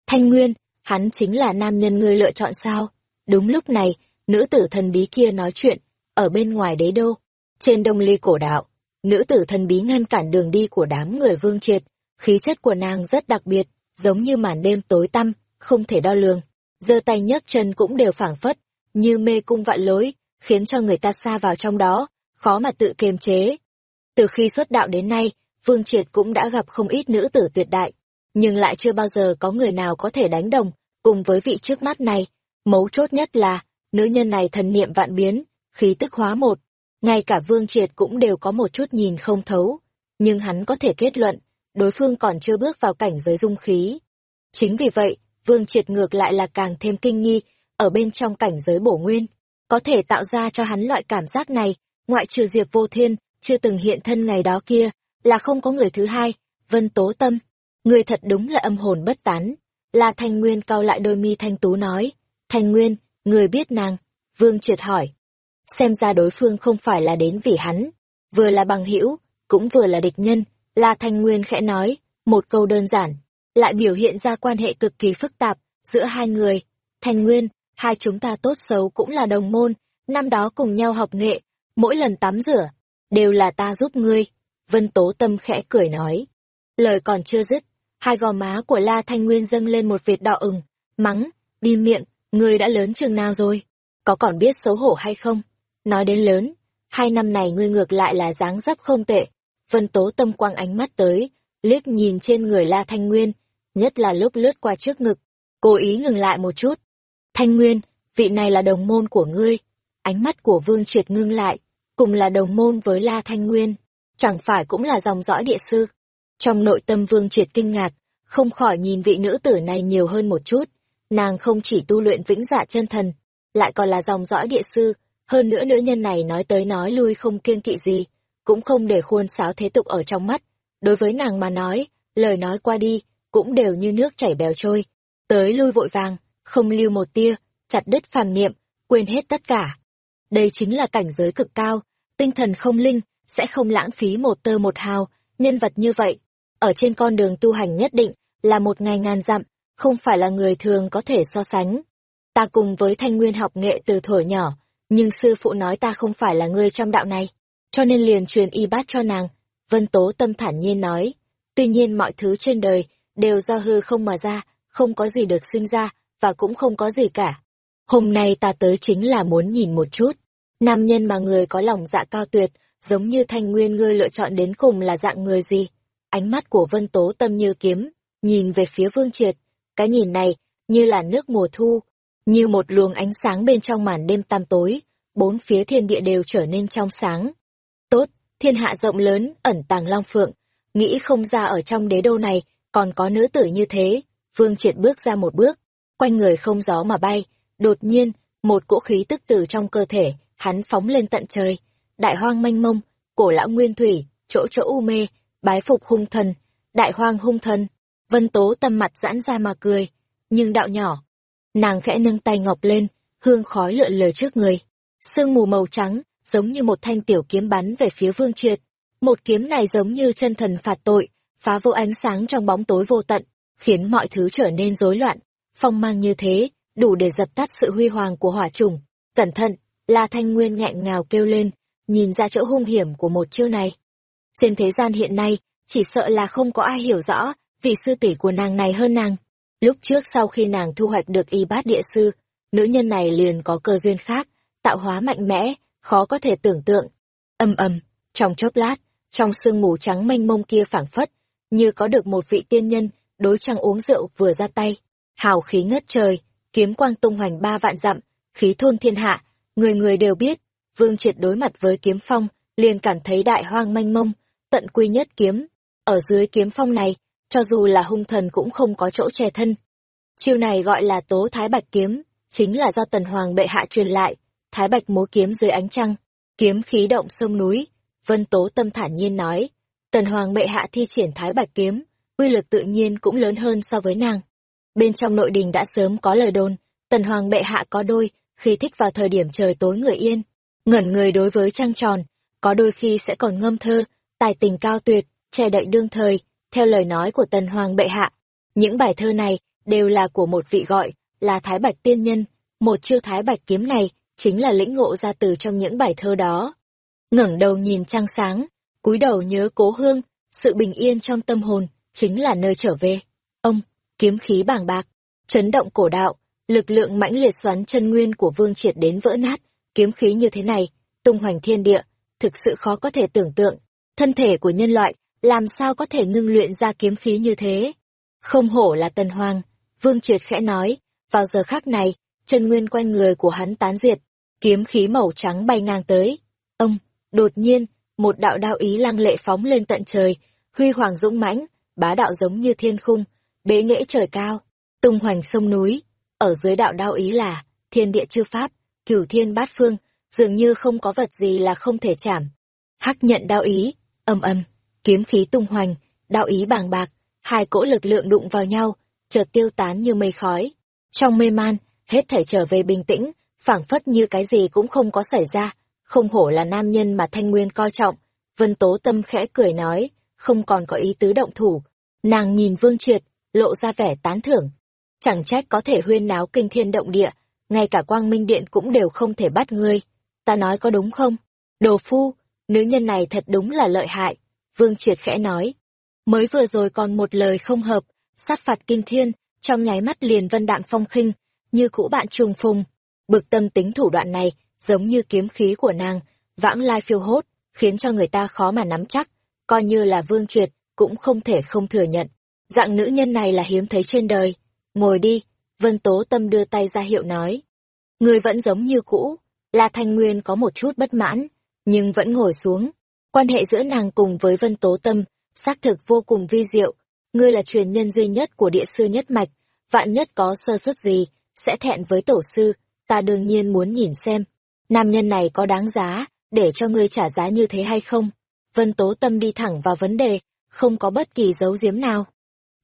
Thanh Nguyên, hắn chính là nam nhân ngươi lựa chọn sao? Đúng lúc này, nữ tử thần bí kia nói chuyện, ở bên ngoài đế đô, trên đông ly cổ đạo, nữ tử thần bí ngăn cản đường đi của đám người Vương Triệt, khí chất của nàng rất đặc biệt, giống như màn đêm tối tăm, không thể đo lường. giơ tay nhấc chân cũng đều phảng phất, như mê cung vạn lối, khiến cho người ta xa vào trong đó, khó mà tự kiềm chế. Từ khi xuất đạo đến nay, Vương Triệt cũng đã gặp không ít nữ tử tuyệt đại, nhưng lại chưa bao giờ có người nào có thể đánh đồng cùng với vị trước mắt này. Mấu chốt nhất là, nữ nhân này thần niệm vạn biến, khí tức hóa một. Ngay cả Vương Triệt cũng đều có một chút nhìn không thấu, nhưng hắn có thể kết luận, đối phương còn chưa bước vào cảnh giới dung khí. Chính vì vậy, Vương Triệt ngược lại là càng thêm kinh nghi, ở bên trong cảnh giới bổ nguyên, có thể tạo ra cho hắn loại cảm giác này, ngoại trừ Diệp Vô Thiên, chưa từng hiện thân ngày đó kia, là không có người thứ hai, Vân Tố Tâm. Người thật đúng là âm hồn bất tán. Là Thanh Nguyên cau lại đôi mi thanh tú nói, Thanh Nguyên, người biết nàng, Vương Triệt hỏi. Xem ra đối phương không phải là đến vì hắn, vừa là bằng hữu cũng vừa là địch nhân, La Thanh Nguyên khẽ nói, một câu đơn giản, lại biểu hiện ra quan hệ cực kỳ phức tạp giữa hai người. Thanh Nguyên, hai chúng ta tốt xấu cũng là đồng môn, năm đó cùng nhau học nghệ, mỗi lần tắm rửa, đều là ta giúp ngươi. Vân Tố Tâm khẽ cười nói. Lời còn chưa dứt, hai gò má của La Thanh Nguyên dâng lên một vệt đỏ ửng, mắng, đi miệng, ngươi đã lớn chừng nào rồi? Có còn biết xấu hổ hay không? Nói đến lớn, hai năm này ngươi ngược lại là dáng dấp không tệ. Vân Tố Tâm quang ánh mắt tới, liếc nhìn trên người La Thanh Nguyên, nhất là lúc lướt qua trước ngực, cố ý ngừng lại một chút. Thanh Nguyên, vị này là đồng môn của ngươi. Ánh mắt của Vương Triệt ngưng lại, cùng là đồng môn với La Thanh Nguyên, chẳng phải cũng là dòng dõi địa sư. Trong nội tâm Vương Triệt kinh ngạc, không khỏi nhìn vị nữ tử này nhiều hơn một chút. Nàng không chỉ tu luyện vĩnh dạ chân thần, lại còn là dòng dõi địa sư, hơn nữa nữ nhân này nói tới nói lui không kiêng kỵ gì, cũng không để khuôn sáo thế tục ở trong mắt. Đối với nàng mà nói, lời nói qua đi, cũng đều như nước chảy bèo trôi, tới lui vội vàng, không lưu một tia, chặt đứt phàm niệm, quên hết tất cả. Đây chính là cảnh giới cực cao, tinh thần không linh, sẽ không lãng phí một tơ một hào, nhân vật như vậy. Ở trên con đường tu hành nhất định, là một ngày ngàn dặm, không phải là người thường có thể so sánh. Ta cùng với thanh nguyên học nghệ từ thuở nhỏ, nhưng sư phụ nói ta không phải là người trong đạo này, cho nên liền truyền y bát cho nàng. Vân Tố tâm thản nhiên nói, tuy nhiên mọi thứ trên đời đều do hư không mà ra, không có gì được sinh ra, và cũng không có gì cả. Hôm nay ta tới chính là muốn nhìn một chút. Nam nhân mà người có lòng dạ cao tuyệt, giống như thanh nguyên ngươi lựa chọn đến cùng là dạng người gì? Ánh mắt của vân tố tâm như kiếm, nhìn về phía vương triệt. Cái nhìn này, như là nước mùa thu, như một luồng ánh sáng bên trong màn đêm tăm tối, bốn phía thiên địa đều trở nên trong sáng. Thiên hạ rộng lớn, ẩn tàng long phượng, nghĩ không ra ở trong đế đô này, còn có nữ tử như thế. Vương triệt bước ra một bước, quanh người không gió mà bay, đột nhiên, một cỗ khí tức từ trong cơ thể, hắn phóng lên tận trời, đại hoang mênh mông, cổ lão nguyên thủy, chỗ chỗ u mê, bái phục hung thần, đại hoang hung thần, vân tố tâm mặt giãn ra mà cười, nhưng đạo nhỏ, nàng khẽ nâng tay ngọc lên, hương khói lượn lờ trước người, sương mù màu trắng, giống như một thanh tiểu kiếm bắn về phía vương triệt, một kiếm này giống như chân thần phạt tội, phá vô ánh sáng trong bóng tối vô tận, khiến mọi thứ trở nên rối loạn, phong mang như thế, đủ để dập tắt sự huy hoàng của hỏa trùng. Cẩn thận, La Thanh Nguyên nghẹn ngào kêu lên, nhìn ra chỗ hung hiểm của một chiêu này. Trên thế gian hiện nay, chỉ sợ là không có ai hiểu rõ vị sư tỷ của nàng này hơn nàng. Lúc trước sau khi nàng thu hoạch được y bát địa sư, nữ nhân này liền có cơ duyên khác, tạo hóa mạnh mẽ, khó có thể tưởng tượng. Âm ầm, trong chốc lát, trong sương mù trắng mênh mông kia phảng phất, như có được một vị tiên nhân, đối trang uống rượu vừa ra tay. Hào khí ngất trời, kiếm quang tung hoành ba vạn dặm, khí thôn thiên hạ, người người đều biết, Vương Triệt đối mặt với kiếm phong, liền cảm thấy đại hoang manh mông, tận quy nhất kiếm. Ở dưới kiếm phong này, cho dù là hung thần cũng không có chỗ che thân. Chiêu này gọi là tố thái bạch kiếm, chính là do tần hoàng bệ hạ truyền lại, thái bạch múa kiếm dưới ánh trăng, kiếm khí động sông núi. Vân Tố tâm thản nhiên nói, tần hoàng bệ hạ thi triển thái bạch kiếm, uy lực tự nhiên cũng lớn hơn so với nàng. Bên trong nội đình đã sớm có lời đồn, tần hoàng bệ hạ có đôi, khi thích vào thời điểm trời tối người yên, ngẩn người đối với trăng tròn, có đôi khi sẽ còn ngâm thơ, tài tình cao tuyệt, che đậy đương thời, theo lời nói của tần hoàng bệ hạ. Những bài thơ này đều là của một vị gọi là Thái Bạch Tiên Nhân, một chiêu Thái Bạch kiếm này chính là lĩnh ngộ ra từ trong những bài thơ đó. ngẩng đầu nhìn trăng sáng, cúi đầu nhớ cố hương, sự bình yên trong tâm hồn, chính là nơi trở về. Ông, kiếm khí bàng bạc, chấn động cổ đạo, lực lượng mãnh liệt xoắn chân nguyên của Vương Triệt đến vỡ nát, kiếm khí như thế này, tung hoành thiên địa, thực sự khó có thể tưởng tượng. thân thể của nhân loại, làm sao có thể ngưng luyện ra kiếm khí như thế? Không hổ là tần hoàng, Vương Triệt khẽ nói, vào giờ khắc này, chân nguyên quanh người của hắn tán diệt, kiếm khí màu trắng bay ngang tới. Ông, đột nhiên, một đạo đao ý lăng lệ phóng lên tận trời, huy hoàng dũng mãnh, bá đạo giống như thiên khung, bế nghệ trời cao, tung hoành sông núi. Ở dưới đạo đao ý là thiên địa chư pháp, cửu thiên bát phương, dường như không có vật gì là không thể chạm. Hắc nhận đao ý, âm âm, kiếm khí tung hoành, đạo ý bàng bạc, hai cỗ lực lượng đụng vào nhau, chợt tiêu tán như mây khói. Trong mê man, hết thể trở về bình tĩnh, phảng phất như cái gì cũng không có xảy ra, không hổ là nam nhân mà Thanh Nguyên coi trọng. Vân Tố Tâm khẽ cười nói, không còn có ý tứ động thủ. Nàng nhìn Vương Triệt, lộ ra vẻ tán thưởng. Chẳng trách có thể huyên náo kinh thiên động địa, ngay cả quang minh điện cũng đều không thể bắt ngươi. Ta nói có đúng không? Đồ phu, nữ nhân này thật đúng là lợi hại. Vương Triệt khẽ nói. Mới vừa rồi còn một lời không hợp, sát phạt kinh thiên, trong nháy mắt liền vân đạn phong khinh, như cũ bạn trùng phùng. Bực tâm tính thủ đoạn này, giống như kiếm khí của nàng, vãng lai phiêu hốt, khiến cho người ta khó mà nắm chắc, coi như là vương triệt, cũng không thể không thừa nhận. Dạng nữ nhân này là hiếm thấy trên đời. Ngồi đi, Vân Tố Tâm đưa tay ra hiệu nói. Người vẫn giống như cũ, La Thanh Nguyên có một chút bất mãn, nhưng vẫn ngồi xuống. Quan hệ giữa nàng cùng với Vân Tố Tâm, xác thực vô cùng vi diệu. Ngươi là truyền nhân duy nhất của địa sư nhất mạch, vạn nhất có sơ suất gì, sẽ thẹn với tổ sư, ta đương nhiên muốn nhìn xem. Nam nhân này có đáng giá, để cho ngươi trả giá như thế hay không? Vân Tố Tâm đi thẳng vào vấn đề, không có bất kỳ dấu giếm nào.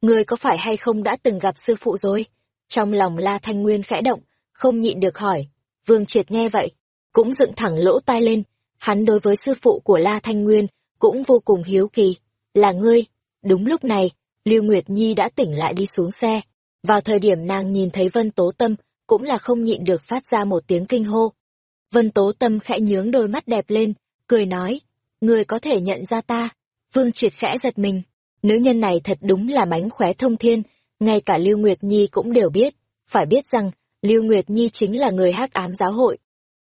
Ngươi có phải hay không đã từng gặp sư phụ rồi? Trong lòng La Thanh Nguyên khẽ động, không nhịn được hỏi. Vương Triệt nghe vậy, cũng dựng thẳng lỗ tai lên. Hắn đối với sư phụ của La Thanh Nguyên cũng vô cùng hiếu kỳ. Là ngươi. Đúng lúc này, Lưu Nguyệt Nhi đã tỉnh lại đi xuống xe. Vào thời điểm nàng nhìn thấy Vân Tố Tâm, cũng là không nhịn được phát ra một tiếng kinh hô. Vân Tố Tâm khẽ nhướng đôi mắt đẹp lên, cười nói, người có thể nhận ra ta. Vương Triệt khẽ giật mình, nữ nhân này thật đúng là mánh khóe thông thiên, ngay cả Lưu Nguyệt Nhi cũng đều biết, phải biết rằng, Lưu Nguyệt Nhi chính là người hắc ám giáo hội.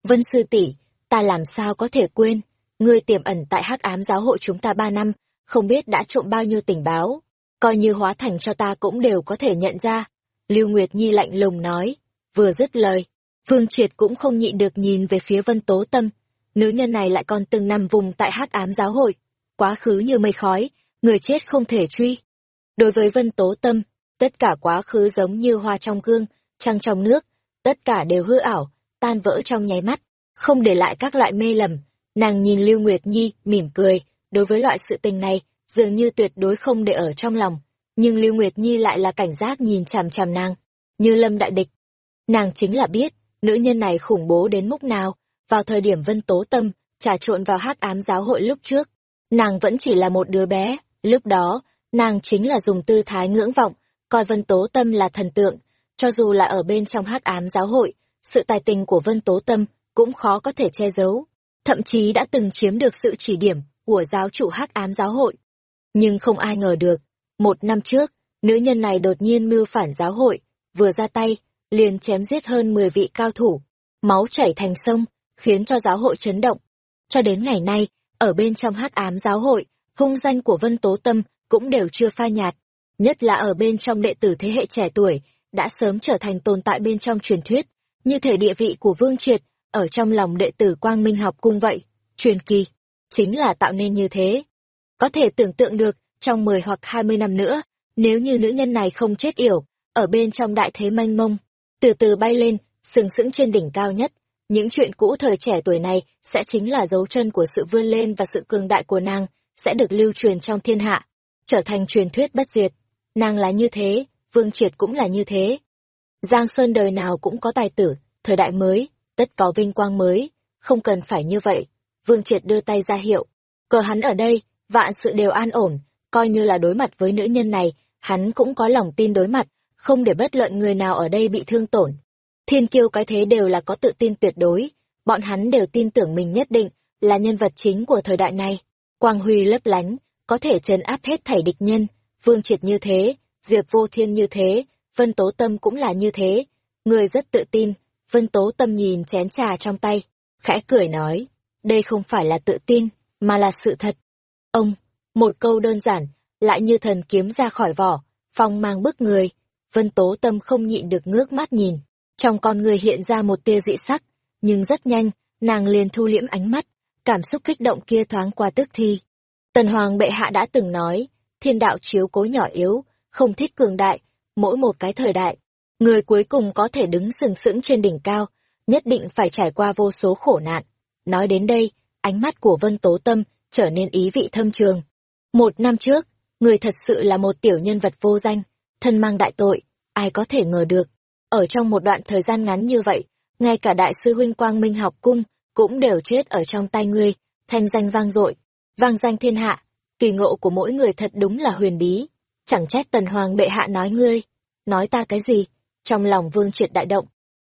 Vân Sư tỷ ta làm sao có thể quên, ngươi tiềm ẩn tại hắc ám giáo hội chúng ta ba năm, không biết đã trộm bao nhiêu tình báo, coi như hóa thành cho ta cũng đều có thể nhận ra. Lưu Nguyệt Nhi lạnh lùng nói, vừa dứt lời, Vương Triệt cũng không nhịn được nhìn về phía Vân Tố Tâm, nữ nhân này lại còn từng nằm vùng tại hắc ám giáo hội, quá khứ như mây khói, người chết không thể truy. Đối với Vân Tố Tâm, tất cả quá khứ giống như hoa trong gương, trăng trong nước, tất cả đều hư ảo, tan vỡ trong nháy mắt, không để lại các loại mê lầm. Nàng nhìn Lưu Nguyệt Nhi, mỉm cười, đối với loại sự tình này, dường như tuyệt đối không để ở trong lòng. Nhưng Lưu Nguyệt Nhi lại là cảnh giác nhìn chằm chằm nàng, như lâm đại địch. Nàng chính là biết, nữ nhân này khủng bố đến mức nào, vào thời điểm Vân Tố Tâm trà trộn vào hắc ám giáo hội lúc trước. Nàng vẫn chỉ là một đứa bé, lúc đó, nàng chính là dùng tư thái ngưỡng vọng, coi Vân Tố Tâm là thần tượng, cho dù là ở bên trong hắc ám giáo hội, sự tài tình của Vân Tố Tâm cũng khó có thể che giấu, thậm chí đã từng chiếm được sự chỉ điểm của giáo chủ hắc ám giáo hội. Nhưng không ai ngờ được, một năm trước, nữ nhân này đột nhiên mưu phản giáo hội, vừa ra tay, liền chém giết hơn 10 vị cao thủ, máu chảy thành sông, khiến cho giáo hội chấn động. Cho đến ngày nay, ở bên trong hắc ám giáo hội, hung danh của Vân Tố Tâm cũng đều chưa phai nhạt, nhất là ở bên trong đệ tử thế hệ trẻ tuổi, đã sớm trở thành tồn tại bên trong truyền thuyết, như thể địa vị của Vương Triệt, ở trong lòng đệ tử Quang Minh học cung vậy, truyền kỳ, chính là tạo nên như thế. Có thể tưởng tượng được, trong 10 hoặc 20 năm nữa, nếu như nữ nhân này không chết yểu, ở bên trong đại thế manh mông, từ từ bay lên, sừng sững trên đỉnh cao nhất, những chuyện cũ thời trẻ tuổi này sẽ chính là dấu chân của sự vươn lên và sự cường đại của nàng, sẽ được lưu truyền trong thiên hạ, trở thành truyền thuyết bất diệt. Nàng là như thế, Vương Triệt cũng là như thế. Giang Sơn đời nào cũng có tài tử, thời đại mới, tất có vinh quang mới, không cần phải như vậy. Vương Triệt đưa tay ra hiệu, cờ hắn ở đây, vạn sự đều an ổn, coi như là đối mặt với nữ nhân này, hắn cũng có lòng tin đối mặt, không để bất luận người nào ở đây bị thương tổn. Thiên kiêu cái thế đều là có tự tin tuyệt đối, bọn hắn đều tin tưởng mình nhất định là nhân vật chính của thời đại này. Quang huy lấp lánh, có thể trấn áp hết thảy địch nhân, Vương Triệt như thế, Diệp Vô Thiên như thế, Vân Tố Tâm cũng là như thế. Người rất tự tin, Vân Tố Tâm nhìn chén trà trong tay, khẽ cười nói, đây không phải là tự tin, mà là sự thật. Ông, một câu đơn giản, lại như thần kiếm ra khỏi vỏ, phong mang bức người. Vân Tố Tâm không nhịn được ngước mắt nhìn, trong con người hiện ra một tia dị sắc, nhưng rất nhanh, nàng liền thu liễm ánh mắt, cảm xúc kích động kia thoáng qua tức thi. Tần Hoàng bệ hạ đã từng nói, thiên đạo chiếu cố nhỏ yếu, không thích cường đại, mỗi một cái thời đại, người cuối cùng có thể đứng sừng sững trên đỉnh cao, nhất định phải trải qua vô số khổ nạn. Nói đến đây, ánh mắt của Vân Tố Tâm trở nên ý vị thâm trường. Một năm trước, người thật sự là một tiểu nhân vật vô danh, thân mang đại tội, ai có thể ngờ được. Ở trong một đoạn thời gian ngắn như vậy, ngay cả đại sư huynh Quang Minh học cung cũng đều chết ở trong tay ngươi, thanh danh vang dội, vang danh thiên hạ. Kỳ ngộ của mỗi người thật đúng là huyền bí. Chẳng trách tần hoàng bệ hạ nói ngươi. Nói ta cái gì? Trong lòng vương triệt đại động.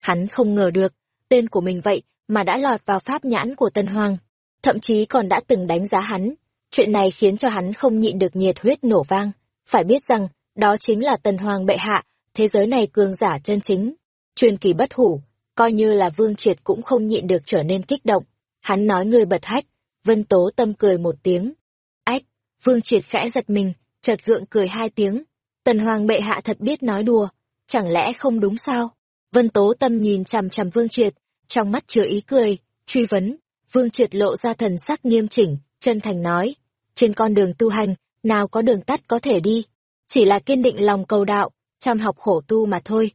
Hắn không ngờ được, tên của mình vậy mà đã lọt vào pháp nhãn của tần hoàng. Thậm chí còn đã từng đánh giá hắn. Chuyện này khiến cho hắn không nhịn được nhiệt huyết nổ vang. Phải biết rằng, đó chính là tần hoàng bệ hạ, thế giới này cường giả chân chính. Truyền kỳ bất hủ, coi như là vương triệt cũng không nhịn được trở nên kích động. Hắn nói người bật hách, vân tố tâm cười một tiếng. Ách, vương triệt khẽ giật mình, chợt gượng cười hai tiếng. Tần hoàng bệ hạ thật biết nói đùa, chẳng lẽ không đúng sao? Vân tố tâm nhìn chằm chằm vương triệt, trong mắt chứa ý cười, truy vấn. Vương triệt lộ ra thần sắc nghiêm chỉnh, chân thành nói. Trên con đường tu hành, nào có đường tắt có thể đi. Chỉ là kiên định lòng cầu đạo, chăm học khổ tu mà thôi.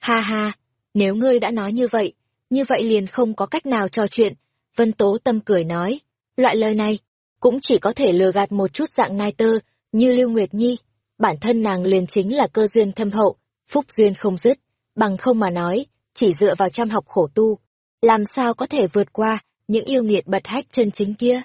Ha ha, nếu ngươi đã nói như vậy, như vậy liền không có cách nào trò chuyện. Vân Tố Tâm cười nói, loại lời này, cũng chỉ có thể lừa gạt một chút dạng ngai tơ, như Lưu Nguyệt Nhi. Bản thân nàng liền chính là cơ duyên thâm hậu, phúc duyên không dứt, bằng không mà nói, chỉ dựa vào chăm học khổ tu. Làm sao có thể vượt qua những yêu nghiệt bật hách chân chính kia?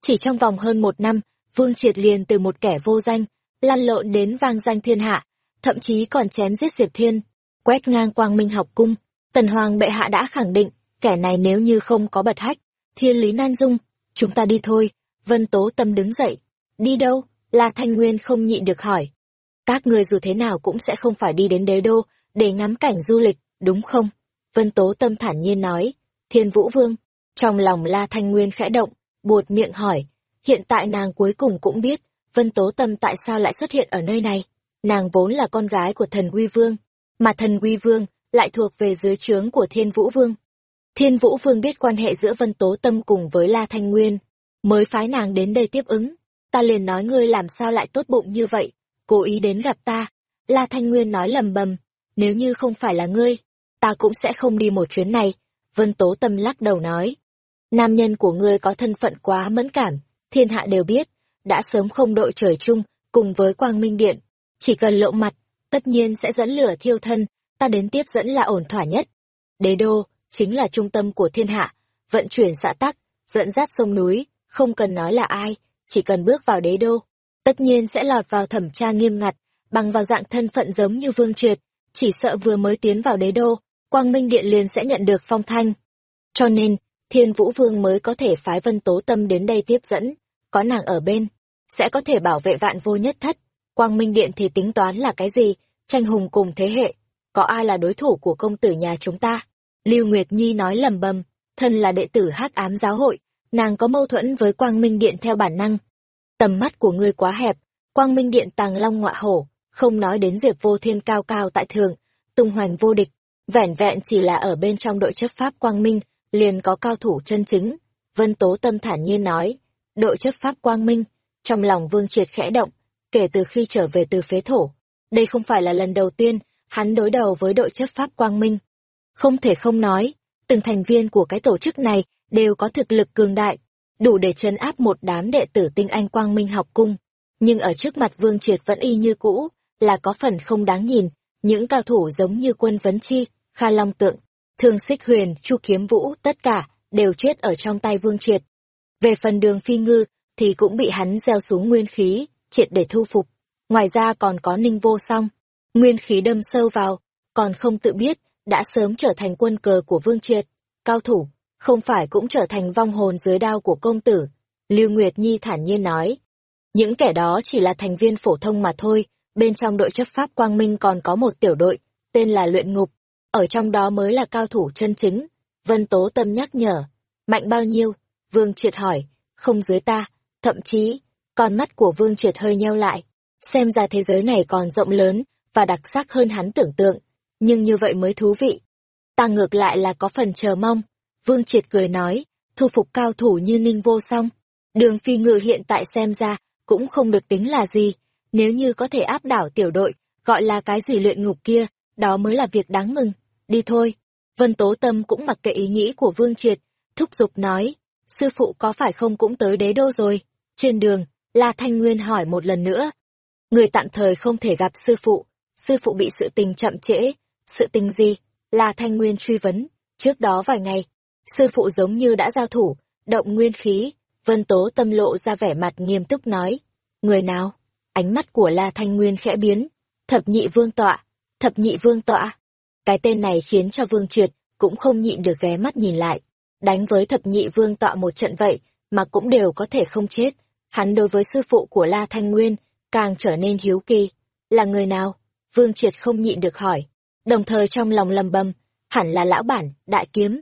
Chỉ trong vòng hơn một năm, Vương Triệt liền từ một kẻ vô danh, lăn lộn đến vang danh thiên hạ, thậm chí còn chém giết Diệp Thiên, quét ngang quang minh học cung, tần hoàng bệ hạ đã khẳng định, kẻ này nếu như không có bật hách, thiên lý nan dung, chúng ta đi thôi, vân tố tâm đứng dậy, đi đâu, la thanh nguyên không nhịn được hỏi. Các người dù thế nào cũng sẽ không phải đi đến đế đô, để ngắm cảnh du lịch, đúng không? Vân tố tâm thản nhiên nói, thiên vũ vương, trong lòng la thanh nguyên khẽ động, buột miệng hỏi, hiện tại nàng cuối cùng cũng biết, vân tố tâm tại sao lại xuất hiện ở nơi này. Nàng vốn là con gái của thần uy vương, mà thần uy vương lại thuộc về dưới trướng của thiên vũ vương. Thiên vũ vương biết quan hệ giữa Vân Tố Tâm cùng với La Thanh Nguyên, mới phái nàng đến đây tiếp ứng. Ta liền nói ngươi làm sao lại tốt bụng như vậy, cố ý đến gặp ta. La Thanh Nguyên nói lầm bầm, nếu như không phải là ngươi, ta cũng sẽ không đi một chuyến này. Vân Tố Tâm lắc đầu nói, nam nhân của ngươi có thân phận quá mẫn cảm, thiên hạ đều biết, đã sớm không đội trời chung cùng với Quang Minh Điện. Chỉ cần lộ mặt, tất nhiên sẽ dẫn lửa thiêu thân, ta đến tiếp dẫn là ổn thỏa nhất. Đế đô, chính là trung tâm của thiên hạ, vận chuyển xã tắc, dẫn dắt sông núi, không cần nói là ai, chỉ cần bước vào đế đô, tất nhiên sẽ lọt vào thẩm tra nghiêm ngặt, bằng vào dạng thân phận giống như vương triệt, chỉ sợ vừa mới tiến vào đế đô, quang minh điện liền sẽ nhận được phong thanh. Cho nên, thiên vũ vương mới có thể phái vân tố tâm đến đây tiếp dẫn, có nàng ở bên, sẽ có thể bảo vệ vạn vô nhất thất. Quang minh điện thì tính toán là cái gì, tranh hùng cùng thế hệ, có ai là đối thủ của công tử nhà chúng ta? Lưu Nguyệt Nhi nói lầm bầm, thân là đệ tử hắc ám giáo hội, nàng có mâu thuẫn với Quang Minh Điện theo bản năng. Tầm mắt của ngươi quá hẹp, Quang Minh Điện tàng long ngọa hổ, không nói đến Diệp Vô Thiên cao cao tại thường, tung hoành vô địch, vẻn vẹn chỉ là ở bên trong đội chấp pháp Quang Minh, liền có cao thủ chân chính. Vân Tố Tâm thản nhiên nói, đội chấp pháp Quang Minh, trong lòng Vương Triệt khẽ động, kể từ khi trở về từ phế thổ, đây không phải là lần đầu tiên hắn đối đầu với đội chấp pháp quang minh. Không thể không nói, từng thành viên của cái tổ chức này đều có thực lực cường đại, đủ để chấn áp một đám đệ tử tinh anh quang minh học cung. Nhưng ở trước mặt Vương Triệt vẫn y như cũ, là có phần không đáng nhìn, những cao thủ giống như quân vấn chi, Kha Long Tượng, Thương Xích Huyền, Chu Kiếm Vũ, tất cả đều chết ở trong tay Vương Triệt. Về phần đường phi ngư, thì cũng bị hắn gieo xuống nguyên khí, triệt để thu phục. Ngoài ra còn có ninh vô song, nguyên khí đâm sâu vào, còn không tự biết, đã sớm trở thành quân cờ của Vương Triệt, cao thủ, không phải cũng trở thành vong hồn dưới đao của công tử. Lưu Nguyệt Nhi thản nhiên nói, những kẻ đó chỉ là thành viên phổ thông mà thôi, bên trong đội chấp pháp Quang Minh còn có một tiểu đội, tên là Luyện Ngục, ở trong đó mới là cao thủ chân chính. Vân Tố Tâm nhắc nhở, mạnh bao nhiêu? Vương Triệt hỏi, không dưới ta, thậm chí, Con mắt của Vương Triệt hơi nheo lại. Xem ra thế giới này còn rộng lớn và đặc sắc hơn hắn tưởng tượng. Nhưng như vậy mới thú vị. Ta ngược lại là có phần chờ mong. Vương Triệt cười nói, thu phục cao thủ như Ninh Vô Song. Đường phi ngự hiện tại xem ra cũng không được tính là gì. Nếu như có thể áp đảo tiểu đội, gọi là cái gì luyện ngục kia, đó mới là việc đáng mừng. Đi thôi. Vân Tố Tâm cũng mặc kệ ý nghĩ của Vương Triệt, thúc giục nói, sư phụ có phải không cũng tới đế đô rồi? Trên đường, La Thanh Nguyên hỏi một lần nữa. Người tạm thời không thể gặp sư phụ, sư phụ bị sự tình chậm trễ. Sự tình gì? La Thanh Nguyên truy vấn. Trước đó vài ngày, sư phụ giống như đã giao thủ, động nguyên khí. Vân Tố Tâm lộ ra vẻ mặt nghiêm túc nói. Người nào? Ánh mắt của La Thanh Nguyên khẽ biến. Thập nhị vương tọa. Thập nhị vương tọa. Cái tên này khiến cho Vương Triệt cũng không nhịn được ghé mắt nhìn lại. Đánh với thập nhị vương tọa một trận vậy mà cũng đều có thể không chết. Hắn đối với sư phụ của La Thanh Nguyên càng trở nên hiếu kỳ. Là người nào? Vương Triệt không nhịn được hỏi. Đồng thời trong lòng lầm bầm, hẳn là lão bản, đại kiếm.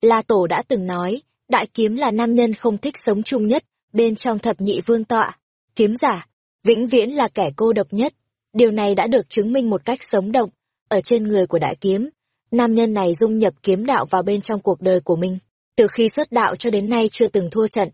La Tổ đã từng nói, đại kiếm là nam nhân không thích sống chung nhất, bên trong thập nhị vương tọa. Kiếm giả, vĩnh viễn là kẻ cô độc nhất. Điều này đã được chứng minh một cách sống động ở trên người của đại kiếm. Nam nhân này dung nhập kiếm đạo vào bên trong cuộc đời của mình, từ khi xuất đạo cho đến nay chưa từng thua trận.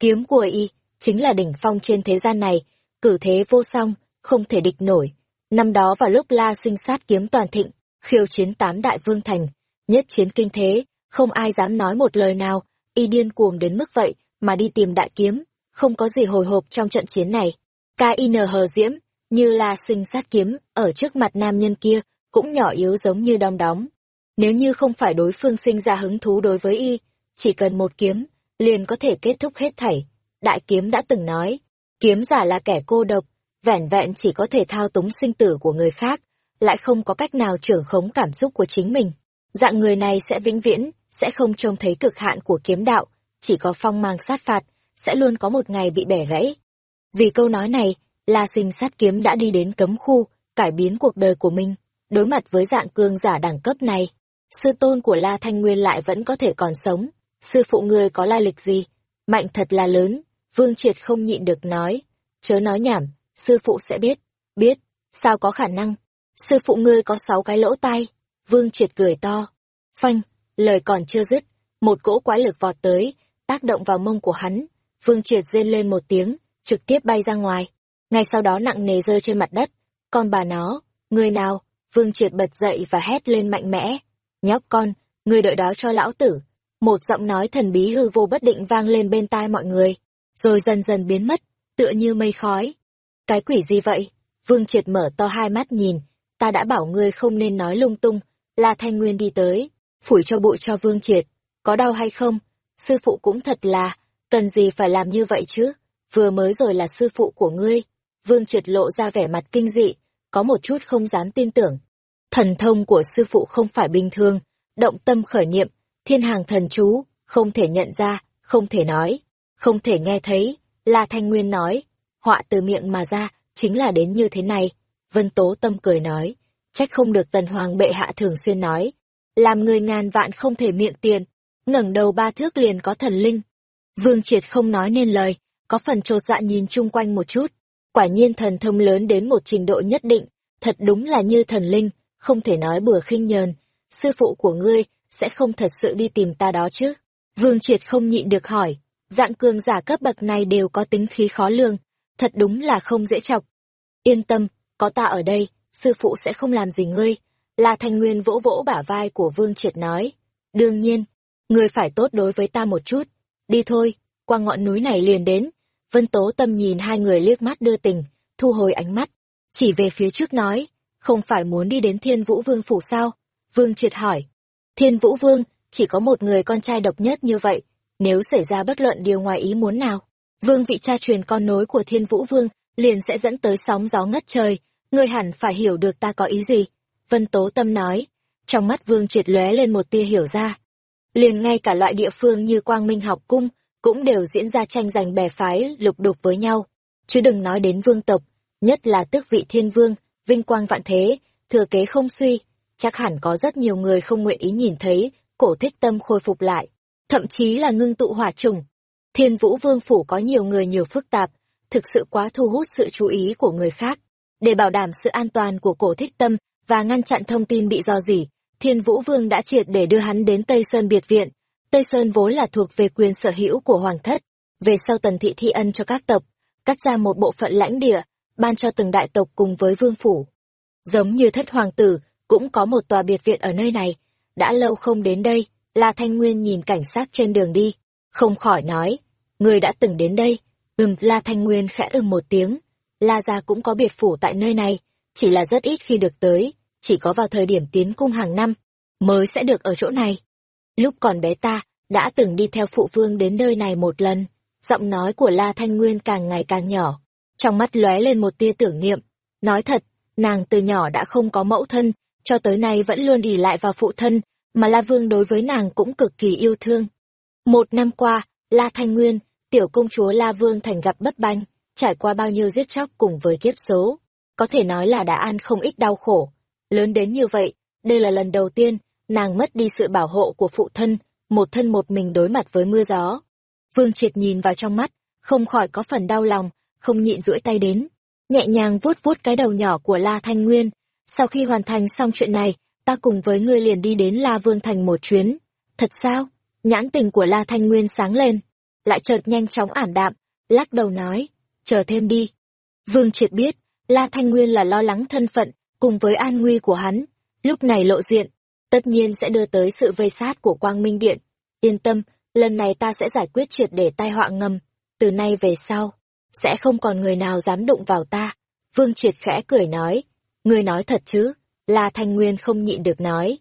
Kiếm của y chính là đỉnh phong trên thế gian này, cử thế vô song, không thể địch nổi. Năm đó vào lúc La sinh sát kiếm toàn thịnh, khiêu chiến tám đại vương thành, nhất chiến kinh thế, không ai dám nói một lời nào, y điên cuồng đến mức vậy mà đi tìm đại kiếm, không có gì hồi hộp trong trận chiến này. K.I.N. hờ diễm, như La sinh sát kiếm, ở trước mặt nam nhân kia, cũng nhỏ yếu giống như đom đóm. Nếu như không phải đối phương sinh ra hứng thú đối với y, chỉ cần một kiếm, liền có thể kết thúc hết thảy. Đại kiếm đã từng nói, kiếm giả là kẻ cô độc, vẻn vẹn chỉ có thể thao túng sinh tử của người khác, lại không có cách nào trưởng khống cảm xúc của chính mình. Dạng người này sẽ vĩnh viễn, sẽ không trông thấy cực hạn của kiếm đạo, chỉ có phong mang sát phạt, sẽ luôn có một ngày bị bẻ gãy. Vì câu nói này, La Sinh sát kiếm đã đi đến cấm khu, cải biến cuộc đời của mình. Đối mặt với dạng cương giả đẳng cấp này, sư tôn của La Thanh Nguyên lại vẫn có thể còn sống. Sư phụ ngươi có lai lịch gì? Mạnh thật là lớn, Vương Triệt không nhịn được nói. Chớ nói nhảm, sư phụ sẽ biết. Biết, sao có khả năng? Sư phụ ngươi có sáu cái lỗ tai. Vương Triệt cười to. Phanh, lời còn chưa dứt, một cỗ quái lực vọt tới, tác động vào mông của hắn. Vương Triệt rên lên một tiếng, trực tiếp bay ra ngoài. Ngay sau đó nặng nề rơi trên mặt đất. Con bà nó, người nào, Vương Triệt bật dậy và hét lên mạnh mẽ. Nhóc con, người đợi đó cho lão tử. Một giọng nói thần bí hư vô bất định vang lên bên tai mọi người, rồi dần dần biến mất, tựa như mây khói. Cái quỷ gì vậy? Vương Triệt mở to hai mắt nhìn, ta đã bảo ngươi không nên nói lung tung, La Thanh Nguyên đi tới, phủi cho bụi cho Vương Triệt, có đau hay không? Sư phụ cũng thật là, cần gì phải làm như vậy chứ? Vừa mới rồi là sư phụ của ngươi. Vương Triệt lộ ra vẻ mặt kinh dị, có một chút không dám tin tưởng. Thần thông của sư phụ không phải bình thường, động tâm khởi niệm, thiên hàng thần chú, không thể nhận ra, không thể nói, không thể nghe thấy, La Thanh Nguyên nói, họa từ miệng mà ra, chính là đến như thế này. Vân Tố Tâm cười nói, trách không được Tần Hoàng bệ hạ thường xuyên nói, làm người ngàn vạn không thể miệng tiền, ngẩng đầu ba thước liền có thần linh. Vương Triệt không nói nên lời, có phần trột dạ nhìn chung quanh một chút, quả nhiên thần thông lớn đến một trình độ nhất định, thật đúng là như thần linh, không thể nói bừa khinh nhờn, sư phụ của ngươi sẽ không thật sự đi tìm ta đó chứ. Vương Triệt không nhịn được hỏi, dạng cường giả cấp bậc này đều có tính khí khó lường, thật đúng là không dễ chọc. Yên tâm, có ta ở đây, sư phụ sẽ không làm gì ngươi. La Thanh Nguyên vỗ vỗ bả vai của Vương Triệt nói, đương nhiên, ngươi phải tốt đối với ta một chút, đi thôi, qua ngọn núi này liền đến. Vân Tố Tâm nhìn hai người liếc mắt đưa tình, thu hồi ánh mắt, chỉ về phía trước nói, không phải muốn đi đến Thiên Vũ Vương phủ sao? Vương triệt hỏi. Thiên Vũ Vương, chỉ có một người con trai độc nhất như vậy, nếu xảy ra bất luận điều ngoài ý muốn nào, Vương vị cha truyền con nối của Thiên Vũ Vương liền sẽ dẫn tới sóng gió ngất trời, ngươi hẳn phải hiểu được ta có ý gì. Vân Tố Tâm nói, trong mắt Vương triệt lóe lên một tia hiểu ra. Liền ngay cả loại địa phương như Quang Minh học cung, cũng đều diễn ra tranh giành bè phái lục đục với nhau. Chứ đừng nói đến vương tộc, nhất là tước vị thiên vương, vinh quang vạn thế, thừa kế không suy, chắc hẳn có rất nhiều người không nguyện ý nhìn thấy cổ thích tâm khôi phục lại, thậm chí là ngưng tụ hỏa trùng. Thiên vũ vương phủ có nhiều người nhiều phức tạp, thực sự quá thu hút sự chú ý của người khác. Để bảo đảm sự an toàn của cổ thích tâm và ngăn chặn thông tin bị dò dỉ, Thiên Vũ Vương đã triệt để đưa hắn đến Tây Sơn Biệt Viện. Tây Sơn vốn là thuộc về quyền sở hữu của Hoàng thất, về sau tần thị thi ân cho các tộc, cắt ra một bộ phận lãnh địa, ban cho từng đại tộc cùng với vương phủ. Giống như thất hoàng tử, cũng có một tòa biệt viện ở nơi này, đã lâu không đến đây, La Thanh Nguyên nhìn cảnh sát trên đường đi, không khỏi nói, người đã từng đến đây, ừm, La Thanh Nguyên khẽ ừm một tiếng, La gia cũng có biệt phủ tại nơi này, chỉ là rất ít khi được tới, chỉ có vào thời điểm tiến cung hàng năm, mới sẽ được ở chỗ này. Lúc còn bé ta, đã từng đi theo phụ vương đến nơi này một lần, giọng nói của La Thanh Nguyên càng ngày càng nhỏ, trong mắt lóe lên một tia tưởng niệm. Nói thật, nàng từ nhỏ đã không có mẫu thân, cho tới nay vẫn luôn ỉ lại vào phụ thân, mà La Vương đối với nàng cũng cực kỳ yêu thương. Một năm qua, La Thanh Nguyên, tiểu công chúa La Vương thành gặp bất banh, trải qua bao nhiêu giết chóc cùng với kiếp số. Có thể nói là đã ăn không ít đau khổ. Lớn đến như vậy, đây là lần đầu tiên, nàng mất đi sự bảo hộ của phụ thân, một thân một mình đối mặt với mưa gió. Vương Triệt nhìn vào trong mắt, không khỏi có phần đau lòng, không nhịn duỗi tay đến, nhẹ nhàng vuốt vuốt cái đầu nhỏ của La Thanh Nguyên. Sau khi hoàn thành xong chuyện này, ta cùng với ngươi liền đi đến La Vương Thành một chuyến. Thật sao? Nhãn tình của La Thanh Nguyên sáng lên, lại chợt nhanh chóng ảm đạm, lắc đầu nói, chờ thêm đi. Vương Triệt biết, La Thanh Nguyên là lo lắng thân phận, cùng với an nguy của hắn, lúc này lộ diện, tất nhiên sẽ đưa tới sự vây sát của Quang Minh Điện. Yên tâm, lần này ta sẽ giải quyết triệt để tai họa ngầm, từ nay về sau, sẽ không còn người nào dám đụng vào ta. Vương Triệt khẽ cười nói, ngươi nói thật chứ, La Thanh Nguyên không nhịn được nói.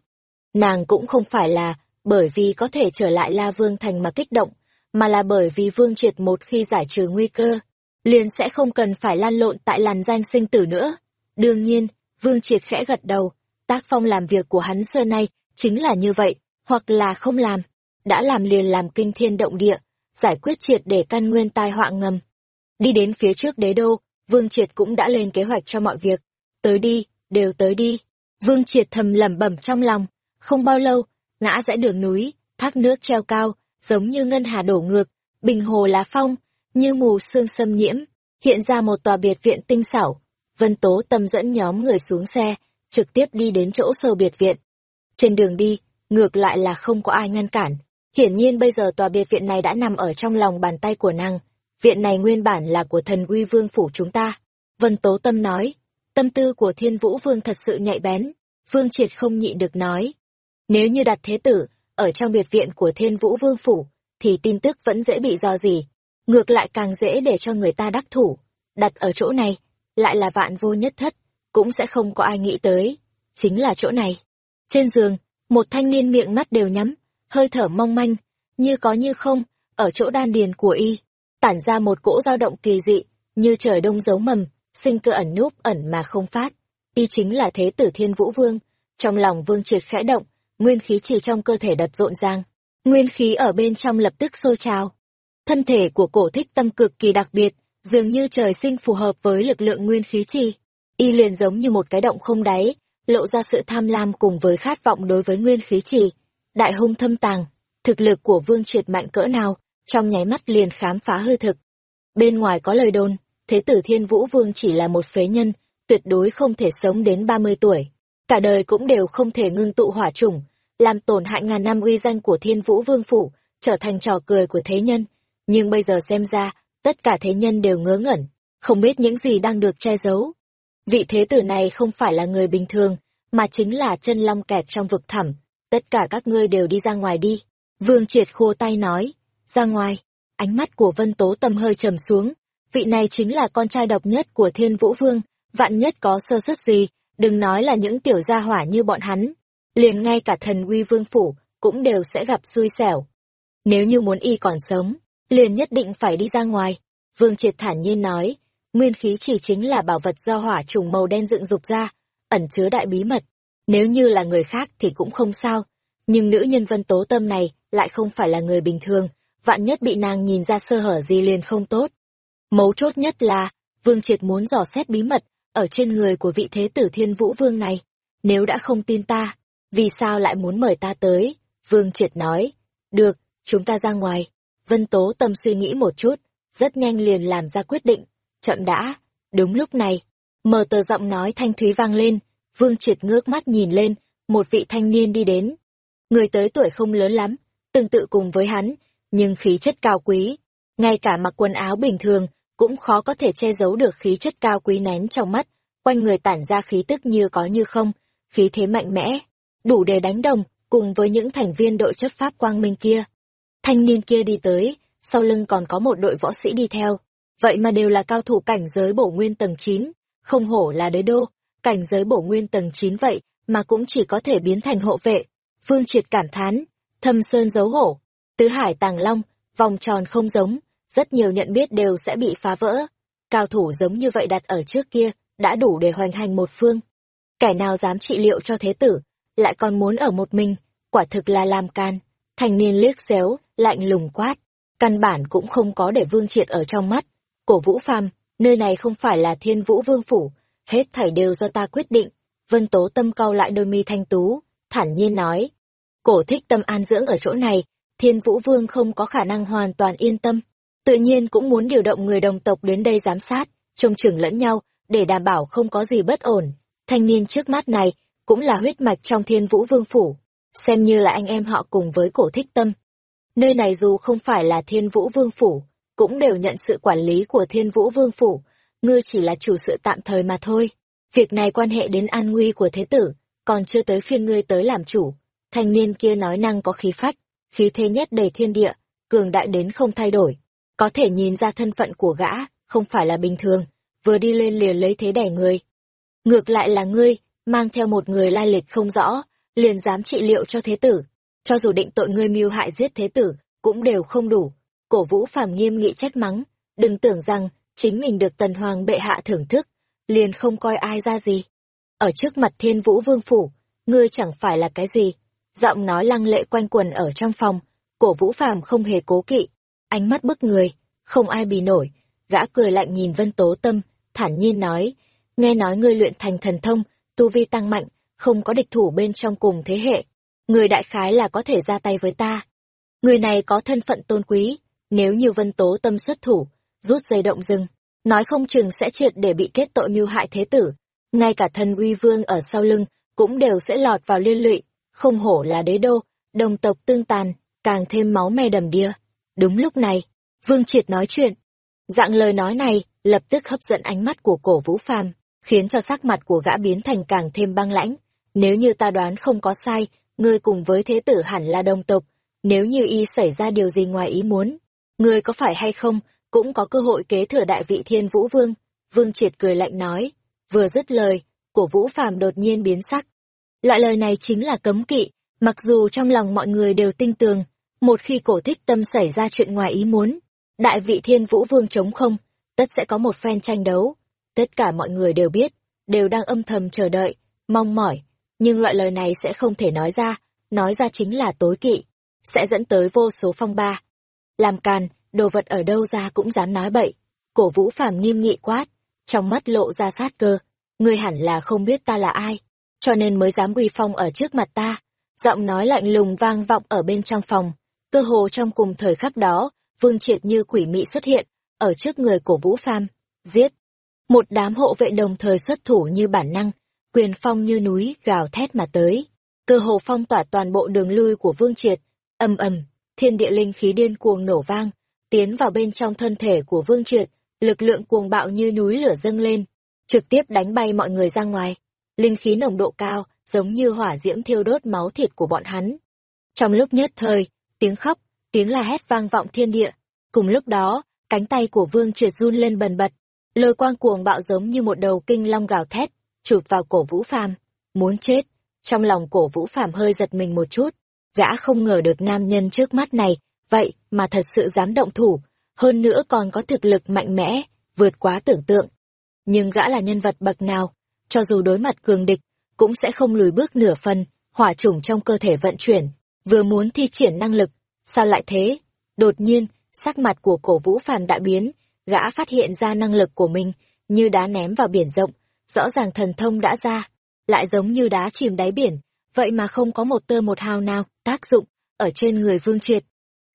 Nàng cũng không phải là bởi vì có thể trở lại La Vương Thành mà kích động, mà là bởi vì Vương Triệt một khi giải trừ nguy cơ, liền sẽ không cần phải lan lộn tại làn danh sinh tử nữa. Đương nhiên, Vương Triệt khẽ gật đầu, tác phong làm việc của hắn xưa nay chính là như vậy, hoặc là không làm, đã làm liền làm kinh thiên động địa, giải quyết triệt để căn nguyên tai họa ngầm. Đi đến phía trước đế đô, Vương Triệt cũng đã lên kế hoạch cho mọi việc. Tới đi, đều tới đi. Vương Triệt thầm lẩm bẩm trong lòng, không bao lâu, ngã rẽ đường núi, thác nước treo cao, giống như ngân hà đổ ngược, bình hồ lá phong, như mù sương xâm nhiễm, hiện ra một tòa biệt viện tinh xảo. Vân Tố tâm dẫn nhóm người xuống xe, trực tiếp đi đến chỗ sơ biệt viện. Trên đường đi, ngược lại là không có ai ngăn cản. Hiển nhiên bây giờ tòa biệt viện này đã nằm ở trong lòng bàn tay của nàng. Viện này nguyên bản là của thần uy vương phủ chúng ta. Vân Tố Tâm nói, tâm tư của thiên vũ vương thật sự nhạy bén. Vương Triệt không nhịn được nói. Nếu như đặt thế tử, ở trong biệt viện của thiên vũ vương phủ, thì tin tức vẫn dễ bị do gì. Ngược lại càng dễ để cho người ta đắc thủ. Đặt ở chỗ này, lại là vạn vô nhất thất, cũng sẽ không có ai nghĩ tới. Chính là chỗ này. Trên giường, một thanh niên miệng mắt đều nhắm, hơi thở mong manh, như có như không, ở chỗ đan điền của y, tản ra một cỗ dao động kỳ dị, như trời đông giấu mầm, sinh cơ ẩn núp ẩn mà không phát. Y chính là thế tử thiên vũ vương, trong lòng vương triệt khẽ động, nguyên khí chỉ trong cơ thể đập rộn ràng, nguyên khí ở bên trong lập tức sôi trào. Thân thể của cổ thích tâm cực kỳ đặc biệt, dường như trời sinh phù hợp với lực lượng nguyên khí trì. Y liền giống như một cái động không đáy, lộ ra sự tham lam cùng với khát vọng đối với nguyên khí trì. Đại hung thâm tàng, thực lực của vương triệt mạnh cỡ nào, trong nháy mắt liền khám phá hư thực. Bên ngoài có lời đồn, thế tử thiên vũ vương chỉ là một phế nhân, tuyệt đối không thể sống đến 30 tuổi. Cả đời cũng đều không thể ngưng tụ hỏa chủng, làm tổn hại ngàn năm uy danh của thiên vũ vương phủ, trở thành trò cười của thế nhân. Nhưng bây giờ xem ra, tất cả thế nhân đều ngớ ngẩn, không biết những gì đang được che giấu. Vị thế tử này không phải là người bình thường, mà chính là chân long kẹt trong vực thẳm. Tất cả các ngươi đều đi ra ngoài đi. Vương triệt khô tay nói. Ra ngoài. Ánh mắt của Vân Tố Tâm hơi trầm xuống. Vị này chính là con trai độc nhất của Thiên Vũ Vương. Vạn nhất có sơ suất gì, đừng nói là những tiểu gia hỏa như bọn hắn. Liền ngay cả thần uy vương phủ, cũng đều sẽ gặp xui xẻo. Nếu như muốn y còn sống, liền nhất định phải đi ra ngoài. Vương Triệt thản nhiên nói, nguyên khí chỉ chính là bảo vật do hỏa trùng màu đen dựng dục ra, ẩn chứa đại bí mật. Nếu như là người khác thì cũng không sao, nhưng nữ nhân vân tố tâm này lại không phải là người bình thường, vạn nhất bị nàng nhìn ra sơ hở gì liền không tốt. Mấu chốt nhất là, Vương Triệt muốn dò xét bí mật ở trên người của vị thế tử thiên vũ vương này. Nếu đã không tin ta, vì sao lại muốn mời ta tới? Vương Triệt nói, được, chúng ta ra ngoài. Vân Tố tâm suy nghĩ một chút, rất nhanh liền làm ra quyết định, chậm đã. Đúng lúc này, mờ tờ giọng nói thanh thúy vang lên, Vương Triệt ngước mắt nhìn lên, một vị thanh niên đi đến. Người tới tuổi không lớn lắm, tương tự cùng với hắn, nhưng khí chất cao quý. Ngay cả mặc quần áo bình thường, cũng khó có thể che giấu được khí chất cao quý nén trong mắt, quanh người tản ra khí tức như có như không, khí thế mạnh mẽ, đủ để đánh đồng, cùng với những thành viên đội chấp pháp quang minh kia. Thanh niên kia đi tới, sau lưng còn có một đội võ sĩ đi theo, vậy mà đều là cao thủ cảnh giới bổ nguyên tầng 9, không hổ là đế đô, cảnh giới bổ nguyên tầng 9 vậy mà cũng chỉ có thể biến thành hộ vệ. phương Triệt cảm thán, thâm sơn giấu hổ, tứ hải tàng long, vòng tròn không giống, rất nhiều nhận biết đều sẽ bị phá vỡ. Cao thủ giống như vậy đặt ở trước kia, đã đủ để hoành hành một phương. Kẻ nào dám trị liệu cho thế tử, lại còn muốn ở một mình, quả thực là làm can. Thành niên liếc xéo, lạnh lùng quát, căn bản cũng không có để vương triệt ở trong mắt. Cổ vũ phàm, nơi này không phải là thiên vũ vương phủ, hết thảy đều do ta quyết định. Vân Tố Tâm cau lại đôi mi thanh tú, thản nhiên nói. Cổ thích tâm an dưỡng ở chỗ này, thiên vũ vương không có khả năng hoàn toàn yên tâm. Tự nhiên cũng muốn điều động người đồng tộc đến đây giám sát, trông chừng lẫn nhau, để đảm bảo không có gì bất ổn. Thanh niên trước mắt này, cũng là huyết mạch trong thiên vũ vương phủ, xem như là anh em họ cùng với cổ thích tâm. Nơi này dù không phải là thiên vũ vương phủ, cũng đều nhận sự quản lý của thiên vũ vương phủ, ngươi chỉ là chủ sự tạm thời mà thôi. Việc này quan hệ đến an nguy của thế tử, còn chưa tới phiên ngươi tới làm chủ. Thanh niên kia nói năng có khí phách, khí thế nhất đầy thiên địa, cường đại đến không thay đổi. Có thể nhìn ra thân phận của gã, không phải là bình thường, vừa đi lên liền lấy thế đẻ người. Ngược lại là ngươi, mang theo một người lai lịch không rõ, liền dám trị liệu cho thế tử. Cho dù định tội ngươi mưu hại giết thế tử, cũng đều không đủ. Cổ vũ phàm nghiêm nghị trách mắng, đừng tưởng rằng chính mình được tần hoàng bệ hạ thưởng thức, liền không coi ai ra gì. Ở trước mặt thiên vũ vương phủ, ngươi chẳng phải là cái gì. Giọng nói lăng lệ quanh quần ở trong phòng, cổ vũ phàm không hề cố kỵ, ánh mắt bức người, không ai bì nổi. Gã cười lạnh nhìn vân tố tâm, thản nhiên nói, nghe nói ngươi luyện thành thần thông, tu vi tăng mạnh, không có địch thủ bên trong cùng thế hệ. Người đại khái là có thể ra tay với ta. Người này có thân phận tôn quý, nếu như vân tố tâm xuất thủ, rút dây động rừng, nói không chừng sẽ triệt để bị kết tội mưu hại thế tử. Ngay cả thần uy vương ở sau lưng, cũng đều sẽ lọt vào liên lụy, không hổ là đế đô, đồng tộc tương tàn, càng thêm máu me đầm đìa. Đúng lúc này, Vương Triệt nói chuyện. Dạng lời nói này, lập tức hấp dẫn ánh mắt của cổ vũ phàm, khiến cho sắc mặt của gã biến thành càng thêm băng lãnh. Nếu như ta đoán không có sai, ngươi cùng với thế tử hẳn là đồng tộc, nếu như y xảy ra điều gì ngoài ý muốn, ngươi có phải hay không, cũng có cơ hội kế thừa đại vị thiên vũ vương. Vương triệt cười lạnh nói, vừa dứt lời, cổ vũ phàm đột nhiên biến sắc. Loại lời này chính là cấm kỵ, mặc dù trong lòng mọi người đều tinh tường, một khi cổ thích tâm xảy ra chuyện ngoài ý muốn, đại vị thiên vũ vương chống không, tất sẽ có một phen tranh đấu. Tất cả mọi người đều biết, đều đang âm thầm chờ đợi, mong mỏi, nhưng loại lời này sẽ không thể nói ra, nói ra chính là tối kỵ, sẽ dẫn tới vô số phong ba. Làm càn, đồ vật ở đâu ra cũng dám nói bậy. Cổ vũ phàm nghiêm nghị quát, trong mắt lộ ra sát cơ, ngươi hẳn là không biết ta là ai, cho nên mới dám uy phong ở trước mặt ta. Giọng nói lạnh lùng vang vọng ở bên trong phòng, cơ hồ trong cùng thời khắc đó, Vương Triệt như quỷ mị xuất hiện, ở trước người của vũ pham giết. Một đám hộ vệ đồng thời xuất thủ như bản năng, quyền phong như núi gào thét mà tới. Cơ hồ phong tỏa toàn bộ đường lui của Vương Triệt, ầm ầm, thiên địa linh khí điên cuồng nổ vang, tiến vào bên trong thân thể của Vương Triệt, lực lượng cuồng bạo như núi lửa dâng lên, trực tiếp đánh bay mọi người ra ngoài. Linh khí nồng độ cao, giống như hỏa diễm thiêu đốt máu thịt của bọn hắn. Trong lúc nhất thời, tiếng khóc, tiếng la hét vang vọng thiên địa. Cùng lúc đó, cánh tay của Vương Triệt run lên bần bật, lôi quang cuồng bạo giống như một đầu kinh long gào thét, chụp vào cổ Vũ Phàm, muốn chết. Trong lòng cổ Vũ Phàm hơi giật mình một chút, gã không ngờ được nam nhân trước mắt này vậy mà thật sự dám động thủ, hơn nữa còn có thực lực mạnh mẽ, vượt quá tưởng tượng. Nhưng gã là nhân vật bậc nào, cho dù đối mặt cường địch, cũng sẽ không lùi bước nửa phần, hỏa chủng trong cơ thể vận chuyển, vừa muốn thi triển năng lực, sao lại thế? Đột nhiên, sắc mặt của cổ vũ phàm đại biến, gã phát hiện ra năng lực của mình, như đá ném vào biển rộng, rõ ràng thần thông đã ra, lại giống như đá chìm đáy biển, vậy mà không có một tơ một hào nào tác dụng ở trên người Vương Triệt.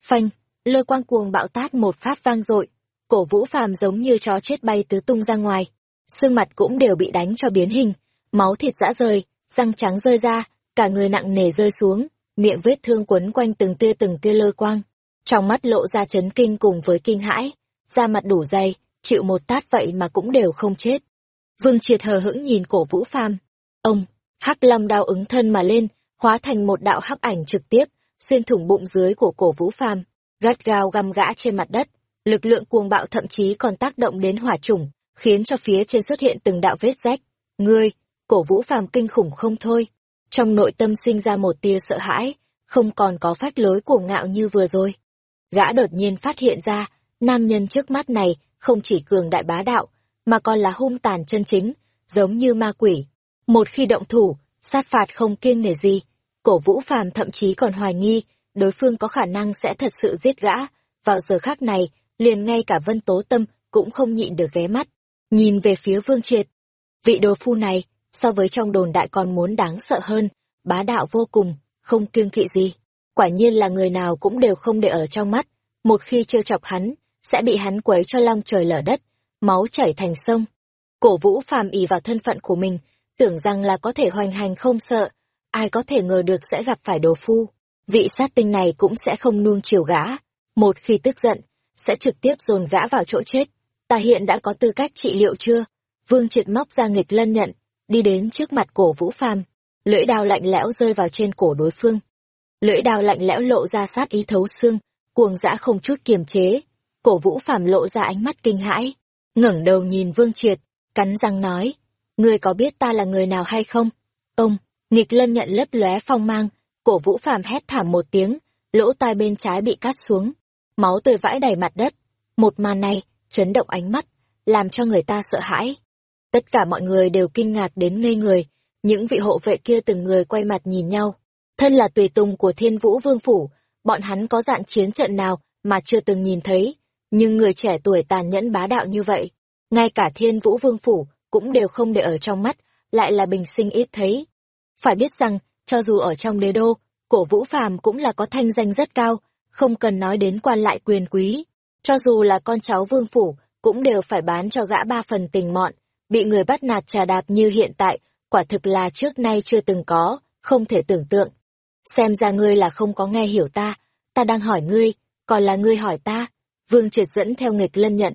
Phanh, lôi quang cuồng bạo tát một phát vang dội, cổ vũ phàm giống như chó chết bay tứ tung ra ngoài. Xương mặt cũng đều bị đánh cho biến hình, máu thịt rã rời, răng trắng rơi ra, cả người nặng nề rơi xuống, miệng vết thương quấn quanh từng tia từng tia lơ quang. Trong mắt lộ ra chấn kinh cùng với kinh hãi, da mặt đủ dày, chịu một tát vậy mà cũng đều không chết. Vương Triệt hờ hững nhìn cổ vũ phàm. Ông, hắc long đao ứng thân mà lên, hóa thành một đạo hắc ảnh trực tiếp, xuyên thủng bụng dưới của cổ vũ phàm, gắt gao găm gã trên mặt đất. Lực lượng cuồng bạo thậm chí còn tác động đến hỏa chủng, khiến cho phía trên xuất hiện từng đạo vết rách. Ngươi, cổ vũ phàm kinh khủng không thôi. Trong nội tâm sinh ra một tia sợ hãi, không còn có phách lối cuồng ngạo như vừa rồi. Gã đột nhiên phát hiện ra, nam nhân trước mắt này không chỉ cường đại bá đạo, mà còn là hung tàn chân chính, giống như ma quỷ. Một khi động thủ, sát phạt không kiêng nể gì, cổ vũ phàm thậm chí còn hoài nghi, đối phương có khả năng sẽ thật sự giết gã. Vào giờ khác này, liền ngay cả vân tố tâm cũng không nhịn được ghé mắt, nhìn về phía vương triệt. Vị đồ phu này, so với trong đồn đại còn muốn đáng sợ hơn, bá đạo vô cùng, không kiêng kỵ gì. Quả nhiên là người nào cũng đều không để ở trong mắt, một khi trêu chọc hắn, sẽ bị hắn quấy cho long trời lở đất, máu chảy thành sông. Cổ vũ phàm ỉ vào thân phận của mình, tưởng rằng là có thể hoành hành không sợ, ai có thể ngờ được sẽ gặp phải đồ phu. Vị sát tinh này cũng sẽ không nuông chiều gã, một khi tức giận, sẽ trực tiếp dồn gã vào chỗ chết. Ta hiện đã có tư cách trị liệu chưa? Vương triệt móc ra nghịch lân nhận, đi đến trước mặt cổ vũ phàm, lưỡi đao lạnh lẽo rơi vào trên cổ đối phương. Lưỡi đao lạnh lẽo lộ ra sát ý thấu xương, cuồng dã không chút kiềm chế. Cổ vũ phàm lộ ra ánh mắt kinh hãi, ngẩng đầu nhìn Vương Triệt, cắn răng nói, ngươi có biết ta là người nào hay không? Ông, nghịch lân nhận lấp lóe phong mang, cổ vũ phàm hét thảm một tiếng, lỗ tai bên trái bị cắt xuống, máu tươi vãi đầy mặt đất. Một màn này, chấn động ánh mắt, làm cho người ta sợ hãi. Tất cả mọi người đều kinh ngạc đến ngây người, những vị hộ vệ kia từng người quay mặt nhìn nhau. Thân là tùy tùng của thiên vũ vương phủ, bọn hắn có dạng chiến trận nào mà chưa từng nhìn thấy, nhưng người trẻ tuổi tàn nhẫn bá đạo như vậy, ngay cả thiên vũ vương phủ cũng đều không để ở trong mắt, lại là bình sinh ít thấy. Phải biết rằng, cho dù ở trong đế đô, cổ vũ phàm cũng là có thanh danh rất cao, không cần nói đến quan lại quyền quý. Cho dù là con cháu vương phủ, cũng đều phải bán cho gã ba phần tình mọn, bị người bắt nạt trà đạp như hiện tại, quả thực là trước nay chưa từng có, không thể tưởng tượng. Xem ra ngươi là không có nghe hiểu ta, ta đang hỏi ngươi, còn là ngươi hỏi ta. Vương triệt dẫn theo nghịch lân nhận,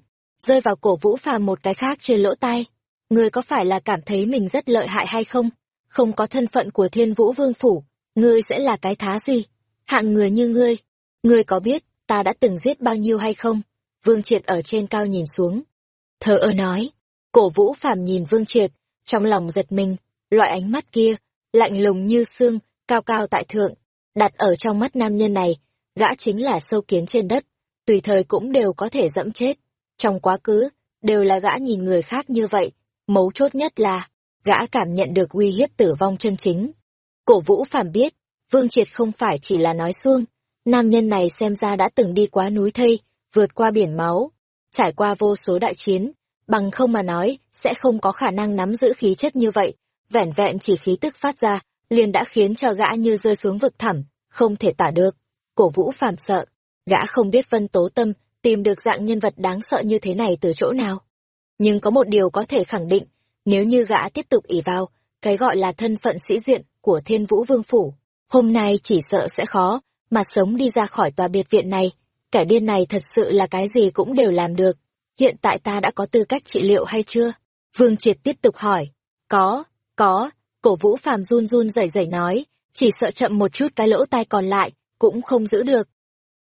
rơi vào cổ vũ phàm một cái khác trên lỗ tai. Ngươi có phải là cảm thấy mình rất lợi hại hay không? Không có thân phận của thiên vũ vương phủ, ngươi sẽ là cái thá gì? Hạng người như ngươi, ngươi có biết ta đã từng giết bao nhiêu hay không? Vương triệt ở trên cao nhìn xuống. Thờ ơ nói, cổ vũ phàm nhìn vương triệt, trong lòng giật mình, loại ánh mắt kia, lạnh lùng như xương, cao cao tại thượng, đặt ở trong mắt nam nhân này, gã chính là sâu kiến trên đất, tùy thời cũng đều có thể dẫm chết. Trong quá khứ, đều là gã nhìn người khác như vậy, mấu chốt nhất là, gã cảm nhận được uy hiếp tử vong chân chính. Cổ vũ phàm biết, Vương Triệt không phải chỉ là nói xuông, nam nhân này xem ra đã từng đi quá núi thây, vượt qua biển máu, trải qua vô số đại chiến, bằng không mà nói, sẽ không có khả năng nắm giữ khí chất như vậy, vẻn vẹn chỉ khí tức phát ra, liền đã khiến cho gã như rơi xuống vực thẳm, không thể tả được. Cổ vũ phàm sợ, gã không biết Vân Tố Tâm tìm được dạng nhân vật đáng sợ như thế này từ chỗ nào. Nhưng có một điều có thể khẳng định, nếu như gã tiếp tục ỉ vào, cái gọi là thân phận sĩ diện của thiên vũ vương phủ, hôm nay chỉ sợ sẽ khó, mà sống đi ra khỏi tòa biệt viện này. Kẻ điên này thật sự là cái gì cũng đều làm được. Hiện tại ta đã có tư cách trị liệu hay chưa? Vương Triệt tiếp tục hỏi. Có, có, cổ vũ phàm run run rẩy rẩy nói, chỉ sợ chậm một chút cái lỗ tai còn lại, cũng không giữ được.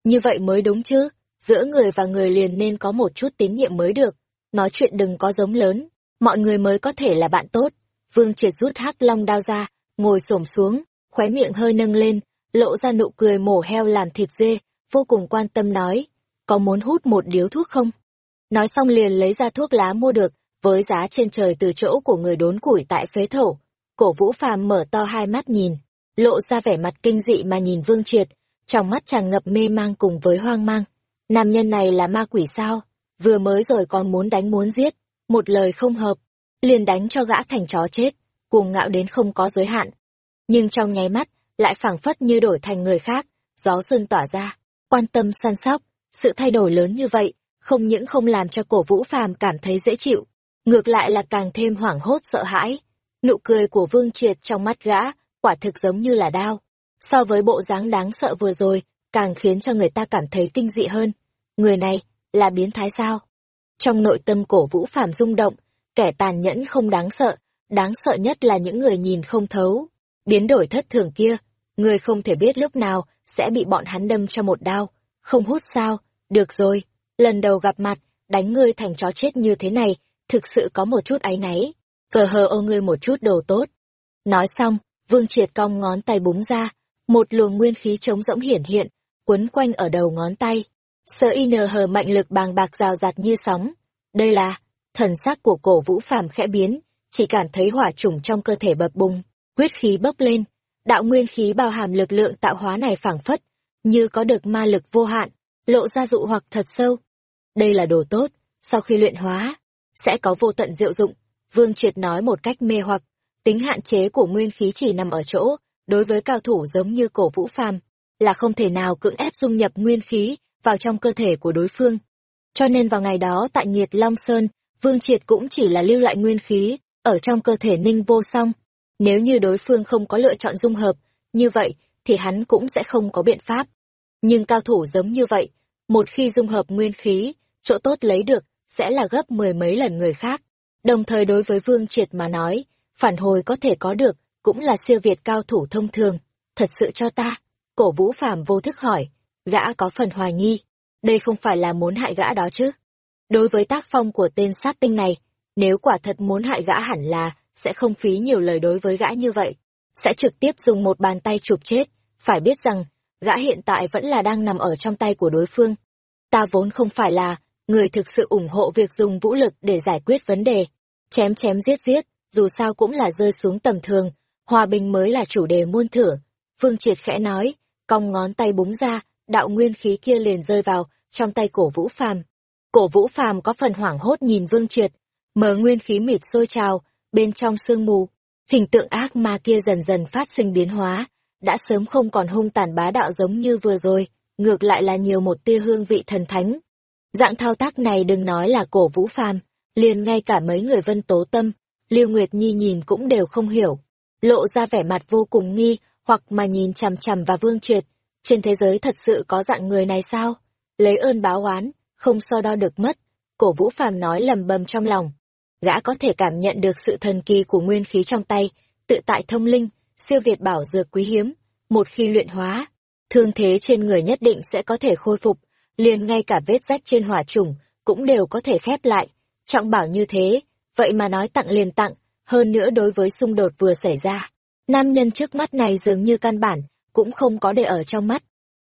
Như vậy mới đúng chứ, giữa người và người liền nên có một chút tín nhiệm mới được. Nói chuyện đừng có giống lớn, mọi người mới có thể là bạn tốt. Vương triệt rút hắc long đao ra, ngồi xổm xuống, khóe miệng hơi nâng lên, lộ ra nụ cười mổ heo làm thịt dê, vô cùng quan tâm nói, có muốn hút một điếu thuốc không? Nói xong liền lấy ra thuốc lá mua được, với giá trên trời từ chỗ của người đốn củi tại phế thổ. Cổ vũ phàm mở to hai mắt nhìn, lộ ra vẻ mặt kinh dị mà nhìn Vương Triệt, trong mắt tràn ngập mê mang cùng với hoang mang. Nam nhân này là ma quỷ sao? Vừa mới rồi còn muốn đánh muốn giết, một lời không hợp, liền đánh cho gã thành chó chết, cuồng ngạo đến không có giới hạn. Nhưng trong nháy mắt, lại phảng phất như đổi thành người khác, gió xuân tỏa ra, quan tâm săn sóc, sự thay đổi lớn như vậy, không những không làm cho cổ vũ phàm cảm thấy dễ chịu, ngược lại là càng thêm hoảng hốt sợ hãi. Nụ cười của Vương Triệt trong mắt gã, quả thực giống như là đao. So với bộ dáng đáng sợ vừa rồi, càng khiến cho người ta cảm thấy kinh dị hơn. Người này, là biến thái sao? Trong nội tâm cổ vũ phàm rung động, kẻ tàn nhẫn không đáng sợ, đáng sợ nhất là những người nhìn không thấu. Biến đổi thất thường kia, người không thể biết lúc nào sẽ bị bọn hắn đâm cho một đao. Không hút sao, được rồi, lần đầu gặp mặt, đánh ngươi thành chó chết như thế này, thực sự có một chút áy náy. Cờ hờ ô ngươi một chút đồ tốt. Nói xong, Vương Triệt cong ngón tay búng ra, một luồng nguyên khí trống rỗng hiển hiện, quấn quanh ở đầu ngón tay. Sợ in hờ mạnh lực bàng bạc rào rạt như sóng. Đây là, thần sắc của cổ vũ phàm khẽ biến, chỉ cảm thấy hỏa trùng trong cơ thể bập bùng, huyết khí bốc lên. Đạo nguyên khí bao hàm lực lượng tạo hóa này phảng phất, như có được ma lực vô hạn, lộ ra dụ hoặc thật sâu. Đây là đồ tốt, sau khi luyện hóa, sẽ có vô tận diệu dụng. Vương Triệt nói một cách mê hoặc, tính hạn chế của nguyên khí chỉ nằm ở chỗ, đối với cao thủ giống như cổ vũ phàm, là không thể nào cưỡng ép dung nhập nguyên khí vào trong cơ thể của đối phương. Cho nên vào ngày đó tại Nhiệt Long Sơn, Vương Triệt cũng chỉ là lưu lại nguyên khí ở trong cơ thể Ninh Vô Song. Nếu như đối phương không có lựa chọn dung hợp, như vậy thì hắn cũng sẽ không có biện pháp. Nhưng cao thủ giống như vậy, một khi dung hợp nguyên khí, chỗ tốt lấy được sẽ là gấp mười mấy lần người khác. Đồng thời đối với Vương Triệt mà nói, phản hồi có thể có được, cũng là siêu việt cao thủ thông thường. Thật sự cho ta, cổ vũ phàm vô thức hỏi, gã có phần hoài nghi, đây không phải là muốn hại gã đó chứ. Đối với tác phong của tên sát tinh này, nếu quả thật muốn hại gã hẳn là, sẽ không phí nhiều lời đối với gã như vậy. Sẽ trực tiếp dùng một bàn tay chụp chết, phải biết rằng, gã hiện tại vẫn là đang nằm ở trong tay của đối phương. Ta vốn không phải là người thực sự ủng hộ việc dùng vũ lực để giải quyết vấn đề. Chém chém giết giết, dù sao cũng là rơi xuống tầm thường, hòa bình mới là chủ đề muôn thử. Phương Triệt khẽ nói, cong ngón tay búng ra, đạo nguyên khí kia liền rơi vào trong tay cổ vũ phàm. Cổ vũ phàm có phần hoảng hốt nhìn Vương Triệt, mở nguyên khí mịt sôi trào, bên trong sương mù, hình tượng ác ma kia dần dần phát sinh biến hóa, đã sớm không còn hung tàn bá đạo giống như vừa rồi, ngược lại là nhiều một tia hương vị thần thánh. Dạng thao tác này đừng nói là cổ vũ phàm, liền ngay cả mấy người vân tố tâm, liêu Nguyệt Nhi nhìn cũng đều không hiểu, lộ ra vẻ mặt vô cùng nghi, hoặc mà nhìn chằm chằm vào Vương Triệt, trên thế giới thật sự có dạng người này sao? Lấy ơn báo oán, không so đo được mất, cổ vũ phàm nói lầm bầm trong lòng. Gã có thể cảm nhận được sự thần kỳ của nguyên khí trong tay, tự tại thông linh, siêu việt bảo dược quý hiếm, một khi luyện hóa, thương thế trên người nhất định sẽ có thể khôi phục, liền ngay cả vết rách trên hỏa trùng cũng đều có thể khép lại. Trọng bảo như thế, vậy mà nói tặng liền tặng, hơn nữa đối với xung đột vừa xảy ra. Nam nhân trước mắt này dường như căn bản, cũng không có để ở trong mắt.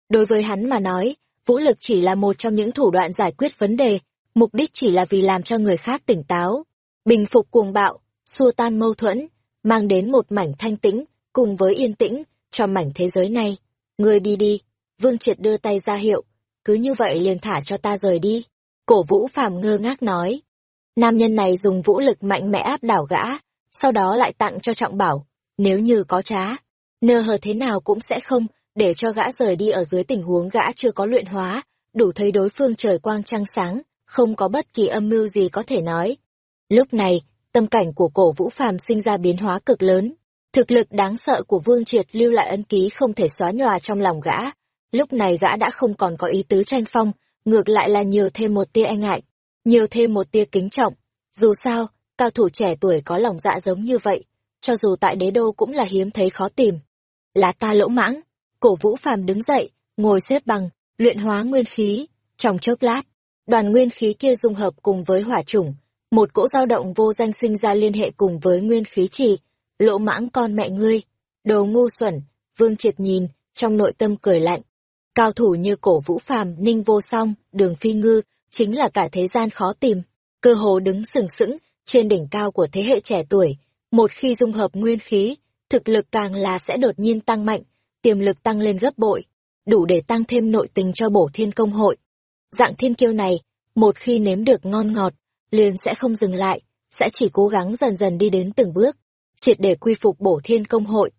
Đối với hắn mà nói, vũ lực chỉ là một trong những thủ đoạn giải quyết vấn đề, mục đích chỉ là vì làm cho người khác tỉnh táo, bình phục cuồng bạo, xua tan mâu thuẫn, mang đến một mảnh thanh tĩnh, cùng với yên tĩnh, cho mảnh thế giới này. Ngươi đi đi, Vương Triệt đưa tay ra hiệu, cứ như vậy liền thả cho ta rời đi. Cổ vũ phàm ngơ ngác nói. Nam nhân này dùng vũ lực mạnh mẽ áp đảo gã, sau đó lại tặng cho trọng bảo, nếu như có trá, nơ hờ thế nào cũng sẽ không để cho gã rời đi ở dưới tình huống gã chưa có luyện hóa, đủ thấy đối phương trời quang trăng sáng, không có bất kỳ âm mưu gì có thể nói. Lúc này, tâm cảnh của cổ vũ phàm sinh ra biến hóa cực lớn. Thực lực đáng sợ của Vương Triệt lưu lại ân ký không thể xóa nhòa trong lòng gã. Lúc này gã đã không còn có ý tứ tranh phong, ngược lại là nhiều thêm một tia e ngại, nhiều thêm một tia kính trọng. Dù sao, cao thủ trẻ tuổi có lòng dạ giống như vậy, cho dù tại đế đô cũng là hiếm thấy khó tìm. Là ta lỗ mãng, cổ vũ phàm đứng dậy, ngồi xếp bằng, luyện hóa nguyên khí, trong chốc lát, đoàn nguyên khí kia dung hợp cùng với hỏa chủng, một cỗ dao động vô danh sinh ra liên hệ cùng với nguyên khí trì, lỗ mãng con mẹ ngươi, đồ ngu xuẩn, vương triệt nhìn, trong nội tâm cười lạnh. Cao thủ như cổ vũ phàm, ninh vô song, đường phi ngư, chính là cả thế gian khó tìm, cơ hồ đứng sừng sững, trên đỉnh cao của thế hệ trẻ tuổi, một khi dung hợp nguyên khí, thực lực càng là sẽ đột nhiên tăng mạnh, tiềm lực tăng lên gấp bội, đủ để tăng thêm nội tình cho bổ thiên công hội. Dạng thiên kiêu này, một khi nếm được ngon ngọt, liền sẽ không dừng lại, sẽ chỉ cố gắng dần dần đi đến từng bước, triệt để quy phục bổ thiên công hội.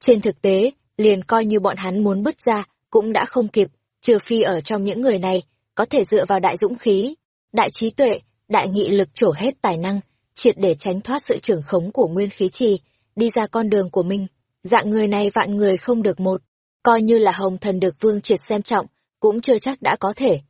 Trên thực tế, liền coi như bọn hắn muốn bứt ra, cũng đã không kịp, trừ phi ở trong những người này, có thể dựa vào đại dũng khí, đại trí tuệ, đại nghị lực trổ hết tài năng, triệt để tránh thoát sự trưởng khống của nguyên khí trì, đi ra con đường của mình. Dạng người này vạn người không được một, coi như là hồng thần được vương triệt xem trọng, cũng chưa chắc đã có thể.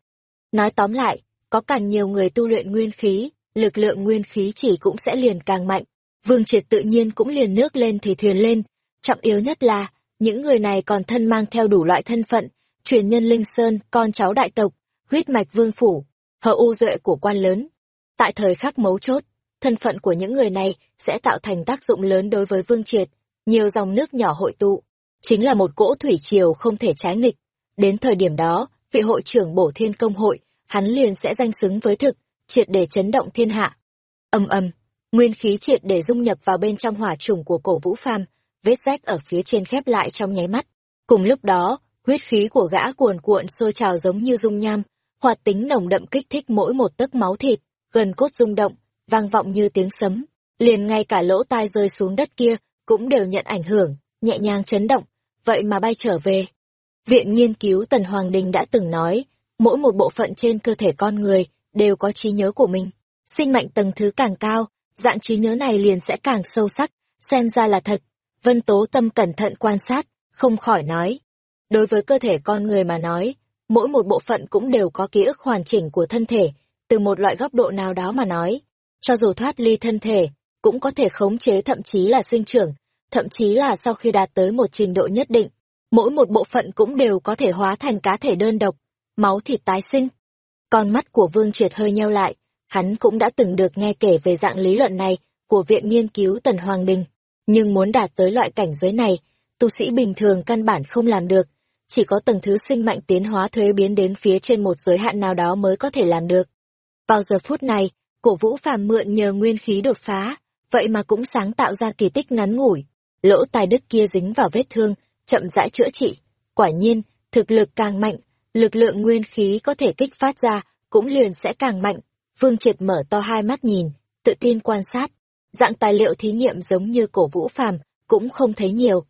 Nói tóm lại, có càng nhiều người tu luyện nguyên khí, lực lượng nguyên khí chỉ cũng sẽ liền càng mạnh. Vương triệt tự nhiên cũng liền nước lên thì thuyền lên. Trọng yếu nhất là, những người này còn thân mang theo đủ loại thân phận, truyền nhân Linh Sơn, con cháu đại tộc, huyết mạch vương phủ, hờ u duệ của quan lớn. Tại thời khắc mấu chốt, thân phận của những người này sẽ tạo thành tác dụng lớn đối với vương triệt, nhiều dòng nước nhỏ hội tụ, chính là một cỗ thủy triều không thể trái nghịch. Đến thời điểm đó, vị hội trưởng bổ thiên công hội, hắn liền sẽ danh xứng với thực, triệt để chấn động thiên hạ. Âm âm, nguyên khí triệt để dung nhập vào bên trong hỏa trùng của cổ vũ phàm, vết rách ở phía trên khép lại trong nháy mắt. Cùng lúc đó, huyết khí của gã cuồn cuộn sôi trào giống như dung nham, hoạt tính nồng đậm kích thích mỗi một tấc máu thịt, gần cốt rung động, vang vọng như tiếng sấm. Liền ngay cả lỗ tai rơi xuống đất kia cũng đều nhận ảnh hưởng, nhẹ nhàng chấn động, vậy mà bay trở về. Viện nghiên cứu Tần Hoàng Đình đã từng nói, mỗi một bộ phận trên cơ thể con người đều có trí nhớ của mình. Sinh mệnh tầng thứ càng cao, dạng trí nhớ này liền sẽ càng sâu sắc, xem ra là thật. Vân Tố Tâm cẩn thận quan sát, không khỏi nói. Đối với cơ thể con người mà nói, mỗi một bộ phận cũng đều có ký ức hoàn chỉnh của thân thể, từ một loại góc độ nào đó mà nói. Cho dù thoát ly thân thể, cũng có thể khống chế thậm chí là sinh trưởng, thậm chí là sau khi đạt tới một trình độ nhất định, mỗi một bộ phận cũng đều có thể hóa thành cá thể đơn độc, máu thịt tái sinh. Con mắt của Vương Triệt hơi nheo lại, hắn cũng đã từng được nghe kể về dạng lý luận này của Viện Nghiên cứu Tần Hoàng Đình, nhưng muốn đạt tới loại cảnh giới này, tu sĩ bình thường căn bản không làm được, chỉ có tầng thứ sinh mạnh tiến hóa thuế biến đến phía trên một giới hạn nào đó mới có thể làm được. Vào giờ phút này, cổ vũ phàm mượn nhờ nguyên khí đột phá, vậy mà cũng sáng tạo ra kỳ tích ngắn ngủi. Lỗ tài đức kia dính vào vết thương, chậm rãi chữa trị. Quả nhiên, thực lực càng mạnh, lực lượng nguyên khí có thể kích phát ra, cũng liền sẽ càng mạnh. Vương Triệt mở to hai mắt nhìn, tự tin quan sát. Dạng tài liệu thí nghiệm giống như cổ vũ phàm, cũng không thấy nhiều.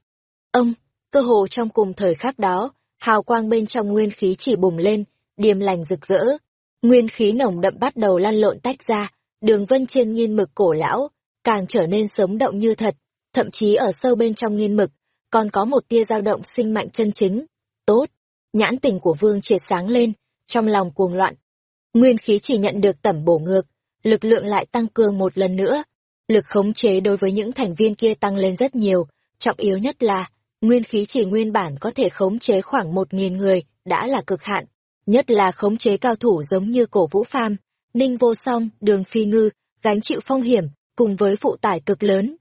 Ông, cơ hồ trong cùng thời khắc đó, hào quang bên trong nguyên khí chỉ bùng lên, điềm lành rực rỡ. Nguyên khí nồng đậm bắt đầu lăn lộn tách ra, đường vân trên nghiên mực cổ lão, càng trở nên sống động như thật, thậm chí ở sâu bên trong nghiên mực, còn có một tia dao động sinh mạnh chân chính. Tốt, nhãn tình của vương triệt sáng lên, trong lòng cuồng loạn. Nguyên khí chỉ nhận được tẩm bổ ngược, lực lượng lại tăng cường một lần nữa. Lực khống chế đối với những thành viên kia tăng lên rất nhiều, trọng yếu nhất là, nguyên khí chỉ nguyên bản có thể khống chế khoảng một nghìn người, đã là cực hạn. Nhất là khống chế cao thủ giống như cổ vũ pham, ninh vô song, đường phi ngư, gánh chịu phong hiểm, cùng với phụ tải cực lớn.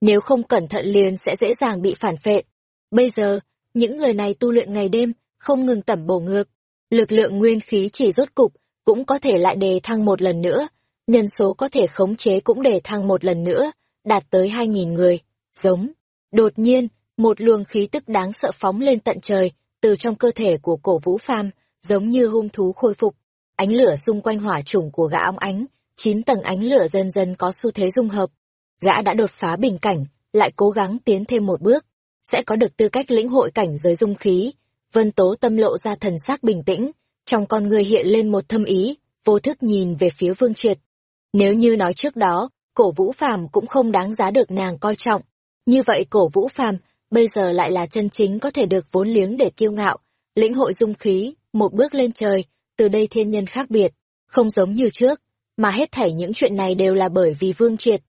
Nếu không cẩn thận liền sẽ dễ dàng bị phản phệ. Bây giờ, những người này tu luyện ngày đêm, không ngừng tẩm bổ ngược. Lực lượng nguyên khí chỉ rốt cục, cũng có thể lại đề thăng một lần nữa. Nhân số có thể khống chế cũng đề thăng một lần nữa, đạt tới 2.000 người. Giống. Đột nhiên, một luồng khí tức đáng sợ phóng lên tận trời, từ trong cơ thể của cổ vũ pham, giống như hung thú khôi phục. Ánh lửa xung quanh hỏa trùng của gã óng ánh, chín tầng ánh lửa dần dần có xu thế dung hợp. Gã đã đột phá bình cảnh, lại cố gắng tiến thêm một bước, sẽ có được tư cách lĩnh hội cảnh giới dung khí. Vân Tố tâm lộ ra thần sắc bình tĩnh, trong con người hiện lên một thâm ý, vô thức nhìn về phía Vương Triệt. Nếu như nói trước đó, cổ vũ phàm cũng không đáng giá được nàng coi trọng. Như vậy cổ vũ phàm, bây giờ lại là chân chính có thể được vốn liếng để kiêu ngạo, lĩnh hội dung khí, một bước lên trời, từ đây thiên nhân khác biệt, không giống như trước, mà hết thảy những chuyện này đều là bởi vì Vương Triệt.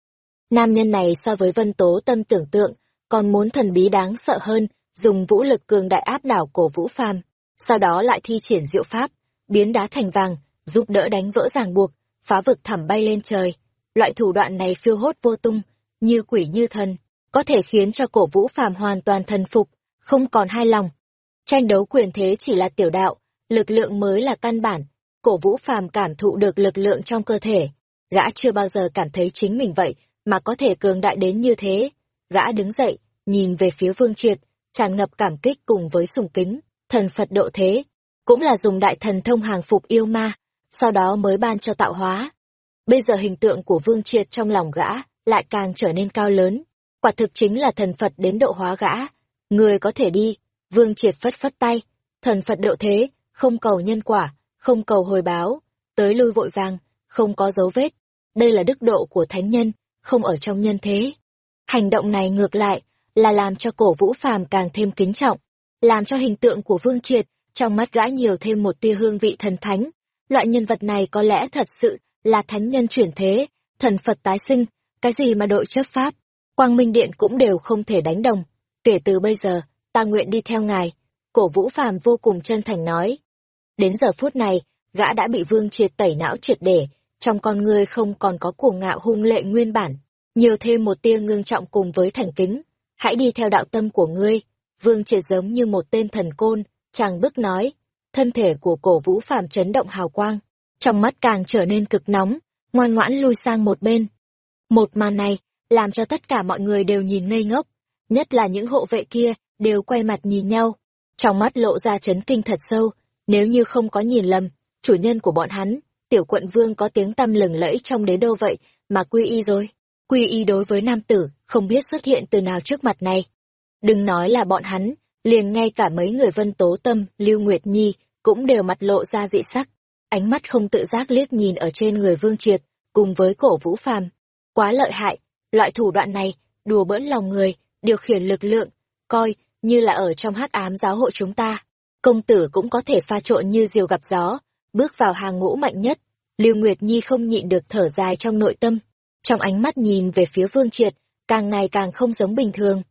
Nam nhân này so với Vân Tố Tâm tưởng tượng, còn muốn thần bí đáng sợ hơn, dùng vũ lực cường đại áp đảo cổ vũ phàm, sau đó lại thi triển diệu pháp, biến đá thành vàng, giúp đỡ đánh vỡ ràng buộc, phá vực thẳm bay lên trời. Loại thủ đoạn này phiêu hốt vô tung, như quỷ như thần, có thể khiến cho cổ vũ phàm hoàn toàn thần phục, không còn hai lòng. Tranh đấu quyền thế chỉ là tiểu đạo, lực lượng mới là căn bản, cổ vũ phàm cảm thụ được lực lượng trong cơ thể. Gã chưa bao giờ cảm thấy chính mình vậy, mà có thể cường đại đến như thế. Gã đứng dậy, nhìn về phía vương triệt, tràn ngập cảm kích cùng với sùng kính, thần Phật độ thế. Cũng là dùng đại thần thông hàng phục yêu ma, sau đó mới ban cho tạo hóa. Bây giờ hình tượng của vương triệt trong lòng gã, lại càng trở nên cao lớn. Quả thực chính là thần Phật đến độ hóa gã. Người có thể đi, vương triệt phất phất tay, thần Phật độ thế, không cầu nhân quả, không cầu hồi báo, tới lui vội vàng, không có dấu vết. Đây là đức độ của thánh nhân, không ở trong nhân thế. Hành động này ngược lại, là làm cho cổ vũ phàm càng thêm kính trọng, làm cho hình tượng của Vương Triệt trong mắt gã nhiều thêm một tia hương vị thần thánh. Loại nhân vật này có lẽ thật sự là thánh nhân chuyển thế, thần Phật tái sinh, cái gì mà đội chấp pháp, quang minh điện cũng đều không thể đánh đồng. Kể từ bây giờ, ta nguyện đi theo ngài, cổ vũ phàm vô cùng chân thành nói. Đến giờ phút này, gã đã bị vương triệt tẩy não triệt để, trong con người không còn có cuồng ngạo hung lệ nguyên bản, nhiều thêm một tia ngưng trọng cùng với thành kính. Hãy đi theo đạo tâm của ngươi, vương triệt giống như một tên thần côn, chàng bước nói, thân thể của cổ vũ phàm chấn động hào quang, trong mắt càng trở nên cực nóng, ngoan ngoãn lui sang một bên. Một màn này, làm cho tất cả mọi người đều nhìn ngây ngốc, nhất là những hộ vệ kia, đều quay mặt nhìn nhau. Trong mắt lộ ra chấn kinh thật sâu, nếu như không có nhìn lầm, chủ nhân của bọn hắn, tiểu quận vương có tiếng tăm lừng lẫy trong đế đô vậy, mà quy y rồi. Quy y đối với nam tử, không biết xuất hiện từ nào trước mặt này. Đừng nói là bọn hắn, liền ngay cả mấy người vân tố tâm, Lưu Nguyệt Nhi, cũng đều mặt lộ ra dị sắc. Ánh mắt không tự giác liếc nhìn ở trên người vương triệt, cùng với cổ vũ phàm. Quá lợi hại, loại thủ đoạn này, đùa bỡn lòng người, điều khiển lực lượng, coi, như là ở trong hắc ám giáo hội chúng ta. Công tử cũng có thể pha trộn như diều gặp gió, bước vào hàng ngũ mạnh nhất. Lưu Nguyệt Nhi không nhịn được thở dài trong nội tâm, trong ánh mắt nhìn về phía Vương Triệt, càng ngày càng không giống bình thường.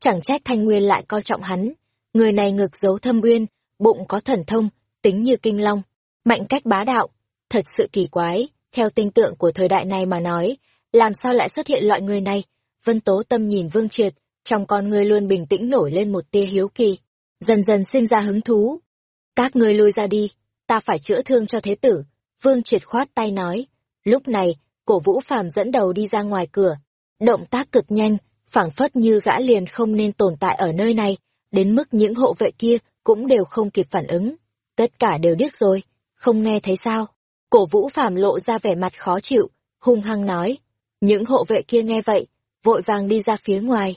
Chẳng trách Thanh Nguyên lại coi trọng hắn, người này ngực giấu thâm uyên, bụng có thần thông, tính như kinh long, mạnh cách bá đạo, thật sự kỳ quái, theo tinh tượng của thời đại này mà nói, làm sao lại xuất hiện loại người này? Vân Tố Tâm nhìn Vương Triệt, trong con người luôn bình tĩnh nổi lên một tia hiếu kỳ, dần dần sinh ra hứng thú. Các ngươi lui ra đi, ta phải chữa thương cho thế tử. Vương triệt khoát tay nói. Lúc này, cổ vũ phàm dẫn đầu đi ra ngoài cửa. Động tác cực nhanh, phảng phất như gã liền không nên tồn tại ở nơi này, đến mức những hộ vệ kia cũng đều không kịp phản ứng. Tất cả đều điếc rồi, không nghe thấy sao. Cổ vũ phàm lộ ra vẻ mặt khó chịu, hung hăng nói. Những hộ vệ kia nghe vậy, vội vàng đi ra phía ngoài.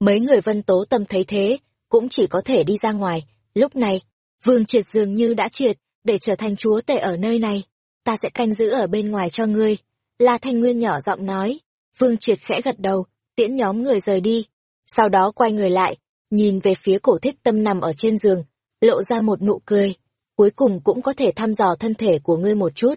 Mấy người vân tố tâm thấy thế, cũng chỉ có thể đi ra ngoài. Lúc này, vương triệt dường như đã triệt, để trở thành chúa tể ở nơi này. Ta sẽ canh giữ ở bên ngoài cho ngươi. La Thanh Nguyên nhỏ giọng nói. Vương triệt khẽ gật đầu, tiễn nhóm người rời đi. Sau đó quay người lại, nhìn về phía cổ thích tâm nằm ở trên giường, lộ ra một nụ cười. Cuối cùng cũng có thể thăm dò thân thể của ngươi một chút.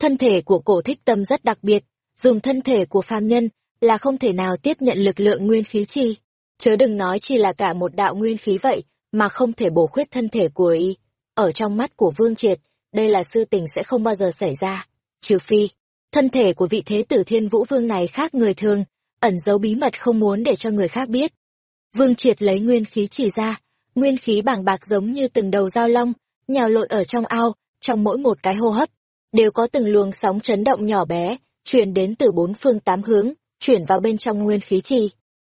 Thân thể của cổ thích tâm rất đặc biệt, dùng thân thể của phàm nhân là không thể nào tiếp nhận lực lượng nguyên khí chi. Chớ đừng nói chỉ là cả một đạo nguyên khí vậy, mà không thể bổ khuyết thân thể của y. Ở trong mắt của Vương Triệt, đây là sư tình sẽ không bao giờ xảy ra. Trừ phi, thân thể của vị thế tử thiên vũ vương này khác người thường, ẩn giấu bí mật không muốn để cho người khác biết. Vương Triệt lấy nguyên khí chỉ ra, nguyên khí bảng bạc giống như từng đầu dao long, nhào lộn ở trong ao, trong mỗi một cái hô hấp, đều có từng luồng sóng chấn động nhỏ bé, truyền đến từ bốn phương tám hướng, chuyển vào bên trong nguyên khí trì.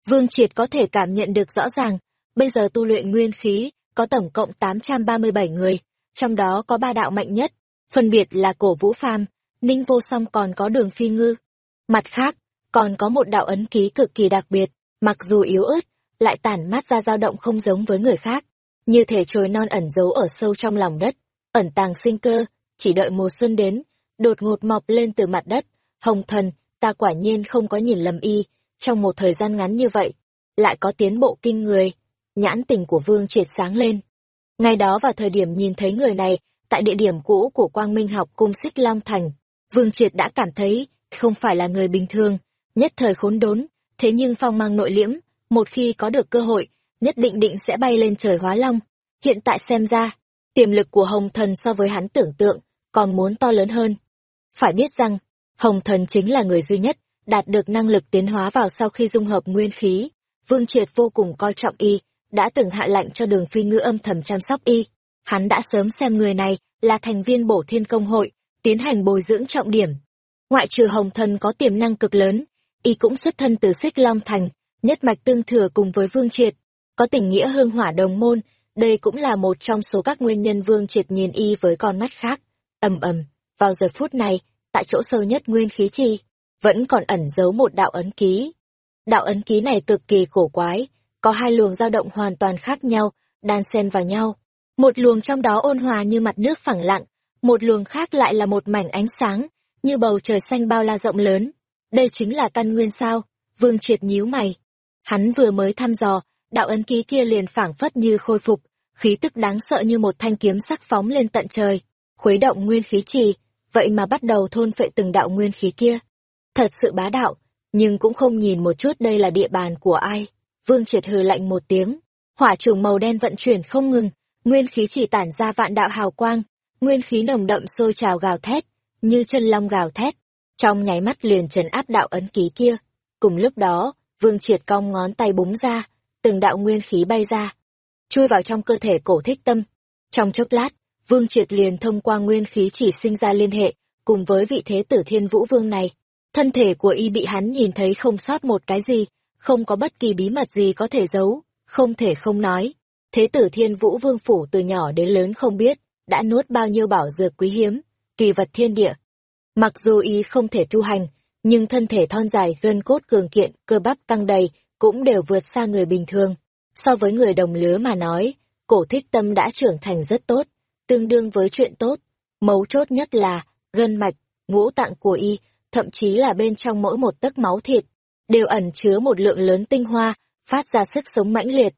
Vương Triệt có thể cảm nhận được rõ ràng, bây giờ tu luyện nguyên khí có tổng cộng 837 người, trong đó có ba đạo mạnh nhất, phân biệt là Cổ Vũ Phàm, Ninh Vô Song còn có Đường Phi Ngư. Mặt khác, còn có một đạo ấn ký cực kỳ đặc biệt, mặc dù yếu ớt, lại tản mát ra dao động không giống với người khác, như thể trồi non ẩn giấu ở sâu trong lòng đất, ẩn tàng sinh cơ, chỉ đợi mùa xuân đến, đột ngột mọc lên từ mặt đất. Hồng thần, ta quả nhiên không có nhìn lầm y, trong một thời gian ngắn như vậy, lại có tiến bộ kinh người. Nhãn tình của Vương triệt sáng lên. Ngày đó vào thời điểm nhìn thấy người này, tại địa điểm cũ của Quang Minh học cung Xích Long Thành, Vương Triệt đã cảm thấy không phải là người bình thường, nhất thời khốn đốn, thế nhưng phong mang nội liễm, một khi có được cơ hội, nhất định định sẽ bay lên trời hóa long. Hiện tại xem ra, tiềm lực của Hồng Thần so với hắn tưởng tượng, còn muốn to lớn hơn. Phải biết rằng, Hồng Thần chính là người duy nhất đạt được năng lực tiến hóa vào sau khi dung hợp nguyên khí. Vương Triệt vô cùng coi trọng y, đã từng hạ lệnh cho đường phi ngữ âm thầm chăm sóc y. Hắn đã sớm xem người này là thành viên bổ thiên công hội, tiến hành bồi dưỡng trọng điểm. Ngoại trừ hồng thần có tiềm năng cực lớn, y cũng xuất thân từ xích long thành, nhất mạch tương thừa cùng với vương triệt. Có tình nghĩa hương hỏa đồng môn, đây cũng là một trong số các nguyên nhân vương triệt nhìn y với con mắt khác. ầm ầm, vào giờ phút này, tại chỗ sâu nhất nguyên khí chi, vẫn còn ẩn giấu một đạo ấn ký. Đạo ấn ký này cực kỳ cổ quái, có hai luồng dao động hoàn toàn khác nhau, đan xen vào nhau. Một luồng trong đó ôn hòa như mặt nước phẳng lặng, một luồng khác lại là một mảnh ánh sáng, như bầu trời xanh bao la rộng lớn. Đây chính là căn nguyên sao? Vương Triệt nhíu mày. Hắn vừa mới thăm dò, đạo ấn ký kia liền phảng phất như khôi phục, khí tức đáng sợ như một thanh kiếm sắc phóng lên tận trời, khuấy động nguyên khí trì, vậy mà bắt đầu thôn phệ từng đạo nguyên khí kia. Thật sự bá đạo, nhưng cũng không nhìn một chút đây là địa bàn của ai. Vương Triệt hừ lạnh một tiếng, hỏa trùng màu đen vận chuyển không ngừng, nguyên khí chỉ tản ra vạn đạo hào quang, nguyên khí nồng đậm sôi trào gào thét, như chân long gào thét, trong nháy mắt liền trấn áp đạo ấn ký kia. Cùng lúc đó, Vương Triệt cong ngón tay búng ra, từng đạo nguyên khí bay ra, chui vào trong cơ thể cổ thích tâm. Trong chốc lát, Vương Triệt liền thông qua nguyên khí chỉ sinh ra liên hệ, cùng với vị thế tử thiên vũ vương này. Thân thể của y bị hắn nhìn thấy không sót một cái gì, không có bất kỳ bí mật gì có thể giấu, không thể không nói. Thế tử thiên vũ vương phủ từ nhỏ đến lớn không biết, đã nuốt bao nhiêu bảo dược quý hiếm, kỳ vật thiên địa. Mặc dù y không thể tu hành, nhưng thân thể thon dài, gân cốt cường kiện, cơ bắp tăng đầy, cũng đều vượt xa người bình thường. So với người đồng lứa mà nói, cổ thích tâm đã trưởng thành rất tốt, tương đương với chuyện tốt. Mấu chốt nhất là, gân mạch, ngũ tạng của y, thậm chí là bên trong mỗi một tấc máu thịt, đều ẩn chứa một lượng lớn tinh hoa, phát ra sức sống mãnh liệt,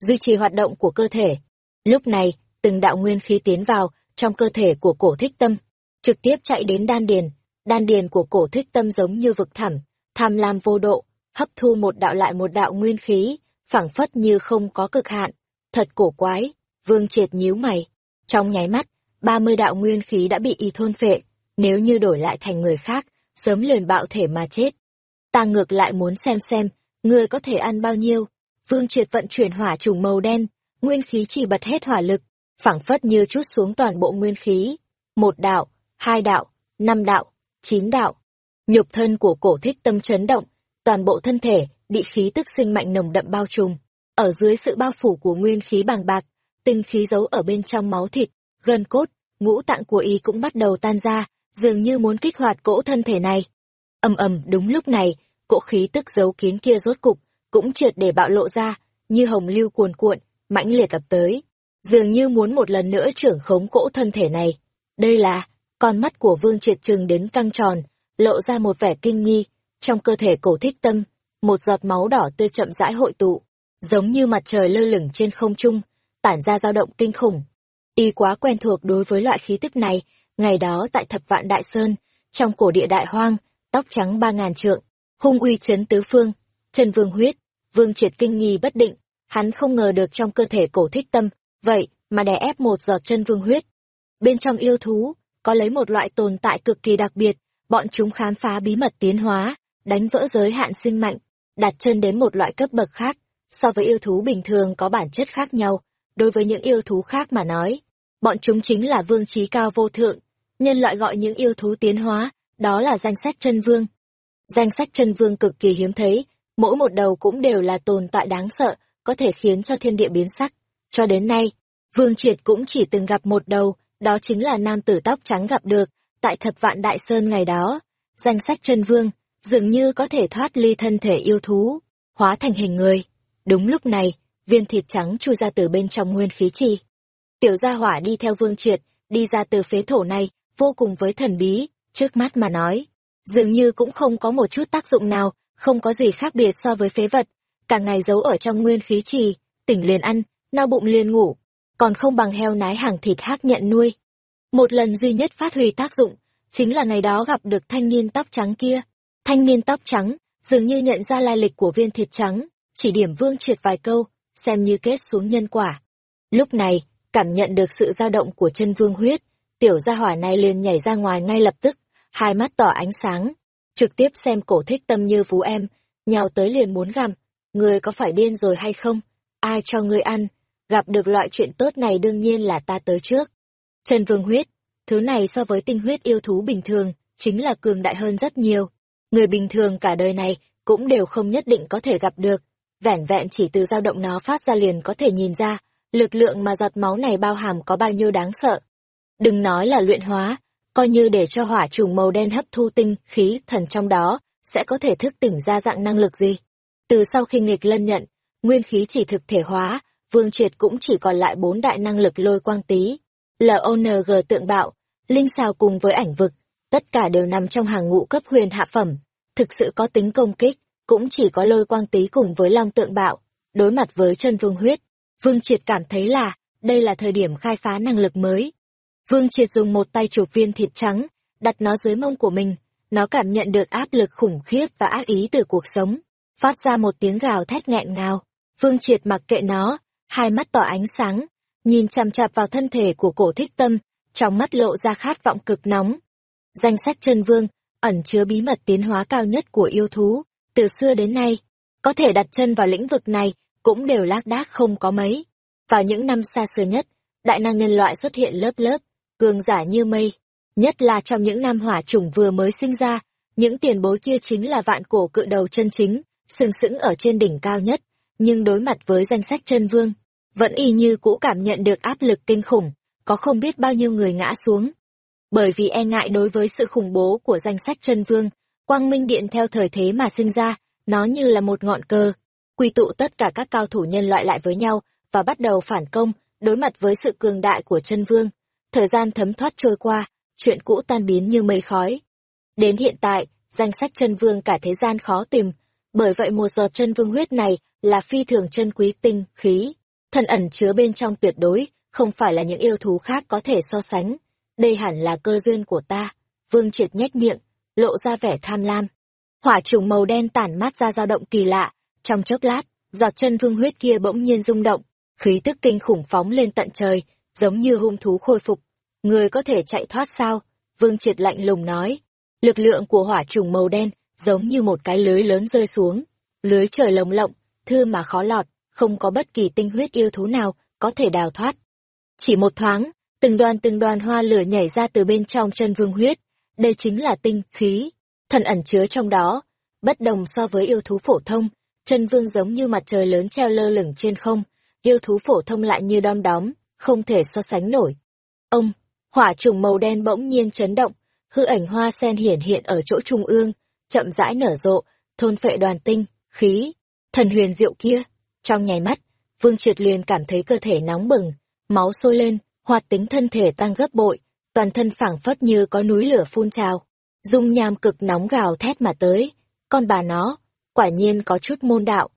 duy trì hoạt động của cơ thể. Lúc này, từng đạo nguyên khí tiến vào trong cơ thể của cổ thích tâm, trực tiếp chạy đến đan điền. Đan điền của cổ thích tâm giống như vực thẳm, tham lam vô độ, hấp thu một đạo lại một đạo nguyên khí, phảng phất như không có cực hạn. Thật cổ quái, vương triệt nhíu mày. Trong nháy mắt, ba mươi đạo nguyên khí đã bị y thôn phệ, nếu như đổi lại thành người khác, sớm liền bạo thể mà chết. Ta ngược lại muốn xem xem, ngươi có thể ăn bao nhiêu. Vương triệt vận chuyển hỏa trùng màu đen, nguyên khí chỉ bật hết hỏa lực, phảng phất như chút xuống toàn bộ nguyên khí. Một đạo, hai đạo, năm đạo, chín đạo. Nhục thân của cổ thích tâm chấn động, toàn bộ thân thể bị khí tức sinh mạnh nồng đậm bao trùm. Ở dưới sự bao phủ của nguyên khí bàng bạc, tinh khí giấu ở bên trong máu thịt, gân cốt, ngũ tạng của y cũng bắt đầu tan ra, dường như muốn kích hoạt cỗ thân thể này. ầm ầm đúng lúc này, cỗ khí tức giấu kín kia rốt cục, cũng triệt để bạo lộ ra, như hồng lưu cuồn cuộn, mãnh liệt ập tới. Dường như muốn một lần nữa trưởng khống cỗ thân thể này. Đây là, con mắt của vương triệt trừng đến căng tròn, lộ ra một vẻ kinh nghi, trong cơ thể cổ thích tâm, một giọt máu đỏ tươi chậm rãi hội tụ, giống như mặt trời lơ lửng trên không trung, tản ra dao động kinh khủng. Y quá quen thuộc đối với loại khí tức này, ngày đó tại thập vạn đại sơn, trong cổ địa đại hoang, tóc trắng ba ngàn trượng, hung uy chấn tứ phương, chân vương huyết, vương triệt kinh nghi bất định, hắn không ngờ được trong cơ thể cổ thích tâm, vậy mà đè ép một giọt chân vương huyết. Bên trong yêu thú, có lấy một loại tồn tại cực kỳ đặc biệt, bọn chúng khám phá bí mật tiến hóa, đánh vỡ giới hạn sinh mạnh, đặt chân đến một loại cấp bậc khác, so với yêu thú bình thường có bản chất khác nhau, đối với những yêu thú khác mà nói, bọn chúng chính là vương trí cao vô thượng, nhân loại gọi những yêu thú tiến hóa, đó là danh sách chân vương. Danh sách chân vương cực kỳ hiếm thấy, mỗi một đầu cũng đều là tồn tại đáng sợ, có thể khiến cho thiên địa biến sắc. Cho đến nay, Vương Triệt cũng chỉ từng gặp một đầu, đó chính là nam tử tóc trắng gặp được, tại thập vạn đại sơn ngày đó. Danh sách chân vương, dường như có thể thoát ly thân thể yêu thú, hóa thành hình người. Đúng lúc này, viên thịt trắng chui ra từ bên trong nguyên khí trì Tiểu gia hỏa đi theo vương triệt, đi ra từ phế thổ này, vô cùng với thần bí, trước mắt mà nói. Dường như cũng không có một chút tác dụng nào, không có gì khác biệt so với phế vật. Cả ngày giấu ở trong nguyên khí trì, tỉnh liền ăn, no bụng liền ngủ, còn không bằng heo nái hàng thịt hác nhận nuôi. Một lần duy nhất phát huy tác dụng, chính là ngày đó gặp được thanh niên tóc trắng kia. Thanh niên tóc trắng, dường như nhận ra lai lịch của viên thịt trắng, chỉ điểm vương triệt vài câu, xem như kết xuống nhân quả. Lúc này, cảm nhận được sự dao động của chân vương huyết, tiểu gia hỏa này liền nhảy ra ngoài ngay lập tức, hai mắt tỏ ánh sáng, trực tiếp xem cổ thích tâm như vú em, nhào tới liền muốn gặm, người có phải điên rồi hay không? Ai cho ngươi ăn? Gặp được loại chuyện tốt này đương nhiên là ta tới trước. Trần vương huyết, thứ này so với tinh huyết yêu thú bình thường, chính là cường đại hơn rất nhiều. Người bình thường cả đời này cũng đều không nhất định có thể gặp được. Vẻn vẹn chỉ từ dao động nó phát ra liền có thể nhìn ra, lực lượng mà giọt máu này bao hàm có bao nhiêu đáng sợ. Đừng nói là luyện hóa, coi như để cho hỏa trùng màu đen hấp thu tinh, khí, thần trong đó, sẽ có thể thức tỉnh ra dạng năng lực gì. Từ sau khi nghịch lân nhận, nguyên khí chỉ thực thể hóa, vương triệt cũng chỉ còn lại bốn đại năng lực lôi quang tí. LONG tượng bạo, linh xào cùng với ảnh vực, tất cả đều nằm trong hàng ngũ cấp huyền hạ phẩm, thực sự có tính công kích, cũng chỉ có lôi quang tý cùng với long tượng bạo, đối mặt với chân vương huyết. Vương Triệt cảm thấy là, đây là thời điểm khai phá năng lực mới. Vương Triệt dùng một tay chụp viên thịt trắng, đặt nó dưới mông của mình, nó cảm nhận được áp lực khủng khiếp và ác ý từ cuộc sống, phát ra một tiếng gào thét nghẹn ngào. Vương Triệt mặc kệ nó, hai mắt tỏ ánh sáng, nhìn chằm chạp vào thân thể của cổ thích tâm, trong mắt lộ ra khát vọng cực nóng. Danh sách chân vương, ẩn chứa bí mật tiến hóa cao nhất của yêu thú, từ xưa đến nay, có thể đặt chân vào lĩnh vực này, cũng đều lác đác không có mấy. Vào những năm xa xưa nhất, đại năng nhân loại xuất hiện lớp lớp, cường giả như mây. Nhất là trong những năm hỏa chủng vừa mới sinh ra, những tiền bối kia chính là vạn cổ cự đầu chân chính, sừng sững ở trên đỉnh cao nhất, nhưng đối mặt với danh sách chân vương, vẫn y như cũ cảm nhận được áp lực kinh khủng, có không biết bao nhiêu người ngã xuống. Bởi vì e ngại đối với sự khủng bố của danh sách chân vương, Quang Minh Điện theo thời thế mà sinh ra, nó như là một ngọn cờ, quy tụ tất cả các cao thủ nhân loại lại với nhau và bắt đầu phản công, đối mặt với sự cường đại của chân vương. Thời gian thấm thoát trôi qua, chuyện cũ tan biến như mây khói. Đến hiện tại, danh sách chân vương cả thế gian khó tìm, bởi vậy một giọt chân vương huyết này là phi thường chân quý tinh, khí, thần ẩn chứa bên trong tuyệt đối, không phải là những yêu thú khác có thể so sánh. Đây hẳn là cơ duyên của ta. Vương triệt nhếch miệng, lộ ra vẻ tham lam. Hỏa trùng màu đen tản mát ra dao động kỳ lạ, trong chốc lát, giọt chân vương huyết kia bỗng nhiên rung động, khí tức kinh khủng phóng lên tận trời, giống như hung thú khôi phục. Người có thể chạy thoát sao? Vương triệt lạnh lùng nói. Lực lượng của hỏa trùng màu đen giống như một cái lưới lớn rơi xuống. Lưới trời lồng lộng, thưa mà khó lọt, không có bất kỳ tinh huyết yêu thú nào có thể đào thoát. Chỉ một thoáng, từng đoàn từng đoàn hoa lửa nhảy ra từ bên trong chân vương huyết. Đây chính là tinh, khí, thần ẩn chứa trong đó. Bất đồng so với yêu thú phổ thông, chân vương giống như mặt trời lớn treo lơ lửng trên không, yêu thú phổ thông lại như đom đóm, không thể so sánh nổi. Ông, hỏa trùng màu đen bỗng nhiên chấn động, hư ảnh hoa sen hiển hiện ở chỗ trung ương, chậm rãi nở rộ, thôn phệ đoàn tinh, khí, thần huyền diệu kia. Trong nháy mắt, Vương Triệt liền cảm thấy cơ thể nóng bừng, máu sôi lên, hoạt tính thân thể tăng gấp bội, toàn thân phảng phất như có núi lửa phun trào. Dung nham cực nóng gào thét mà tới, con bà nó, quả nhiên có chút môn đạo.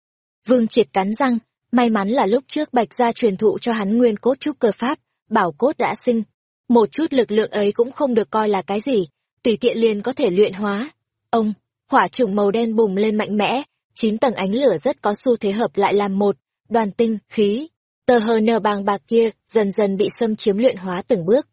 Vương Triệt cắn răng, may mắn là lúc trước Bạch Gia truyền thụ cho hắn nguyên cốt trúc cơ pháp, bảo cốt đã sinh. Một chút lực lượng ấy cũng không được coi là cái gì, tùy tiện liền có thể luyện hóa. Ông, hỏa trùng màu đen bùng lên mạnh mẽ, chín tầng ánh lửa rất có xu thế hợp lại làm một, đoàn tinh, khí, tờ hờ nờ bàng bạc kia dần dần bị xâm chiếm luyện hóa từng bước.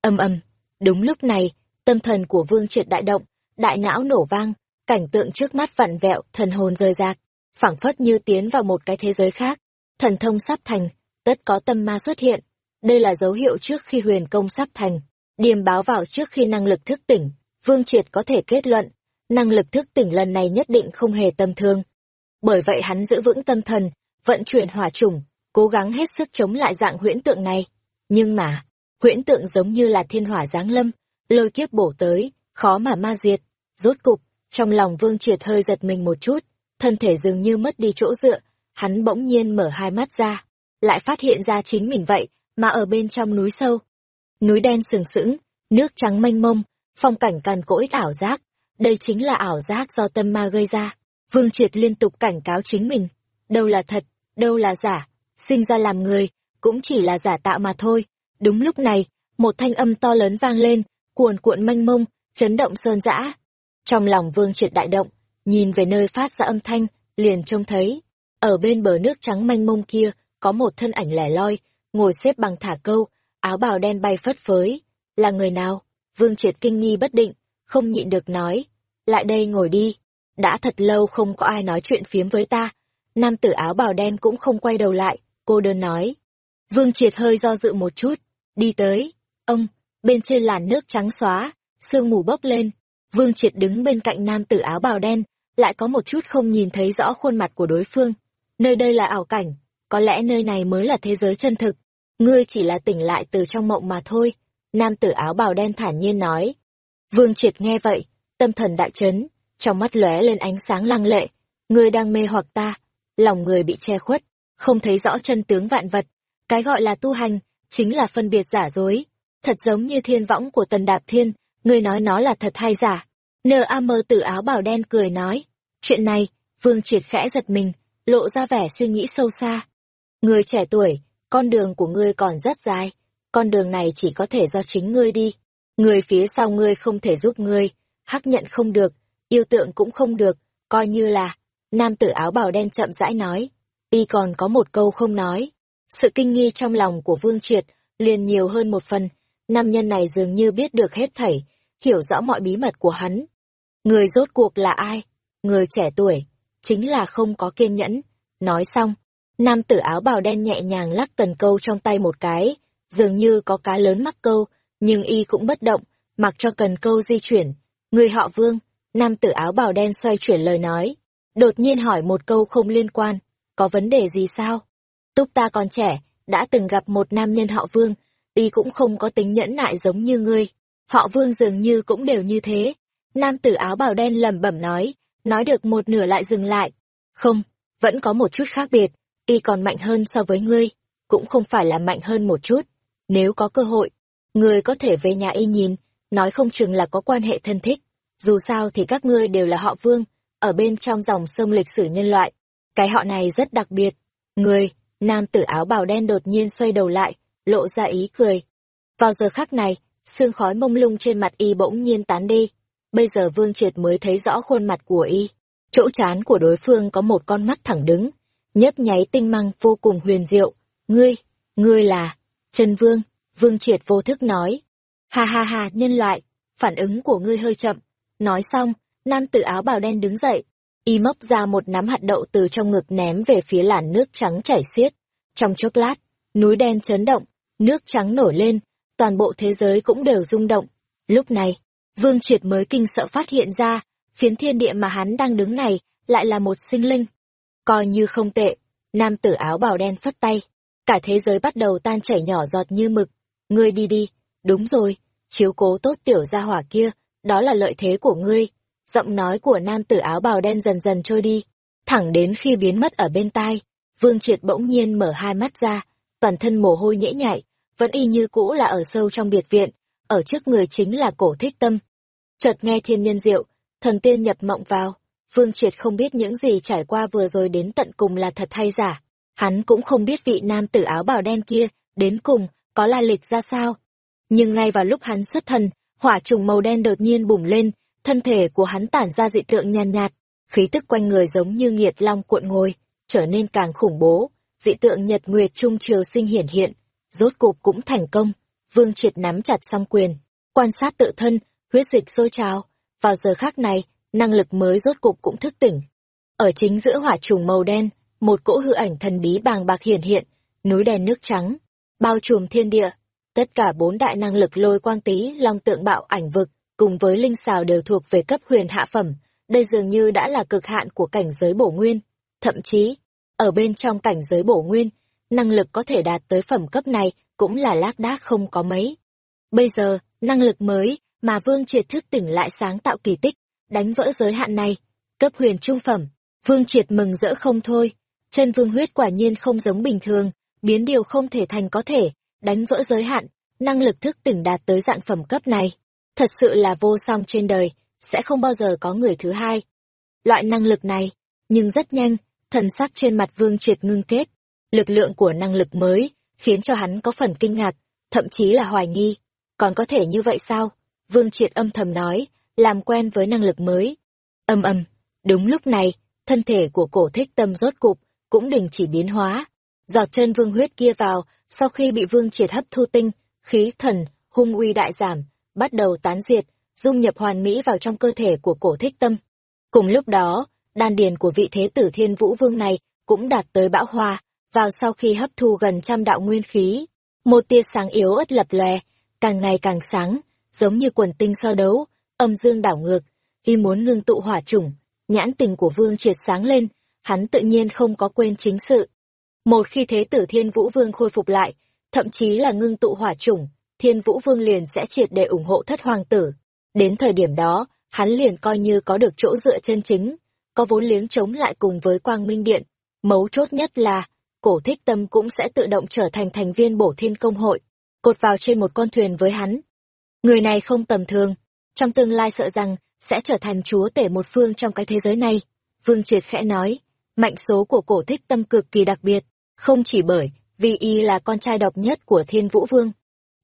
Âm ầm, đúng lúc này, tâm thần của Vương Triệt đại động, đại não nổ vang, cảnh tượng trước mắt vặn vẹo, thần hồn rời rạc, phảng phất như tiến vào một cái thế giới khác. Thần thông sắp thành, tất có tâm ma xuất hiện. Đây là dấu hiệu trước khi huyền công sắp thành, điềm báo vào trước khi năng lực thức tỉnh. Vương Triệt có thể kết luận, năng lực thức tỉnh lần này nhất định không hề tâm thương. Bởi vậy hắn giữ vững tâm thần, vận chuyển hỏa trùng, cố gắng hết sức chống lại dạng huyễn tượng này. Nhưng mà, huyễn tượng giống như là thiên hỏa giáng lâm, lôi kiếp bổ tới, khó mà ma diệt. Rốt cục, trong lòng Vương Triệt hơi giật mình một chút, thân thể dường như mất đi chỗ dựa, hắn bỗng nhiên mở hai mắt ra, lại phát hiện ra chính mình vậy, mà ở bên trong núi sâu. Núi đen sừng sững, nước trắng mênh mông, phong cảnh càn cỗi ảo giác, đây chính là ảo giác do tâm ma gây ra. Vương Triệt liên tục cảnh cáo chính mình, đâu là thật, đâu là giả, sinh ra làm người, cũng chỉ là giả tạo mà thôi. Đúng lúc này, một thanh âm to lớn vang lên, cuồn cuộn mênh mông, chấn động sơn dã. Trong lòng Vương Triệt đại động, nhìn về nơi phát ra âm thanh, liền trông thấy, ở bên bờ nước trắng mênh mông kia, có một thân ảnh lẻ loi, ngồi xếp bằng thả câu, áo bào đen bay phất phới. Là người nào? Vương Triệt kinh nghi bất định, không nhịn được nói. Lại đây ngồi đi. Đã thật lâu không có ai nói chuyện phiếm với ta. Nam tử áo bào đen cũng không quay đầu lại, cô đơn nói. Vương Triệt hơi do dự một chút, đi tới. Ông, bên trên làn nước trắng xóa, sương mù bốc lên. Vương Triệt đứng bên cạnh nam tử áo bào đen, lại có một chút không nhìn thấy rõ khuôn mặt của đối phương. Nơi đây là ảo cảnh, có lẽ nơi này mới là thế giới chân thực. Ngươi chỉ là tỉnh lại từ trong mộng mà thôi. Nam tử áo bào đen thản nhiên nói. Vương Triệt nghe vậy, tâm thần đại chấn, trong mắt lóe lên ánh sáng lăng lệ. Ngươi đang mê hoặc ta, lòng người bị che khuất, không thấy rõ chân tướng vạn vật. Cái gọi là tu hành, chính là phân biệt giả dối. thật giống như thiên võng của tần đạp thiên, ngươi nói nó là thật hay giả. Nờ a mơ tử áo bào đen cười nói, chuyện này, vương triệt khẽ giật mình, lộ ra vẻ suy nghĩ sâu xa. Người trẻ tuổi, con đường của ngươi còn rất dài, con đường này chỉ có thể do chính ngươi đi. Người phía sau ngươi không thể giúp ngươi, hắc nhận không được, yêu tượng cũng không được, coi như là, nam tử áo bào đen chậm rãi nói, y còn có một câu không nói. Sự kinh nghi trong lòng của Vương Triệt liền nhiều hơn một phần, nam nhân này dường như biết được hết thảy, hiểu rõ mọi bí mật của hắn. Người rốt cuộc là ai? Người trẻ tuổi, chính là không có kiên nhẫn. Nói xong, nam tử áo bào đen nhẹ nhàng lắc cần câu trong tay một cái, dường như có cá lớn mắc câu, nhưng y cũng bất động, mặc cho cần câu di chuyển. Người họ Vương, nam tử áo bào đen xoay chuyển lời nói, đột nhiên hỏi một câu không liên quan, có vấn đề gì sao? Túc ta còn trẻ, đã từng gặp một nam nhân họ Vương, y cũng không có tính nhẫn nại giống như ngươi. Họ Vương dường như cũng đều như thế. Nam tử áo bào đen lẩm bẩm nói, nói được một nửa lại dừng lại. Không, vẫn có một chút khác biệt, y còn mạnh hơn so với ngươi, cũng không phải là mạnh hơn một chút. Nếu có cơ hội, ngươi có thể về nhà y nhìn, nói không chừng là có quan hệ thân thích. Dù sao thì các ngươi đều là họ Vương, ở bên trong dòng sông lịch sử nhân loại. Cái họ này rất đặc biệt. Ngươi, nam tử áo bào đen đột nhiên xoay đầu lại, lộ ra ý cười. Vào giờ khắc này, sương khói mông lung trên mặt y bỗng nhiên tán đi. Bây giờ Vương Triệt mới thấy rõ khuôn mặt của y. Chỗ chán của đối phương có một con mắt thẳng đứng, nhấp nháy tinh măng vô cùng huyền diệu. Ngươi, ngươi là... Trần Vương, Vương Triệt vô thức nói. Ha ha ha, nhân loại, phản ứng của ngươi hơi chậm. Nói xong, nam tử áo bào đen đứng dậy. Y móc ra một nắm hạt đậu từ trong ngực ném về phía làn nước trắng chảy xiết. Trong chốc lát, núi đen chấn động, nước trắng nổi lên, toàn bộ thế giới cũng đều rung động. Lúc này, Vương Triệt mới kinh sợ phát hiện ra, phiến thiên địa mà hắn đang đứng này, lại là một sinh linh. Coi như không tệ, nam tử áo bào đen phất tay, cả thế giới bắt đầu tan chảy nhỏ giọt như mực. Ngươi đi đi, đúng rồi, chiếu cố tốt tiểu gia hỏa kia, đó là lợi thế của ngươi. Giọng nói của nam tử áo bào đen dần dần trôi đi, thẳng đến khi biến mất ở bên tai. Vương Triệt bỗng nhiên mở hai mắt ra, toàn thân mồ hôi nhễ nhại, vẫn y như cũ là ở sâu trong biệt viện, ở trước người chính là cổ thích tâm. Chợt nghe thiên nhân diệu, thần tiên nhập mộng vào, Vương Triệt không biết những gì trải qua vừa rồi đến tận cùng là thật hay giả. Hắn cũng không biết vị nam tử áo bào đen kia, đến cùng, có lai lịch ra sao. Nhưng ngay vào lúc hắn xuất thần, hỏa trùng màu đen đột nhiên bùng lên, thân thể của hắn tản ra dị tượng nhàn nhạt, khí tức quanh người giống như nghiệt long cuộn ngồi, trở nên càng khủng bố, dị tượng nhật nguyệt trung triều sinh hiển hiện, rốt cục cũng thành công. Vương Triệt nắm chặt song quyền, quan sát tự thân, huyết dịch sôi trào. Vào giờ khác này, năng lực mới rốt cục cũng thức tỉnh. Ở chính giữa hỏa trùng màu đen, một cỗ hư ảnh thần bí bàng bạc hiển hiện, núi đèn nước trắng, bao trùm thiên địa. Tất cả bốn đại năng lực lôi quang tí, long tượng bạo ảnh vực, cùng với linh xào đều thuộc về cấp huyền hạ phẩm. Đây dường như đã là cực hạn của cảnh giới bổ nguyên. Thậm chí, ở bên trong cảnh giới bổ nguyên, năng lực có thể đạt tới phẩm cấp này cũng là lác đác không có mấy. Bây giờ, năng lực mới mà Vương Triệt thức tỉnh lại sáng tạo kỳ tích, đánh vỡ giới hạn này, cấp huyền trung phẩm, Vương Triệt mừng rỡ không thôi. Chân vương huyết quả nhiên không giống bình thường, biến điều không thể thành có thể, đánh vỡ giới hạn, năng lực thức tỉnh đạt tới dạng phẩm cấp này. Thật sự là vô song trên đời, sẽ không bao giờ có người thứ hai. Loại năng lực này, nhưng rất nhanh, thần sắc trên mặt Vương Triệt ngưng kết. Lực lượng của năng lực mới, khiến cho hắn có phần kinh ngạc, thậm chí là hoài nghi. Còn có thể như vậy sao? Vương Triệt âm thầm nói, làm quen với năng lực mới. Âm âm, đúng lúc này, thân thể của cổ thích tâm rốt cục, cũng đình chỉ biến hóa. Giọt chân vương huyết kia vào, sau khi bị Vương Triệt hấp thu tinh, khí thần, hung uy đại giảm, bắt đầu tán diệt, dung nhập hoàn mỹ vào trong cơ thể của cổ thích tâm. Cùng lúc đó, đan điền của vị thế tử thiên vũ vương này cũng đạt tới bão hoa, vào sau khi hấp thu gần trăm đạo nguyên khí. Một tia sáng yếu ớt lập lòe, càng ngày càng sáng, giống như quần tinh so đấu, âm dương đảo ngược, y muốn ngưng tụ hỏa chủng, nhãn tình của vương triệt sáng lên, hắn tự nhiên không có quên chính sự. Một khi thế tử thiên vũ vương khôi phục lại, thậm chí là ngưng tụ hỏa chủng, thiên vũ vương liền sẽ triệt để ủng hộ thất hoàng tử. Đến thời điểm đó, hắn liền coi như có được chỗ dựa chân chính, có vốn liếng chống lại cùng với quang minh điện. Mấu chốt nhất là, cổ thích tâm cũng sẽ tự động trở thành thành viên bổ thiên công hội. cột vào trên một con thuyền với hắn. Người này không tầm thường, trong tương lai sợ rằng sẽ trở thành chúa tể một phương trong cái thế giới này. Vương Triệt khẽ nói, mạnh số của cổ thích tâm cực kỳ đặc biệt, không chỉ bởi vì y là con trai độc nhất của thiên vũ vương.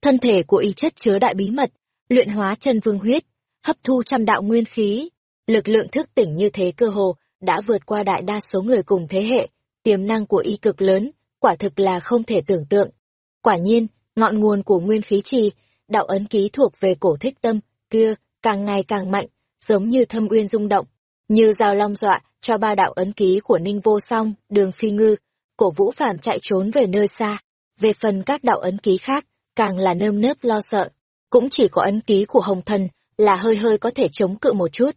Thân thể của y chất chứa đại bí mật, luyện hóa chân vương huyết, hấp thu trăm đạo nguyên khí. Lực lượng thức tỉnh như thế cơ hồ đã vượt qua đại đa số người cùng thế hệ, tiềm năng của y cực lớn, quả thực là không thể tưởng tượng. Quả nhiên, ngọn nguồn của nguyên khí trì, đạo ấn ký thuộc về cổ thích tâm, kia, càng ngày càng mạnh, giống như thâm uyên rung động, như dao long dọa cho ba đạo ấn ký của Ninh Vô Song, Đường Phi Ngư, cổ vũ phàm chạy trốn về nơi xa. Về phần các đạo ấn ký khác, càng là nơm nớp lo sợ. Cũng chỉ có ấn ký của Hồng Thần là hơi hơi có thể chống cự một chút.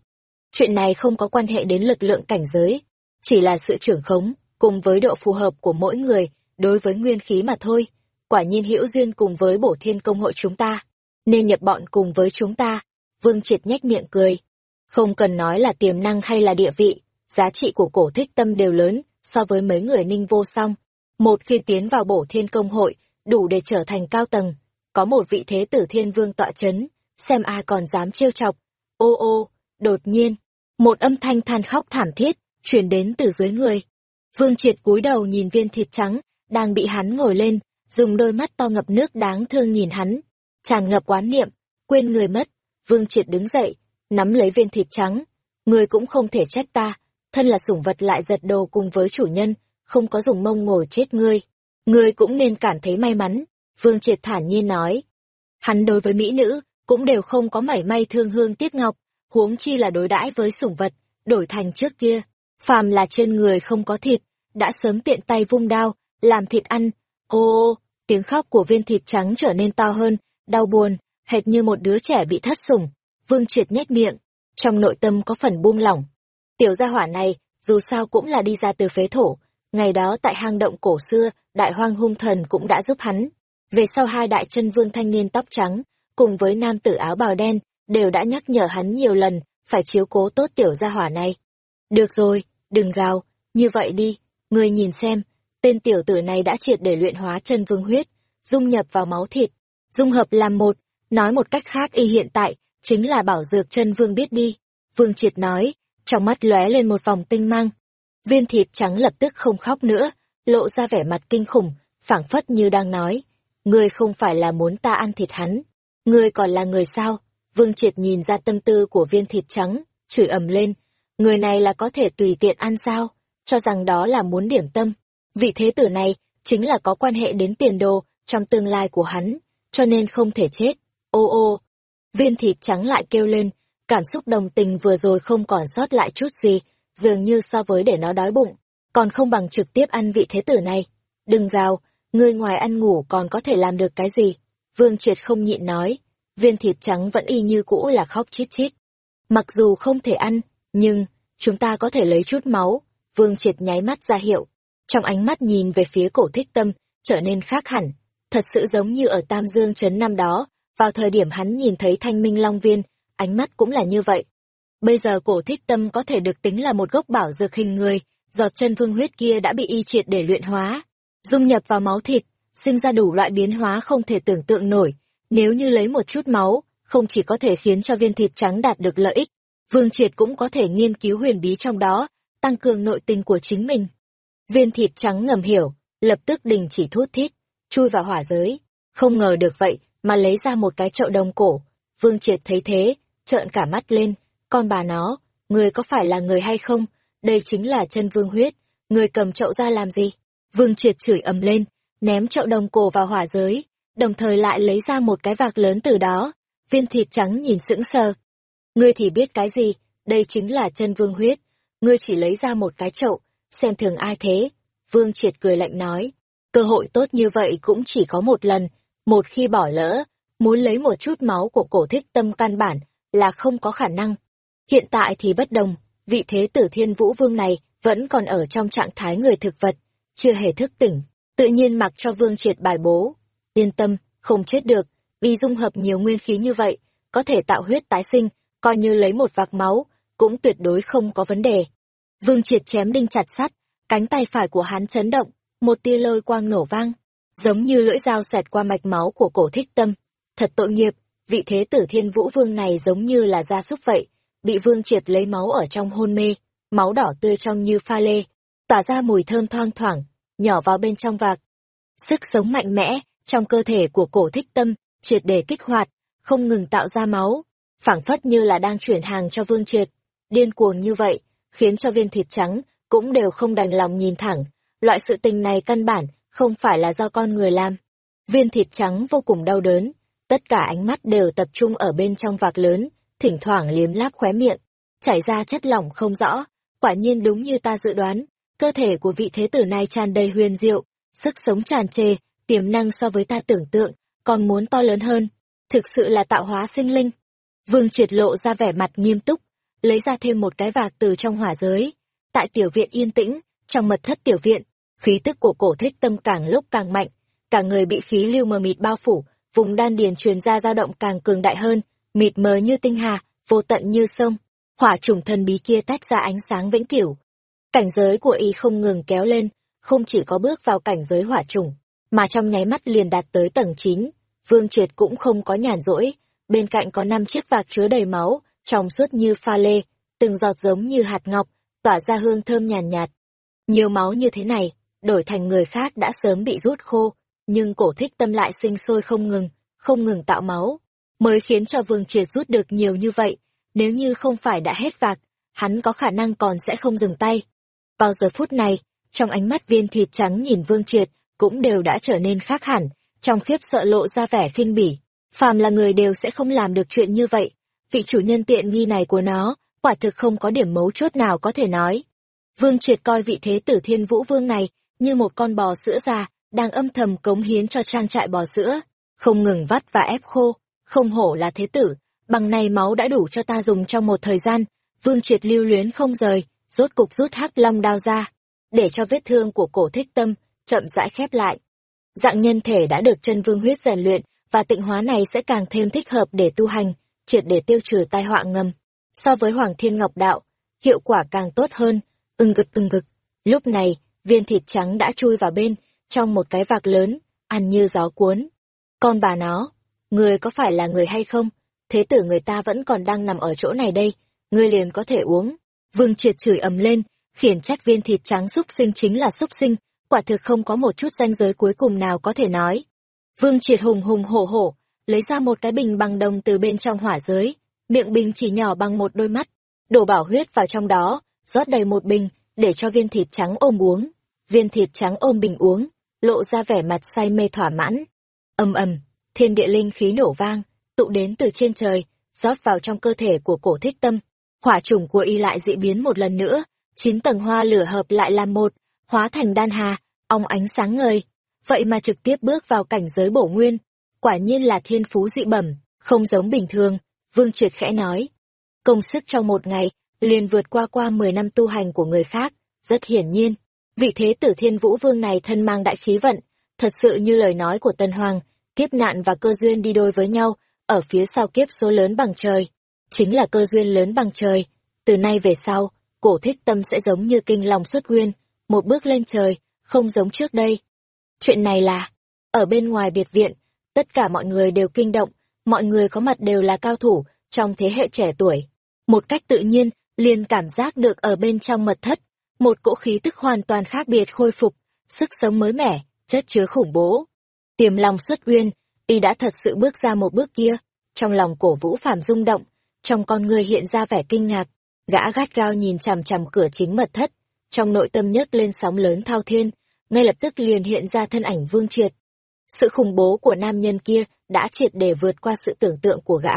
Chuyện này không có quan hệ đến lực lượng cảnh giới, chỉ là sự trưởng khống, cùng với độ phù hợp của mỗi người đối với nguyên khí mà thôi. Quả nhiên hữu duyên cùng với bổ thiên công hội chúng ta, nên nhập bọn cùng với chúng ta. Vương Triệt nhếch miệng cười. Không cần nói là tiềm năng hay là địa vị, giá trị của cổ thích tâm đều lớn so với mấy người ninh vô song. Một khi tiến vào bổ thiên công hội, đủ để trở thành cao tầng. Có một vị thế tử thiên vương tọa chấn, xem ai còn dám trêu chọc. Ô ô, đột nhiên, một âm thanh than khóc thảm thiết, truyền đến từ dưới người. Vương triệt cúi đầu nhìn viên thịt trắng, đang bị hắn ngồi lên, dùng đôi mắt to ngập nước đáng thương nhìn hắn. Tràn ngập quán niệm, quên người mất. Vương triệt đứng dậy, nắm lấy viên thịt trắng. Người cũng không thể trách ta, thân là sủng vật lại giật đồ cùng với chủ nhân, không có dùng mông ngồi chết ngươi. Ngươi cũng nên cảm thấy may mắn, Vương Triệt thản nhiên nói. Hắn đối với mỹ nữ, cũng đều không có mảy may thương hương tiếc ngọc, huống chi là đối đãi với sủng vật, đổi thành trước kia. Phàm là trên người không có thịt, đã sớm tiện tay vung đao, làm thịt ăn. Ô, tiếng khóc của viên thịt trắng trở nên to hơn, đau buồn, hệt như một đứa trẻ bị thất sủng. Vương Triệt nhếch miệng, trong nội tâm có phần buông lỏng. Tiểu gia hỏa này, dù sao cũng là đi ra từ phế thổ, ngày đó tại hang động cổ xưa, đại hoang hung thần cũng đã giúp hắn. Về sau hai đại chân vương thanh niên tóc trắng, cùng với nam tử áo bào đen, đều đã nhắc nhở hắn nhiều lần, phải chiếu cố tốt tiểu gia hỏa này. Được rồi, đừng gào, như vậy đi, ngươi nhìn xem, tên tiểu tử này đã triệt để luyện hóa chân vương huyết, dung nhập vào máu thịt, dung hợp làm một, nói một cách khác y hiện tại, chính là bảo dược chân vương biết đi. Vương triệt nói, trong mắt lóe lên một vòng tinh mang. Viên thịt trắng lập tức không khóc nữa, lộ ra vẻ mặt kinh khủng, phảng phất như đang nói, ngươi không phải là muốn ta ăn thịt hắn, ngươi còn là người sao? Vương Triệt nhìn ra tâm tư của viên thịt trắng, chửi ầm lên, người này là có thể tùy tiện ăn sao, cho rằng đó là muốn điểm tâm. Vị thế tử này chính là có quan hệ đến tiền đồ trong tương lai của hắn, cho nên không thể chết. Ô ô, viên thịt trắng lại kêu lên, Cảm xúc đồng tình vừa rồi không còn sót lại chút gì, dường như so với để nó đói bụng, còn không bằng trực tiếp ăn vị thế tử này. Đừng gào, người ngoài ăn ngủ còn có thể làm được cái gì? Vương Triệt không nhịn nói, viên thịt trắng vẫn y như cũ là khóc chít chít. Mặc dù không thể ăn, nhưng, chúng ta có thể lấy chút máu. Vương Triệt nháy mắt ra hiệu, trong ánh mắt nhìn về phía cổ thích tâm, trở nên khác hẳn, thật sự giống như ở Tam Dương Trấn năm đó, vào thời điểm hắn nhìn thấy thanh minh long viên, ánh mắt cũng là như vậy. Bây giờ cổ thích tâm có thể được tính là một gốc bảo dược hình người, giọt chân vương huyết kia đã bị y triệt để luyện hóa, dung nhập vào máu thịt, sinh ra đủ loại biến hóa không thể tưởng tượng nổi. Nếu như lấy một chút máu, không chỉ có thể khiến cho viên thịt trắng đạt được lợi ích, Vương Triệt cũng có thể nghiên cứu huyền bí trong đó, tăng cường nội tình của chính mình. Viên thịt trắng ngầm hiểu, lập tức đình chỉ thút thít, chui vào hỏa giới. Không ngờ được vậy, mà lấy ra một cái chậu đồng cổ. Vương Triệt thấy thế, trợn cả mắt lên, con bà nó, người có phải là người hay không? Đây chính là chân vương huyết, người cầm chậu ra làm gì? Vương triệt chửi ầm lên, ném chậu đồng cổ vào hỏa giới, đồng thời lại lấy ra một cái vạc lớn từ đó. Viên thịt trắng nhìn sững sờ. Ngươi thì biết cái gì, đây chính là chân vương huyết, ngươi chỉ lấy ra một cái chậu, xem thường ai thế? Vương triệt cười lạnh nói, cơ hội tốt như vậy cũng chỉ có một lần, một khi bỏ lỡ, muốn lấy một chút máu của cổ thích tâm căn bản là không có khả năng. Hiện tại thì bất đồng, vị thế tử thiên vũ vương này vẫn còn ở trong trạng thái người thực vật, chưa hề thức tỉnh, tự nhiên mặc cho vương triệt bài bố. Yên tâm, không chết được, vì dung hợp nhiều nguyên khí như vậy, có thể tạo huyết tái sinh, coi như lấy một vạc máu, cũng tuyệt đối không có vấn đề. Vương triệt chém đinh chặt sắt, cánh tay phải của hắn chấn động, một tia lôi quang nổ vang. giống như lưỡi dao xẹt qua mạch máu của cổ thích tâm. Thật tội nghiệp, vị thế tử thiên vũ vương này giống như là gia súc vậy, bị vương triệt lấy máu ở trong hôn mê, máu đỏ tươi trong như pha lê, tỏa ra mùi thơm thoang thoảng, nhỏ vào bên trong vạc. Sức sống mạnh mẽ trong cơ thể của cổ thích tâm triệt để kích hoạt, không ngừng tạo ra máu, phảng phất như là đang chuyển hàng cho vương triệt. Điên cuồng như vậy, khiến cho viên thịt trắng cũng đều không đành lòng nhìn thẳng. Loại sự tình này căn bản không phải là do con người làm. Viên thịt trắng vô cùng đau đớn, tất cả ánh mắt đều tập trung ở bên trong vạc lớn, thỉnh thoảng liếm láp khóe miệng, chảy ra chất lỏng không rõ. Quả nhiên đúng như ta dự đoán, cơ thể của vị thế tử này tràn đầy huyền diệu, sức sống tràn trề, tiềm năng so với ta tưởng tượng, còn muốn to lớn hơn. Thực sự là tạo hóa sinh linh. Vương triệt lộ ra vẻ mặt nghiêm túc, lấy ra thêm một cái vạc từ trong hỏa giới. Tại tiểu viện yên tĩnh, trong mật thất tiểu viện, khí tức của cổ thích tâm càng lúc càng mạnh, cả người bị khí lưu mờ mịt bao phủ, vùng đan điền truyền ra dao động càng cường đại hơn, mịt mờ như tinh hà, vô tận như sông. Hỏa trùng thần bí kia tách ra ánh sáng vĩnh cửu. Cảnh giới của y không ngừng kéo lên, không chỉ có bước vào cảnh giới hỏa trùng, mà trong nháy mắt liền đạt tới tầng 9. Vương Triệt cũng không có nhàn rỗi, bên cạnh có năm chiếc vạc chứa đầy máu, trong suốt như pha lê, từng giọt giống như hạt ngọc, tỏa ra hương thơm nhàn nhạt, nhạt. Nhiều máu như thế này, đổi thành người khác đã sớm bị rút khô, nhưng cổ thích tâm lại sinh sôi không ngừng, không ngừng tạo máu, mới khiến cho Vương Triệt rút được nhiều như vậy, nếu như không phải đã hết vạc, hắn có khả năng còn sẽ không dừng tay. Vào giờ phút này, trong ánh mắt viên thịt trắng nhìn Vương Triệt, cũng đều đã trở nên khác hẳn, trong khiếp sợ lộ ra vẻ khinh bỉ. Phàm là người đều sẽ không làm được chuyện như vậy, vị chủ nhân tiện nghi này của nó, quả thực không có điểm mấu chốt nào có thể nói. Vương Triệt coi vị thế tử thiên vũ vương này như một con bò sữa già, đang âm thầm cống hiến cho trang trại bò sữa, không ngừng vắt và ép khô, không hổ là thế tử, bằng này máu đã đủ cho ta dùng trong một thời gian, Vương Triệt lưu luyến không rời, rốt cục rút hắc long đao ra, để cho vết thương của cổ thích tâm chậm rãi khép lại. Dạng nhân thể đã được chân vương huyết rèn luyện, và tịnh hóa này sẽ càng thêm thích hợp để tu hành, triệt để tiêu trừ tai họa ngầm. So với Hoàng Thiên Ngọc Đạo, hiệu quả càng tốt hơn, ưng gực ưng gực. Lúc này, viên thịt trắng đã chui vào bên, trong một cái vạc lớn, ăn như gió cuốn. Con bà nó, người có phải là người hay không? Thế tử người ta vẫn còn đang nằm ở chỗ này đây, ngươi liền có thể uống. Vương triệt chửi ầm lên, khiển trách viên thịt trắng xúc sinh chính là xúc sinh, quả thực không có một chút danh giới cuối cùng nào có thể nói. Vương triệt hùng hùng hổ hổ, lấy ra một cái bình bằng đồng từ bên trong hỏa giới, miệng bình chỉ nhỏ bằng một đôi mắt, đổ bảo huyết vào trong đó, rót đầy một bình, để cho viên thịt trắng ôm uống. Viên thịt trắng ôm bình uống, lộ ra vẻ mặt say mê thỏa mãn. Âm ầm, thiên địa linh khí nổ vang, tụ đến từ trên trời, rót vào trong cơ thể của cổ thích tâm. Hỏa chủng của y lại dị biến một lần nữa, chín tầng hoa lửa hợp lại làm một, hóa thành đan hà, ong ánh sáng ngời. Vậy mà trực tiếp bước vào cảnh giới bổ nguyên, quả nhiên là thiên phú dị bẩm, không giống bình thường, Vương Triệt khẽ nói. Công sức trong một ngày, liền vượt qua qua 10 năm tu hành của người khác, rất hiển nhiên. Vị thế tử thiên vũ vương này thân mang đại khí vận, thật sự như lời nói của Tân Hoàng, kiếp nạn và cơ duyên đi đôi với nhau, ở phía sau kiếp số lớn bằng trời. Chính là cơ duyên lớn bằng trời. Từ nay về sau, cổ thích tâm sẽ giống như kinh lòng xuất nguyên, một bước lên trời, không giống trước đây. Chuyện này là, ở bên ngoài biệt viện, tất cả mọi người đều kinh động, mọi người có mặt đều là cao thủ, trong thế hệ trẻ tuổi. Một cách tự nhiên, liền cảm giác được ở bên trong mật thất, một cỗ khí tức hoàn toàn khác biệt khôi phục, sức sống mới mẻ, chất chứa khủng bố. Tiềm lòng xuất uyên, y đã thật sự bước ra một bước kia, trong lòng cổ vũ phàm rung động, trong con người hiện ra vẻ kinh ngạc, gã gắt gao nhìn chằm chằm cửa chính mật thất, trong nội tâm nhấc lên sóng lớn thao thiên, ngay lập tức liền hiện ra thân ảnh vương triệt. Sự khủng bố của nam nhân kia đã triệt để vượt qua sự tưởng tượng của gã.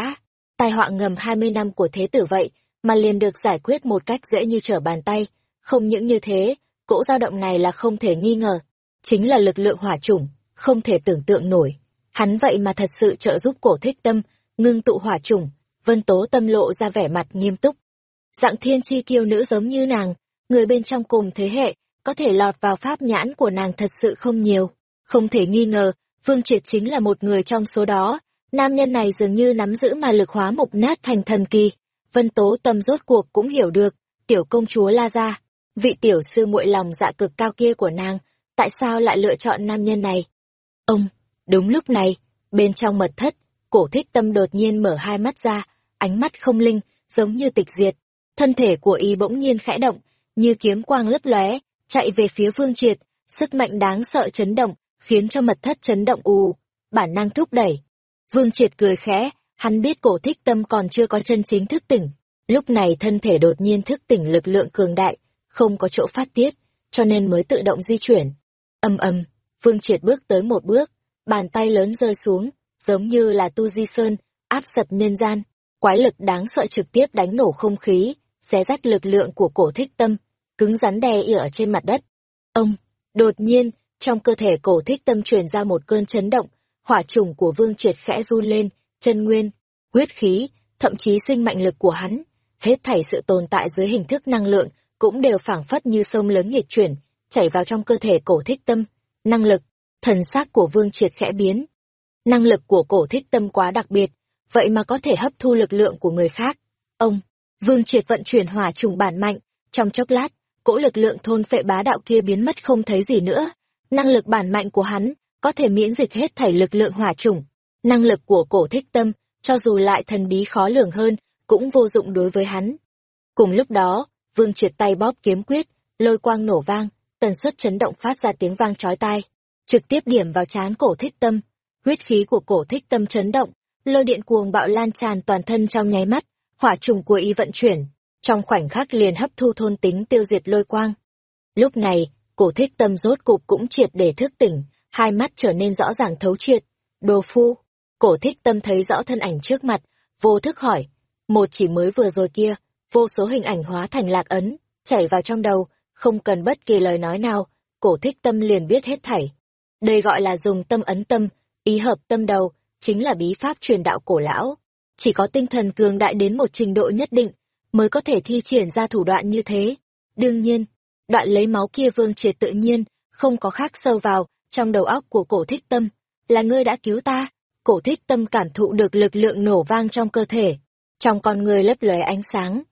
Tai họa ngầm 20 năm của thế tử vậy, mà liền được giải quyết một cách dễ như trở bàn tay. Không những như thế, cỗ dao động này là không thể nghi ngờ. Chính là lực lượng hỏa chủng, không thể tưởng tượng nổi. Hắn vậy mà thật sự trợ giúp cổ thích tâm, ngưng tụ hỏa chủng, vân tố tâm lộ ra vẻ mặt nghiêm túc. Dạng thiên chi kiêu nữ giống như nàng, người bên trong cùng thế hệ, có thể lọt vào pháp nhãn của nàng thật sự không nhiều. Không thể nghi ngờ, Vương Triệt chính là một người trong số đó. Nam nhân này dường như nắm giữ mà lực hóa mục nát thành thần kỳ. Vân Tố Tâm rốt cuộc cũng hiểu được, tiểu công chúa La Gia, vị tiểu sư muội lòng dạ cực cao kia của nàng, tại sao lại lựa chọn nam nhân này? Ông, đúng lúc này, bên trong mật thất, cổ thích tâm đột nhiên mở hai mắt ra, ánh mắt không linh, giống như tịch diệt. Thân thể của y bỗng nhiên khẽ động, như kiếm quang lấp lóe, chạy về phía Vương Triệt, sức mạnh đáng sợ chấn động, khiến cho mật thất chấn động ù, bản năng thúc đẩy. Vương Triệt cười khẽ, hắn biết cổ thích tâm còn chưa có chân chính thức tỉnh. Lúc này thân thể đột nhiên thức tỉnh lực lượng cường đại, không có chỗ phát tiết, cho nên mới tự động di chuyển. Âm âm, Vương Triệt bước tới một bước, bàn tay lớn rơi xuống, giống như là tu di sơn, áp sập nhân gian. Quái lực đáng sợ trực tiếp đánh nổ không khí, xé rách lực lượng của cổ thích tâm, cứng rắn đè ỉa trên mặt đất. Ông, đột nhiên, trong cơ thể cổ thích tâm truyền ra một cơn chấn động, hỏa trùng của vương triệt khẽ run lên, chân nguyên, huyết khí, thậm chí sinh mạnh lực của hắn. Hết thảy sự tồn tại dưới hình thức năng lượng, cũng đều phảng phất như sông lớn nhiệt chuyển, chảy vào trong cơ thể cổ thích tâm. Năng lực, thần xác của vương triệt khẽ biến. Năng lực của cổ thích tâm quá đặc biệt, vậy mà có thể hấp thu lực lượng của người khác. Ông, vương triệt vận chuyển hỏa trùng bản mạnh, trong chốc lát, cỗ lực lượng thôn phệ bá đạo kia biến mất không thấy gì nữa. Năng lực bản mạnh của hắn có thể miễn dịch hết thảy lực lượng hỏa trùng Năng lực của cổ thích tâm, cho dù lại thần bí khó lường hơn, cũng vô dụng đối với hắn. Cùng lúc đó, vương triệt tay bóp kiếm quyết, lôi quang nổ vang, tần suất chấn động phát ra tiếng vang chói tai, trực tiếp điểm vào trán cổ thích tâm. Huyết khí của cổ thích tâm chấn động, lôi điện cuồng bạo lan tràn toàn thân trong nháy mắt, hỏa trùng của y vận chuyển, trong khoảnh khắc liền hấp thu thôn tính tiêu diệt lôi quang. Lúc này, cổ thích tâm rốt cục cũng triệt để thức tỉnh, hai mắt trở nên rõ ràng thấu triệt. Đồ phu, cổ thích tâm thấy rõ thân ảnh trước mặt, vô thức hỏi, một chỉ mới vừa rồi kia, vô số hình ảnh hóa thành lạc ấn, chảy vào trong đầu, không cần bất kỳ lời nói nào, cổ thích tâm liền biết hết thảy. Đây gọi là dùng tâm ấn tâm, ý hợp tâm đầu, chính là bí pháp truyền đạo cổ lão. Chỉ có tinh thần cường đại đến một trình độ nhất định, mới có thể thi triển ra thủ đoạn như thế. Đương nhiên, đoạn lấy máu kia vương triệt tự nhiên, không có khác sâu vào, trong đầu óc của cổ thích tâm, là ngươi đã cứu ta. Cổ thích tâm cảm thụ được lực lượng nổ vang trong cơ thể, trong con người lấp lóe ánh sáng.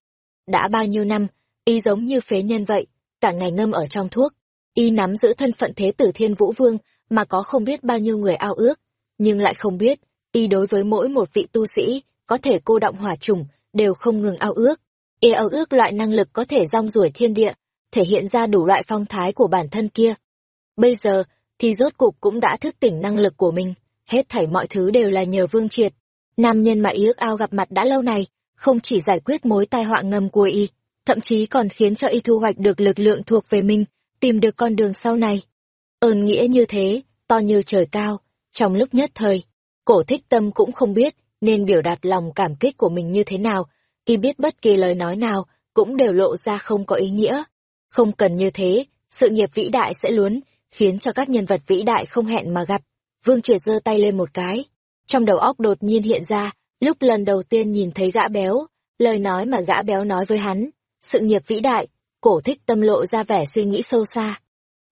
Đã bao nhiêu năm, y giống như phế nhân vậy, cả ngày ngâm ở trong thuốc. Y nắm giữ thân phận thế tử thiên vũ vương, mà có không biết bao nhiêu người ao ước, nhưng lại không biết, y đối với mỗi một vị tu sĩ, có thể cô động hỏa trùng, đều không ngừng ao ước. Y ao ước loại năng lực có thể rong ruổi thiên địa, thể hiện ra đủ loại phong thái của bản thân kia. Bây giờ, thì rốt cục cũng đã thức tỉnh năng lực của mình, hết thảy mọi thứ đều là nhờ Vương Triệt. Nam nhân mà y ước ao gặp mặt đã lâu này, không chỉ giải quyết mối tai họa ngầm của y, thậm chí còn khiến cho y thu hoạch được lực lượng thuộc về mình, tìm được con đường sau này. Ơn nghĩa như thế, to như trời cao, trong lúc nhất thời, cổ thích tâm cũng không biết nên biểu đạt lòng cảm kích của mình như thế nào, y biết bất kỳ lời nói nào cũng đều lộ ra không có ý nghĩa. Không cần như thế, sự nghiệp vĩ đại sẽ luôn khiến cho các nhân vật vĩ đại không hẹn mà gặp. Vương Triệt giơ tay lên một cái. Trong đầu óc đột nhiên hiện ra, lúc lần đầu tiên nhìn thấy gã béo, lời nói mà gã béo nói với hắn, sự nghiệp vĩ đại, cổ thích tâm lộ ra vẻ suy nghĩ sâu xa.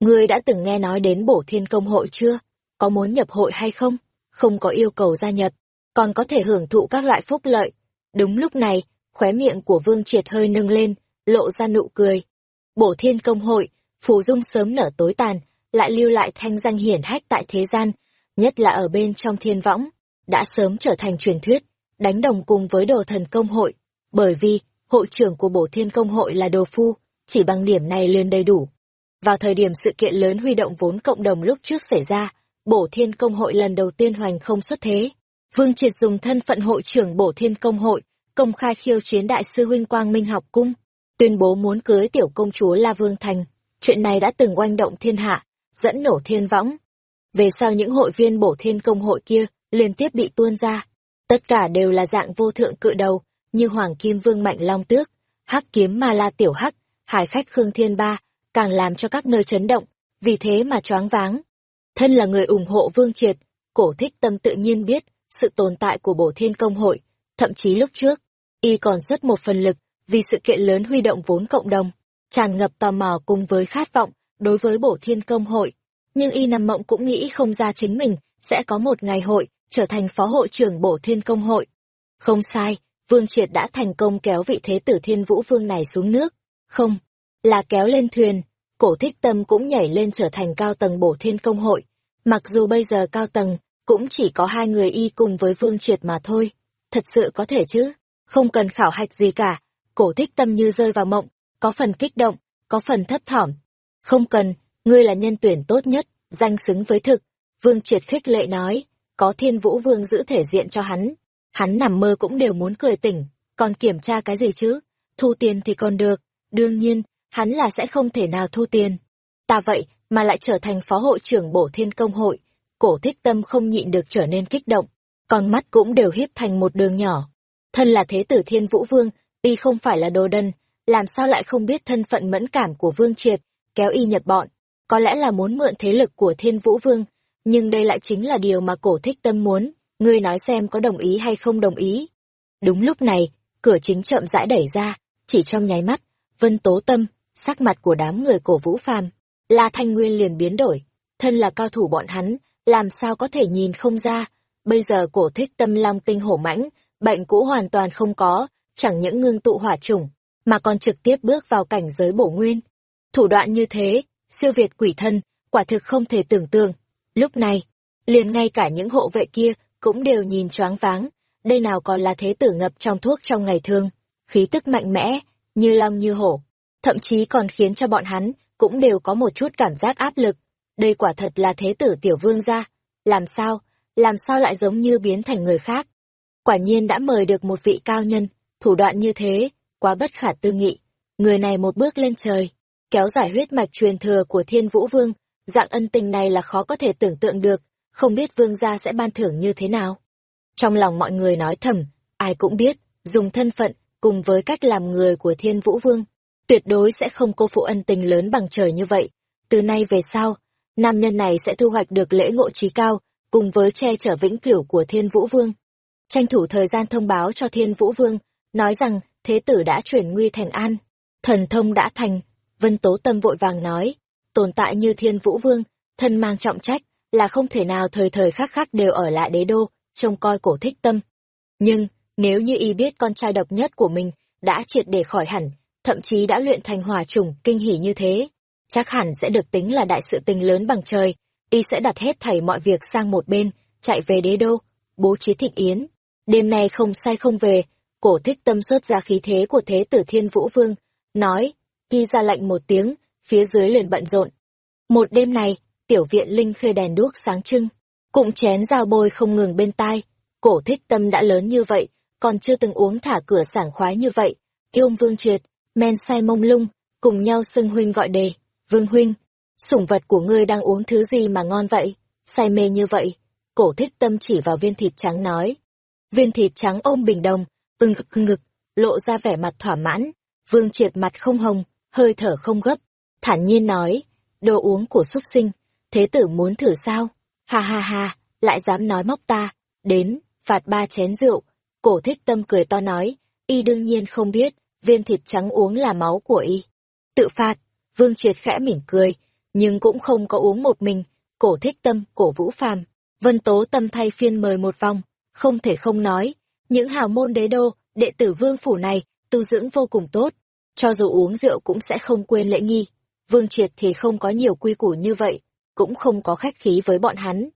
Ngươi đã từng nghe nói đến bổ thiên công hội chưa? Có muốn nhập hội hay không? Không có yêu cầu gia nhập, còn có thể hưởng thụ các loại phúc lợi. Đúng lúc này, khóe miệng của Vương Triệt hơi nâng lên, lộ ra nụ cười. Bổ thiên công hội, phù dung sớm nở tối tàn, lại lưu lại thanh danh hiển hách tại thế gian, nhất là ở bên trong thiên võng, đã sớm trở thành truyền thuyết, đánh đồng cùng với đồ thần công hội, bởi vì hội trưởng của bổ thiên công hội là đồ phu, chỉ bằng điểm này liền đầy đủ. Vào thời điểm sự kiện lớn huy động vốn cộng đồng lúc trước xảy ra, bổ thiên công hội lần đầu tiên hoành không xuất thế. Vương Triệt dùng thân phận hội trưởng bổ thiên công hội, công khai khiêu chiến đại sư huynh Quang Minh học cung, tuyên bố muốn cưới tiểu công chúa La Vương Thành. Chuyện này đã từng oanh động thiên hạ, dẫn nổ thiên võng. Về sau những hội viên bổ thiên công hội kia liên tiếp bị tuôn ra. Tất cả đều là dạng vô thượng cự đầu, như Hoàng Kim Vương Mạnh Long Tước, Hắc Kiếm Ma La Tiểu Hắc, Hải Khách Khương Thiên Ba, càng làm cho các nơi chấn động, vì thế mà choáng váng. Thân là người ủng hộ Vương Triệt, cổ thích tâm tự nhiên biết sự tồn tại của bổ thiên công hội, thậm chí lúc trước, y còn xuất một phần lực vì sự kiện lớn huy động vốn cộng đồng, tràn ngập tò mò cùng với khát vọng đối với bổ thiên công hội. Nhưng y nằm mộng cũng nghĩ không ra chính mình sẽ có một ngày hội trở thành phó hội trưởng bổ thiên công hội. Không sai, Vương Triệt đã thành công kéo vị thế tử thiên vũ vương này xuống nước. Không, là kéo lên thuyền, cổ thích tâm cũng nhảy lên trở thành cao tầng bổ thiên công hội. Mặc dù bây giờ cao tầng, cũng chỉ có hai người y cùng với Vương Triệt mà thôi. Thật sự có thể chứ, không cần khảo hạch gì cả. Cổ thích tâm như rơi vào mộng, có phần kích động, có phần thấp thỏm. Không cần, ngươi là nhân tuyển tốt nhất, danh xứng với thực. Vương Triệt khích lệ nói, có thiên vũ vương giữ thể diện cho hắn. Hắn nằm mơ cũng đều muốn cười tỉnh, còn kiểm tra cái gì chứ? Thu tiền thì còn được, đương nhiên, hắn là sẽ không thể nào thu tiền. Ta vậy, mà lại trở thành phó hội trưởng bổ thiên công hội, cổ thích tâm không nhịn được trở nên kích động, con mắt cũng đều hiếp thành một đường nhỏ. Thân là thế tử thiên vũ vương, y không phải là đồ đần, làm sao lại không biết thân phận mẫn cảm của vương triệt, kéo y nhập bọn, có lẽ là muốn mượn thế lực của thiên vũ vương, nhưng đây lại chính là điều mà cổ thích tâm muốn, ngươi nói xem có đồng ý hay không đồng ý. Đúng lúc này, cửa chính chậm rãi đẩy ra, chỉ trong nháy mắt, vân tố tâm, sắc mặt của đám người cổ vũ phàm, La Thanh Nguyên liền biến đổi, thân là cao thủ bọn hắn, làm sao có thể nhìn không ra, bây giờ cổ thích tâm long tinh hổ mãnh, bệnh cũ hoàn toàn không có, chẳng những ngưng tụ hỏa chủng, mà còn trực tiếp bước vào cảnh giới bổ nguyên. Thủ đoạn như thế, siêu việt quỷ thân, quả thực không thể tưởng tượng. Lúc này, liền ngay cả những hộ vệ kia cũng đều nhìn choáng váng, đây nào còn là thế tử ngập trong thuốc trong ngày thương, khí tức mạnh mẽ, như long như hổ, thậm chí còn khiến cho bọn hắn cũng đều có một chút cảm giác áp lực. Đây quả thật là thế tử tiểu vương gia. Làm sao, làm sao lại giống như biến thành người khác? Quả nhiên đã mời được một vị cao nhân, thủ đoạn như thế, quá bất khả tư nghị. Người này một bước lên trời, kéo giải huyết mạch truyền thừa của thiên vũ vương, dạng ân tình này là khó có thể tưởng tượng được, không biết vương gia sẽ ban thưởng như thế nào. Trong lòng mọi người nói thầm, ai cũng biết, dùng thân phận, cùng với cách làm người của thiên vũ vương, tuyệt đối sẽ không cô phụ ân tình lớn bằng trời như vậy. Từ nay về sau, nam nhân này sẽ thu hoạch được lễ ngộ trí cao, cùng với che chở vĩnh cửu của Thiên Vũ Vương. Tranh thủ thời gian thông báo cho Thiên Vũ Vương, nói rằng thế tử đã chuyển nguy thành an, thần thông đã thành. Vân Tố Tâm vội vàng nói, tồn tại như Thiên Vũ Vương, thân mang trọng trách, là không thể nào thời thời khắc khắc đều ở lại đế đô, trông coi cổ thích tâm. Nhưng, nếu như y biết con trai độc nhất của mình đã triệt để khỏi hẳn, thậm chí đã luyện thành hỏa trùng kinh hỉ như thế, chắc hẳn sẽ được tính là đại sự tình lớn bằng trời, y sẽ đặt hết thảy mọi việc sang một bên, chạy về đế đô, bố trí thịnh yến. Đêm nay không sai không về, cổ thích tâm xuất ra khí thế của thế tử thiên vũ vương, nói, khi ra lệnh một tiếng, phía dưới liền bận rộn. Một đêm này, tiểu viện linh khê đèn đuốc sáng trưng, cụm chén dao bôi không ngừng bên tai, cổ thích tâm đã lớn như vậy, còn chưa từng uống thả cửa sảng khoái như vậy, yêu vương triệt, men say mông lung, cùng nhau xưng huynh gọi đề, vương huynh, sủng vật của ngươi đang uống thứ gì mà ngon vậy, say mê như vậy, cổ thích tâm chỉ vào viên thịt trắng nói. Viên thịt trắng ôm bình đồng, ưng ngực ngực, lộ ra vẻ mặt thỏa mãn, vương triệt mặt không hồng, hơi thở không gấp, thản nhiên nói, đồ uống của súc sinh, thế tử muốn thử sao? Ha ha ha, lại dám nói móc ta, đến, phạt ba chén rượu, cổ thích tâm cười to nói, y đương nhiên không biết, viên thịt trắng uống là máu của y. Tự phạt, Vương Triệt khẽ mỉm cười, nhưng cũng không có uống một mình, cổ thích tâm, cổ vũ phàm. Vân Tố tâm thay phiên mời một vòng, không thể không nói, những hào môn đế đô, đệ tử vương phủ này, tu dưỡng vô cùng tốt, cho dù uống rượu cũng sẽ không quên lễ nghi. Vương Triệt thì không có nhiều quy củ như vậy, cũng không có khách khí với bọn hắn.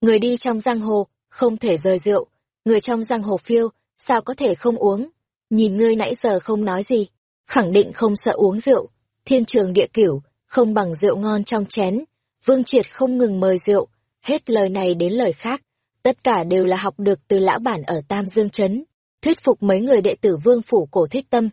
Người đi trong giang hồ, không thể rời rượu, người trong giang hồ phiêu, sao có thể không uống nhìn ngươi nãy giờ không nói gì, khẳng định không sợ uống rượu, thiên trường địa cửu, không bằng rượu ngon trong chén. Vương Triệt không ngừng mời rượu, hết lời này đến lời khác, tất cả đều là học được từ lão bản ở Tam Dương Trấn, thuyết phục mấy người đệ tử vương phủ cổ thích tâm.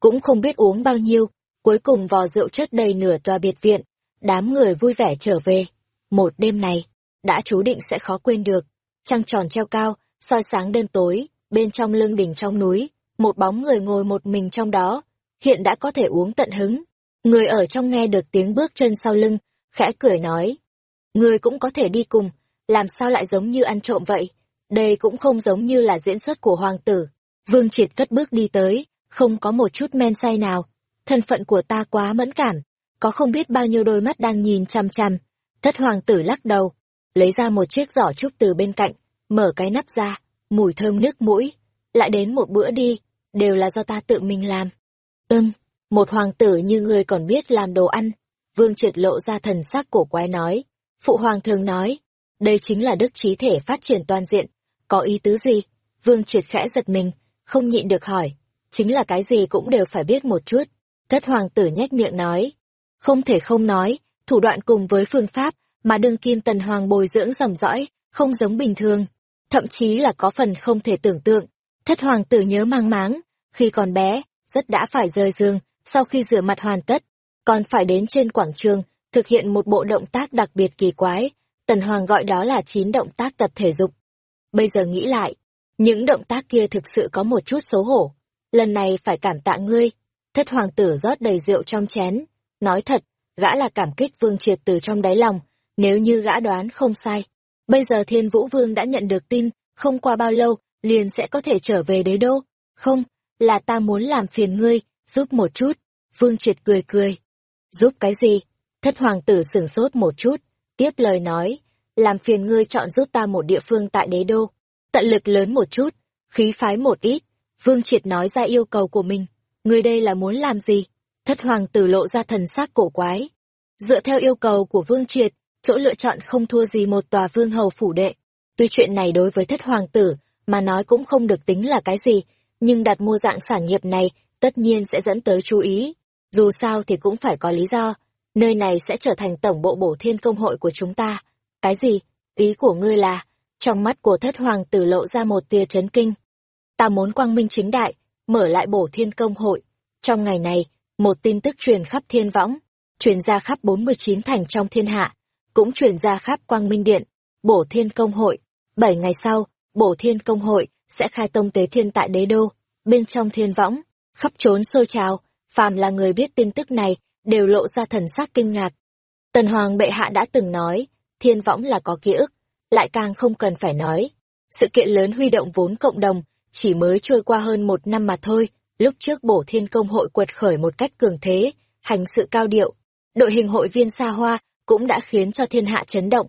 Cũng không biết uống bao nhiêu, cuối cùng vò rượu chất đầy nửa tòa biệt viện, đám người vui vẻ trở về. Một đêm này, đã chú định sẽ khó quên được, trăng tròn treo cao, soi sáng đêm tối, bên trong lưng đỉnh trong núi, một bóng người ngồi một mình trong đó, hiện đã có thể uống tận hứng. Người ở trong nghe được tiếng bước chân sau lưng, khẽ cười nói. Người cũng có thể đi cùng, làm sao lại giống như ăn trộm vậy? Đây cũng không giống như là diễn xuất của hoàng tử. Vương triệt cất bước đi tới, không có một chút men say nào. Thân phận của ta quá mẫn cảm, có không biết bao nhiêu đôi mắt đang nhìn chăm chăm. Thất hoàng tử lắc đầu, lấy ra một chiếc giỏ trúc từ bên cạnh, mở cái nắp ra, mùi thơm nước mũi. Lại đến một bữa đi, đều là do ta tự mình làm. Ừm, một hoàng tử như ngươi còn biết làm đồ ăn. Vương triệt lộ ra thần sắc cổ quái nói. Phụ hoàng thường nói, đây chính là đức trí thể phát triển toàn diện. Có ý tứ gì? Vương triệt khẽ giật mình, không nhịn được hỏi. Chính là cái gì cũng đều phải biết một chút. Thất hoàng tử nhếch miệng nói. Không thể không nói, thủ đoạn cùng với phương pháp mà đương kim tần hoàng bồi dưỡng dòng dõi, không giống bình thường. Thậm chí là có phần không thể tưởng tượng. Thất hoàng tử nhớ mang máng, khi còn bé, rất đã phải rời giường, sau khi rửa mặt hoàn tất, còn phải đến trên quảng trường, thực hiện một bộ động tác đặc biệt kỳ quái, Tần Hoàng gọi đó là chín động tác tập thể dục. Bây giờ nghĩ lại, những động tác kia thực sự có một chút xấu hổ. Lần này phải cảm tạ ngươi. Thất hoàng tử rót đầy rượu trong chén. Nói thật, gã là cảm kích vương triệt từ trong đáy lòng, nếu như gã đoán không sai. Bây giờ thiên vũ vương đã nhận được tin, không qua bao lâu, liền sẽ có thể trở về đế đô. Không, là ta muốn làm phiền ngươi, giúp một chút. Vương triệt cười cười. Giúp cái gì? Thất hoàng tử sửng sốt một chút, tiếp lời nói, làm phiền ngươi chọn giúp ta một địa phương tại đế đô, tận lực lớn một chút, khí phái một ít. Vương Triệt nói ra yêu cầu của mình, ngươi đây là muốn làm gì? Thất hoàng tử lộ ra thần sắc cổ quái. Dựa theo yêu cầu của Vương Triệt, chỗ lựa chọn không thua gì một tòa vương hầu phủ đệ. Tuy chuyện này đối với thất hoàng tử, mà nói cũng không được tính là cái gì, nhưng đặt mua dạng sản nghiệp này tất nhiên sẽ dẫn tới chú ý. Dù sao thì cũng phải có lý do, nơi này sẽ trở thành tổng bộ bổ thiên công hội của chúng ta. Cái gì? Ý của ngươi là, trong mắt của thất hoàng tử lộ ra một tia chấn kinh. Ta muốn quang minh chính đại, mở lại bổ thiên công hội. Trong ngày này, một tin tức truyền khắp thiên võng, truyền ra khắp 49 thành trong thiên hạ, cũng truyền ra khắp quang minh điện, bổ thiên công hội. Bảy ngày sau, bổ thiên công hội sẽ khai tông tế thiên tại đế đô, bên trong thiên võng, khắp trốn xôi trào, phàm là người biết tin tức này đều lộ ra thần sắc kinh ngạc. Tần Hoàng bệ hạ đã từng nói, thiên võng là có ký ức, lại càng không cần phải nói. Sự kiện lớn huy động vốn cộng đồng, chỉ mới trôi qua hơn một năm mà thôi, lúc trước bổ thiên công hội quật khởi một cách cường thế, hành sự cao điệu. Đội hình hội viên xa hoa cũng đã khiến cho thiên hạ chấn động.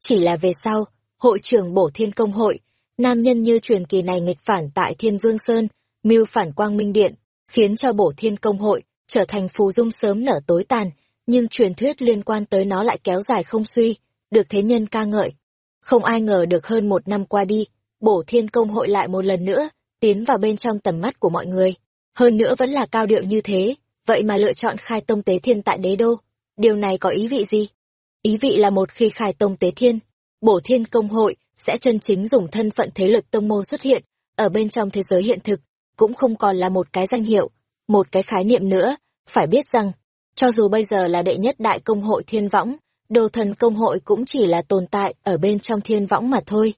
Chỉ là về sau, hội trưởng bổ thiên công hội, nam nhân như truyền kỳ này nghịch phản tại Thiên Vương Sơn, mưu phản quang minh điện, khiến cho bổ thiên công hội trở thành phù dung sớm nở tối tàn, nhưng truyền thuyết liên quan tới nó lại kéo dài không suy, được thế nhân ca ngợi. Không ai ngờ được hơn một năm qua đi, bổ thiên công hội lại một lần nữa, tiến vào bên trong tầm mắt của mọi người. Hơn nữa vẫn là cao điệu như thế, vậy mà lựa chọn khai tông tế thiên tại đế đô. Điều này có ý vị gì? Ý vị là một khi khai tông tế thiên, bổ thiên công hội sẽ chân chính dùng thân phận thế lực tông môn xuất hiện, ở bên trong thế giới hiện thực, cũng không còn là một cái danh hiệu, một cái khái niệm nữa, phải biết rằng, cho dù bây giờ là đệ nhất đại công hội thiên võng, đồ thần công hội cũng chỉ là tồn tại ở bên trong thiên võng mà thôi.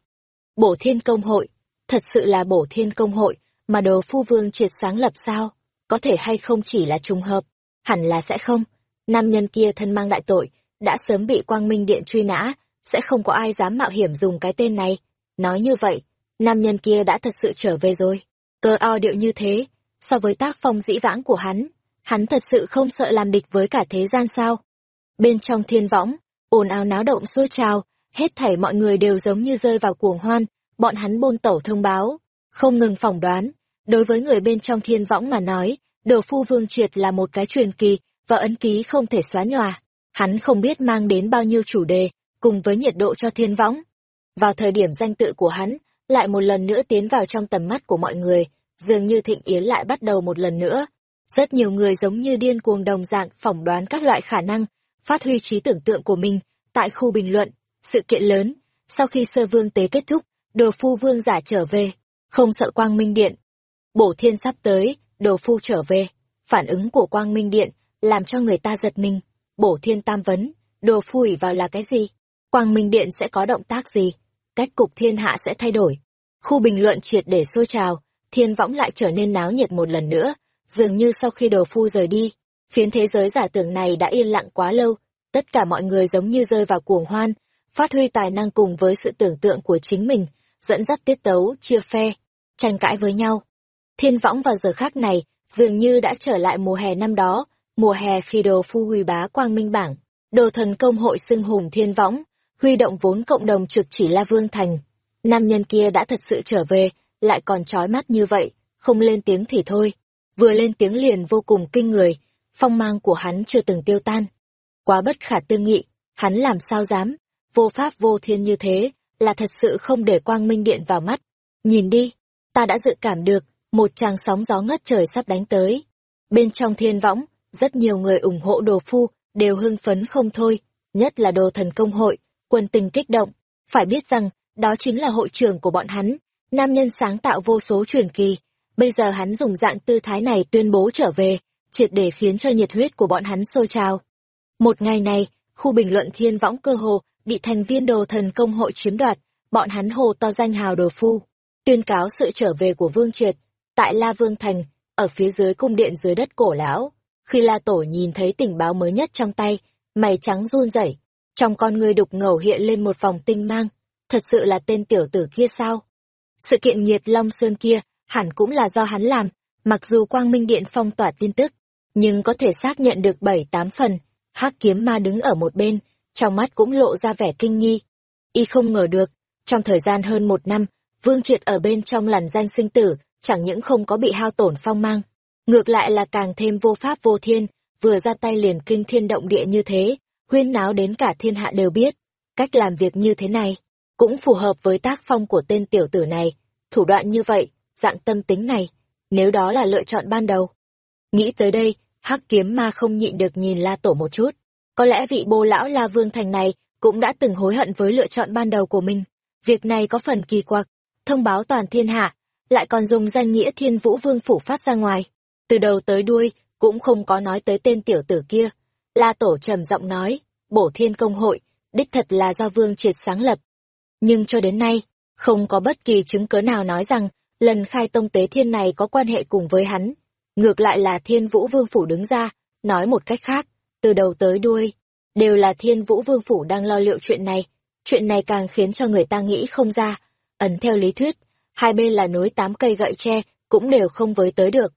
Bổ thiên công hội, thật sự là bổ thiên công hội, mà đồ phu vương triệt sáng lập sao, có thể hay không chỉ là trùng hợp, hẳn là sẽ không. Nam nhân kia thân mang đại tội, đã sớm bị quang minh điện truy nã, sẽ không có ai dám mạo hiểm dùng cái tên này. Nói như vậy, nam nhân kia đã thật sự trở về rồi. Cơ o điệu như thế, so với tác phong dĩ vãng của hắn, hắn thật sự không sợ làm địch với cả thế gian sao. Bên trong thiên võng, ồn ào náo động sôi trào, hết thảy mọi người đều giống như rơi vào cuồng hoan, bọn hắn bôn tẩu thông báo, không ngừng phỏng đoán. Đối với người bên trong thiên võng mà nói, đồ phu vương triệt là một cái truyền kỳ và ấn ký không thể xóa nhòa. Hắn không biết mang đến bao nhiêu chủ đề, cùng với nhiệt độ cho thiên võng. Vào thời điểm danh tự của hắn, lại một lần nữa tiến vào trong tầm mắt của mọi người, dường như thịnh yến lại bắt đầu một lần nữa. Rất nhiều người giống như điên cuồng đồng dạng phỏng đoán các loại khả năng, phát huy trí tưởng tượng của mình, tại khu bình luận, sự kiện lớn, sau khi sơ vương tế kết thúc, đồ phu vương giả trở về, không sợ quang minh điện. Bổ thiên sắp tới, đồ phu trở về, phản ứng của quang minh điện, làm cho người ta giật mình. Bổ thiên tam vấn, đồ phu ủy vào là cái gì? Quang minh điện sẽ có động tác gì? Cách cục thiên hạ sẽ thay đổi. Khu bình luận triệt để sôi trào, thiên võng lại trở nên náo nhiệt một lần nữa, dường như sau khi đồ phu rời đi, phiến thế giới giả tưởng này đã yên lặng quá lâu, tất cả mọi người giống như rơi vào cuồng hoan, phát huy tài năng cùng với sự tưởng tượng của chính mình, dẫn dắt tiết tấu, chia phe, tranh cãi với nhau. Thiên võng vào giờ khác này, dường như đã trở lại mùa hè năm đó, mùa hè khi đồ phu huy bá quang minh bảng, đồ thần công hội xưng hùng thiên võng, huy động vốn cộng đồng trực chỉ la vương thành. Nam nhân kia đã thật sự trở về, lại còn trói mắt như vậy, không lên tiếng thì thôi. Vừa lên tiếng liền vô cùng kinh người, phong mang của hắn chưa từng tiêu tan. Quá bất khả tư nghị, hắn làm sao dám, vô pháp vô thiên như thế, là thật sự không để quang minh điện vào mắt. Nhìn đi, ta đã dự cảm được, một tràng sóng gió ngất trời sắp đánh tới. Bên trong thiên võng, rất nhiều người ủng hộ đồ phu, đều hưng phấn không thôi, nhất là đồ thần công hội, quân tình kích động. Phải biết rằng, đó chính là hội trưởng của bọn hắn, nam nhân sáng tạo vô số truyền kỳ. Bây giờ hắn dùng dạng tư thái này tuyên bố trở về, triệt để khiến cho nhiệt huyết của bọn hắn sôi trào. Một ngày này, khu bình luận thiên võng cơ hồ bị thành viên đồ thần công hội chiếm đoạt, bọn hắn hồ to danh hào đồ phu, tuyên cáo sự trở về của Vương Triệt, tại La Vương Thành, ở phía dưới cung điện dưới đất cổ lão. Khi La Tổ nhìn thấy tình báo mới nhất trong tay, mày trắng run rẩy, trong con người đục ngầu hiện lên một vòng tinh mang, thật sự là tên tiểu tử kia sao? Sự kiện nhiệt Long Sơn kia, hẳn cũng là do hắn làm, mặc dù Quang Minh Điện phong tỏa tin tức, nhưng có thể xác nhận được bảy tám phần, hắc kiếm ma đứng ở một bên, trong mắt cũng lộ ra vẻ kinh nghi. Y không ngờ được, trong thời gian hơn một năm, Vương Triệt ở bên trong làn danh sinh tử, chẳng những không có bị hao tổn phong mang, ngược lại là càng thêm vô pháp vô thiên, vừa ra tay liền kinh thiên động địa như thế, huyên náo đến cả thiên hạ đều biết. Cách làm việc như thế này, cũng phù hợp với tác phong của tên tiểu tử này, thủ đoạn như vậy, dạng tâm tính này, nếu đó là lựa chọn ban đầu. Nghĩ tới đây, hắc kiếm ma không nhịn được nhìn la tổ một chút. Có lẽ vị bô lão la vương thành này cũng đã từng hối hận với lựa chọn ban đầu của mình. Việc này có phần kỳ quặc, thông báo toàn thiên hạ, lại còn dùng danh nghĩa thiên vũ vương phủ phát ra ngoài. Từ đầu tới đuôi, cũng không có nói tới tên tiểu tử kia. La tổ trầm giọng nói, bổ thiên công hội, đích thật là do vương triệt sáng lập. Nhưng cho đến nay, không có bất kỳ chứng cớ nào nói rằng, lần khai tông tế thiên này có quan hệ cùng với hắn. Ngược lại là thiên vũ vương phủ đứng ra, nói một cách khác, từ đầu tới đuôi, đều là thiên vũ vương phủ đang lo liệu chuyện này. Chuyện này càng khiến cho người ta nghĩ không ra. Ấn theo lý thuyết, hai bên là núi tám cây gậy tre, cũng đều không với tới được.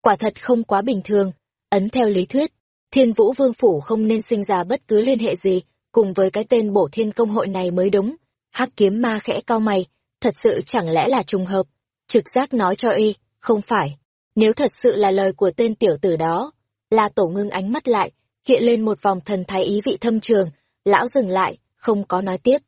Quả thật không quá bình thường. Ấn theo lý thuyết, thiên vũ vương phủ không nên sinh ra bất cứ liên hệ gì, cùng với cái tên bổ thiên công hội này mới đúng. hắc kiếm ma khẽ cao mày, thật sự chẳng lẽ là trùng hợp. Trực giác nói cho y, không phải. Nếu thật sự là lời của tên tiểu tử đó, là tổ ngưng ánh mắt lại, hiện lên một vòng thần thái ý vị thâm trường, lão dừng lại, không có nói tiếp.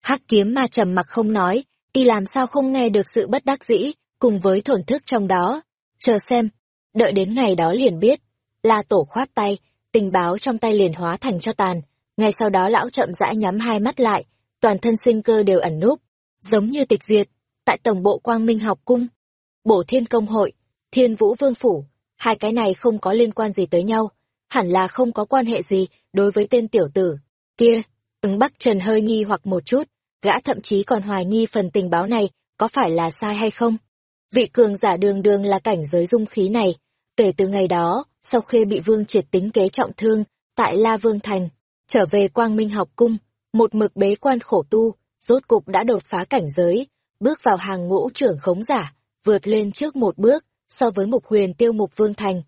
hắc kiếm ma trầm mặc không nói, y làm sao không nghe được sự bất đắc dĩ, cùng với thổn thức trong đó. Chờ xem, đợi đến ngày đó liền biết. La tổ khoát tay, tình báo trong tay liền hóa thành cho tàn. Ngay sau đó lão chậm rãi nhắm hai mắt lại, toàn thân sinh cơ đều ẩn núp, giống như tịch diệt, tại tổng bộ quang minh học cung. Bổ thiên công hội, thiên vũ vương phủ, hai cái này không có liên quan gì tới nhau, hẳn là không có quan hệ gì đối với tên tiểu tử. Kia, ứng bắc trần hơi nghi hoặc một chút, gã thậm chí còn hoài nghi phần tình báo này có phải là sai hay không. Vị cường giả đường đường là cảnh giới dung khí này, kể từ ngày đó, sau khi bị vương triệt tính kế trọng thương, tại La Vương Thành, trở về Quang Minh học cung, một mực bế quan khổ tu, rốt cục đã đột phá cảnh giới, bước vào hàng ngũ trưởng khống giả, vượt lên trước một bước, so với mục huyền tiêu mục Vương Thành.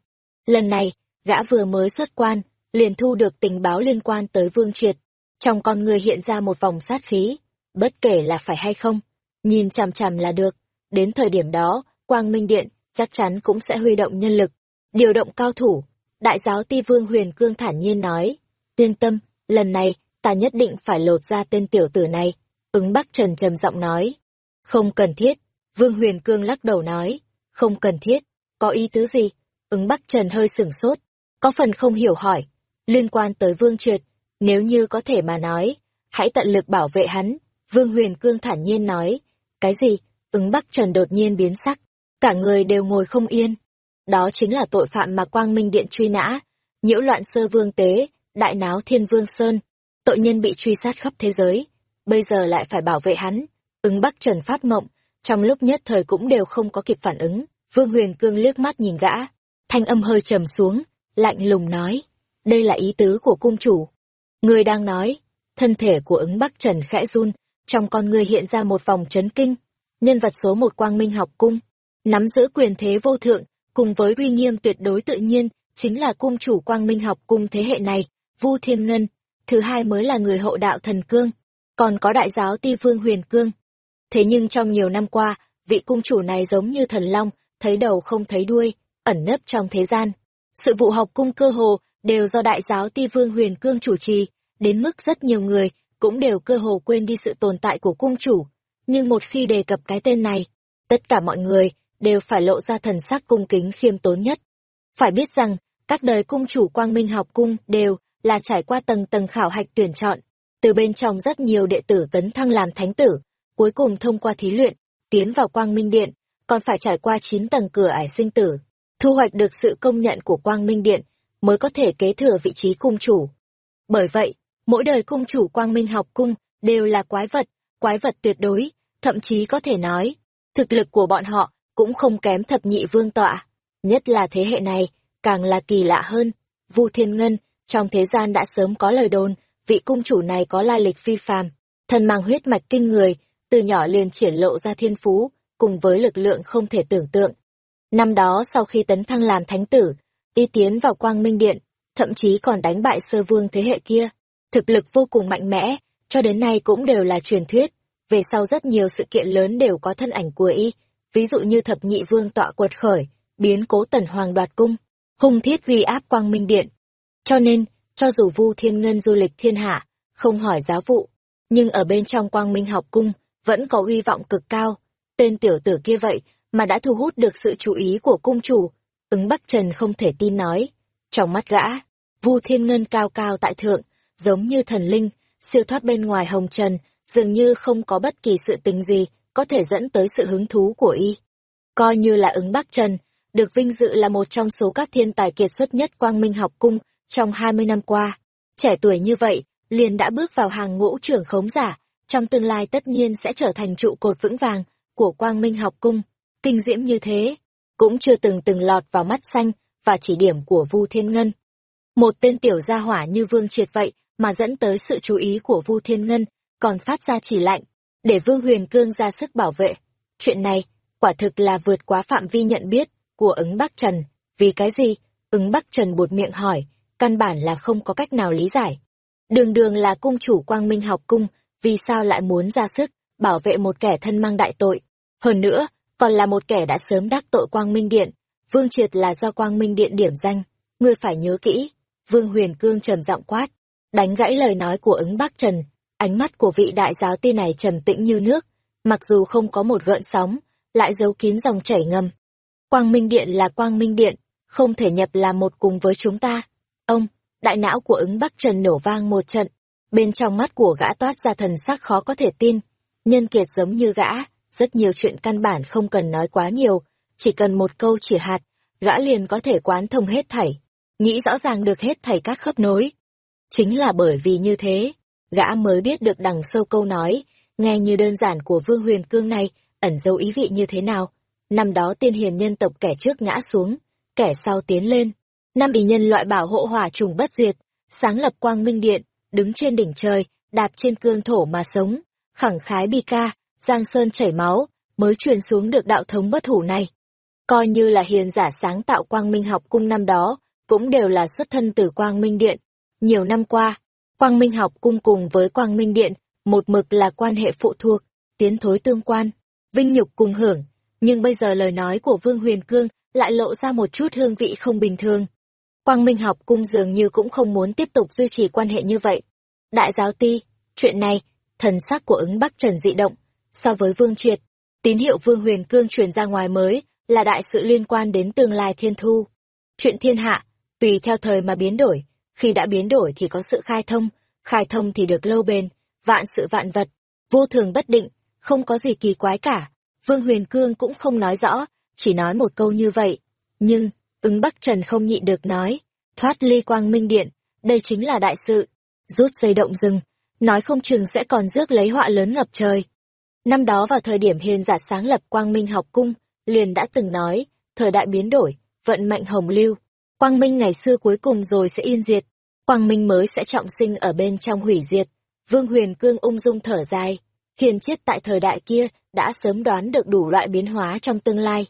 Lần này, gã vừa mới xuất quan, liền thu được tình báo liên quan tới Vương Triệt. Trong con người hiện ra một vòng sát khí, bất kể là phải hay không, nhìn chằm chằm là được. Đến thời điểm đó, Quang Minh Điện chắc chắn cũng sẽ huy động nhân lực, điều động cao thủ. Đại giáo ti Vương Huyền Cương thản nhiên nói, yên tâm, lần này, ta nhất định phải lột ra tên tiểu tử này. Ứng Bắc Trần trầm giọng nói, không cần thiết. Vương Huyền Cương lắc đầu nói, không cần thiết, có ý tứ gì? Ứng Bắc Trần hơi sửng sốt, có phần không hiểu hỏi, liên quan tới Vương Triệt, nếu như có thể mà nói, hãy tận lực bảo vệ hắn. Vương Huyền Cương thản nhiên nói, cái gì? Ứng Bắc Trần đột nhiên biến sắc, cả người đều ngồi không yên. Đó chính là tội phạm mà Quang Minh Điện truy nã, nhiễu loạn sơ vương tế, đại náo thiên vương sơn, tội nhân bị truy sát khắp thế giới, bây giờ lại phải bảo vệ hắn. Ứng Bắc Trần phát mộng, trong lúc nhất thời cũng đều không có kịp phản ứng. Vương Huyền Cương liếc mắt nhìn gã, thanh âm hơi trầm xuống, lạnh lùng nói, đây là ý tứ của cung chủ. Người đang nói, thân thể của ứng Bắc Trần khẽ run, trong con người hiện ra một vòng chấn kinh, nhân vật số một quang minh học cung, nắm giữ quyền thế vô thượng, cùng với uy nghiêm tuyệt đối tự nhiên, chính là cung chủ quang minh học cung thế hệ này, Vu Thiên Ngân, thứ hai mới là người hộ đạo thần cương, còn có đại giáo ti vương huyền cương. Thế nhưng trong nhiều năm qua, vị cung chủ này giống như thần long, thấy đầu không thấy đuôi, ẩn nấp trong thế gian. Sự vụ học cung cơ hồ đều do đại giáo ti vương huyền cương chủ trì, đến mức rất nhiều người cũng đều cơ hồ quên đi sự tồn tại của cung chủ. Nhưng một khi đề cập cái tên này, tất cả mọi người đều phải lộ ra thần sắc cung kính khiêm tốn nhất. Phải biết rằng, các đời cung chủ quang minh học cung đều là trải qua tầng tầng khảo hạch tuyển chọn, từ bên trong rất nhiều đệ tử tấn thăng làm thánh tử, cuối cùng thông qua thí luyện, tiến vào quang minh điện, còn phải trải qua 9 tầng cửa ải sinh tử, thu hoạch được sự công nhận của quang minh điện, mới có thể kế thừa vị trí cung chủ. Bởi vậy, mỗi đời cung chủ quang minh học cung đều là quái vật, quái vật tuyệt đối, thậm chí có thể nói, thực lực của bọn họ cũng không kém thập nhị vương tọa. Nhất là thế hệ này, càng là kỳ lạ hơn. Vu Thiên Ngân, trong thế gian đã sớm có lời đồn, vị cung chủ này có lai lịch phi phàm, thân mang huyết mạch kinh người, từ nhỏ liền triển lộ ra thiên phú, cùng với lực lượng không thể tưởng tượng. Năm đó sau khi tấn thăng làm thánh tử, y tiến vào quang minh điện, thậm chí còn đánh bại sơ vương thế hệ kia. Thực lực vô cùng mạnh mẽ, cho đến nay cũng đều là truyền thuyết. Về sau rất nhiều sự kiện lớn đều có thân ảnh của y, ví dụ như thập nhị vương tọa quật khởi, biến cố tần hoàng đoạt cung, hung thiết huy áp quang minh điện. Cho nên, cho dù vu thiên ngân du lịch thiên hạ, không hỏi giáo vụ, nhưng ở bên trong quang minh học cung, vẫn có uy vọng cực cao. Tên tiểu tử kia vậy mà đã thu hút được sự chú ý của cung chủ. Ứng Bắc Trần không thể tin nói. Trong mắt gã, Vu Thiên Ngân cao cao tại thượng, giống như thần linh, siêu thoát bên ngoài hồng trần, dường như không có bất kỳ sự tình gì có thể dẫn tới sự hứng thú của y. Coi như là ứng Bắc Trần, được vinh dự là một trong số các thiên tài kiệt xuất nhất Quang Minh học cung trong 20 năm qua. Trẻ tuổi như vậy, liền đã bước vào hàng ngũ trưởng khống giả, trong tương lai tất nhiên sẽ trở thành trụ cột vững vàng của Quang Minh học cung. Kinh diễm như thế, cũng chưa từng từng lọt vào mắt xanh và chỉ điểm của Vu Thiên Ngân. Một tên tiểu gia hỏa như Vương Triệt vậy mà dẫn tới sự chú ý của Vu Thiên Ngân, còn phát ra chỉ lạnh, để Vương Huyền Cương ra sức bảo vệ. Chuyện này, quả thực là vượt quá phạm vi nhận biết của ứng Bắc Trần. Vì cái gì? Ứng Bắc Trần buột miệng hỏi, căn bản là không có cách nào lý giải. Đường đường là cung chủ quang minh học cung, vì sao lại muốn ra sức, bảo vệ một kẻ thân mang đại tội. Hơn nữa, còn là một kẻ đã sớm đắc tội quang minh điện. Vương Triệt là do quang minh điện điểm danh, ngươi phải nhớ kỹ. Vương Huyền Cương trầm giọng quát, đánh gãy lời nói của ứng Bắc Trần. Ánh mắt của vị đại giáo ti này trầm tĩnh như nước, mặc dù không có một gợn sóng, lại giấu kín dòng chảy ngầm. Quang Minh Điện là Quang Minh Điện, không thể nhập là một cùng với chúng ta. Ông, đại não của ứng Bắc Trần nổ vang một trận, bên trong mắt của gã toát ra thần sắc khó có thể tin. Nhân kiệt giống như gã, rất nhiều chuyện căn bản không cần nói quá nhiều, chỉ cần một câu chỉ hạt, gã liền có thể quán thông hết thảy, nghĩ rõ ràng được hết thảy các khớp nối. Chính là bởi vì như thế, gã mới biết được đằng sâu câu nói, nghe như đơn giản của Vương Huyền Cương này, ẩn dấu ý vị như thế nào. Năm đó tiên hiền nhân tộc kẻ trước ngã xuống, kẻ sau tiến lên. Năm ý nhân loại bảo hộ hỏa trùng bất diệt, sáng lập quang minh điện, đứng trên đỉnh trời, đạp trên cương thổ mà sống, khẳng khái bi ca, giang sơn chảy máu, mới truyền xuống được đạo thống bất hủ này. Coi như là hiền giả sáng tạo quang minh học cung năm đó, cũng đều là xuất thân từ quang minh điện. Nhiều năm qua, quang minh học cung cùng với quang minh điện, một mực là quan hệ phụ thuộc, tiến thối tương quan, vinh nhục cùng hưởng. Nhưng bây giờ lời nói của Vương Huyền Cương lại lộ ra một chút hương vị không bình thường. Quang Minh học cung dường như cũng không muốn tiếp tục duy trì quan hệ như vậy. Đại giáo ti, chuyện này, thần sắc của ứng Bắc Trần dị động, so với Vương Triệt, tín hiệu Vương Huyền Cương truyền ra ngoài mới là đại sự liên quan đến tương lai thiên thu. Chuyện thiên hạ, tùy theo thời mà biến đổi, khi đã biến đổi thì có sự khai thông, khai thông thì được lâu bền, vạn sự vạn vật, vô thường bất định, không có gì kỳ quái cả. Vương Huyền Cương cũng không nói rõ, chỉ nói một câu như vậy. Nhưng, ứng Bắc Trần không nhịn được nói, thoát ly quang minh điện, đây chính là đại sự. Rút dây động rừng, nói không chừng sẽ còn rước lấy họa lớn ngập trời. Năm đó vào thời điểm hiền giả sáng lập quang minh học cung, liền đã từng nói, thời đại biến đổi, vận mệnh hồng lưu, quang minh ngày xưa cuối cùng rồi sẽ yên diệt, quang minh mới sẽ trọng sinh ở bên trong hủy diệt. Vương Huyền Cương ung dung thở dài, hiền chết tại thời đại kia đã sớm đoán được đủ loại biến hóa trong tương lai.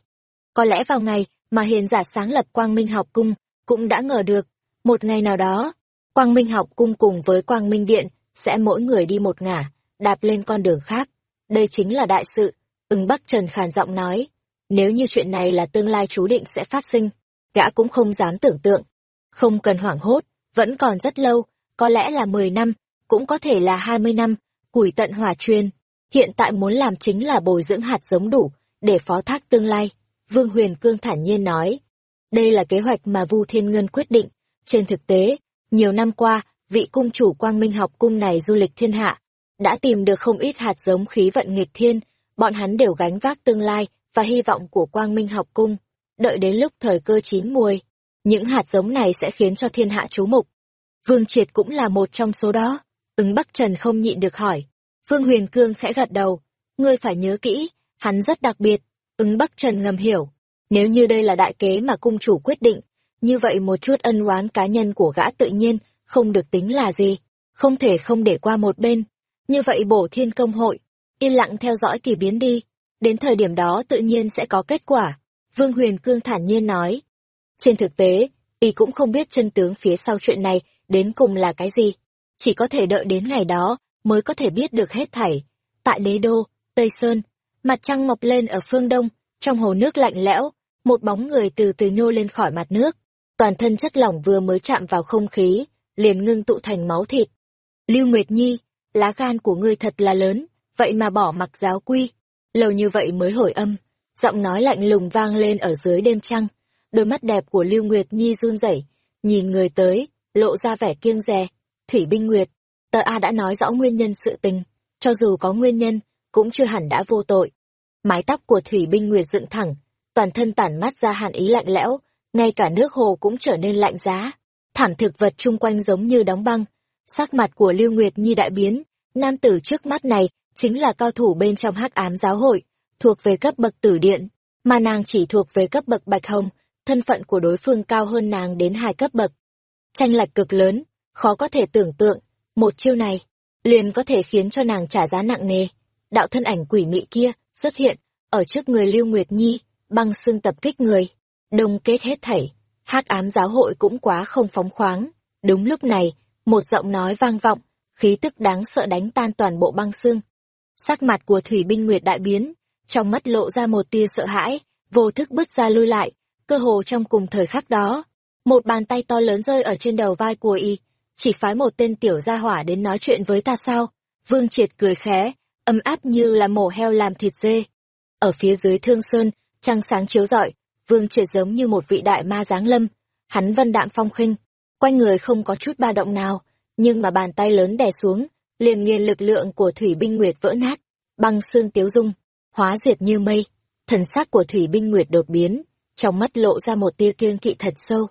Có lẽ vào ngày mà hiền giả sáng lập Quang Minh học cung, cũng đã ngờ được, một ngày nào đó, Quang Minh học cung cùng với Quang Minh điện sẽ mỗi người đi một ngả, đạp lên con đường khác. Đây chính là đại sự, ứng Bắc Trần khàn giọng nói. Nếu như chuyện này là tương lai chú định sẽ phát sinh, gã cũng không dám tưởng tượng. Không cần hoảng hốt, vẫn còn rất lâu, có lẽ là 10 năm, cũng có thể là hai mươi năm, củi tận hỏa truyền. Hiện tại muốn làm chính là bồi dưỡng hạt giống đủ, để phó thác tương lai. Vương Huyền Cương thản nhiên nói. Đây là kế hoạch mà Vu Thiên Ngân quyết định. Trên thực tế, nhiều năm qua, vị cung chủ quang minh học cung này du lịch thiên hạ, đã tìm được không ít hạt giống khí vận nghịch thiên, bọn hắn đều gánh vác tương lai và hy vọng của quang minh học cung. Đợi đến lúc thời cơ chín muồi, những hạt giống này sẽ khiến cho thiên hạ chú mục. Vương Triệt cũng là một trong số đó. Ứng Bắc Trần không nhịn được hỏi. Vương Huyền Cương khẽ gật đầu. Ngươi phải nhớ kỹ, hắn rất đặc biệt. Ứng Bắc Trần ngầm hiểu. Nếu như đây là đại kế mà cung chủ quyết định, như vậy một chút ân oán cá nhân của gã tự nhiên không được tính là gì. Không thể không để qua một bên. Như vậy bổ thiên công hội, yên lặng theo dõi kỳ biến đi. Đến thời điểm đó tự nhiên sẽ có kết quả. Vương Huyền Cương thản nhiên nói. Trên thực tế, y cũng không biết chân tướng phía sau chuyện này đến cùng là cái gì. Chỉ có thể đợi đến ngày đó mới có thể biết được hết thảy. Tại đế đô, Tây Sơn, mặt trăng mọc lên ở phương đông, trong hồ nước lạnh lẽo, một bóng người từ từ nhô lên khỏi mặt nước. Toàn thân chất lỏng vừa mới chạm vào không khí, liền ngưng tụ thành máu thịt. Lưu Nguyệt Nhi, lá gan của ngươi thật là lớn, vậy mà bỏ mặc giáo quy. Lâu như vậy mới hồi âm, giọng nói lạnh lùng vang lên ở dưới đêm trăng. Đôi mắt đẹp của Lưu Nguyệt Nhi run rẩy, nhìn người tới, lộ ra vẻ kiêng dè. Thủy Binh Nguyệt, tờ A đã nói rõ nguyên nhân sự tình, cho dù có nguyên nhân, cũng chưa hẳn đã vô tội. Mái tóc của Thủy Binh Nguyệt dựng thẳng, toàn thân tản mát ra hàn ý lạnh lẽo, ngay cả nước hồ cũng trở nên lạnh giá. Thảm thực vật chung quanh giống như đóng băng. Sắc mặt của Lưu Nguyệt Nhi đại biến, nam tử trước mắt này chính là cao thủ bên trong hắc ám giáo hội, thuộc về cấp bậc tử điện, mà nàng chỉ thuộc về cấp bậc bạch hồng, thân phận của đối phương cao hơn nàng đến hai cấp bậc. Tranh lệch cực lớn, khó có thể tưởng tượng, một chiêu này, liền có thể khiến cho nàng trả giá nặng nề. Đạo thân ảnh quỷ mị kia xuất hiện ở trước người Lưu Nguyệt Nhi, băng xương tập kích người, đông kết hết thảy. hắc ám giáo hội cũng quá không phóng khoáng. Đúng lúc này, một giọng nói vang vọng, khí tức đáng sợ đánh tan toàn bộ băng xương. Sắc mặt của Thủy binh Nguyệt đại biến, trong mắt lộ ra một tia sợ hãi, vô thức bứt ra lui lại, cơ hồ trong cùng thời khắc đó. Một bàn tay to lớn rơi ở trên đầu vai của y, chỉ phái một tên tiểu gia hỏa đến nói chuyện với ta sao? Vương Triệt cười khẽ, ấm áp như là mổ heo làm thịt dê. Ở phía dưới thương sơn, trăng sáng chiếu rọi, Vương Triệt giống như một vị đại ma giáng lâm, hắn vân đạm phong khinh, quanh người không có chút ba động nào, nhưng mà bàn tay lớn đè xuống, liền nghiền lực lượng của Thủy binh Nguyệt vỡ nát, băng xương tiếu dung, hóa diệt như mây. Thần sắc của Thủy binh Nguyệt đột biến, trong mắt lộ ra một tia kiêng kỵ thật sâu.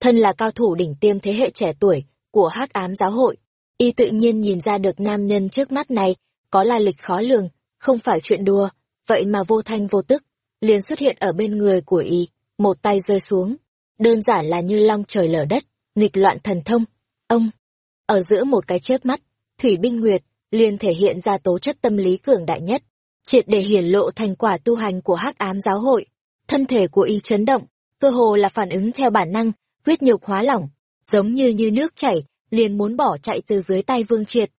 Thân là cao thủ đỉnh tiêm thế hệ trẻ tuổi của hắc ám giáo hội, y tự nhiên nhìn ra được nam nhân trước mắt này có lai lịch khó lường, không phải chuyện đùa, vậy mà vô thanh vô tức, liền xuất hiện ở bên người của y, một tay rơi xuống, đơn giản là như long trời lở đất, nghịch loạn thần thông. Ông, ở giữa một cái chớp mắt, Thủy Binh Nguyệt liền thể hiện ra tố chất tâm lý cường đại nhất, triệt để hiển lộ thành quả tu hành của hắc ám giáo hội. Thân thể của y chấn động, cơ hồ là phản ứng theo bản năng, huyết nhục hóa lỏng, giống như như nước chảy, liền muốn bỏ chạy từ dưới tay Vương Triệt.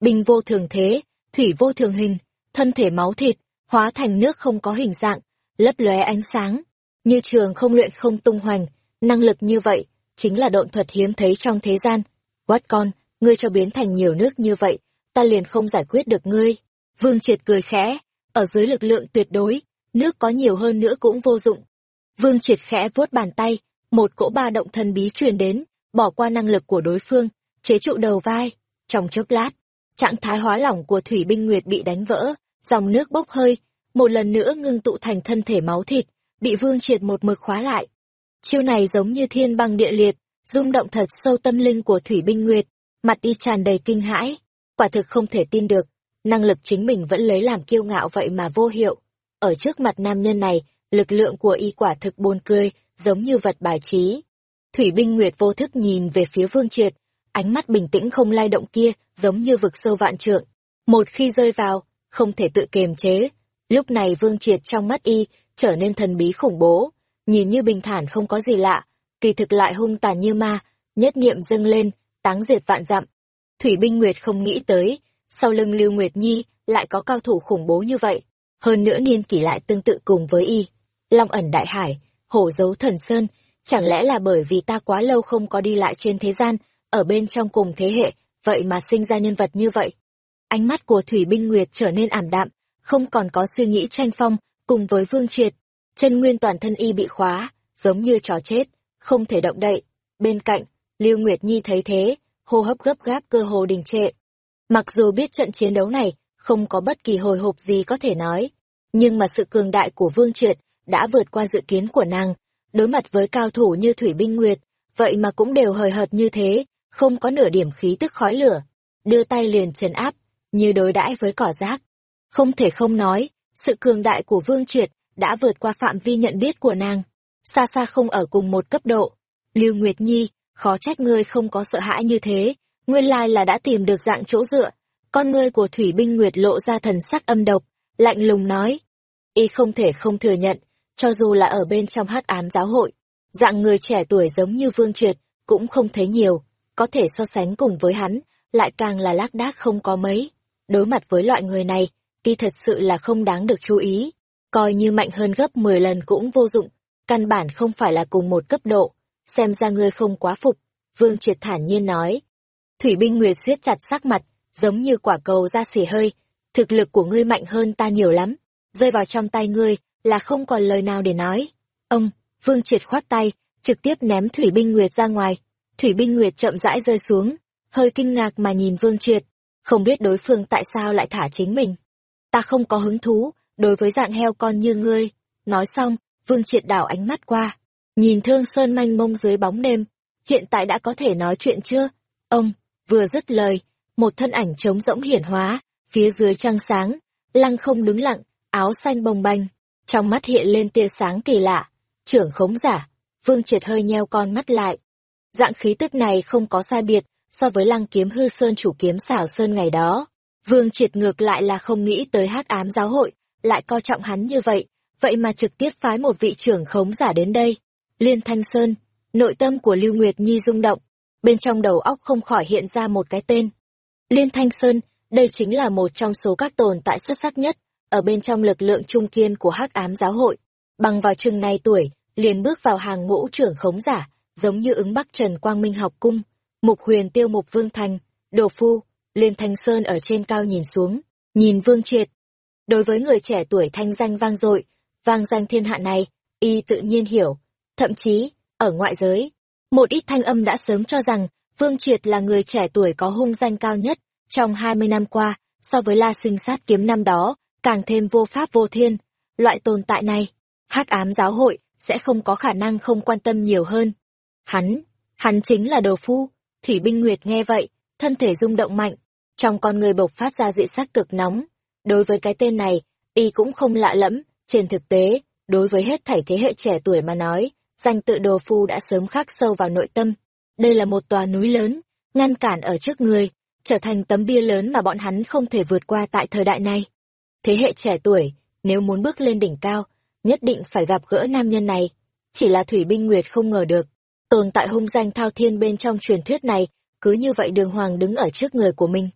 Binh vô thường thế, thủy vô thường hình, thân thể máu thịt, hóa thành nước không có hình dạng, lấp lóe ánh sáng, như trường không luyện không tung hoành, năng lực như vậy, chính là độn thuật hiếm thấy trong thế gian. Quát con, ngươi cho biến thành nhiều nước như vậy, ta liền không giải quyết được ngươi. Vương Triệt cười khẽ, ở dưới lực lượng tuyệt đối, nước có nhiều hơn nữa cũng vô dụng. Vương Triệt khẽ vuốt bàn tay, một cỗ ba động thần bí truyền đến, bỏ qua năng lực của đối phương, chế trụ đầu vai. Trong chốc lát, trạng thái hóa lỏng của Thủy Binh Nguyệt bị đánh vỡ, dòng nước bốc hơi, một lần nữa ngưng tụ thành thân thể máu thịt, bị Vương Triệt một mực khóa lại. Chiêu này giống như thiên băng địa liệt, rung động thật sâu tâm linh của Thủy Binh Nguyệt, mặt y tràn đầy kinh hãi, quả thực không thể tin được, năng lực chính mình vẫn lấy làm kiêu ngạo vậy mà vô hiệu. Ở trước mặt nam nhân này, lực lượng của y quả thực buồn cười, giống như vật bài trí. Thủy binh Nguyệt vô thức nhìn về phía Vương Triệt, ánh mắt bình tĩnh không lay động kia, giống như vực sâu vạn trượng. Một khi rơi vào, không thể tự kiềm chế. Lúc này Vương Triệt trong mắt y, trở nên thần bí khủng bố, nhìn như bình thản không có gì lạ, kỳ thực lại hung tàn như ma, nhất niệm dâng lên, táng diệt vạn dặm. Thủy binh Nguyệt không nghĩ tới, sau lưng Lưu Nguyệt Nhi lại có cao thủ khủng bố như vậy, hơn nữa niên kỷ lại tương tự cùng với y. Long ẩn đại hải, hổ dấu thần sơn, chẳng lẽ là bởi vì ta quá lâu không có đi lại trên thế gian, ở bên trong cùng thế hệ vậy mà sinh ra nhân vật như vậy. Ánh mắt của Thủy Binh Nguyệt trở nên ảm đạm, không còn có suy nghĩ tranh phong, cùng với Vương Triệt. Chân nguyên toàn thân y bị khóa, giống như trò chết, không thể động đậy. Bên cạnh, Lưu Nguyệt Nhi thấy thế, hô hấp gấp gáp cơ hồ đình trệ. Mặc dù biết trận chiến đấu này không có bất kỳ hồi hộp gì có thể nói, nhưng mà sự cường đại của Vương Triệt đã vượt qua dự kiến của nàng, đối mặt với cao thủ như Thủy Binh Nguyệt, vậy mà cũng đều hời hợt như thế, không có nửa điểm khí tức khói lửa, đưa tay liền trấn áp, như đối đãi với cỏ rác. Không thể không nói, sự cường đại của Vương Triệt đã vượt qua phạm vi nhận biết của nàng, xa xa không ở cùng một cấp độ. Lưu Nguyệt Nhi, khó trách ngươi không có sợ hãi như thế, nguyên lai là đã tìm được dạng chỗ dựa. Con ngươi của Thủy Binh Nguyệt lộ ra thần sắc âm độc, lạnh lùng nói. Y không thể không thừa nhận, cho dù là ở bên trong hắc ám giáo hội, dạng người trẻ tuổi giống như Vương Triệt cũng không thấy nhiều, có thể so sánh cùng với hắn, lại càng là lác đác không có mấy. Đối mặt với loại người này, y thật sự là không đáng được chú ý, coi như mạnh hơn gấp 10 lần cũng vô dụng, căn bản không phải là cùng một cấp độ, xem ra ngươi không quá phục, Vương Triệt thản nhiên nói. Thủy binh Nguyệt siết chặt sắc mặt, giống như quả cầu ra xỉ hơi, thực lực của ngươi mạnh hơn ta nhiều lắm, rơi vào trong tay ngươi là không còn lời nào để nói. Ông, Vương Triệt khoát tay, trực tiếp ném Thủy binh Nguyệt ra ngoài. Thủy binh Nguyệt chậm rãi rơi xuống, hơi kinh ngạc mà nhìn Vương Triệt, không biết đối phương tại sao lại thả chính mình. Ta không có hứng thú, đối với dạng heo con như ngươi. Nói xong, Vương Triệt đảo ánh mắt qua, nhìn Thương Sơn manh mông dưới bóng đêm. Hiện tại đã có thể nói chuyện chưa? Ông, vừa dứt lời, một thân ảnh trống rỗng hiển hóa, phía dưới trăng sáng, lăng không đứng lặng, áo xanh bồng banh, trong mắt hiện lên tia sáng kỳ lạ. Trưởng khống giả, Vương Triệt hơi nheo con mắt lại. Dạng khí tức này không có sai biệt so với lăng kiếm hư sơn chủ kiếm xảo sơn ngày đó. Vương Triệt ngược lại là không nghĩ tới hắc ám giáo hội, lại coi trọng hắn như vậy, vậy mà trực tiếp phái một vị trưởng khống giả đến đây. Liên Thanh Sơn, nội tâm của Lưu Nguyệt Nhi rung động, bên trong đầu óc không khỏi hiện ra một cái tên. Liên Thanh Sơn, đây chính là một trong số các tồn tại xuất sắc nhất, ở bên trong lực lượng trung kiên của hắc ám giáo hội. Bằng vào chừng này tuổi, liền bước vào hàng ngũ trưởng khống giả, giống như ứng bắc Trần Quang Minh học cung, mục huyền tiêu mục Vương Thành, đồ phu, Liên Thanh Sơn ở trên cao nhìn xuống, nhìn Vương Triệt. Đối với người trẻ tuổi thanh danh vang dội, vang danh thiên hạ này, y tự nhiên hiểu. Thậm chí, ở ngoại giới, một ít thanh âm đã sớm cho rằng Vương Triệt là người trẻ tuổi có hung danh cao nhất trong 20 năm qua, so với La Sinh sát kiếm năm đó, càng thêm vô pháp vô thiên. Loại tồn tại này, hắc ám giáo hội sẽ không có khả năng không quan tâm nhiều hơn. Hắn, hắn chính là đồ phu. Thủy binh Nguyệt nghe vậy, thân thể rung động mạnh, trong con người bộc phát ra dị sắc cực nóng. Đối với cái tên này, y cũng không lạ lẫm, trên thực tế, đối với hết thảy thế hệ trẻ tuổi mà nói, danh tự đồ phu đã sớm khắc sâu vào nội tâm. Đây là một tòa núi lớn, ngăn cản ở trước người, trở thành tấm bia lớn mà bọn hắn không thể vượt qua tại thời đại này. Thế hệ trẻ tuổi, nếu muốn bước lên đỉnh cao, nhất định phải gặp gỡ nam nhân này. Chỉ là Thủy Binh Nguyệt không ngờ được, tồn tại hung danh thao thiên bên trong truyền thuyết này, cứ như vậy đường hoàng đứng ở trước người của mình.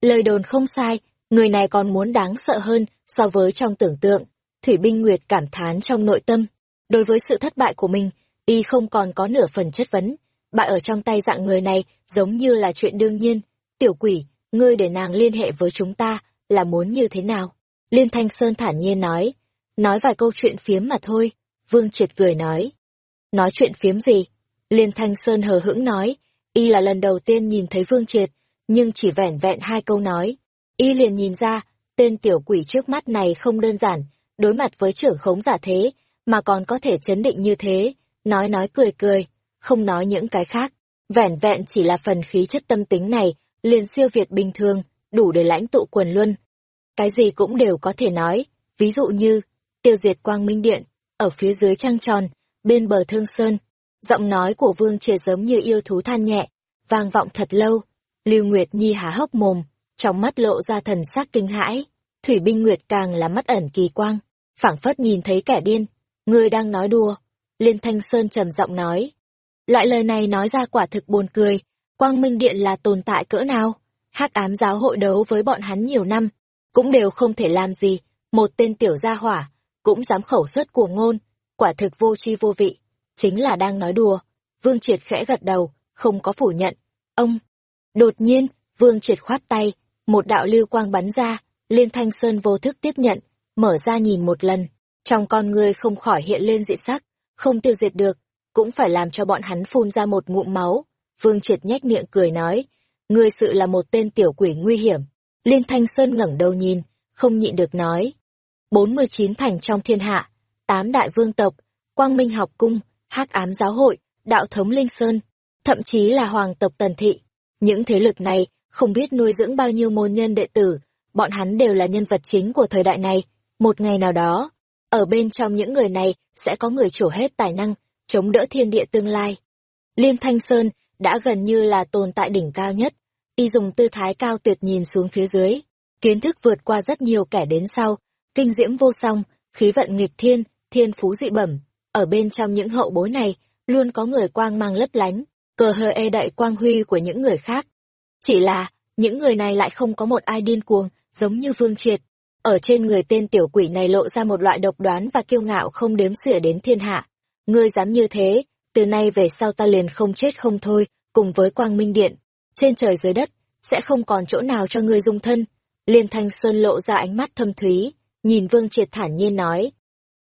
Lời đồn không sai, người này còn muốn đáng sợ hơn so với trong tưởng tượng. Thủy Binh Nguyệt cảm thán trong nội tâm. Đối với sự thất bại của mình, y không còn có nửa phần chất vấn. Bại ở trong tay dạng người này giống như là chuyện đương nhiên. Tiểu quỷ, ngươi để nàng liên hệ với chúng ta là muốn như thế nào? Liên Thanh Sơn thản nhiên nói. Nói vài câu chuyện phiếm mà thôi. Vương Triệt cười nói. Nói chuyện phiếm gì? Liên Thanh Sơn hờ hững nói. Y là lần đầu tiên nhìn thấy Vương Triệt, nhưng chỉ vẻn vẹn hai câu nói. Y liền nhìn ra, tên tiểu quỷ trước mắt này không đơn giản, đối mặt với trưởng khống giả thế, mà còn có thể chấn định như thế, nói nói cười cười, không nói những cái khác. Vẻn vẹn chỉ là phần khí chất tâm tính này, liền siêu việt bình thường, đủ để lãnh tụ quần luân. Cái gì cũng đều có thể nói, ví dụ như, tiêu diệt quang minh điện, ở phía dưới trăng tròn, bên bờ thương sơn. Giọng nói của vương triệt giống như yêu thú than nhẹ, vang vọng thật lâu. Lưu Nguyệt Nhi há hốc mồm, trong mắt lộ ra thần sắc kinh hãi. Thủy binh Nguyệt càng là mắt ẩn kỳ quang, phảng phất nhìn thấy kẻ điên. Ngươi đang nói đùa. Liên Thanh Sơn trầm giọng nói. Loại lời này nói ra quả thực buồn cười. Quang Minh Điện là tồn tại cỡ nào? hắc ám giáo hội đấu với bọn hắn nhiều năm, cũng đều không thể làm gì. Một tên tiểu gia hỏa, cũng dám khẩu xuất của ngôn, quả thực vô tri vô vị. Chính là đang nói đùa. Vương Triệt khẽ gật đầu, không có phủ nhận. Ông! Đột nhiên, Vương triệt khoát tay, một đạo lưu quang bắn ra, Liên Thanh Sơn vô thức tiếp nhận, mở ra nhìn một lần, trong con người không khỏi hiện lên dị sắc, không tiêu diệt được, cũng phải làm cho bọn hắn phun ra một ngụm máu. Vương triệt nhếch miệng cười nói, ngươi sự là một tên tiểu quỷ nguy hiểm. Liên Thanh Sơn ngẩng đầu nhìn, không nhịn được nói. 49 thành trong thiên hạ, tám đại vương tộc, quang minh học cung, hắc ám giáo hội, đạo thống Linh Sơn, thậm chí là hoàng tộc Tần Thị. Những thế lực này không biết nuôi dưỡng bao nhiêu môn nhân đệ tử, bọn hắn đều là nhân vật chính của thời đại này. Một ngày nào đó, ở bên trong những người này sẽ có người chủ hết tài năng, chống đỡ thiên địa tương lai. Liên Thanh Sơn đã gần như là tồn tại đỉnh cao nhất, y dùng tư thái cao tuyệt nhìn xuống phía dưới, kiến thức vượt qua rất nhiều kẻ đến sau, kinh diễm vô song, khí vận nghịch thiên, thiên phú dị bẩm, ở bên trong những hậu bối này, luôn có người quang mang lấp lánh, cờ hờ e đậy quang huy của những người khác. Chỉ là, những người này lại không có một ai điên cuồng, giống như Vương Triệt. Ở trên người tên tiểu quỷ này lộ ra một loại độc đoán và kiêu ngạo không đếm xỉa đến thiên hạ. Ngươi dám như thế, từ nay về sau ta liền không chết không thôi, cùng với quang minh điện. Trên trời dưới đất, sẽ không còn chỗ nào cho ngươi dung thân. Liên Thanh Sơn lộ ra ánh mắt thâm thúy, nhìn Vương Triệt thản nhiên nói.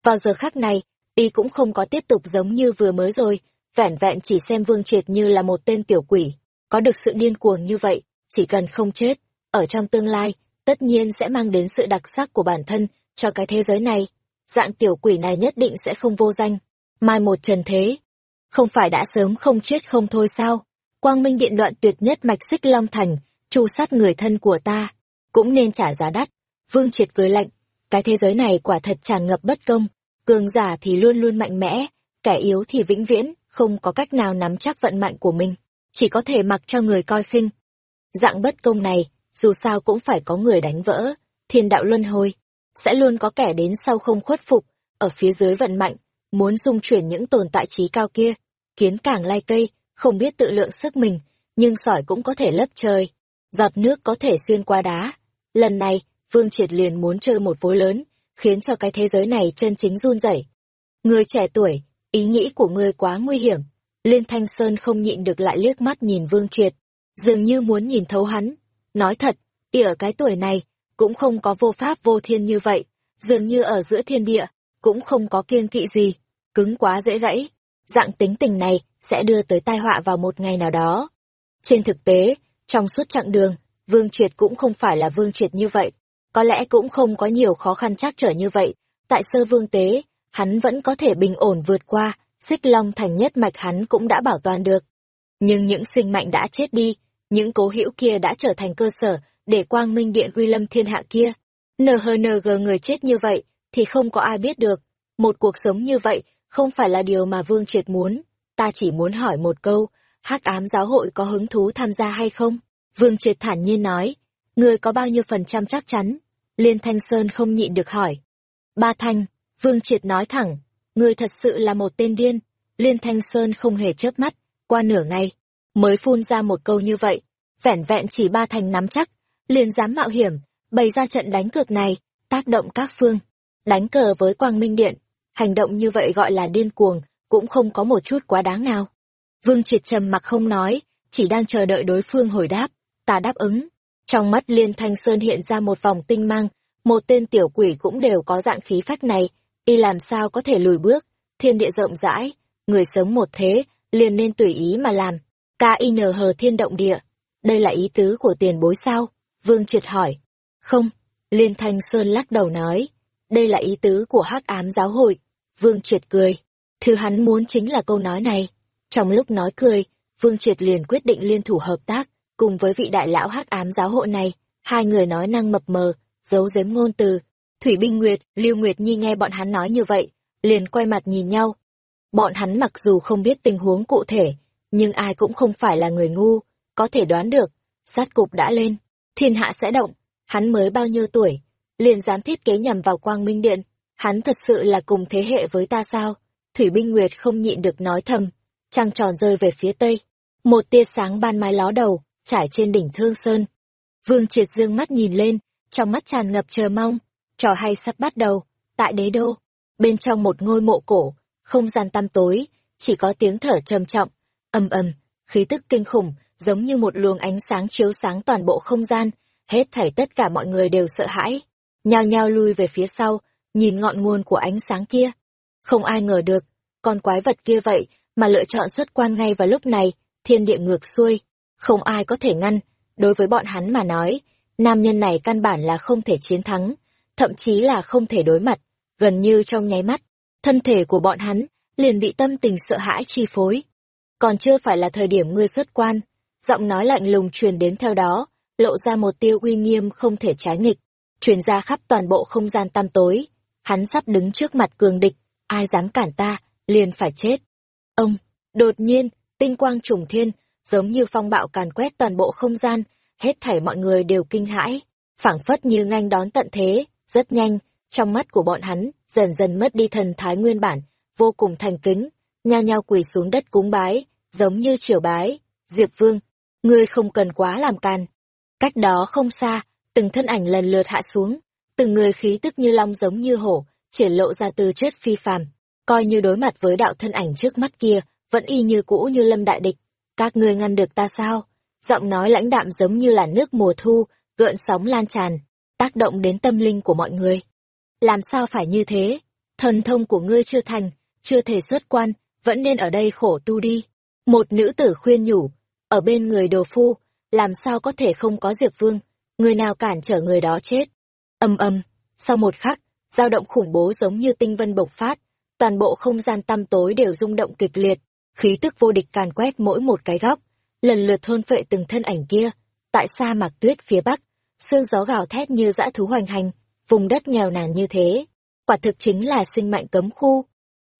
Vào giờ khắc này, y cũng không có tiếp tục giống như vừa mới rồi, vẻn vẹn chỉ xem Vương Triệt như là một tên tiểu quỷ, có được sự điên cuồng như vậy, chỉ cần không chết, ở trong tương lai, tất nhiên sẽ mang đến sự đặc sắc của bản thân cho cái thế giới này. Dạng tiểu quỷ này nhất định sẽ không vô danh, mai một trần thế. Không phải đã sớm không chết không thôi sao? Quang Minh Điện đoạn tuyệt nhất mạch xích Long Thành, tru sát người thân của ta, cũng nên trả giá đắt. Vương Triệt cười lạnh, cái thế giới này quả thật tràn ngập bất công, cường giả thì luôn luôn mạnh mẽ, kẻ yếu thì vĩnh viễn, không có cách nào nắm chắc vận mạnh của mình, chỉ có thể mặc cho người coi khinh. Dạng bất công này, dù sao cũng phải có người đánh vỡ, thiên đạo luân hồi, sẽ luôn có kẻ đến sau không khuất phục, ở phía dưới vận mạnh, muốn dung chuyển những tồn tại trí cao kia, kiến càng lai cây, không biết tự lượng sức mình, nhưng sỏi cũng có thể lấp trời, giọt nước có thể xuyên qua đá. Lần này, Vương Triệt liền muốn chơi một vố lớn, khiến cho cái thế giới này chân chính run rẩy. Người trẻ tuổi, ý nghĩ của ngươi quá nguy hiểm. Liên Thanh Sơn không nhịn được lại liếc mắt nhìn Vương Triệt, dường như muốn nhìn thấu hắn. Nói thật, y ở cái tuổi này, cũng không có vô pháp vô thiên như vậy, dường như ở giữa thiên địa, cũng không có kiên kỵ gì, cứng quá dễ gãy. Dạng tính tình này sẽ đưa tới tai họa vào một ngày nào đó. Trên thực tế, trong suốt chặng đường, Vương Triệt cũng không phải là Vương Triệt như vậy, có lẽ cũng không có nhiều khó khăn trắc trở như vậy. Tại sơ vương tế, hắn vẫn có thể bình ổn vượt qua, xích long thành nhất mạch hắn cũng đã bảo toàn được. Nhưng những sinh mạnh đã chết đi, những cố hữu kia đã trở thành cơ sở để quang minh điện uy lâm thiên hạ kia. NHNG người chết như vậy, thì không có ai biết được. Một cuộc sống như vậy, không phải là điều mà Vương Triệt muốn. Ta chỉ muốn hỏi một câu, hắc ám giáo hội có hứng thú tham gia hay không? Vương Triệt thản nhiên nói, người có bao nhiêu phần trăm chắc chắn? Liên Thanh Sơn không nhịn được hỏi. Ba Thanh, Vương Triệt nói thẳng, ngươi thật sự là một tên điên. Liên Thanh Sơn không hề chớp mắt, qua nửa ngày, mới phun ra một câu như vậy. Vẻn vẹn chỉ ba thành nắm chắc, liền dám mạo hiểm, bày ra trận đánh cược này, tác động các phương. Đánh cờ với Quang Minh Điện, hành động như vậy gọi là điên cuồng, cũng không có một chút quá đáng nào. Vương Triệt trầm mặc không nói, chỉ đang chờ đợi đối phương hồi đáp, ta đáp ứng. Trong mắt Liên Thanh Sơn hiện ra một vòng tinh mang, một tên tiểu quỷ cũng đều có dạng khí phách này, y làm sao có thể lùi bước, thiên địa rộng rãi, người sống một thế, liền nên tùy ý mà làm. K.I.N. hờ thiên động địa, đây là ý tứ của tiền bối sao? Vương Triệt hỏi. Không, Liên Thanh Sơn lắc đầu nói, đây là ý tứ của hắc ám giáo hội. Vương Triệt cười, thứ hắn muốn chính là câu nói này. Trong lúc nói cười, Vương Triệt liền quyết định liên thủ hợp tác, cùng với vị đại lão hắc ám giáo hội này, hai người nói năng mập mờ, giấu giếm ngôn từ. Thủy Binh Nguyệt, Lưu Nguyệt Nhi nghe bọn hắn nói như vậy, liền quay mặt nhìn nhau. Bọn hắn mặc dù không biết tình huống cụ thể, nhưng ai cũng không phải là người ngu, có thể đoán được, sát cục đã lên, thiên hạ sẽ động, hắn mới bao nhiêu tuổi, liền dám thiết kế nhằm vào quang minh điện, hắn thật sự là cùng thế hệ với ta sao? Thủy Binh Nguyệt không nhịn được nói thầm, trăng tròn rơi về phía tây, một tia sáng ban mai ló đầu, trải trên đỉnh Thương Sơn. Vương Triệt dương mắt nhìn lên, trong mắt tràn ngập chờ mong, trò hay sắp bắt đầu, tại đế đô, bên trong một ngôi mộ cổ, không gian tăm tối, chỉ có tiếng thở trầm trọng, ầm ầm, khí tức kinh khủng giống như một luồng ánh sáng chiếu sáng toàn bộ không gian, hết thảy tất cả mọi người đều sợ hãi, nhao nhao lui về phía sau, nhìn ngọn nguồn của ánh sáng kia. Không ai ngờ được, con quái vật kia vậy mà lựa chọn xuất quan ngay vào lúc này, thiên địa ngược xuôi, không ai có thể ngăn, đối với bọn hắn mà nói, nam nhân này căn bản là không thể chiến thắng, thậm chí là không thể đối mặt, gần như trong nháy mắt, thân thể của bọn hắn liền bị tâm tình sợ hãi chi phối. Còn chưa phải là thời điểm ngươi xuất quan, giọng nói lạnh lùng truyền đến theo đó, lộ ra một tiêu uy nghiêm không thể trái nghịch, truyền ra khắp toàn bộ không gian tăm tối. Hắn sắp đứng trước mặt cường địch, ai dám cản ta, liền phải chết. Ông, đột nhiên, tinh quang trùng thiên, giống như phong bạo càn quét toàn bộ không gian, hết thảy mọi người đều kinh hãi, phảng phất như nganh đón tận thế, rất nhanh, trong mắt của bọn hắn, dần dần mất đi thần thái nguyên bản, vô cùng thành kính, nhao nhao quỳ xuống đất cúng bái, giống như triều bái. Diệp Vương, ngươi không cần quá làm can. Cách đó không xa, từng thân ảnh lần lượt hạ xuống, từng người khí tức như long giống như hổ, triển lộ ra từ chết phi phàm, coi như đối mặt với đạo thân ảnh trước mắt kia, vẫn y như cũ như lâm đại địch. Các ngươi ngăn được ta sao? Giọng nói lãnh đạm giống như là nước mùa thu, gợn sóng lan tràn, tác động đến tâm linh của mọi người. Làm sao phải như thế? Thần thông của ngươi chưa thành, chưa thể xuất quan, vẫn nên ở đây khổ tu đi. Một nữ tử khuyên nhủ, ở bên người đồ phu, làm sao có thể không có Diệp Vương, người nào cản trở người đó chết. Âm âm, sau một khắc, dao động khủng bố giống như tinh vân bộc phát, toàn bộ không gian tăm tối đều rung động kịch liệt, khí tức vô địch càn quét mỗi một cái góc, lần lượt thôn phệ từng thân ảnh kia. Tại sa mạc tuyết phía bắc, sương gió gào thét như dã thú hoành hành, vùng đất nghèo nàn như thế, quả thực chính là sinh mệnh cấm khu.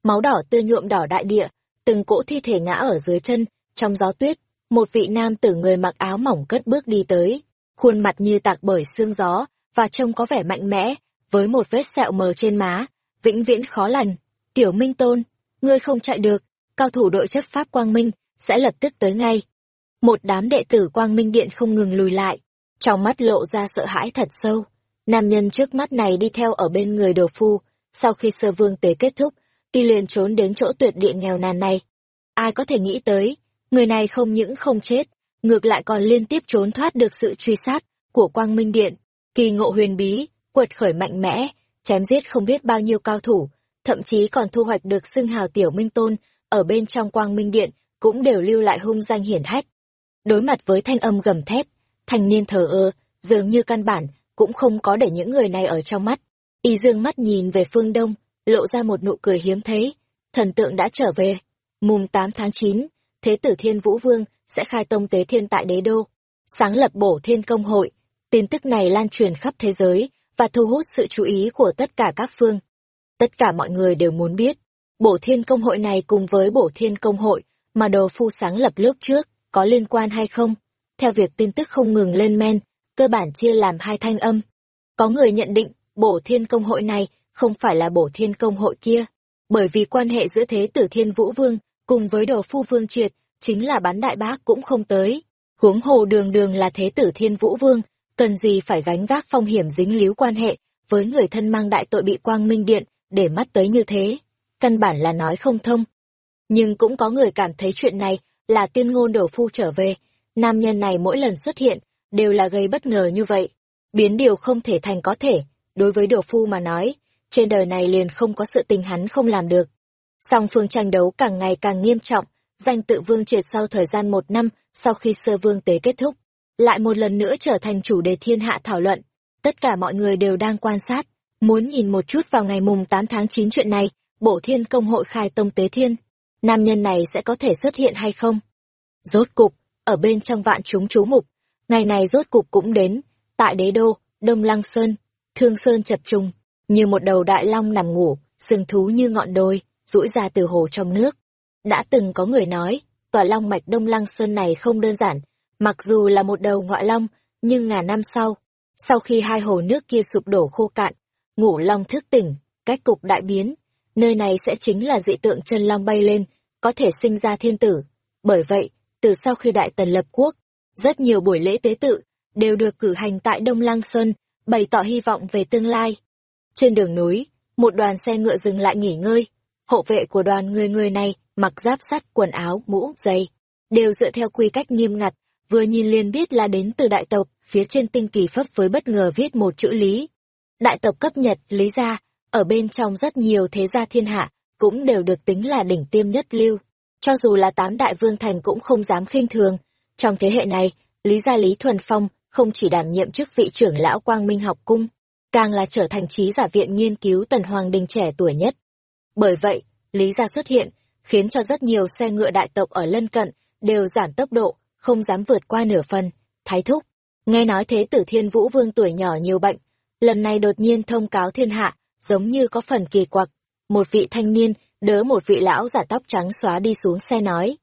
Máu đỏ tươi nhuộm đỏ đại địa, từng cỗ thi thể ngã ở dưới chân, trong gió tuyết, một vị nam tử người mặc áo mỏng cất bước đi tới, khuôn mặt như tạc bởi sương gió, và trông có vẻ mạnh mẽ, với một vết sẹo mờ trên má, vĩnh viễn khó lành. Tiểu Minh Tôn, ngươi không chạy được, cao thủ đội chấp pháp Quang Minh sẽ lập tức tới ngay. Một đám đệ tử Quang Minh Điện không ngừng lùi lại, trong mắt lộ ra sợ hãi thật sâu. Nam nhân trước mắt này đi theo ở bên người đồ phu, sau khi sơ vương tế kết thúc, ti liền trốn đến chỗ tuyệt địa nghèo nàn này. Ai có thể nghĩ tới, người này không những không chết, ngược lại còn liên tiếp trốn thoát được sự truy sát của Quang Minh Điện, kỳ ngộ huyền bí, quật khởi mạnh mẽ, chém giết không biết bao nhiêu cao thủ, thậm chí còn thu hoạch được xưng hào tiểu minh tôn, ở bên trong Quang Minh Điện, cũng đều lưu lại hung danh hiển hách. Đối mặt với thanh âm gầm thét, thanh niên thờ ơ, dường như căn bản, cũng không có để những người này ở trong mắt. Y dương mắt nhìn về phương đông, lộ ra một nụ cười hiếm thấy. Thần tượng đã trở về. Mùng 8 tháng 9, Thế tử Thiên Vũ Vương sẽ khai tông tế thiên tại đế đô. Sáng lập bổ thiên công hội. Tin tức này lan truyền khắp thế giới và thu hút sự chú ý của tất cả các phương. Tất cả mọi người đều muốn biết, bổ thiên công hội này cùng với bổ thiên công hội mà đồ phu sáng lập lúc trước có liên quan hay không. Theo việc tin tức không ngừng lên men, cơ bản chia làm hai thanh âm. Có người nhận định, bổ thiên công hội này không phải là bổ thiên công hội kia, bởi vì quan hệ giữa thế tử thiên vũ vương cùng với đồ phu vương triệt, chính là bán đại bác cũng không tới. Huống hồ đường đường là thế tử thiên vũ vương, cần gì phải gánh vác phong hiểm dính líu quan hệ với người thân mang đại tội bị quang minh điện để mắt tới như thế. Căn bản là nói không thông. Nhưng cũng có người cảm thấy chuyện này là tuyên ngôn đồ phu trở về. Nam nhân này mỗi lần xuất hiện đều là gây bất ngờ như vậy. Biến điều không thể thành có thể, đối với đồ phu mà nói, trên đời này liền không có sự tình hắn không làm được. Song phương tranh đấu càng ngày càng nghiêm trọng, danh tự vương triệt sau thời gian một năm sau khi sơ vương tế kết thúc, lại một lần nữa trở thành chủ đề thiên hạ thảo luận. Tất cả mọi người đều đang quan sát, muốn nhìn một chút vào ngày mùng 8 tháng 9 chuyện này, bổ thiên công hội khai tông tế thiên. Nam nhân này sẽ có thể xuất hiện hay không? Rốt cục, ở bên trong vạn chúng chú mục, ngày này rốt cục cũng đến, tại đế đô, Đông Lăng Sơn, Thương Sơn chập trùng, như một đầu đại long nằm ngủ, sừng thú như ngọn đồi, rũi ra từ hồ trong nước. Đã từng có người nói, tòa long mạch Đông Lăng Sơn này không đơn giản, mặc dù là một đầu ngọa long, nhưng ngàn năm sau, sau khi hai hồ nước kia sụp đổ khô cạn, ngủ long thức tỉnh, cách cục đại biến, nơi này sẽ chính là dị tượng chân long bay lên, có thể sinh ra thiên tử. Bởi vậy, từ sau khi Đại Tần lập quốc, rất nhiều buổi lễ tế tự đều được cử hành tại Đông Lăng Sơn, bày tỏ hy vọng về tương lai. Trên đường núi, một đoàn xe ngựa dừng lại nghỉ ngơi. Hộ vệ của đoàn người người này mặc giáp sắt, quần áo, mũ, giày, đều dựa theo quy cách nghiêm ngặt vừa nhìn liền biết là đến từ đại tộc, phía trên tinh kỳ phấp với bất ngờ viết một chữ Lý. Đại tộc cấp Nhật, Lý gia, ở bên trong rất nhiều thế gia thiên hạ, cũng đều được tính là đỉnh tiêm nhất lưu. Cho dù là tám đại vương thành cũng không dám khinh thường. Trong thế hệ này, Lý gia Lý Thuần Phong không chỉ đảm nhiệm chức vị trưởng lão Quang Minh học cung, càng là trở thành trí giả viện nghiên cứu tần hoàng đình trẻ tuổi nhất. Bởi vậy, Lý gia xuất hiện, khiến cho rất nhiều xe ngựa đại tộc ở lân cận đều giảm tốc độ, không dám vượt qua nửa phần. Thái thúc, nghe nói thế tử thiên vũ vương tuổi nhỏ nhiều bệnh, lần này đột nhiên thông cáo thiên hạ, giống như có phần kỳ quặc. Một vị thanh niên, đỡ một vị lão giả tóc trắng xóa đi xuống xe nói.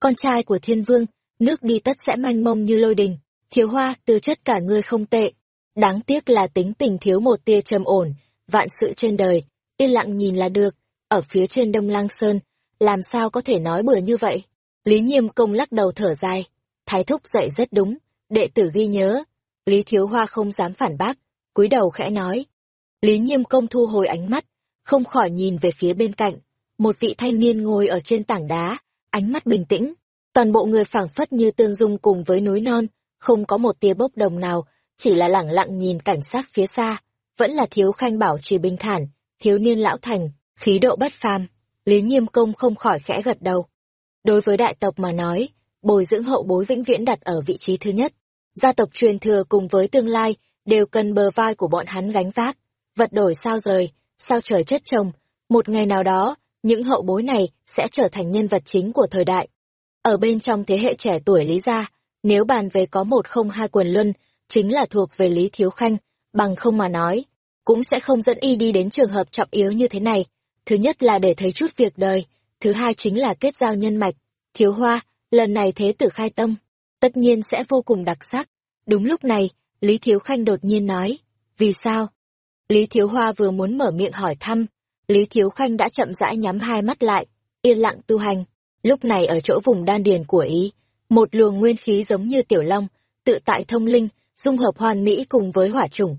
Con trai của thiên vương, nước đi tất sẽ manh mông như lôi đình. Thiếu hoa, tư chất cả ngươi không tệ. Đáng tiếc là tính tình thiếu một tia trầm ổn, vạn sự trên đời, yên lặng nhìn là được. Ở phía trên Đông Lăng Sơn, làm sao có thể nói bừa như vậy? Lý Nhiêm Công lắc đầu thở dài. Thái thúc dạy rất đúng, đệ tử ghi nhớ. Lý Thiếu Hoa không dám phản bác, cúi đầu khẽ nói. Lý Nhiêm Công thu hồi ánh mắt, không khỏi nhìn về phía bên cạnh. Một vị thanh niên ngồi ở trên tảng đá, ánh mắt bình tĩnh. Toàn bộ người phảng phất như tương dung cùng với núi non, không có một tia bốc đồng nào, chỉ là lẳng lặng nhìn cảnh sát phía xa. Vẫn là thiếu khanh bảo trì bình thản, thiếu niên lão thành, khí độ bất phàm. Lý Nhiêm Công không khỏi khẽ gật đầu. Đối với đại tộc mà nói, bồi dưỡng hậu bối vĩnh viễn đặt ở vị trí thứ nhất. Gia tộc truyền thừa cùng với tương lai đều cần bờ vai của bọn hắn gánh vác. Vật đổi sao rời, sao trời chất chồng, một ngày nào đó, những hậu bối này sẽ trở thành nhân vật chính của thời đại. Ở bên trong thế hệ trẻ tuổi Lý Gia, nếu bàn về có một không hai quần luân, chính là thuộc về Lý Thiếu Khanh, bằng không mà nói, cũng sẽ không dẫn y đi đến trường hợp trọng yếu như thế này. Thứ nhất là để thấy chút việc đời, thứ hai chính là kết giao nhân mạch. Thiếu Hoa, lần này thế tử khai tâm, tất nhiên sẽ vô cùng đặc sắc. Đúng lúc này, Lý Thiếu Khanh đột nhiên nói, vì sao? Lý Thiếu Hoa vừa muốn mở miệng hỏi thăm, Lý Thiếu Khanh đã chậm rãi nhắm hai mắt lại, yên lặng tu hành. Lúc này ở chỗ vùng đan điền của ý, một luồng nguyên khí giống như tiểu long, tự tại thông linh, dung hợp hoàn mỹ cùng với hỏa trùng,